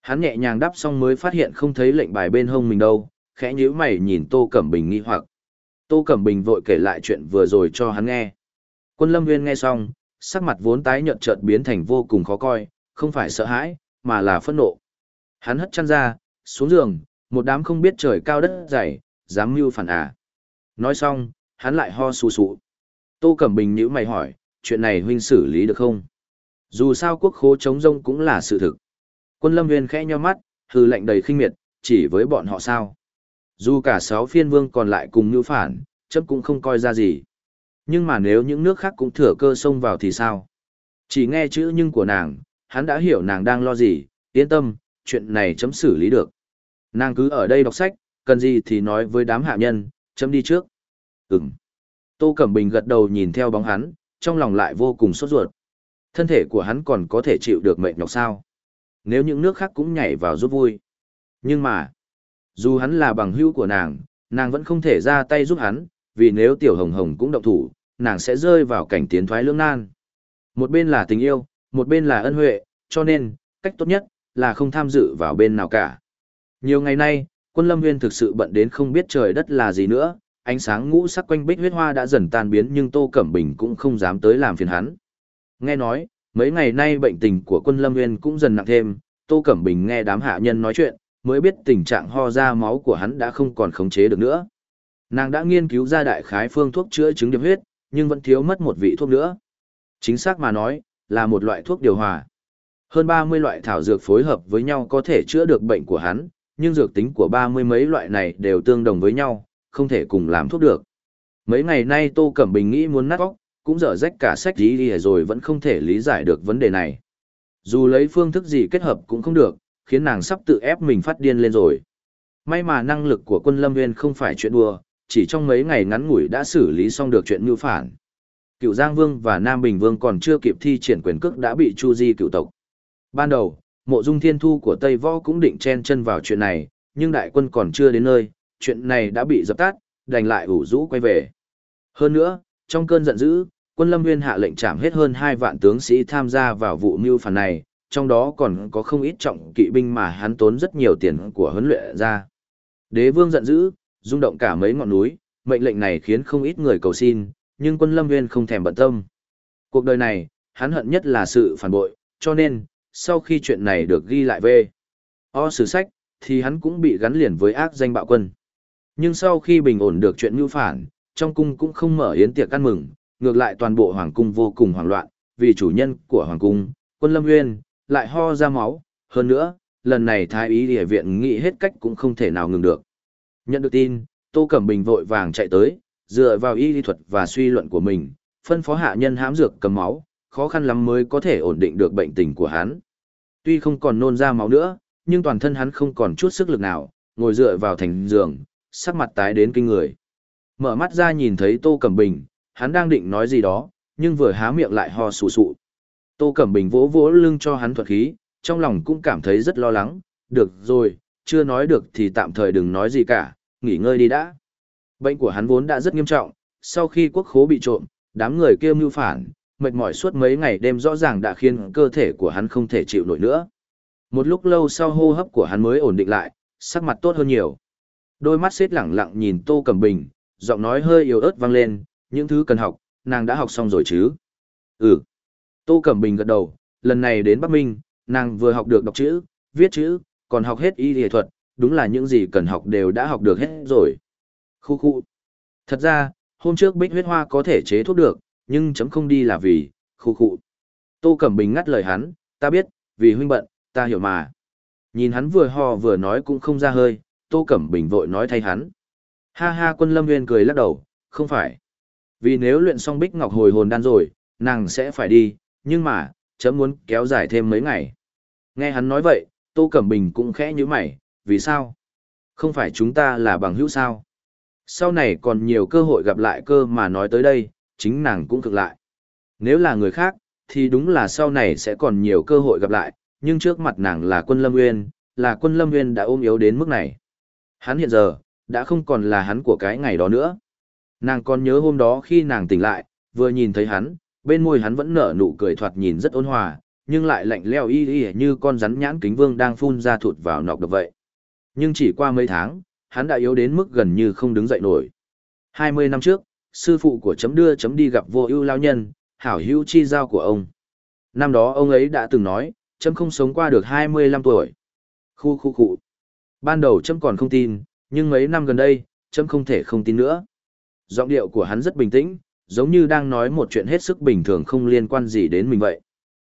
Hắn nhẹ nhàng đáp xong mới phát hiện không thấy lệnh bài bên hông mình đâu, khẽ nhíu mày nhìn Tô Cẩm Bình nghi hoặc. Tô Cẩm Bình vội kể lại chuyện vừa rồi cho hắn nghe. Quân Lâm Nguyên nghe xong, sắc mặt vốn tái nhợt chợt biến thành vô cùng khó coi, không phải sợ hãi, mà là phẫn nộ. Hắn hất chăn ra, xuống giường, một đám không biết trời cao đất dày, dám mưu phản à. Nói xong, hắn lại ho sù sụ. Tô Cẩm Bình nhíu mày hỏi, chuyện này huynh xử lý được không? Dù sao quốc khố chống rông cũng là sự thực. Quân Lâm Viên khẽ nheo mắt, hừ lệnh đầy khinh miệt, chỉ với bọn họ sao? Dù cả sáu phiên vương còn lại cùng mưu phản, chấp cũng không coi ra gì. Nhưng mà nếu những nước khác cũng thừa cơ xông vào thì sao? Chỉ nghe chữ nhưng của nàng, hắn đã hiểu nàng đang lo gì, yên tâm, chuyện này chấm xử lý được. Nàng cứ ở đây đọc sách, cần gì thì nói với đám hạ nhân, chấm đi trước. Ừm. Tô Cẩm Bình gật đầu nhìn theo bóng hắn, trong lòng lại vô cùng sốt ruột. Thân thể của hắn còn có thể chịu được mệnh nhọc sao? Nếu những nước khác cũng nhảy vào giúp vui. Nhưng mà, dù hắn là bằng hữu của nàng, nàng vẫn không thể ra tay giúp hắn, vì nếu tiểu hồng hồng cũng động thủ, nàng sẽ rơi vào cảnh tiến thoái lưỡng nan. Một bên là tình yêu, một bên là ân huệ, cho nên, cách tốt nhất, là không tham dự vào bên nào cả. Nhiều ngày nay, quân lâm nguyên thực sự bận đến không biết trời đất là gì nữa, ánh sáng ngũ sắc quanh bích huyết hoa đã dần tan biến nhưng Tô Cẩm Bình cũng không dám tới làm phiền hắn. Nghe nói, mấy ngày nay bệnh tình của quân lâm nguyên cũng dần nặng thêm, Tô Cẩm Bình nghe đám hạ nhân nói chuyện, mới biết tình trạng ho ra máu của hắn đã không còn khống chế được nữa. Nàng đã nghiên cứu ra đại khái phương thuốc chữa chứng điệp huyết, nhưng vẫn thiếu mất một vị thuốc nữa. Chính xác mà nói, là một loại thuốc điều hòa. Hơn 30 loại thảo dược phối hợp với nhau có thể chữa được bệnh của hắn, nhưng dược tính của ba mươi mấy loại này đều tương đồng với nhau, không thể cùng làm thuốc được. Mấy ngày nay Tô Cẩm Bình nghĩ muốn nát óc, cũng dở rách cả sách lý đi rồi vẫn không thể lý giải được vấn đề này. Dù lấy phương thức gì kết hợp cũng không được, khiến nàng sắp tự ép mình phát điên lên rồi. May mà năng lực của quân Lâm Nguyên không phải chuyện đùa, chỉ trong mấy ngày ngắn ngủi đã xử lý xong được chuyện mưu phản. Cựu Giang Vương và Nam Bình Vương còn chưa kịp thi triển quyền cước đã bị Chu Di cựu tộc. Ban đầu, mộ dung thiên thu của Tây Võ cũng định chen chân vào chuyện này, nhưng đại quân còn chưa đến nơi, chuyện này đã bị dập tắt, đành lại ủ rũ quay về. Hơn nữa, trong cơn giận dữ, quân Lâm Nguyên hạ lệnh trảm hết hơn 2 vạn tướng sĩ tham gia vào vụ mưu phản này, trong đó còn có không ít trọng kỵ binh mà hắn tốn rất nhiều tiền của huấn luyện ra. Đế vương giận dữ, rung động cả mấy ngọn núi, mệnh lệnh này khiến không ít người cầu xin, nhưng quân Lâm Nguyên không thèm bận tâm. Cuộc đời này, hắn hận nhất là sự phản bội, cho nên, sau khi chuyện này được ghi lại về o sử sách, thì hắn cũng bị gắn liền với ác danh bạo quân. Nhưng sau khi bình ổn được chuyện mưu phản, trong cung cũng không mở yến tiệc ăn mừng, ngược lại toàn bộ hoàng cung vô cùng hoảng loạn, vì chủ nhân của hoàng cung, quân Lâm Nguyên, lại ho ra máu, hơn nữa, lần này thái ý địa viện nghĩ hết cách cũng không thể nào ngừng được. Nhận được tin, Tô Cẩm Bình vội vàng chạy tới, dựa vào y lý thuật và suy luận của mình, phân phó hạ nhân hãm dược cầm máu, khó khăn lắm mới có thể ổn định được bệnh tình của hắn. Tuy không còn nôn ra máu nữa, nhưng toàn thân hắn không còn chút sức lực nào, ngồi dựa vào thành giường, sắc mặt tái đến kinh người. Mở mắt ra nhìn thấy Tô Cẩm Bình, hắn đang định nói gì đó, nhưng vừa há miệng lại ho sù sụ. Tô Cẩm Bình vỗ vỗ lưng cho hắn thuật khí, trong lòng cũng cảm thấy rất lo lắng, được rồi, chưa nói được thì tạm thời đừng nói gì cả, nghỉ ngơi đi đã. Bệnh của hắn vốn đã rất nghiêm trọng, sau khi quốc khố bị trộm, đám người kia mưu phản, mệt mỏi suốt mấy ngày đêm rõ ràng đã khiến cơ thể của hắn không thể chịu nổi nữa. Một lúc lâu sau hô hấp của hắn mới ổn định lại, sắc mặt tốt hơn nhiều. Đôi mắt xếp lẳng lặng nhìn Tô Cẩm Bình, giọng nói hơi yếu ớt vang lên, những thứ cần học, nàng đã học xong rồi chứ? Ừ. Tô Cẩm Bình gật đầu, lần này đến Bắc Minh, nàng vừa học được đọc chữ, viết chữ, còn học hết y y thuật, đúng là những gì cần học đều đã học được hết rồi. Khu khu. Thật ra, hôm trước bích huyết hoa có thể chế thuốc được, nhưng chấm không đi là vì, khu khu. Tô Cẩm Bình ngắt lời hắn, ta biết, vì huynh bận, ta hiểu mà. Nhìn hắn vừa ho vừa nói cũng không ra hơi, Tô Cẩm Bình vội nói thay hắn. Ha ha quân lâm nguyên cười lắc đầu, không phải. Vì nếu luyện xong bích ngọc hồi hồn đan rồi, nàng sẽ phải đi, nhưng mà, chấm muốn kéo dài thêm mấy ngày. Nghe hắn nói vậy, Tô Cẩm Bình cũng khẽ như mày, vì sao? Không phải chúng ta là bằng hữu sao? Sau này còn nhiều cơ hội gặp lại cơ mà nói tới đây, chính nàng cũng cực lại. Nếu là người khác, thì đúng là sau này sẽ còn nhiều cơ hội gặp lại, nhưng trước mặt nàng là quân Lâm Nguyên, là quân Lâm Nguyên đã ôm yếu đến mức này. Hắn hiện giờ, đã không còn là hắn của cái ngày đó nữa. Nàng còn nhớ hôm đó khi nàng tỉnh lại, vừa nhìn thấy hắn, bên môi hắn vẫn nở nụ cười thoạt nhìn rất ôn hòa, nhưng lại lạnh leo y y như con rắn nhãn kính vương đang phun ra thụt vào nọc độc vậy. Nhưng chỉ qua mấy tháng, hắn đã yếu đến mức gần như không đứng dậy nổi. 20 năm trước, sư phụ của chấm đưa chấm đi gặp vô ưu lao nhân, hảo hữu chi giao của ông. Năm đó ông ấy đã từng nói, chấm không sống qua được 25 tuổi. Khu khu khu. Ban đầu chấm còn không tin, nhưng mấy năm gần đây, chấm không thể không tin nữa. Giọng điệu của hắn rất bình tĩnh, giống như đang nói một chuyện hết sức bình thường không liên quan gì đến mình vậy.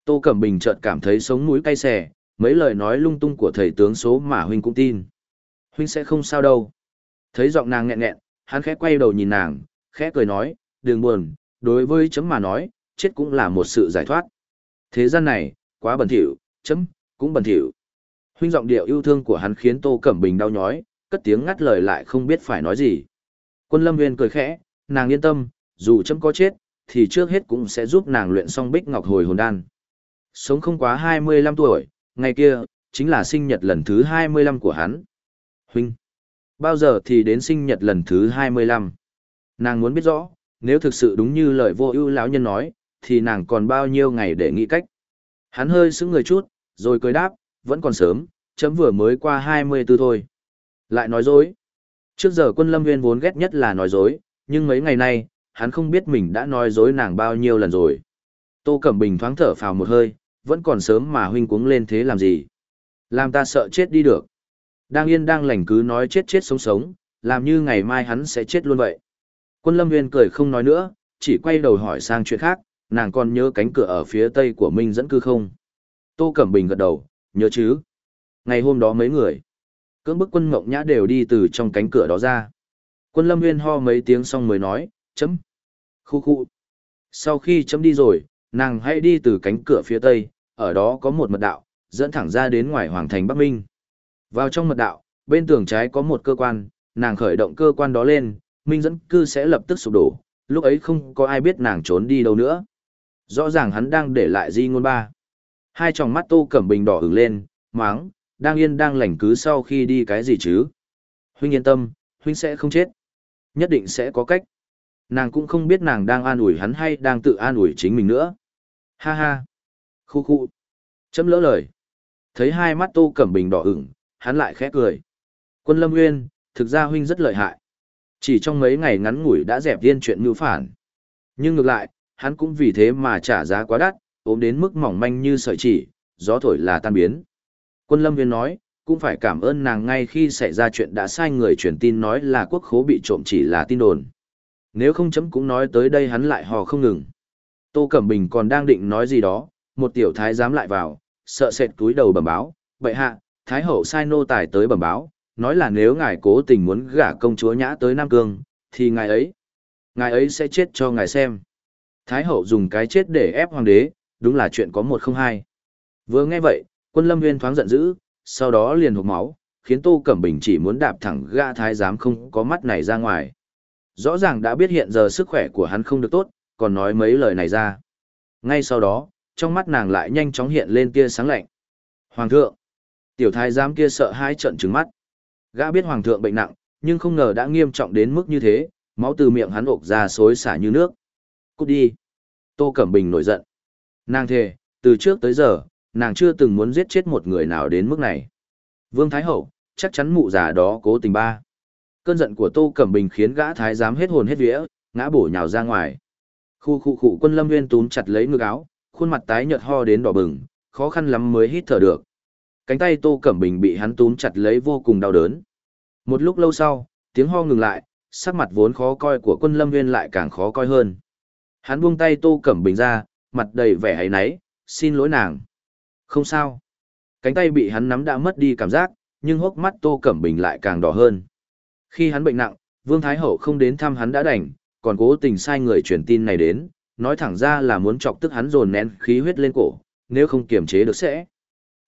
Tô Cẩm Bình chợt cảm thấy sống mũi cay xè, mấy lời nói lung tung của thầy tướng số mà huynh cũng tin. Huynh sẽ không sao đâu. Thấy giọng nàng nghẹn nghẹn, hắn khẽ quay đầu nhìn nàng, khẽ cười nói, đừng buồn, đối với chấm mà nói, chết cũng là một sự giải thoát. Thế gian này, quá bẩn thỉu, chấm, cũng bẩn thỉu. Huynh giọng điệu yêu thương của hắn khiến Tô Cẩm Bình đau nhói, cất tiếng ngắt lời lại không biết phải nói gì. Quân Lâm Nguyên cười khẽ, nàng yên tâm, dù chấm có chết, thì trước hết cũng sẽ giúp nàng luyện xong bích ngọc hồi hồn đan. Sống không quá 25 tuổi, ngày kia, chính là sinh nhật lần thứ 25 của hắn. Huynh, bao giờ thì đến sinh nhật lần thứ 25? Nàng muốn biết rõ, nếu thực sự đúng như lời vô ưu lão nhân nói, thì nàng còn bao nhiêu ngày để nghĩ cách. Hắn hơi sững người chút, rồi cười đáp, vẫn còn sớm, chấm vừa mới qua 24 thôi. Lại nói dối. Trước giờ quân lâm nguyên vốn ghét nhất là nói dối, nhưng mấy ngày nay, hắn không biết mình đã nói dối nàng bao nhiêu lần rồi. Tô Cẩm Bình thoáng thở phào một hơi, vẫn còn sớm mà huynh cuống lên thế làm gì. Làm ta sợ chết đi được. Đang yên đang lành cứ nói chết chết sống sống, làm như ngày mai hắn sẽ chết luôn vậy. Quân Lâm Nguyên cười không nói nữa, chỉ quay đầu hỏi sang chuyện khác, nàng còn nhớ cánh cửa ở phía tây của Minh dẫn cư không? Tô Cẩm Bình gật đầu, nhớ chứ. Ngày hôm đó mấy người, cưỡng bức quân mộng nhã đều đi từ trong cánh cửa đó ra. Quân Lâm Nguyên ho mấy tiếng xong mới nói, chấm. Khu khu. Sau khi chấm đi rồi, nàng hãy đi từ cánh cửa phía tây, ở đó có một mật đạo, dẫn thẳng ra đến ngoài hoàng thành Bắc Minh. Vào trong mật đạo, bên tường trái có một cơ quan, nàng khởi động cơ quan đó lên, Minh dẫn cư sẽ lập tức sụp đổ, lúc ấy không có ai biết nàng trốn đi đâu nữa. Rõ ràng hắn đang để lại di ngôn ba. Hai tròng mắt tô cẩm bình đỏ ửng lên, máng, đang yên đang lành cứ sau khi đi cái gì chứ. Huynh yên tâm, huynh sẽ không chết. Nhất định sẽ có cách. Nàng cũng không biết nàng đang an ủi hắn hay đang tự an ủi chính mình nữa. Ha ha. Khu khu. Chấm lỡ lời. Thấy hai mắt tô cẩm bình đỏ ửng, hắn lại khẽ cười. Quân Lâm Nguyên, thực ra huynh rất lợi hại. Chỉ trong mấy ngày ngắn ngủi đã dẹp viên chuyện mưu phản. Nhưng ngược lại, hắn cũng vì thế mà trả giá quá đắt, ốm đến mức mỏng manh như sợi chỉ, gió thổi là tan biến. Quân Lâm nguyên nói, cũng phải cảm ơn nàng ngay khi xảy ra chuyện đã sai người truyền tin nói là quốc khố bị trộm chỉ là tin đồn. Nếu không chấm cũng nói tới đây hắn lại hò không ngừng. Tô Cẩm Bình còn đang định nói gì đó, một tiểu thái dám lại vào, sợ sệt túi đầu bẩm báo, vậy hạ, thái hậu sai nô tài tới bẩm báo, nói là nếu ngài cố tình muốn gả công chúa nhã tới Nam Cương, thì ngài ấy, ngài ấy sẽ chết cho ngài xem. Thái hậu dùng cái chết để ép hoàng đế, đúng là chuyện có một không hai. Vừa nghe vậy, quân lâm nguyên thoáng giận dữ, sau đó liền hụt máu, khiến Tô Cẩm Bình chỉ muốn đạp thẳng gã thái giám không có mắt này ra ngoài. Rõ ràng đã biết hiện giờ sức khỏe của hắn không được tốt, còn nói mấy lời này ra. Ngay sau đó, trong mắt nàng lại nhanh chóng hiện lên tia sáng lạnh. Hoàng thượng! Tiểu thái giám kia sợ hai trận trứng mắt. Gã biết hoàng thượng bệnh nặng, nhưng không ngờ đã nghiêm trọng đến mức như thế, máu từ miệng hắn ộc ra xối xả như nước. Cút đi! Tô Cẩm Bình nổi giận. Nàng thề, từ trước tới giờ, nàng chưa từng muốn giết chết một người nào đến mức này. Vương Thái Hậu, chắc chắn mụ già đó cố tình ba. Cơn giận của Tô Cẩm Bình khiến gã thái giám hết hồn hết vía, ngã bổ nhào ra ngoài. Khu khu khu quân lâm nguyên túm chặt lấy ngực áo, khuôn mặt tái nhợt ho đến đỏ bừng, khó khăn lắm mới hít thở được. Cánh tay Tô Cẩm Bình bị hắn túm chặt lấy vô cùng đau đớn. Một lúc lâu sau, tiếng ho ngừng lại, sắc mặt vốn khó coi của quân lâm nguyên lại càng khó coi hơn. Hắn buông tay Tô Cẩm Bình ra, mặt đầy vẻ ấy náy, xin lỗi nàng. Không sao. Cánh tay bị hắn nắm đã mất đi cảm giác, nhưng hốc mắt Tô Cẩm Bình lại càng đỏ hơn. Khi hắn bệnh nặng, Vương Thái Hậu không đến thăm hắn đã đành, còn cố tình sai người truyền tin này đến, nói thẳng ra là muốn chọc tức hắn dồn nén khí huyết lên cổ, nếu không kiềm chế được sẽ.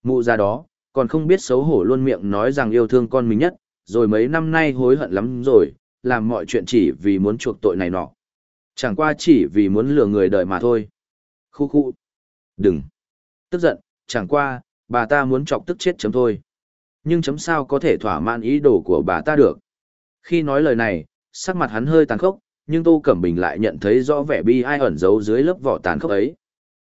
Mụ ra đó, còn không biết xấu hổ luôn miệng nói rằng yêu thương con mình nhất, rồi mấy năm nay hối hận lắm rồi, làm mọi chuyện chỉ vì muốn chuộc tội này nọ. Chẳng qua chỉ vì muốn lừa người đợi mà thôi. Khu khu. Đừng. Tức giận, chẳng qua, bà ta muốn chọc tức chết chấm thôi. Nhưng chấm sao có thể thỏa mãn ý đồ của bà ta được. Khi nói lời này, sắc mặt hắn hơi tàn khốc, nhưng Tô Cẩm Bình lại nhận thấy rõ vẻ bi ai ẩn giấu dưới lớp vỏ tàn khốc ấy.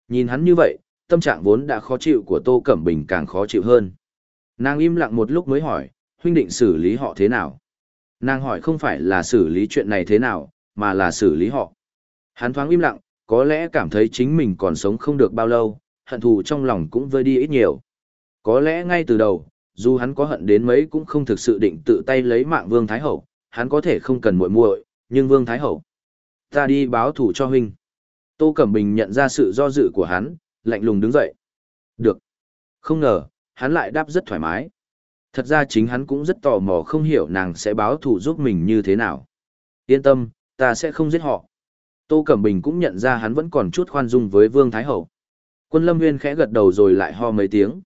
Nhìn hắn như vậy, tâm trạng vốn đã khó chịu của Tô Cẩm Bình càng khó chịu hơn. Nàng im lặng một lúc mới hỏi, huynh định xử lý họ thế nào? Nàng hỏi không phải là xử lý chuyện này thế nào, mà là xử lý họ. Hắn thoáng im lặng, có lẽ cảm thấy chính mình còn sống không được bao lâu, hận thù trong lòng cũng vơi đi ít nhiều. Có lẽ ngay từ đầu, dù hắn có hận đến mấy cũng không thực sự định tự tay lấy mạng Vương Thái Hậu, hắn có thể không cần muội muội, nhưng Vương Thái Hậu. Ta đi báo thù cho huynh. Tô Cẩm Bình nhận ra sự do dự của hắn, lạnh lùng đứng dậy. Được. Không ngờ, hắn lại đáp rất thoải mái. Thật ra chính hắn cũng rất tò mò không hiểu nàng sẽ báo thủ giúp mình như thế nào. Yên tâm, ta sẽ không giết họ. Tô Cẩm Bình cũng nhận ra hắn vẫn còn chút khoan dung với Vương Thái Hậu. Quân Lâm Nguyên khẽ gật đầu rồi lại ho mấy tiếng.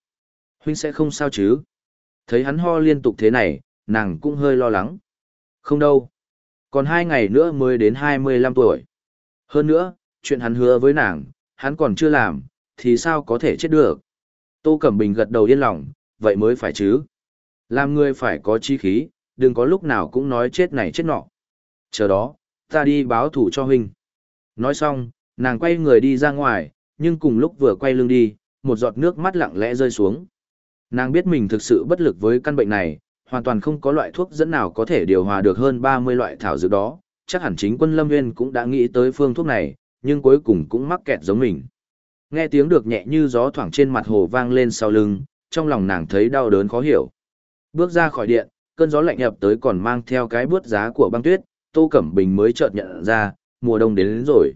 Huynh sẽ không sao chứ? Thấy hắn ho liên tục thế này, nàng cũng hơi lo lắng. Không đâu. Còn hai ngày nữa mới đến 25 tuổi. Hơn nữa, chuyện hắn hứa với nàng, hắn còn chưa làm, thì sao có thể chết được. Tô Cẩm Bình gật đầu yên lòng, vậy mới phải chứ. Làm người phải có chi khí, đừng có lúc nào cũng nói chết này chết nọ. Chờ đó, ta đi báo thủ cho huynh. Nói xong, nàng quay người đi ra ngoài, nhưng cùng lúc vừa quay lưng đi, một giọt nước mắt lặng lẽ rơi xuống. Nàng biết mình thực sự bất lực với căn bệnh này, hoàn toàn không có loại thuốc dẫn nào có thể điều hòa được hơn 30 loại thảo dược đó, chắc hẳn chính quân Lâm Nguyên cũng đã nghĩ tới phương thuốc này, nhưng cuối cùng cũng mắc kẹt giống mình. Nghe tiếng được nhẹ như gió thoảng trên mặt hồ vang lên sau lưng, trong lòng nàng thấy đau đớn khó hiểu. Bước ra khỏi điện, cơn gió lạnh ập tới còn mang theo cái bước giá của băng tuyết, Tô Cẩm Bình mới chợt nhận ra, mùa đông đến, đến rồi.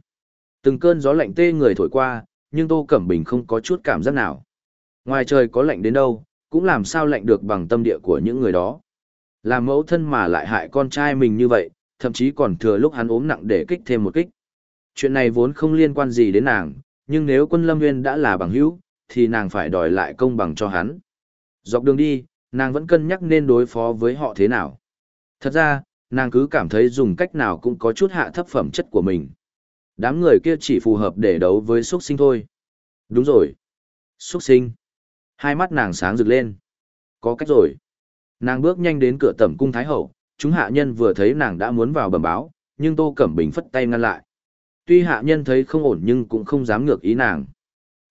Từng cơn gió lạnh tê người thổi qua, nhưng Tô Cẩm Bình không có chút cảm giác nào. Ngoài trời có lạnh đến đâu, cũng làm sao lạnh được bằng tâm địa của những người đó. Làm mẫu thân mà lại hại con trai mình như vậy, thậm chí còn thừa lúc hắn ốm nặng để kích thêm một kích. Chuyện này vốn không liên quan gì đến nàng, nhưng nếu quân lâm nguyên đã là bằng hữu, thì nàng phải đòi lại công bằng cho hắn. Dọc đường đi, nàng vẫn cân nhắc nên đối phó với họ thế nào. Thật ra, nàng cứ cảm thấy dùng cách nào cũng có chút hạ thấp phẩm chất của mình. Đám người kia chỉ phù hợp để đấu với xuất sinh thôi. Đúng rồi. Xuất sinh. Hai mắt nàng sáng rực lên. Có cách rồi. Nàng bước nhanh đến cửa tẩm cung Thái Hậu, chúng hạ nhân vừa thấy nàng đã muốn vào bẩm báo, nhưng Tô Cẩm Bình phất tay ngăn lại. Tuy hạ nhân thấy không ổn nhưng cũng không dám ngược ý nàng.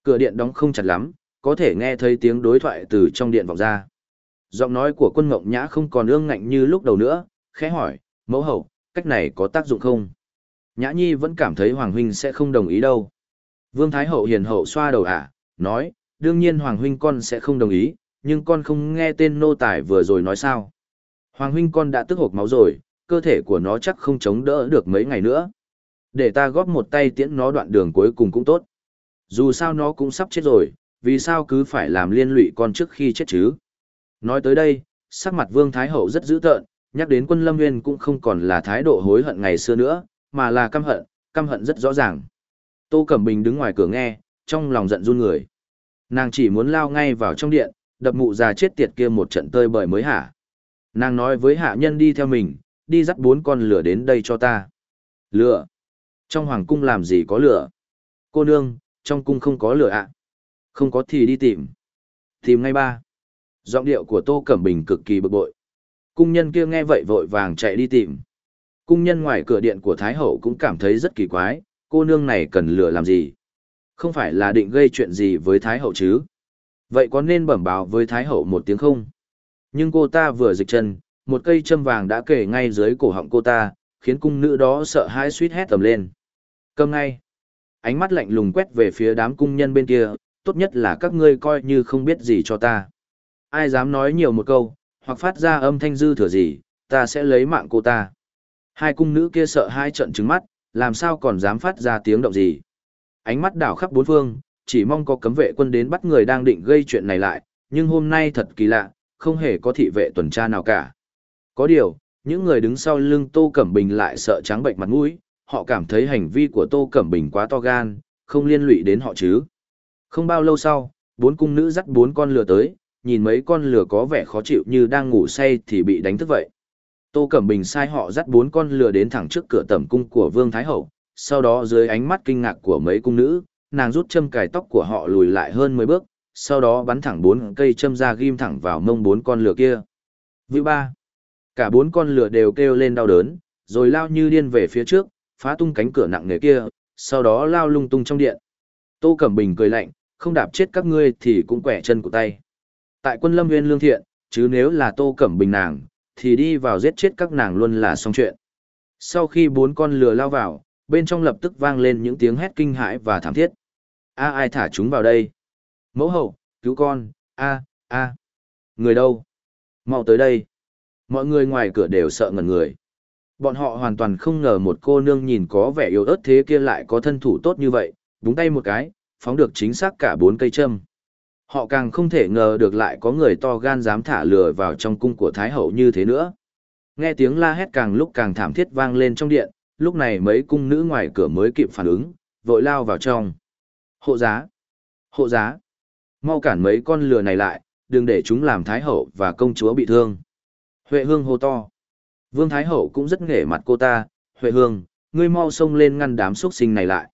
Cửa điện đóng không chặt lắm, có thể nghe thấy tiếng đối thoại từ trong điện vọng ra. Giọng nói của quân ngộng nhã không còn ương ngạnh như lúc đầu nữa, khẽ hỏi, mẫu hậu, cách này có tác dụng không? Nhã nhi vẫn cảm thấy Hoàng Huynh sẽ không đồng ý đâu. Vương Thái Hậu hiền hậu xoa đầu ả, à, nói, đương nhiên Hoàng Huynh con sẽ không đồng ý, nhưng con không nghe tên nô tài vừa rồi nói sao. Hoàng Huynh con đã tức hộp máu rồi, cơ thể của nó chắc không chống đỡ được mấy ngày nữa. Để ta góp một tay tiễn nó đoạn đường cuối cùng cũng tốt. Dù sao nó cũng sắp chết rồi, vì sao cứ phải làm liên lụy con trước khi chết chứ? Nói tới đây, sắc mặt Vương Thái Hậu rất dữ tợn, nhắc đến quân Lâm Nguyên cũng không còn là thái độ hối hận ngày xưa nữa, mà là căm hận, căm hận rất rõ ràng. Tô Cẩm Bình đứng ngoài cửa nghe, trong lòng giận run người. Nàng chỉ muốn lao ngay vào trong điện, đập mụ già chết tiệt kia một trận tơi bời mới hả. Nàng nói với hạ nhân đi theo mình, đi dắt bốn con lửa đến đây cho ta. Lửa? Trong hoàng cung làm gì có lửa? Cô nương, trong cung không có lửa ạ. Không có thì đi tìm. Tìm ngay ba. Giọng điệu của Tô Cẩm Bình cực kỳ bực bội. Cung nhân kia nghe vậy vội vàng chạy đi tìm. Cung nhân ngoài cửa điện của Thái Hậu cũng cảm thấy rất kỳ quái, cô nương này cần lửa làm gì? Không phải là định gây chuyện gì với Thái Hậu chứ? Vậy có nên bẩm báo với Thái Hậu một tiếng không? Nhưng cô ta vừa dịch chân, một cây châm vàng đã kể ngay dưới cổ họng cô ta, khiến cung nữ đó sợ hãi suýt hét tầm lên. Cầm ngay. Ánh mắt lạnh lùng quét về phía đám cung nhân bên kia, tốt nhất là các ngươi coi như không biết gì cho ta. Ai dám nói nhiều một câu, hoặc phát ra âm thanh dư thừa gì, ta sẽ lấy mạng cô ta. Hai cung nữ kia sợ hai trận trứng mắt, làm sao còn dám phát ra tiếng động gì. Ánh mắt đảo khắp bốn phương, chỉ mong có cấm vệ quân đến bắt người đang định gây chuyện này lại, nhưng hôm nay thật kỳ lạ, không hề có thị vệ tuần tra nào cả. Có điều, những người đứng sau lưng Tô Cẩm Bình lại sợ trắng bệnh mặt mũi, họ cảm thấy hành vi của Tô Cẩm Bình quá to gan, không liên lụy đến họ chứ. Không bao lâu sau, bốn cung nữ dắt bốn con lừa tới, nhìn mấy con lừa có vẻ khó chịu như đang ngủ say thì bị đánh thức vậy. Tô Cẩm Bình sai họ dắt bốn con lừa đến thẳng trước cửa tẩm cung của Vương Thái Hậu, sau đó dưới ánh mắt kinh ngạc của mấy cung nữ, nàng rút châm cài tóc của họ lùi lại hơn 10 bước, sau đó bắn thẳng bốn cây châm ra ghim thẳng vào mông bốn con lừa kia. vĩ ba. Cả bốn con lừa đều kêu lên đau đớn, rồi lao như điên về phía trước, phá tung cánh cửa nặng nề kia, sau đó lao lung tung trong điện. Tô Cẩm Bình cười lạnh, không đạp chết các ngươi thì cũng quẻ chân của tay. Tại quân lâm nguyên lương thiện, chứ nếu là Tô Cẩm Bình nàng, thì đi vào giết chết các nàng luôn là xong chuyện. Sau khi bốn con lừa lao vào, bên trong lập tức vang lên những tiếng hét kinh hãi và thảm thiết. A ai thả chúng vào đây? Mẫu hậu, cứu con, a, a. Người đâu? Mau tới đây. Mọi người ngoài cửa đều sợ ngẩn người. Bọn họ hoàn toàn không ngờ một cô nương nhìn có vẻ yếu ớt thế kia lại có thân thủ tốt như vậy, búng tay một cái, phóng được chính xác cả bốn cây châm. Họ càng không thể ngờ được lại có người to gan dám thả lừa vào trong cung của Thái Hậu như thế nữa. Nghe tiếng la hét càng lúc càng thảm thiết vang lên trong điện, lúc này mấy cung nữ ngoài cửa mới kịp phản ứng, vội lao vào trong. Hộ giá! Hộ giá! Mau cản mấy con lừa này lại, đừng để chúng làm Thái Hậu và công chúa bị thương. Huệ Hương hô to. Vương Thái Hậu cũng rất nghề mặt cô ta, Huệ Hương, ngươi mau xông lên ngăn đám xuất sinh này lại.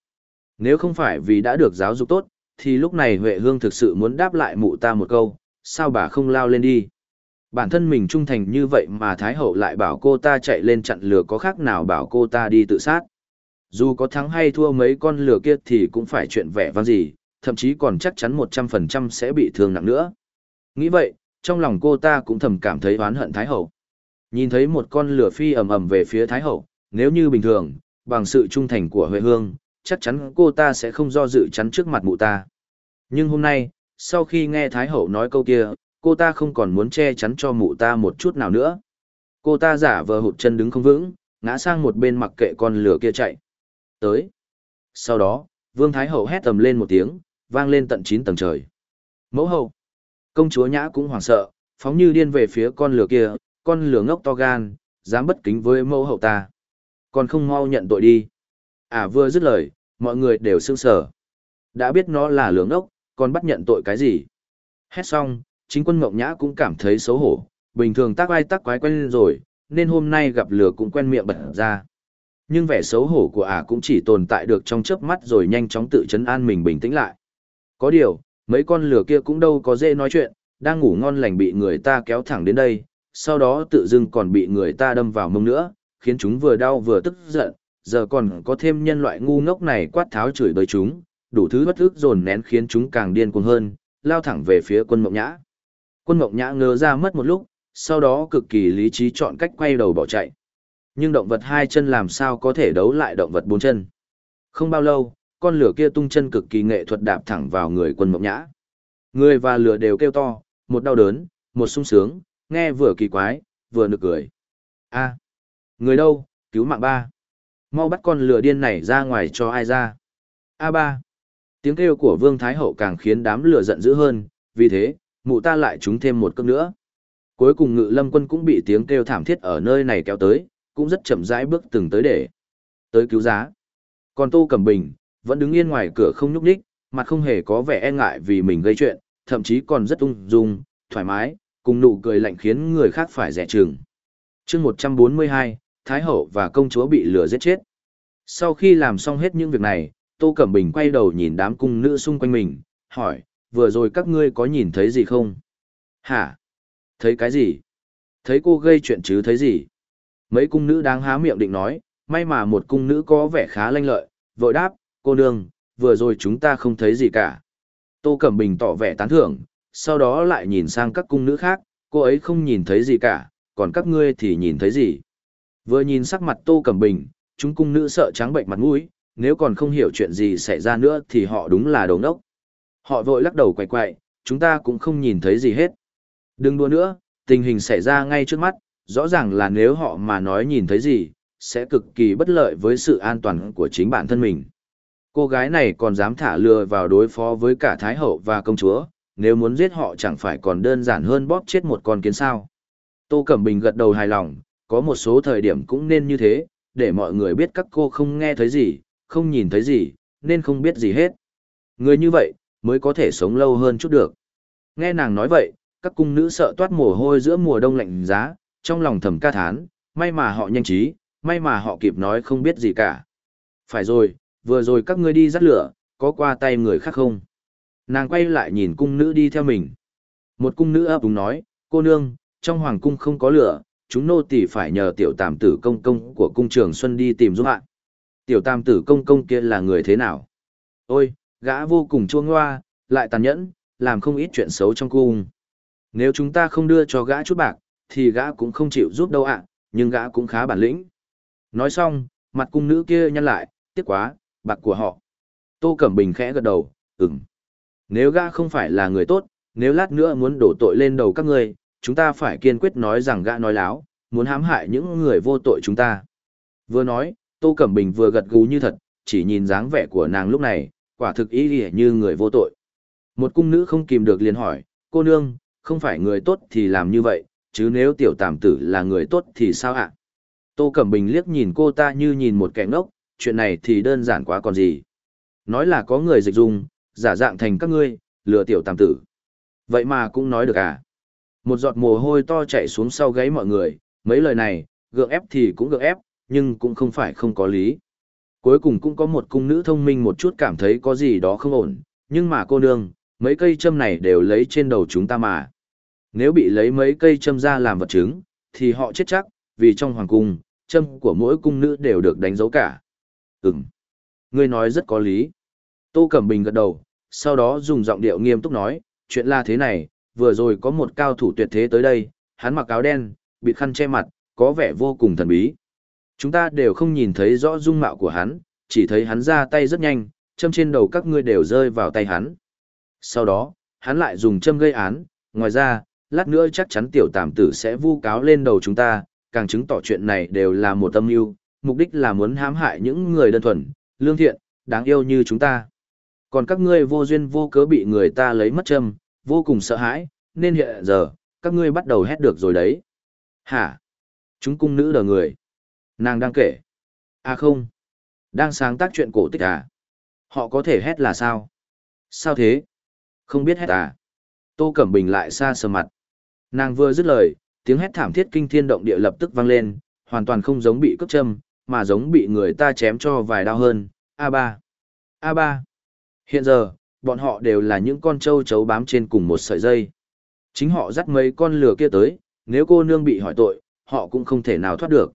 Nếu không phải vì đã được giáo dục tốt, thì lúc này Huệ Hương thực sự muốn đáp lại mụ ta một câu, sao bà không lao lên đi. Bản thân mình trung thành như vậy mà Thái Hậu lại bảo cô ta chạy lên chặn lửa có khác nào bảo cô ta đi tự sát. Dù có thắng hay thua mấy con lửa kia thì cũng phải chuyện vẻ vang gì, thậm chí còn chắc chắn 100% sẽ bị thương nặng nữa. Nghĩ vậy, trong lòng cô ta cũng thầm cảm thấy oán hận Thái Hậu. Nhìn thấy một con lửa phi ầm ầm về phía Thái Hậu, nếu như bình thường, bằng sự trung thành của Huệ Hương, chắc chắn cô ta sẽ không do dự chắn trước mặt mụ ta. Nhưng hôm nay, sau khi nghe Thái Hậu nói câu kia, cô ta không còn muốn che chắn cho mụ ta một chút nào nữa. Cô ta giả vờ hụt chân đứng không vững, ngã sang một bên mặc kệ con lửa kia chạy. Tới. Sau đó, Vương Thái Hậu hét tầm lên một tiếng, vang lên tận 9 tầng trời. Mẫu hậu. Công chúa Nhã cũng hoảng sợ, phóng như điên về phía con lửa kia, con lửa ngốc to gan, dám bất kính với mẫu hậu ta. Còn không mau nhận tội đi. À vừa dứt lời, mọi người đều sương sở. Đã biết nó là lửa ngốc, còn bắt nhận tội cái gì? Hét xong, chính quân Ngọc Nhã cũng cảm thấy xấu hổ, bình thường tác ai tác quái quen rồi, nên hôm nay gặp lửa cũng quen miệng bật ra. Nhưng vẻ xấu hổ của ả cũng chỉ tồn tại được trong chớp mắt rồi nhanh chóng tự chấn an mình bình tĩnh lại. Có điều, mấy con lửa kia cũng đâu có dễ nói chuyện, đang ngủ ngon lành bị người ta kéo thẳng đến đây, sau đó tự dưng còn bị người ta đâm vào mông nữa, khiến chúng vừa đau vừa tức giận, giờ còn có thêm nhân loại ngu ngốc này quát tháo chửi bới chúng, đủ thứ bất ức dồn nén khiến chúng càng điên cuồng hơn, lao thẳng về phía quân mộng nhã. Quân mộng nhã ngơ ra mất một lúc, sau đó cực kỳ lý trí chọn cách quay đầu bỏ chạy. Nhưng động vật hai chân làm sao có thể đấu lại động vật bốn chân. Không bao lâu, con lửa kia tung chân cực kỳ nghệ thuật đạp thẳng vào người quân mộng nhã. Người và lửa đều kêu to, một đau đớn, một sung sướng, nghe vừa kỳ quái, vừa nực cười. a người đâu, cứu mạng ba. Mau bắt con lửa điên này ra ngoài cho ai ra. a ba. Tiếng kêu của Vương Thái Hậu càng khiến đám lửa giận dữ hơn, vì thế, mụ ta lại trúng thêm một cước nữa. Cuối cùng ngự lâm quân cũng bị tiếng kêu thảm thiết ở nơi này kéo tới, cũng rất chậm rãi bước từng tới để tới cứu giá. Còn Tô Cẩm Bình, vẫn đứng yên ngoài cửa không nhúc nhích, mặt không hề có vẻ e ngại vì mình gây chuyện, thậm chí còn rất ung dung, thoải mái, cùng nụ cười lạnh khiến người khác phải rẻ chừng. chương 142, Thái Hậu và công chúa bị lừa giết chết. Sau khi làm xong hết những việc này, Tô Cẩm Bình quay đầu nhìn đám cung nữ xung quanh mình, hỏi, vừa rồi các ngươi có nhìn thấy gì không? Hả? Thấy cái gì? Thấy cô gây chuyện chứ thấy gì? Mấy cung nữ đáng há miệng định nói, may mà một cung nữ có vẻ khá lanh lợi, vội đáp, cô nương, vừa rồi chúng ta không thấy gì cả. Tô Cẩm Bình tỏ vẻ tán thưởng, sau đó lại nhìn sang các cung nữ khác, cô ấy không nhìn thấy gì cả, còn các ngươi thì nhìn thấy gì. Vừa nhìn sắc mặt Tô Cẩm Bình, chúng cung nữ sợ trắng bệnh mặt mũi, nếu còn không hiểu chuyện gì xảy ra nữa thì họ đúng là đồ ngốc. Họ vội lắc đầu quay quay, chúng ta cũng không nhìn thấy gì hết. Đừng đùa nữa, tình hình xảy ra ngay trước mắt, rõ ràng là nếu họ mà nói nhìn thấy gì, sẽ cực kỳ bất lợi với sự an toàn của chính bản thân mình. Cô gái này còn dám thả lừa vào đối phó với cả Thái Hậu và công chúa, nếu muốn giết họ chẳng phải còn đơn giản hơn bóp chết một con kiến sao. Tô Cẩm Bình gật đầu hài lòng, có một số thời điểm cũng nên như thế, để mọi người biết các cô không nghe thấy gì, không nhìn thấy gì, nên không biết gì hết. Người như vậy, mới có thể sống lâu hơn chút được. Nghe nàng nói vậy, các cung nữ sợ toát mồ hôi giữa mùa đông lạnh giá, trong lòng thầm ca thán, may mà họ nhanh trí, may mà họ kịp nói không biết gì cả. Phải rồi, vừa rồi các ngươi đi dắt lửa, có qua tay người khác không? Nàng quay lại nhìn cung nữ đi theo mình. Một cung nữ ấp úng nói, cô nương, trong hoàng cung không có lửa, chúng nô tỳ phải nhờ tiểu tàm tử công công của cung trường Xuân đi tìm giúp hạ. Tiểu tam tử công công kia là người thế nào? Ôi, gã vô cùng chua ngoa, lại tàn nhẫn, làm không ít chuyện xấu trong cung. Nếu chúng ta không đưa cho gã chút bạc, thì gã cũng không chịu giúp đâu ạ, nhưng gã cũng khá bản lĩnh. Nói xong, mặt cung nữ kia nhăn lại, tiếc quá, bạc của họ. Tô Cẩm Bình khẽ gật đầu, ừm. Nếu gã không phải là người tốt, nếu lát nữa muốn đổ tội lên đầu các ngươi, chúng ta phải kiên quyết nói rằng gã nói láo, muốn hãm hại những người vô tội chúng ta. Vừa nói, Tô Cẩm Bình vừa gật gù như thật, chỉ nhìn dáng vẻ của nàng lúc này, quả thực ý nghĩa như người vô tội. Một cung nữ không kìm được liền hỏi, cô nương, không phải người tốt thì làm như vậy, chứ nếu tiểu tàm tử là người tốt thì sao ạ? Tô Cẩm Bình liếc nhìn cô ta như nhìn một kẻ ngốc, chuyện này thì đơn giản quá còn gì. Nói là có người dịch dung, giả dạng thành các ngươi, lừa tiểu tam tử. Vậy mà cũng nói được à? Một giọt mồ hôi to chảy xuống sau gáy mọi người, mấy lời này, gượng ép thì cũng gượng ép, nhưng cũng không phải không có lý. Cuối cùng cũng có một cung nữ thông minh một chút cảm thấy có gì đó không ổn, nhưng mà cô nương, mấy cây châm này đều lấy trên đầu chúng ta mà. Nếu bị lấy mấy cây châm ra làm vật chứng, thì họ chết chắc, vì trong hoàng cung, châm của mỗi cung nữ đều được đánh dấu cả. Ừm, ngươi nói rất có lý. Tô Cẩm Bình gật đầu, sau đó dùng giọng điệu nghiêm túc nói, chuyện là thế này, vừa rồi có một cao thủ tuyệt thế tới đây, hắn mặc áo đen, bịt khăn che mặt, có vẻ vô cùng thần bí. Chúng ta đều không nhìn thấy rõ dung mạo của hắn, chỉ thấy hắn ra tay rất nhanh, châm trên đầu các ngươi đều rơi vào tay hắn. Sau đó, hắn lại dùng châm gây án, ngoài ra, lát nữa chắc chắn tiểu tạm tử sẽ vu cáo lên đầu chúng ta, càng chứng tỏ chuyện này đều là một âm mưu, mục đích là muốn hãm hại những người đơn thuần, lương thiện, đáng yêu như chúng ta. Còn các ngươi vô duyên vô cớ bị người ta lấy mất châm, vô cùng sợ hãi, nên hiện giờ, các ngươi bắt đầu hét được rồi đấy. Hả? Chúng cung nữ đờ người. Nàng đang kể. À không. Đang sáng tác chuyện cổ tích à? Họ có thể hét là sao? Sao thế? Không biết hét à? Tô Cẩm Bình lại xa sờ mặt. Nàng vừa dứt lời, tiếng hét thảm thiết kinh thiên động địa lập tức vang lên, hoàn toàn không giống bị cướp châm, mà giống bị người ta chém cho vài đau hơn. A3. A3. Hiện giờ, bọn họ đều là những con trâu chấu bám trên cùng một sợi dây. Chính họ dắt mấy con lừa kia tới, nếu cô nương bị hỏi tội, họ cũng không thể nào thoát được.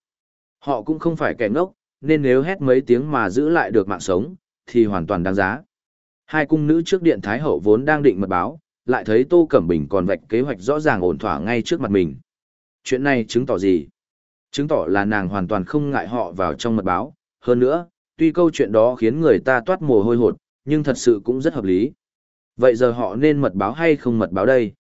Họ cũng không phải kẻ ngốc, nên nếu hét mấy tiếng mà giữ lại được mạng sống, thì hoàn toàn đáng giá. Hai cung nữ trước điện Thái Hậu vốn đang định mật báo, lại thấy Tô Cẩm Bình còn vạch kế hoạch rõ ràng ổn thỏa ngay trước mặt mình. Chuyện này chứng tỏ gì? Chứng tỏ là nàng hoàn toàn không ngại họ vào trong mật báo. Hơn nữa, tuy câu chuyện đó khiến người ta toát mồ hôi hột, nhưng thật sự cũng rất hợp lý. Vậy giờ họ nên mật báo hay không mật báo đây?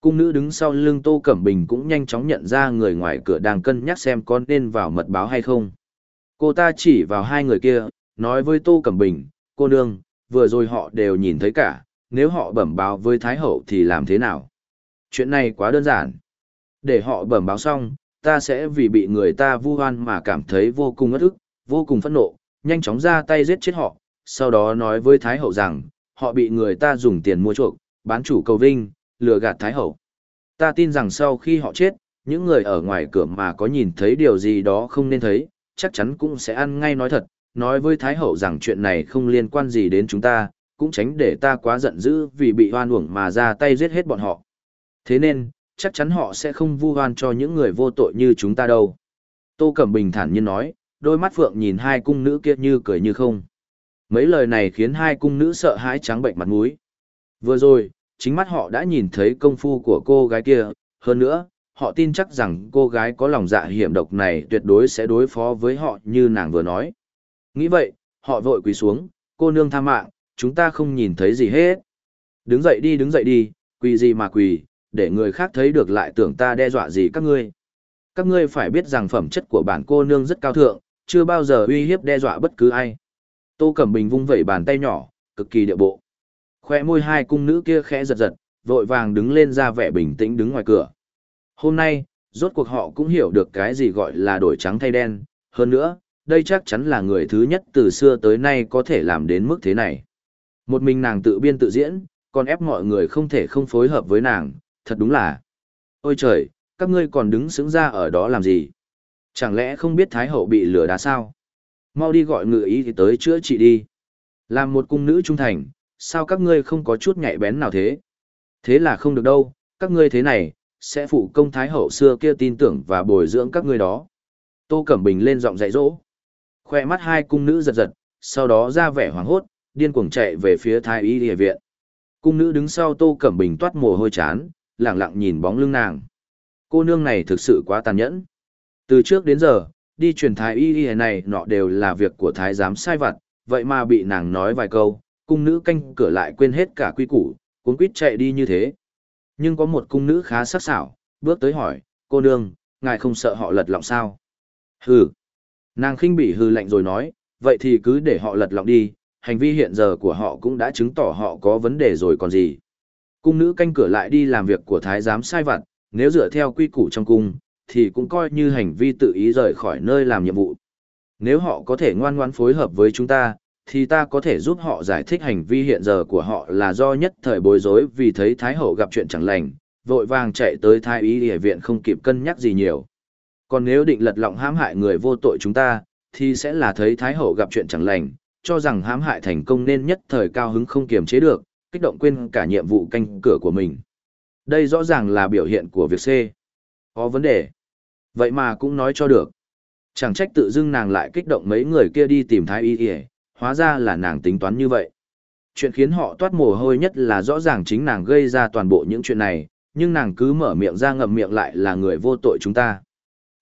Cung nữ đứng sau lưng Tô Cẩm Bình cũng nhanh chóng nhận ra người ngoài cửa đang cân nhắc xem con nên vào mật báo hay không. Cô ta chỉ vào hai người kia, nói với Tô Cẩm Bình, cô nương, vừa rồi họ đều nhìn thấy cả, nếu họ bẩm báo với Thái Hậu thì làm thế nào? Chuyện này quá đơn giản. Để họ bẩm báo xong, ta sẽ vì bị người ta vu oan mà cảm thấy vô cùng ngất ức, vô cùng phẫn nộ, nhanh chóng ra tay giết chết họ, sau đó nói với Thái Hậu rằng, họ bị người ta dùng tiền mua chuộc, bán chủ cầu vinh, lừa gạt Thái Hậu. Ta tin rằng sau khi họ chết, những người ở ngoài cửa mà có nhìn thấy điều gì đó không nên thấy, chắc chắn cũng sẽ ăn ngay nói thật, nói với Thái Hậu rằng chuyện này không liên quan gì đến chúng ta, cũng tránh để ta quá giận dữ vì bị hoan uổng mà ra tay giết hết bọn họ. Thế nên, chắc chắn họ sẽ không vu hoan cho những người vô tội như chúng ta đâu. Tô Cẩm Bình thản nhiên nói, đôi mắt phượng nhìn hai cung nữ kia như cười như không. Mấy lời này khiến hai cung nữ sợ hãi trắng bệnh mặt mũi. Vừa rồi, chính mắt họ đã nhìn thấy công phu của cô gái kia, hơn nữa, họ tin chắc rằng cô gái có lòng dạ hiểm độc này tuyệt đối sẽ đối phó với họ như nàng vừa nói. Nghĩ vậy, họ vội quỳ xuống, cô nương tha mạng, chúng ta không nhìn thấy gì hết. Đứng dậy đi đứng dậy đi, quỳ gì mà quỳ, để người khác thấy được lại tưởng ta đe dọa gì các ngươi. Các ngươi phải biết rằng phẩm chất của bản cô nương rất cao thượng, chưa bao giờ uy hiếp đe dọa bất cứ ai. Tô Cẩm Bình vung vẩy bàn tay nhỏ, cực kỳ địa bộ. Khoe môi hai cung nữ kia khẽ giật giật, vội vàng đứng lên ra vẻ bình tĩnh đứng ngoài cửa. Hôm nay, rốt cuộc họ cũng hiểu được cái gì gọi là đổi trắng thay đen, hơn nữa, đây chắc chắn là người thứ nhất từ xưa tới nay có thể làm đến mức thế này. Một mình nàng tự biên tự diễn, còn ép mọi người không thể không phối hợp với nàng, thật đúng là. Ôi trời, các ngươi còn đứng xứng ra ở đó làm gì? Chẳng lẽ không biết Thái Hậu bị lừa đá sao? Mau đi gọi ngự ý thì tới chữa trị đi. Làm một cung nữ trung thành, sao các ngươi không có chút nhạy bén nào thế? Thế là không được đâu, các ngươi thế này, sẽ phụ công Thái Hậu xưa kia tin tưởng và bồi dưỡng các ngươi đó. Tô Cẩm Bình lên giọng dạy dỗ. Khoe mắt hai cung nữ giật giật, sau đó ra vẻ hoảng hốt, điên cuồng chạy về phía Thái Y địa viện. Cung nữ đứng sau Tô Cẩm Bình toát mồ hôi chán, lặng lặng nhìn bóng lưng nàng. Cô nương này thực sự quá tàn nhẫn. Từ trước đến giờ, đi truyền Thái Y y này nọ đều là việc của Thái giám sai vặt, vậy mà bị nàng nói vài câu, cung nữ canh cửa lại quên hết cả quy củ, cuốn quýt chạy đi như thế. Nhưng có một cung nữ khá sắc sảo, bước tới hỏi, cô nương, ngài không sợ họ lật lọng sao? Hừ, Nàng khinh bị hừ lạnh rồi nói, vậy thì cứ để họ lật lọng đi, hành vi hiện giờ của họ cũng đã chứng tỏ họ có vấn đề rồi còn gì. Cung nữ canh cửa lại đi làm việc của thái giám sai vặt, nếu dựa theo quy củ trong cung, thì cũng coi như hành vi tự ý rời khỏi nơi làm nhiệm vụ. Nếu họ có thể ngoan ngoãn phối hợp với chúng ta, thì ta có thể giúp họ giải thích hành vi hiện giờ của họ là do nhất thời bối rối vì thấy Thái Hậu gặp chuyện chẳng lành, vội vàng chạy tới Thái Y Y viện không kịp cân nhắc gì nhiều. Còn nếu định lật lọng hãm hại người vô tội chúng ta, thì sẽ là thấy Thái Hậu gặp chuyện chẳng lành, cho rằng hãm hại thành công nên nhất thời cao hứng không kiềm chế được, kích động quên cả nhiệm vụ canh cửa của mình. Đây rõ ràng là biểu hiện của việc C. Có vấn đề. Vậy mà cũng nói cho được. Chẳng trách tự dưng nàng lại kích động mấy người kia đi tìm thái y y, hóa ra là nàng tính toán như vậy. Chuyện khiến họ toát mồ hôi nhất là rõ ràng chính nàng gây ra toàn bộ những chuyện này, nhưng nàng cứ mở miệng ra ngậm miệng lại là người vô tội chúng ta.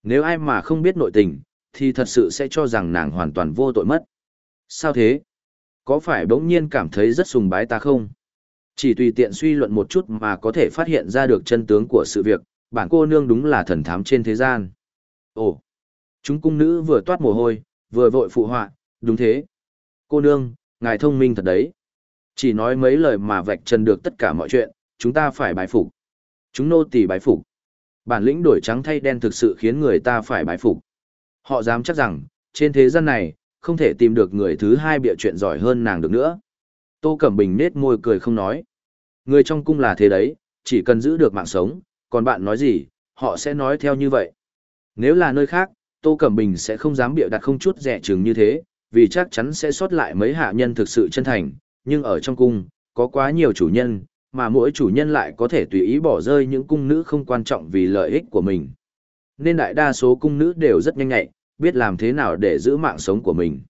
Nếu ai mà không biết nội tình, thì thật sự sẽ cho rằng nàng hoàn toàn vô tội mất. Sao thế? Có phải bỗng nhiên cảm thấy rất sùng bái ta không? Chỉ tùy tiện suy luận một chút mà có thể phát hiện ra được chân tướng của sự việc, bản cô nương đúng là thần thám trên thế gian. Ồ, chúng cung nữ vừa toát mồ hôi, vừa vội phụ họa, đúng thế. Cô nương, ngài thông minh thật đấy. Chỉ nói mấy lời mà vạch trần được tất cả mọi chuyện, chúng ta phải bái phục. Chúng nô tỳ bái phục. Bản lĩnh đổi trắng thay đen thực sự khiến người ta phải bái phục. Họ dám chắc rằng, trên thế gian này, không thể tìm được người thứ hai bịa chuyện giỏi hơn nàng được nữa. Tô Cẩm Bình nết môi cười không nói. Người trong cung là thế đấy, chỉ cần giữ được mạng sống, còn bạn nói gì, họ sẽ nói theo như vậy. Nếu là nơi khác, Tô Cẩm Bình sẽ không dám bịa đặt không chút rẻ chừng như thế, vì chắc chắn sẽ sót lại mấy hạ nhân thực sự chân thành, nhưng ở trong cung, có quá nhiều chủ nhân, mà mỗi chủ nhân lại có thể tùy ý bỏ rơi những cung nữ không quan trọng vì lợi ích của mình. Nên đại đa số cung nữ đều rất nhanh nhạy, biết làm thế nào để giữ mạng sống của mình.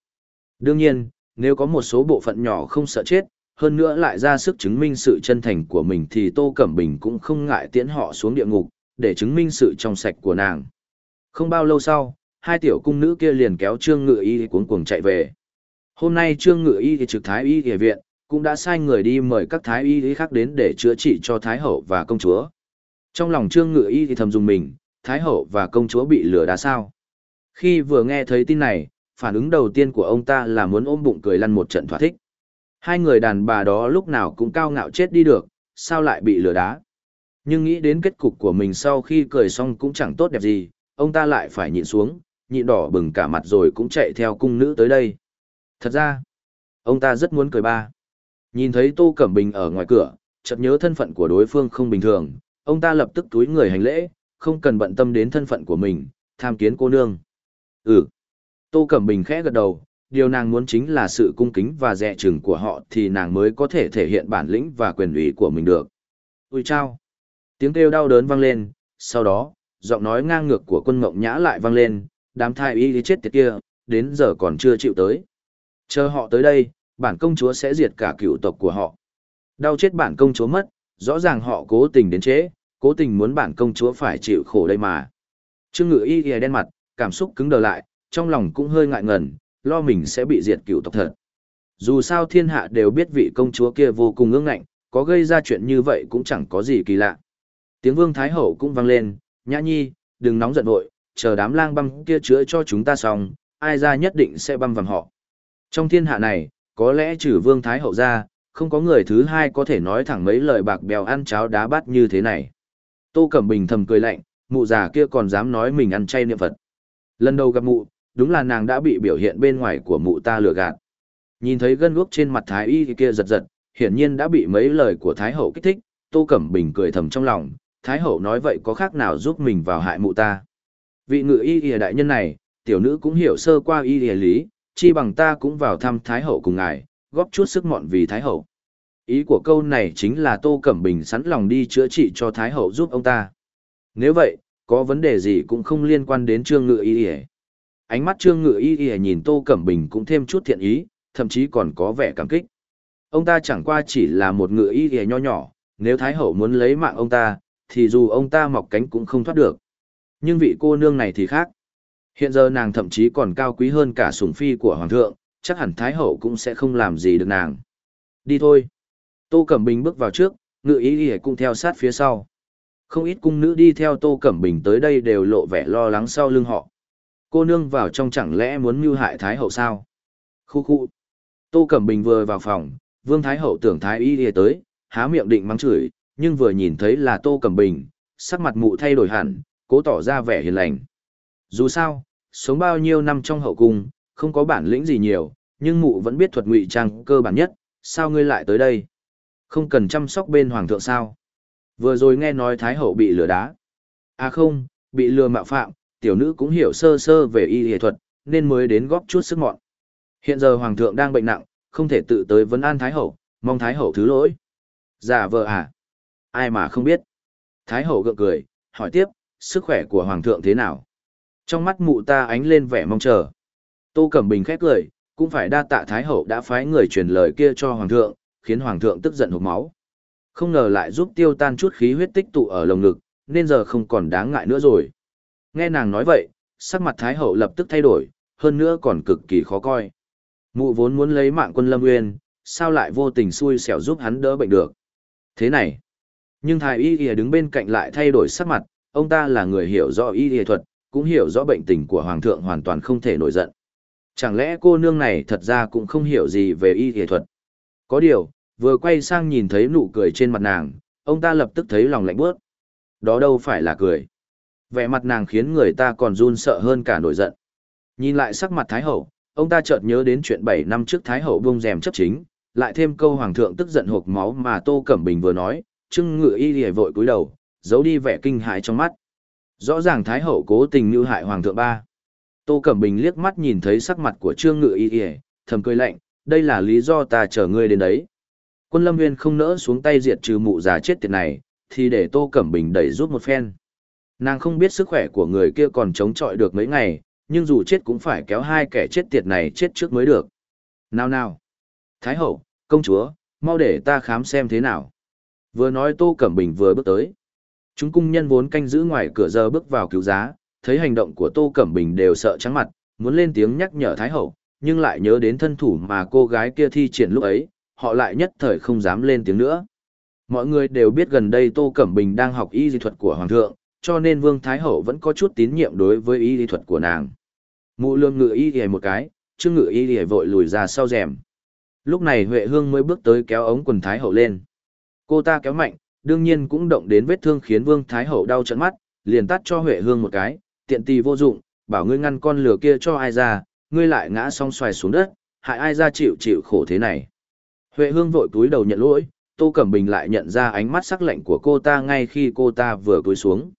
Đương nhiên, nếu có một số bộ phận nhỏ không sợ chết, hơn nữa lại ra sức chứng minh sự chân thành của mình thì Tô Cẩm Bình cũng không ngại tiễn họ xuống địa ngục, để chứng minh sự trong sạch của nàng. Không bao lâu sau, hai tiểu cung nữ kia liền kéo Trương Ngự Y cuống cuồng chạy về. Hôm nay Trương Ngự Y thì trực Thái Y Y viện, cũng đã sai người đi mời các Thái Y khác đến để chữa trị cho Thái Hậu và công chúa. Trong lòng Trương Ngự Y thì thầm dùng mình, Thái Hậu và công chúa bị lừa đá sao. Khi vừa nghe thấy tin này, phản ứng đầu tiên của ông ta là muốn ôm bụng cười lăn một trận thỏa thích. Hai người đàn bà đó lúc nào cũng cao ngạo chết đi được, sao lại bị lừa đá. Nhưng nghĩ đến kết cục của mình sau khi cười xong cũng chẳng tốt đẹp gì, ông ta lại phải nhịn xuống, nhịn đỏ bừng cả mặt rồi cũng chạy theo cung nữ tới đây. Thật ra, ông ta rất muốn cười ba. Nhìn thấy Tô Cẩm Bình ở ngoài cửa, chợt nhớ thân phận của đối phương không bình thường, ông ta lập tức túi người hành lễ, không cần bận tâm đến thân phận của mình, tham kiến cô nương. Ừ. Tô Cẩm Bình khẽ gật đầu, điều nàng muốn chính là sự cung kính và dè chừng của họ thì nàng mới có thể thể hiện bản lĩnh và quyền ủy của mình được. Ui chao! Tiếng kêu đau đớn vang lên, sau đó, giọng nói ngang ngược của quân mộng nhã lại vang lên, đám thai y chết tiệt kia, đến giờ còn chưa chịu tới. Chờ họ tới đây, bản công chúa sẽ diệt cả cựu tộc của họ. Đau chết bản công chúa mất, rõ ràng họ cố tình đến chế, cố tình muốn bản công chúa phải chịu khổ đây mà. Trương ngự y ghề đen mặt, cảm xúc cứng đờ lại, trong lòng cũng hơi ngại ngần, lo mình sẽ bị diệt cựu tộc thật. Dù sao thiên hạ đều biết vị công chúa kia vô cùng ương ngạnh, có gây ra chuyện như vậy cũng chẳng có gì kỳ lạ. Tiếng vương thái hậu cũng vang lên, nhã nhi, đừng nóng giận vội, chờ đám lang băm kia chữa cho chúng ta xong, ai ra nhất định sẽ băm vằm họ. Trong thiên hạ này, có lẽ trừ vương thái hậu ra, không có người thứ hai có thể nói thẳng mấy lời bạc bèo ăn cháo đá bát như thế này. Tô Cẩm Bình thầm cười lạnh, mụ già kia còn dám nói mình ăn chay niệm Phật. Lần đầu gặp mụ, đúng là nàng đã bị biểu hiện bên ngoài của mụ ta lừa gạt. Nhìn thấy gân guốc trên mặt Thái Y kia giật giật, hiển nhiên đã bị mấy lời của Thái Hậu kích thích, Tô Cẩm Bình cười thầm trong lòng, Thái Hậu nói vậy có khác nào giúp mình vào hại mụ ta. Vị ngự y y đại nhân này, tiểu nữ cũng hiểu sơ qua y y lý, chi bằng ta cũng vào thăm Thái Hậu cùng ngài, góp chút sức mọn vì Thái Hậu. Ý của câu này chính là Tô Cẩm Bình sẵn lòng đi chữa trị cho Thái Hậu giúp ông ta. Nếu vậy, có vấn đề gì cũng không liên quan đến trương ngự y y. Ánh mắt trương ngự y y nhìn Tô Cẩm Bình cũng thêm chút thiện ý, thậm chí còn có vẻ cảm kích. Ông ta chẳng qua chỉ là một ngự y y nho nhỏ, nếu Thái Hậu muốn lấy mạng ông ta, thì dù ông ta mọc cánh cũng không thoát được. Nhưng vị cô nương này thì khác. Hiện giờ nàng thậm chí còn cao quý hơn cả sủng phi của Hoàng thượng, chắc hẳn Thái Hậu cũng sẽ không làm gì được nàng. Đi thôi. Tô Cẩm Bình bước vào trước, ngự y y cũng theo sát phía sau. Không ít cung nữ đi theo Tô Cẩm Bình tới đây đều lộ vẻ lo lắng sau lưng họ. Cô nương vào trong chẳng lẽ muốn mưu hại Thái Hậu sao? Khu khu. Tô Cẩm Bình vừa vào phòng, Vương Thái Hậu tưởng Thái Y đi tới, há miệng định mắng chửi, nhưng vừa nhìn thấy là Tô Cẩm Bình, sắc mặt mụ thay đổi hẳn, cố tỏ ra vẻ hiền lành. Dù sao, sống bao nhiêu năm trong hậu cung, không có bản lĩnh gì nhiều, nhưng mụ vẫn biết thuật ngụy trang cơ bản nhất, sao ngươi lại tới đây? Không cần chăm sóc bên hoàng thượng sao? Vừa rồi nghe nói Thái Hậu bị lừa đá. À không, bị lừa mạo phạm, tiểu nữ cũng hiểu sơ sơ về y y thuật, nên mới đến góp chút sức mọn. Hiện giờ hoàng thượng đang bệnh nặng, không thể tự tới vấn an Thái Hậu, mong Thái Hậu thứ lỗi. Giả vợ à? Ai mà không biết. Thái Hậu gượng cười, hỏi tiếp, sức khỏe của hoàng thượng thế nào? Trong mắt mụ ta ánh lên vẻ mong chờ. Tô Cẩm Bình khép cười, cũng phải đa tạ Thái Hậu đã phái người truyền lời kia cho hoàng thượng, khiến hoàng thượng tức giận hộc máu. Không ngờ lại giúp tiêu tan chút khí huyết tích tụ ở lồng ngực, nên giờ không còn đáng ngại nữa rồi. Nghe nàng nói vậy, sắc mặt Thái Hậu lập tức thay đổi, hơn nữa còn cực kỳ khó coi. Mụ vốn muốn lấy mạng quân Lâm Nguyên, sao lại vô tình xui xẻo giúp hắn đỡ bệnh được. Thế này, nhưng Thái Y Y đứng bên cạnh lại thay đổi sắc mặt, ông ta là người hiểu rõ y y thuật, cũng hiểu rõ bệnh tình của Hoàng thượng hoàn toàn không thể nổi giận. Chẳng lẽ cô nương này thật ra cũng không hiểu gì về y y thuật? Có điều, vừa quay sang nhìn thấy nụ cười trên mặt nàng, ông ta lập tức thấy lòng lạnh bước. Đó đâu phải là cười. Vẻ mặt nàng khiến người ta còn run sợ hơn cả nổi giận. Nhìn lại sắc mặt Thái Hậu, ông ta chợt nhớ đến chuyện 7 năm trước Thái Hậu bông rèm chấp chính, lại thêm câu Hoàng thượng tức giận hộp máu mà Tô Cẩm Bình vừa nói, trưng ngựa y lìa vội cúi đầu, giấu đi vẻ kinh hãi trong mắt. Rõ ràng Thái Hậu cố tình như hại Hoàng thượng ba. Tô Cẩm Bình liếc mắt nhìn thấy sắc mặt của Trương Ngự Y Y, thầm cười lạnh, đây là lý do ta chờ ngươi đến đấy. Quân Lâm Nguyên không nỡ xuống tay diệt trừ mụ già chết tiệt này, thì để Tô Cẩm Bình đẩy giúp một phen. Nàng không biết sức khỏe của người kia còn chống chọi được mấy ngày, nhưng dù chết cũng phải kéo hai kẻ chết tiệt này chết trước mới được. Nào nào! Thái hậu, công chúa, mau để ta khám xem thế nào. Vừa nói Tô Cẩm Bình vừa bước tới. Chúng cung nhân vốn canh giữ ngoài cửa giờ bước vào cứu giá, thấy hành động của Tô Cẩm Bình đều sợ trắng mặt, muốn lên tiếng nhắc nhở Thái hậu, nhưng lại nhớ đến thân thủ mà cô gái kia thi triển lúc ấy, họ lại nhất thời không dám lên tiếng nữa. Mọi người đều biết gần đây Tô Cẩm Bình đang học y di thuật của Hoàng thượng, cho nên Vương Thái Hậu vẫn có chút tín nhiệm đối với y lý thuật của nàng. Mụ lương ngự y ghề một cái, chứ ngự y ghề vội lùi ra sau rèm. Lúc này Huệ Hương mới bước tới kéo ống quần Thái Hậu lên. Cô ta kéo mạnh, đương nhiên cũng động đến vết thương khiến Vương Thái Hậu đau trận mắt, liền tắt cho Huệ Hương một cái, tiện tì vô dụng, bảo ngươi ngăn con lửa kia cho ai ra, ngươi lại ngã song xoài xuống đất, hại ai ra chịu chịu khổ thế này. Huệ Hương vội túi đầu nhận lỗi, Tô Cẩm Bình lại nhận ra ánh mắt sắc lạnh của cô ta ngay khi cô ta vừa cúi xuống.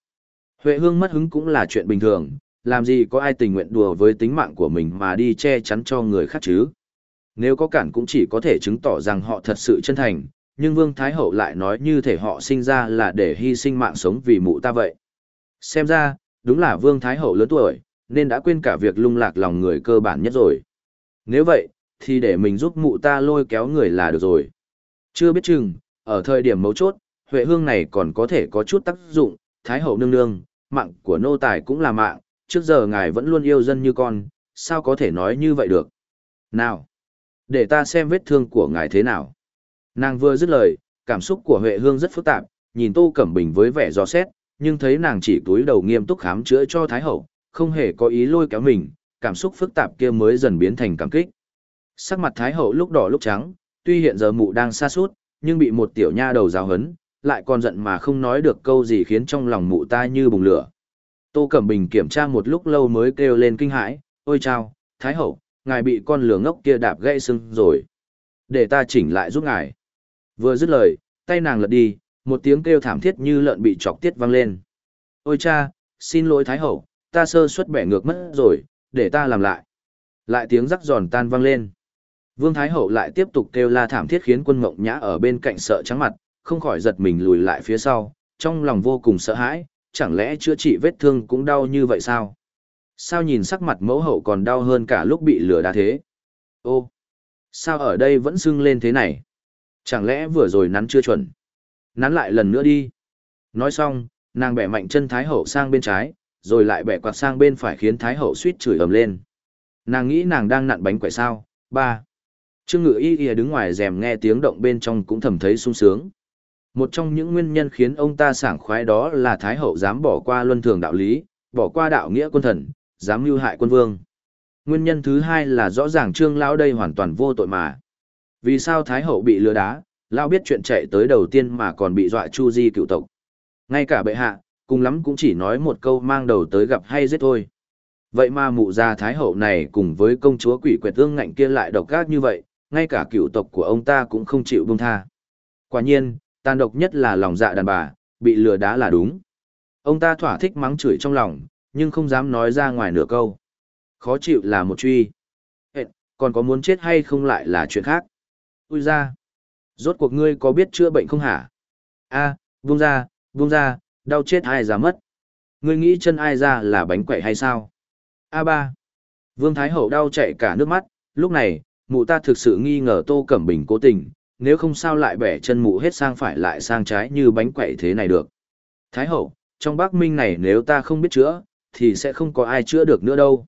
Huệ Hương mất hứng cũng là chuyện bình thường, làm gì có ai tình nguyện đùa với tính mạng của mình mà đi che chắn cho người khác chứ. Nếu có cản cũng chỉ có thể chứng tỏ rằng họ thật sự chân thành, nhưng Vương Thái Hậu lại nói như thể họ sinh ra là để hy sinh mạng sống vì mụ ta vậy. Xem ra, đúng là Vương Thái Hậu lớn tuổi, nên đã quên cả việc lung lạc lòng người cơ bản nhất rồi. Nếu vậy, thì để mình giúp mụ ta lôi kéo người là được rồi. Chưa biết chừng, ở thời điểm mấu chốt, Huệ Hương này còn có thể có chút tác dụng, Thái Hậu nương nương, mạng của nô tài cũng là mạng, trước giờ ngài vẫn luôn yêu dân như con, sao có thể nói như vậy được. Nào, để ta xem vết thương của ngài thế nào. Nàng vừa dứt lời, cảm xúc của Huệ Hương rất phức tạp, nhìn Tô Cẩm Bình với vẻ gió xét, nhưng thấy nàng chỉ túi đầu nghiêm túc khám chữa cho Thái Hậu, không hề có ý lôi kéo mình, cảm xúc phức tạp kia mới dần biến thành cảm kích. Sắc mặt Thái Hậu lúc đỏ lúc trắng, tuy hiện giờ mụ đang xa suốt, nhưng bị một tiểu nha đầu giáo hấn, lại còn giận mà không nói được câu gì khiến trong lòng mụ ta như bùng lửa. Tô Cẩm Bình kiểm tra một lúc lâu mới kêu lên kinh hãi, ôi chao, Thái Hậu, ngài bị con lửa ngốc kia đạp gãy sưng rồi. Để ta chỉnh lại giúp ngài. Vừa dứt lời, tay nàng lật đi, một tiếng kêu thảm thiết như lợn bị chọc tiết vang lên. Ôi cha, xin lỗi Thái Hậu, ta sơ suất bẻ ngược mất rồi, để ta làm lại. Lại tiếng rắc giòn tan vang lên. Vương Thái Hậu lại tiếp tục kêu la thảm thiết khiến quân mộng nhã ở bên cạnh sợ trắng mặt, không khỏi giật mình lùi lại phía sau, trong lòng vô cùng sợ hãi, chẳng lẽ chữa trị vết thương cũng đau như vậy sao? Sao nhìn sắc mặt mẫu hậu còn đau hơn cả lúc bị lửa đá thế? Ô, sao ở đây vẫn sưng lên thế này? Chẳng lẽ vừa rồi nắn chưa chuẩn? Nắn lại lần nữa đi. Nói xong, nàng bẻ mạnh chân Thái Hậu sang bên trái, rồi lại bẻ quạt sang bên phải khiến Thái Hậu suýt chửi ầm lên. Nàng nghĩ nàng đang nặn bánh quậy sao? Ba. Trương Ngự Y Y đứng ngoài rèm nghe tiếng động bên trong cũng thầm thấy sung sướng. Một trong những nguyên nhân khiến ông ta sảng khoái đó là Thái Hậu dám bỏ qua luân thường đạo lý, bỏ qua đạo nghĩa quân thần, dám mưu hại quân vương. Nguyên nhân thứ hai là rõ ràng trương lão đây hoàn toàn vô tội mà. Vì sao Thái Hậu bị lừa đá, lão biết chuyện chạy tới đầu tiên mà còn bị dọa chu di cựu tộc. Ngay cả bệ hạ, cùng lắm cũng chỉ nói một câu mang đầu tới gặp hay giết thôi. Vậy mà mụ già Thái Hậu này cùng với công chúa quỷ quyệt tương ngạnh kia lại độc ác như vậy, ngay cả cựu tộc của ông ta cũng không chịu buông tha. Quả nhiên, tàn độc nhất là lòng dạ đàn bà, bị lừa đá là đúng. Ông ta thỏa thích mắng chửi trong lòng, nhưng không dám nói ra ngoài nửa câu. Khó chịu là một truy. Hệt, còn có muốn chết hay không lại là chuyện khác. Ui ra. Rốt cuộc ngươi có biết chữa bệnh không hả? a à, vung ra, vung ra, đau chết ai ra mất. Ngươi nghĩ chân ai ra là bánh quậy hay sao? a ba. Vương Thái Hậu đau chạy cả nước mắt, lúc này, mụ ta thực sự nghi ngờ Tô Cẩm Bình cố tình, nếu không sao lại bẻ chân mụ hết sang phải lại sang trái như bánh quậy thế này được. Thái Hậu, trong Bắc Minh này nếu ta không biết chữa, thì sẽ không có ai chữa được nữa đâu.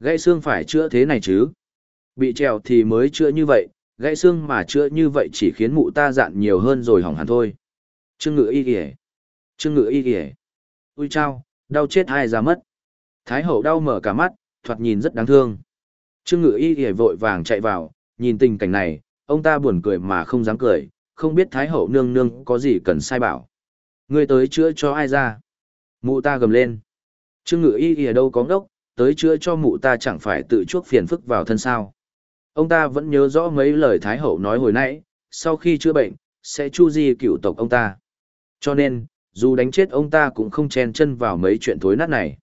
Gãy xương phải chữa thế này chứ. Bị trèo thì mới chữa như vậy, gãy xương mà chữa như vậy chỉ khiến mụ ta dạn nhiều hơn rồi hỏng hẳn thôi. Trương ngự y kìa. Trương ngự y kìa. Ui chao, đau chết ai ra mất. Thái hậu đau mở cả mắt, thoạt nhìn rất đáng thương. Trương ngự y kìa vội vàng chạy vào, nhìn tình cảnh này, ông ta buồn cười mà không dám cười, không biết Thái hậu nương nương có gì cần sai bảo. Người tới chữa cho ai ra. Mụ ta gầm lên. Trương ngự y ở đâu có ngốc, tới chữa cho mụ ta chẳng phải tự chuốc phiền phức vào thân sao. Ông ta vẫn nhớ rõ mấy lời Thái Hậu nói hồi nãy, sau khi chữa bệnh, sẽ chu di cựu tộc ông ta. Cho nên, dù đánh chết ông ta cũng không chen chân vào mấy chuyện thối nát này.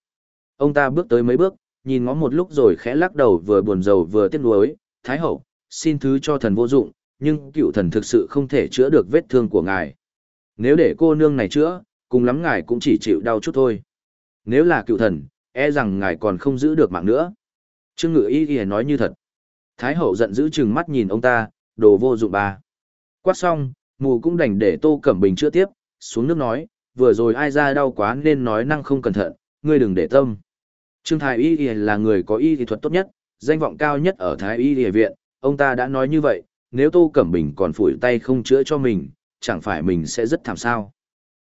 Ông ta bước tới mấy bước, nhìn ngó một lúc rồi khẽ lắc đầu vừa buồn rầu vừa tiếc nuối, Thái Hậu, xin thứ cho thần vô dụng, nhưng cựu thần thực sự không thể chữa được vết thương của ngài. Nếu để cô nương này chữa, cùng lắm ngài cũng chỉ chịu đau chút thôi. Nếu là cựu thần, e rằng ngài còn không giữ được mạng nữa. Trương Ngự Y Y nói như thật. Thái hậu giận dữ chừng mắt nhìn ông ta, đồ vô dụng ba. Quát xong, mù cũng đành để Tô Cẩm Bình chữa tiếp, xuống nước nói, vừa rồi ai ra đau quá nên nói năng không cẩn thận, ngươi đừng để tâm. Trương Thái Y Y là người có y thuật tốt nhất, danh vọng cao nhất ở Thái Y Y viện, ông ta đã nói như vậy, nếu Tô Cẩm Bình còn phủi tay không chữa cho mình, chẳng phải mình sẽ rất thảm sao.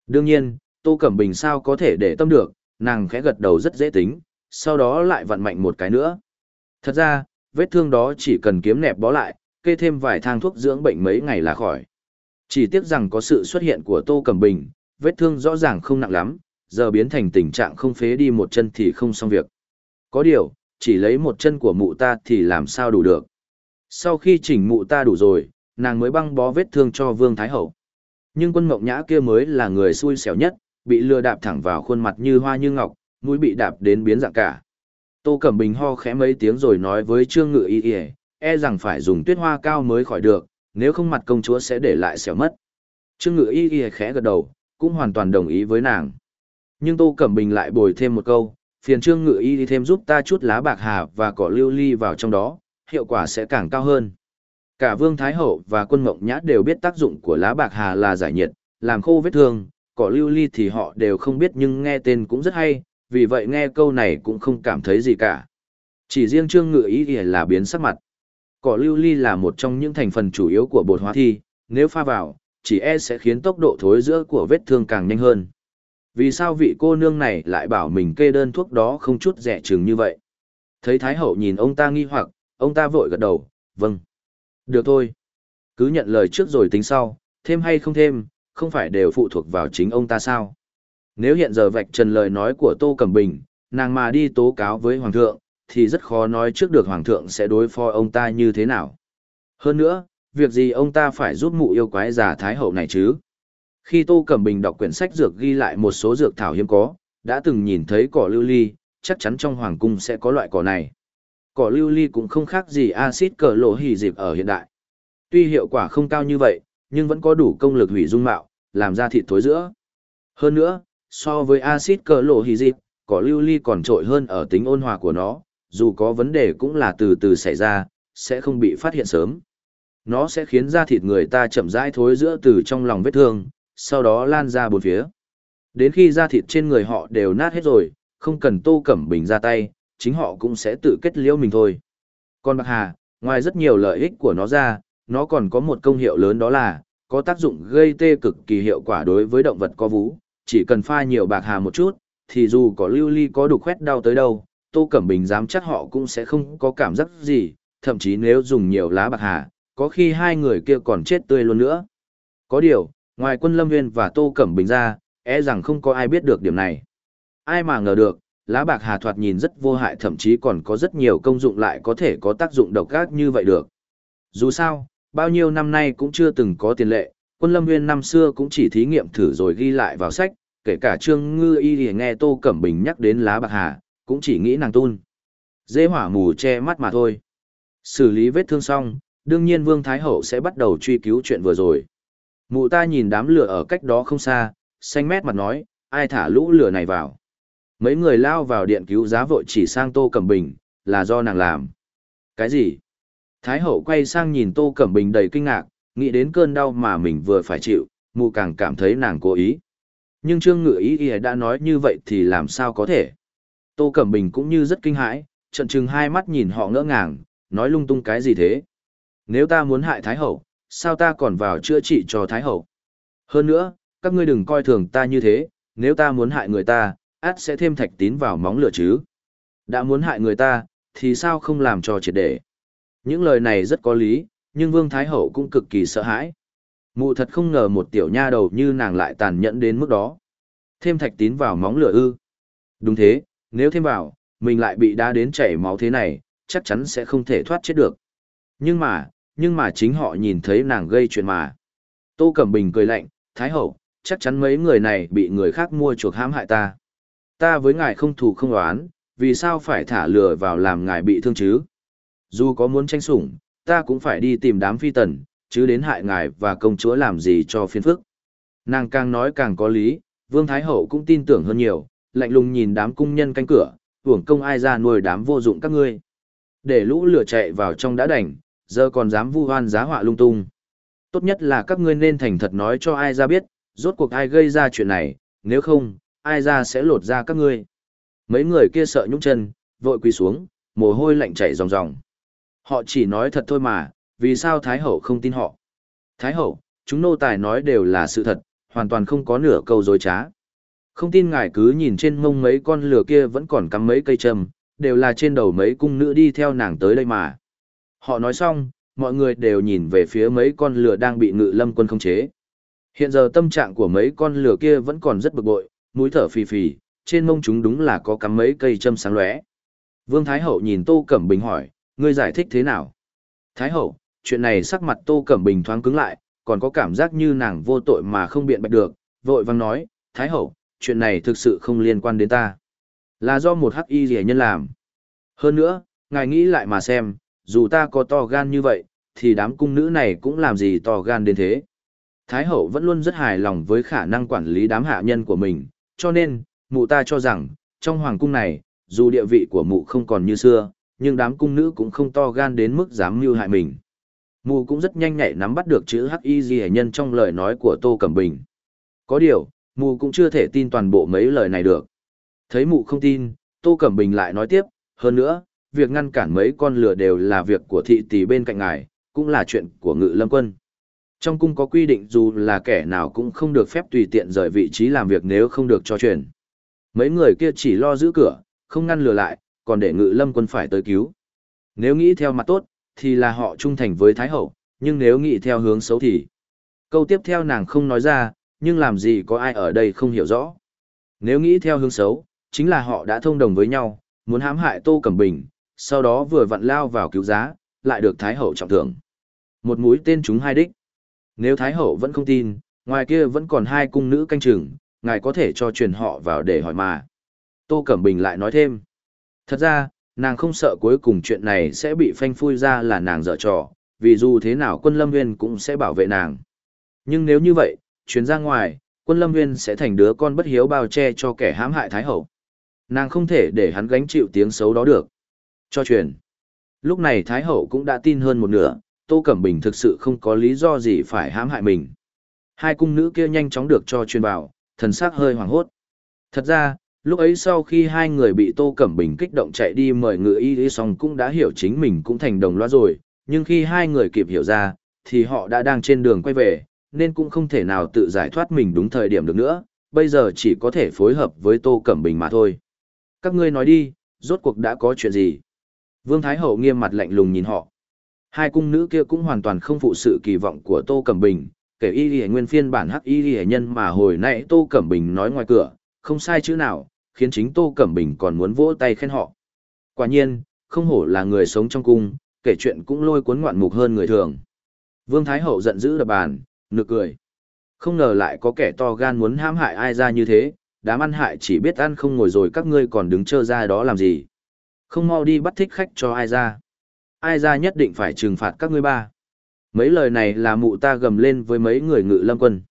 Đương nhiên, Tô Cẩm Bình sao có thể để tâm được, nàng khẽ gật đầu rất dễ tính, sau đó lại vặn mạnh một cái nữa. Thật ra, vết thương đó chỉ cần kiếm nẹp bó lại, kê thêm vài thang thuốc dưỡng bệnh mấy ngày là khỏi. Chỉ tiếc rằng có sự xuất hiện của Tô Cẩm Bình, vết thương rõ ràng không nặng lắm, giờ biến thành tình trạng không phế đi một chân thì không xong việc. Có điều, chỉ lấy một chân của mụ ta thì làm sao đủ được. Sau khi chỉnh mụ ta đủ rồi, nàng mới băng bó vết thương cho Vương Thái Hậu. Nhưng quân mộng nhã kia mới là người xui xẻo nhất, bị lừa đạp thẳng vào khuôn mặt như hoa như ngọc, mũi bị đạp đến biến dạng cả. Tô Cẩm Bình ho khẽ mấy tiếng rồi nói với Trương Ngự Y Y, e rằng phải dùng tuyết hoa cao mới khỏi được, nếu không mặt công chúa sẽ để lại xẻo mất. Trương Ngự Y Y khẽ gật đầu, cũng hoàn toàn đồng ý với nàng. Nhưng Tô Cẩm Bình lại bồi thêm một câu, phiền Trương Ngự Y thêm giúp ta chút lá bạc hà và cỏ lưu ly vào trong đó, hiệu quả sẽ càng cao hơn. Cả Vương Thái Hậu và quân mộng nhã đều biết tác dụng của lá bạc hà là giải nhiệt, làm khô vết thương, cỏ lưu ly thì họ đều không biết nhưng nghe tên cũng rất hay, vì vậy nghe câu này cũng không cảm thấy gì cả. Chỉ riêng trương ngự ý thì là biến sắc mặt. Cỏ lưu ly là một trong những thành phần chủ yếu của bột hóa thi, nếu pha vào, chỉ e sẽ khiến tốc độ thối giữa của vết thương càng nhanh hơn. Vì sao vị cô nương này lại bảo mình kê đơn thuốc đó không chút rẻ chừng như vậy? Thấy Thái Hậu nhìn ông ta nghi hoặc, ông ta vội gật đầu, vâng. Được thôi. Cứ nhận lời trước rồi tính sau, thêm hay không thêm, không phải đều phụ thuộc vào chính ông ta sao? Nếu hiện giờ vạch trần lời nói của Tô Cẩm Bình, nàng mà đi tố cáo với Hoàng thượng, thì rất khó nói trước được Hoàng thượng sẽ đối phó ông ta như thế nào. Hơn nữa, việc gì ông ta phải giúp mụ yêu quái già Thái Hậu này chứ? Khi Tô Cẩm Bình đọc quyển sách dược ghi lại một số dược thảo hiếm có, đã từng nhìn thấy cỏ lưu ly, chắc chắn trong hoàng cung sẽ có loại cỏ này. Cỏ lưu ly cũng không khác gì axit cờ lộ hỉ dịp ở hiện đại. Tuy hiệu quả không cao như vậy, nhưng vẫn có đủ công lực hủy dung mạo, làm ra thịt thối giữa. Hơn nữa, so với axit cờ lộ hì dịp, cỏ lưu ly còn trội hơn ở tính ôn hòa của nó, dù có vấn đề cũng là từ từ xảy ra, sẽ không bị phát hiện sớm. Nó sẽ khiến da thịt người ta chậm rãi thối giữa từ trong lòng vết thương, sau đó lan ra bốn phía. Đến khi da thịt trên người họ đều nát hết rồi, không cần tô cẩm bình ra tay, chính họ cũng sẽ tự kết liễu mình thôi. Còn bạc hà, ngoài rất nhiều lợi ích của nó ra, nó còn có một công hiệu lớn đó là, có tác dụng gây tê cực kỳ hiệu quả đối với động vật có vú, chỉ cần pha nhiều bạc hà một chút, thì dù có lưu ly có đục khoét đau tới đâu, Tô Cẩm Bình dám chắc họ cũng sẽ không có cảm giác gì, thậm chí nếu dùng nhiều lá bạc hà, có khi hai người kia còn chết tươi luôn nữa. Có điều, ngoài quân Lâm Viên và Tô Cẩm Bình ra, e rằng không có ai biết được điểm này. Ai mà ngờ được, lá bạc hà thoạt nhìn rất vô hại thậm chí còn có rất nhiều công dụng lại có thể có tác dụng độc ác như vậy được. Dù sao, bao nhiêu năm nay cũng chưa từng có tiền lệ, quân lâm nguyên năm xưa cũng chỉ thí nghiệm thử rồi ghi lại vào sách, kể cả Trương Ngư Y thì nghe Tô Cẩm Bình nhắc đến lá bạc hà, cũng chỉ nghĩ nàng tun. Dễ hỏa mù che mắt mà thôi. Xử lý vết thương xong, đương nhiên Vương Thái Hậu sẽ bắt đầu truy cứu chuyện vừa rồi. Mụ ta nhìn đám lửa ở cách đó không xa, xanh mét mặt nói, ai thả lũ lửa này vào. Mấy người lao vào điện cứu giá vội chỉ sang Tô Cẩm Bình, là do nàng làm. Cái gì? Thái hậu quay sang nhìn Tô Cẩm Bình đầy kinh ngạc, nghĩ đến cơn đau mà mình vừa phải chịu, mụ càng cảm thấy nàng cố ý. Nhưng Trương Ngự ý ý đã nói như vậy thì làm sao có thể? Tô Cẩm Bình cũng như rất kinh hãi, trận trừng hai mắt nhìn họ ngỡ ngàng, nói lung tung cái gì thế? Nếu ta muốn hại Thái hậu, sao ta còn vào chữa trị cho Thái hậu? Hơn nữa, các ngươi đừng coi thường ta như thế, nếu ta muốn hại người ta, át sẽ thêm thạch tín vào móng lửa chứ. Đã muốn hại người ta, thì sao không làm cho triệt để. Những lời này rất có lý, nhưng Vương Thái Hậu cũng cực kỳ sợ hãi. Mụ thật không ngờ một tiểu nha đầu như nàng lại tàn nhẫn đến mức đó. Thêm thạch tín vào móng lửa ư. Đúng thế, nếu thêm vào, mình lại bị đá đến chảy máu thế này, chắc chắn sẽ không thể thoát chết được. Nhưng mà, nhưng mà chính họ nhìn thấy nàng gây chuyện mà. Tô Cẩm Bình cười lạnh, Thái Hậu, chắc chắn mấy người này bị người khác mua chuộc hãm hại ta. Ta với ngài không thù không oán, vì sao phải thả lửa vào làm ngài bị thương chứ? Dù có muốn tranh sủng, ta cũng phải đi tìm đám phi tần, chứ đến hại ngài và công chúa làm gì cho phiền phức. Nàng càng nói càng có lý, Vương Thái Hậu cũng tin tưởng hơn nhiều, lạnh lùng nhìn đám cung nhân canh cửa, hưởng công ai ra nuôi đám vô dụng các ngươi. Để lũ lửa chạy vào trong đã đành, giờ còn dám vu hoan giá họa lung tung. Tốt nhất là các ngươi nên thành thật nói cho ai ra biết, rốt cuộc ai gây ra chuyện này, nếu không, ai ra sẽ lột ra các ngươi. Mấy người kia sợ nhũng chân, vội quỳ xuống, mồ hôi lạnh chảy ròng ròng. Họ chỉ nói thật thôi mà, vì sao Thái Hậu không tin họ? Thái Hậu, chúng nô tài nói đều là sự thật, hoàn toàn không có nửa câu dối trá. Không tin ngài cứ nhìn trên mông mấy con lửa kia vẫn còn cắm mấy cây trầm, đều là trên đầu mấy cung nữ đi theo nàng tới đây mà. Họ nói xong, mọi người đều nhìn về phía mấy con lửa đang bị ngự lâm quân khống chế. Hiện giờ tâm trạng của mấy con lửa kia vẫn còn rất bực bội, mũi thở phì phì, trên mông chúng đúng là có cắm mấy cây châm sáng lóe. Vương Thái Hậu nhìn Tô Cẩm Bình hỏi, ngươi giải thích thế nào? Thái Hậu, chuyện này sắc mặt Tô Cẩm Bình thoáng cứng lại, còn có cảm giác như nàng vô tội mà không biện bạch được, vội vang nói, Thái Hậu, chuyện này thực sự không liên quan đến ta. Là do một hắc y rẻ nhân làm. Hơn nữa, ngài nghĩ lại mà xem, dù ta có to gan như vậy, thì đám cung nữ này cũng làm gì to gan đến thế. Thái hậu vẫn luôn rất hài lòng với khả năng quản lý đám hạ nhân của mình, cho nên, mụ ta cho rằng, trong hoàng cung này, dù địa vị của mụ không còn như xưa, nhưng đám cung nữ cũng không to gan đến mức dám mưu hại mình. Mụ cũng rất nhanh nhạy nắm bắt được chữ hắc y di nhân trong lời nói của Tô Cẩm Bình. Có điều, mụ cũng chưa thể tin toàn bộ mấy lời này được. Thấy mụ không tin, Tô Cẩm Bình lại nói tiếp, hơn nữa, việc ngăn cản mấy con lừa đều là việc của thị tỷ bên cạnh ngài, cũng là chuyện của ngự lâm quân. Trong cung có quy định dù là kẻ nào cũng không được phép tùy tiện rời vị trí làm việc nếu không được cho chuyển. Mấy người kia chỉ lo giữ cửa, không ngăn lừa lại, còn để ngự lâm quân phải tới cứu. Nếu nghĩ theo mặt tốt, thì là họ trung thành với Thái Hậu, nhưng nếu nghĩ theo hướng xấu thì... Câu tiếp theo nàng không nói ra, nhưng làm gì có ai ở đây không hiểu rõ. Nếu nghĩ theo hướng xấu, chính là họ đã thông đồng với nhau, muốn hãm hại Tô Cẩm Bình, sau đó vừa vặn lao vào cứu giá, lại được Thái Hậu trọng thưởng. Một mũi tên chúng hai đích. Nếu Thái Hậu vẫn không tin, ngoài kia vẫn còn hai cung nữ canh chừng, ngài có thể cho truyền họ vào để hỏi mà. Tô Cẩm Bình lại nói thêm. Thật ra, nàng không sợ cuối cùng chuyện này sẽ bị phanh phui ra là nàng dở trò, vì dù thế nào quân lâm nguyên cũng sẽ bảo vệ nàng. Nhưng nếu như vậy, chuyến ra ngoài, quân lâm nguyên sẽ thành đứa con bất hiếu bao che cho kẻ hãm hại Thái Hậu. Nàng không thể để hắn gánh chịu tiếng xấu đó được. Cho truyền. Lúc này Thái Hậu cũng đã tin hơn một nửa, Tô Cẩm Bình thực sự không có lý do gì phải hãm hại mình. Hai cung nữ kia nhanh chóng được cho truyền vào, thần sắc hơi hoảng hốt. Thật ra, lúc ấy sau khi hai người bị Tô Cẩm Bình kích động chạy đi mời ngựa y y xong cũng đã hiểu chính mình cũng thành đồng loa rồi, nhưng khi hai người kịp hiểu ra, thì họ đã đang trên đường quay về, nên cũng không thể nào tự giải thoát mình đúng thời điểm được nữa, bây giờ chỉ có thể phối hợp với Tô Cẩm Bình mà thôi. Các ngươi nói đi, rốt cuộc đã có chuyện gì? Vương Thái Hậu nghiêm mặt lạnh lùng nhìn họ. Hai cung nữ kia cũng hoàn toàn không phụ sự kỳ vọng của Tô Cẩm Bình, kể y ghi nguyên phiên bản hắc y ghi nhân mà hồi nãy Tô Cẩm Bình nói ngoài cửa, không sai chữ nào, khiến chính Tô Cẩm Bình còn muốn vỗ tay khen họ. Quả nhiên, không hổ là người sống trong cung, kể chuyện cũng lôi cuốn ngoạn mục hơn người thường. Vương Thái Hậu giận dữ đập bàn, nực cười. Không ngờ lại có kẻ to gan muốn hãm hại ai ra như thế, đám ăn hại chỉ biết ăn không ngồi rồi các ngươi còn đứng trơ ra đó làm gì. Không mau đi bắt thích khách cho ai ra. Ai ra nhất định phải trừng phạt các ngươi ba. Mấy lời này là mụ ta gầm lên với mấy người ngự lâm quân.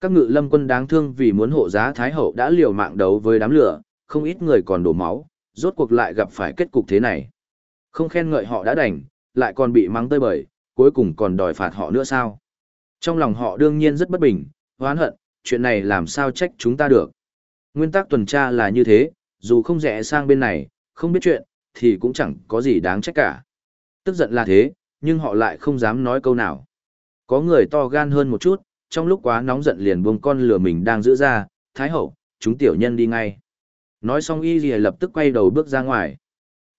Các ngự lâm quân đáng thương vì muốn hộ giá Thái Hậu đã liều mạng đấu với đám lửa, không ít người còn đổ máu, rốt cuộc lại gặp phải kết cục thế này. Không khen ngợi họ đã đành, lại còn bị mắng tơi bời, cuối cùng còn đòi phạt họ nữa sao? Trong lòng họ đương nhiên rất bất bình, hoán hận, chuyện này làm sao trách chúng ta được. Nguyên tắc tuần tra là như thế, dù không rẽ sang bên này, không biết chuyện, thì cũng chẳng có gì đáng trách cả. Tức giận là thế, nhưng họ lại không dám nói câu nào. Có người to gan hơn một chút, trong lúc quá nóng giận liền buông con lửa mình đang giữ ra, thái hậu, chúng tiểu nhân đi ngay. Nói xong y gì lập tức quay đầu bước ra ngoài.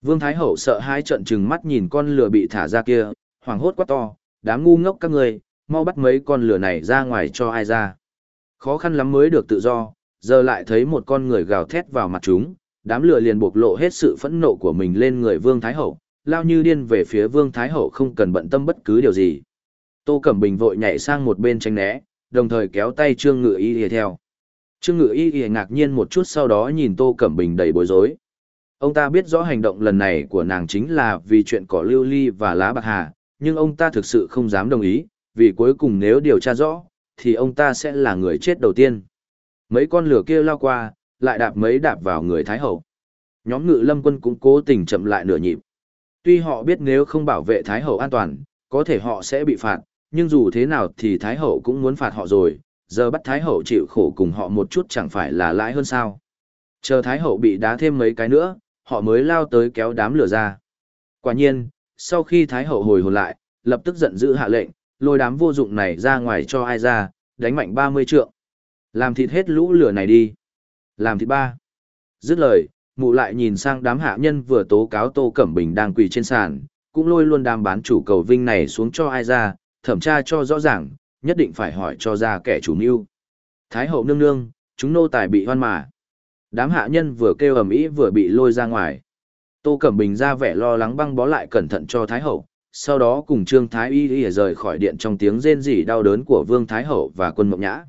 Vương Thái Hậu sợ hai trận trừng mắt nhìn con lửa bị thả ra kia, hoảng hốt quá to, đám ngu ngốc các người, mau bắt mấy con lửa này ra ngoài cho ai ra. Khó khăn lắm mới được tự do, giờ lại thấy một con người gào thét vào mặt chúng, đám lửa liền bộc lộ hết sự phẫn nộ của mình lên người Vương Thái Hậu, lao như điên về phía Vương Thái Hậu không cần bận tâm bất cứ điều gì. Tô Cẩm Bình vội nhảy sang một bên tránh né, đồng thời kéo tay Trương Ngự Y theo. Trương Ngự Y Y ngạc nhiên một chút sau đó nhìn Tô Cẩm Bình đầy bối rối. Ông ta biết rõ hành động lần này của nàng chính là vì chuyện cỏ lưu ly và lá bạc hà, nhưng ông ta thực sự không dám đồng ý, vì cuối cùng nếu điều tra rõ, thì ông ta sẽ là người chết đầu tiên. Mấy con lửa kia lao qua, lại đạp mấy đạp vào người Thái Hậu. Nhóm ngự lâm quân cũng cố tình chậm lại nửa nhịp. Tuy họ biết nếu không bảo vệ Thái Hậu an toàn, có thể họ sẽ bị phạt, nhưng dù thế nào thì Thái Hậu cũng muốn phạt họ rồi, giờ bắt Thái Hậu chịu khổ cùng họ một chút chẳng phải là lãi hơn sao. Chờ Thái Hậu bị đá thêm mấy cái nữa, họ mới lao tới kéo đám lửa ra. Quả nhiên, sau khi Thái Hậu hồi hồn lại, lập tức giận dữ hạ lệnh, lôi đám vô dụng này ra ngoài cho ai ra, đánh mạnh 30 trượng. Làm thịt hết lũ lửa này đi. Làm thịt ba. Dứt lời, mụ lại nhìn sang đám hạ nhân vừa tố cáo Tô Cẩm Bình đang quỳ trên sàn, cũng lôi luôn đám bán chủ cầu vinh này xuống cho ai ra, thẩm tra cho rõ ràng, nhất định phải hỏi cho ra kẻ chủ mưu. Thái hậu nương nương, chúng nô tài bị hoan mà. Đám hạ nhân vừa kêu ầm ĩ vừa bị lôi ra ngoài. Tô Cẩm Bình ra vẻ lo lắng băng bó lại cẩn thận cho Thái hậu, sau đó cùng Trương Thái Y Y rời khỏi điện trong tiếng rên rỉ đau đớn của Vương Thái hậu và quân Mộng Nhã.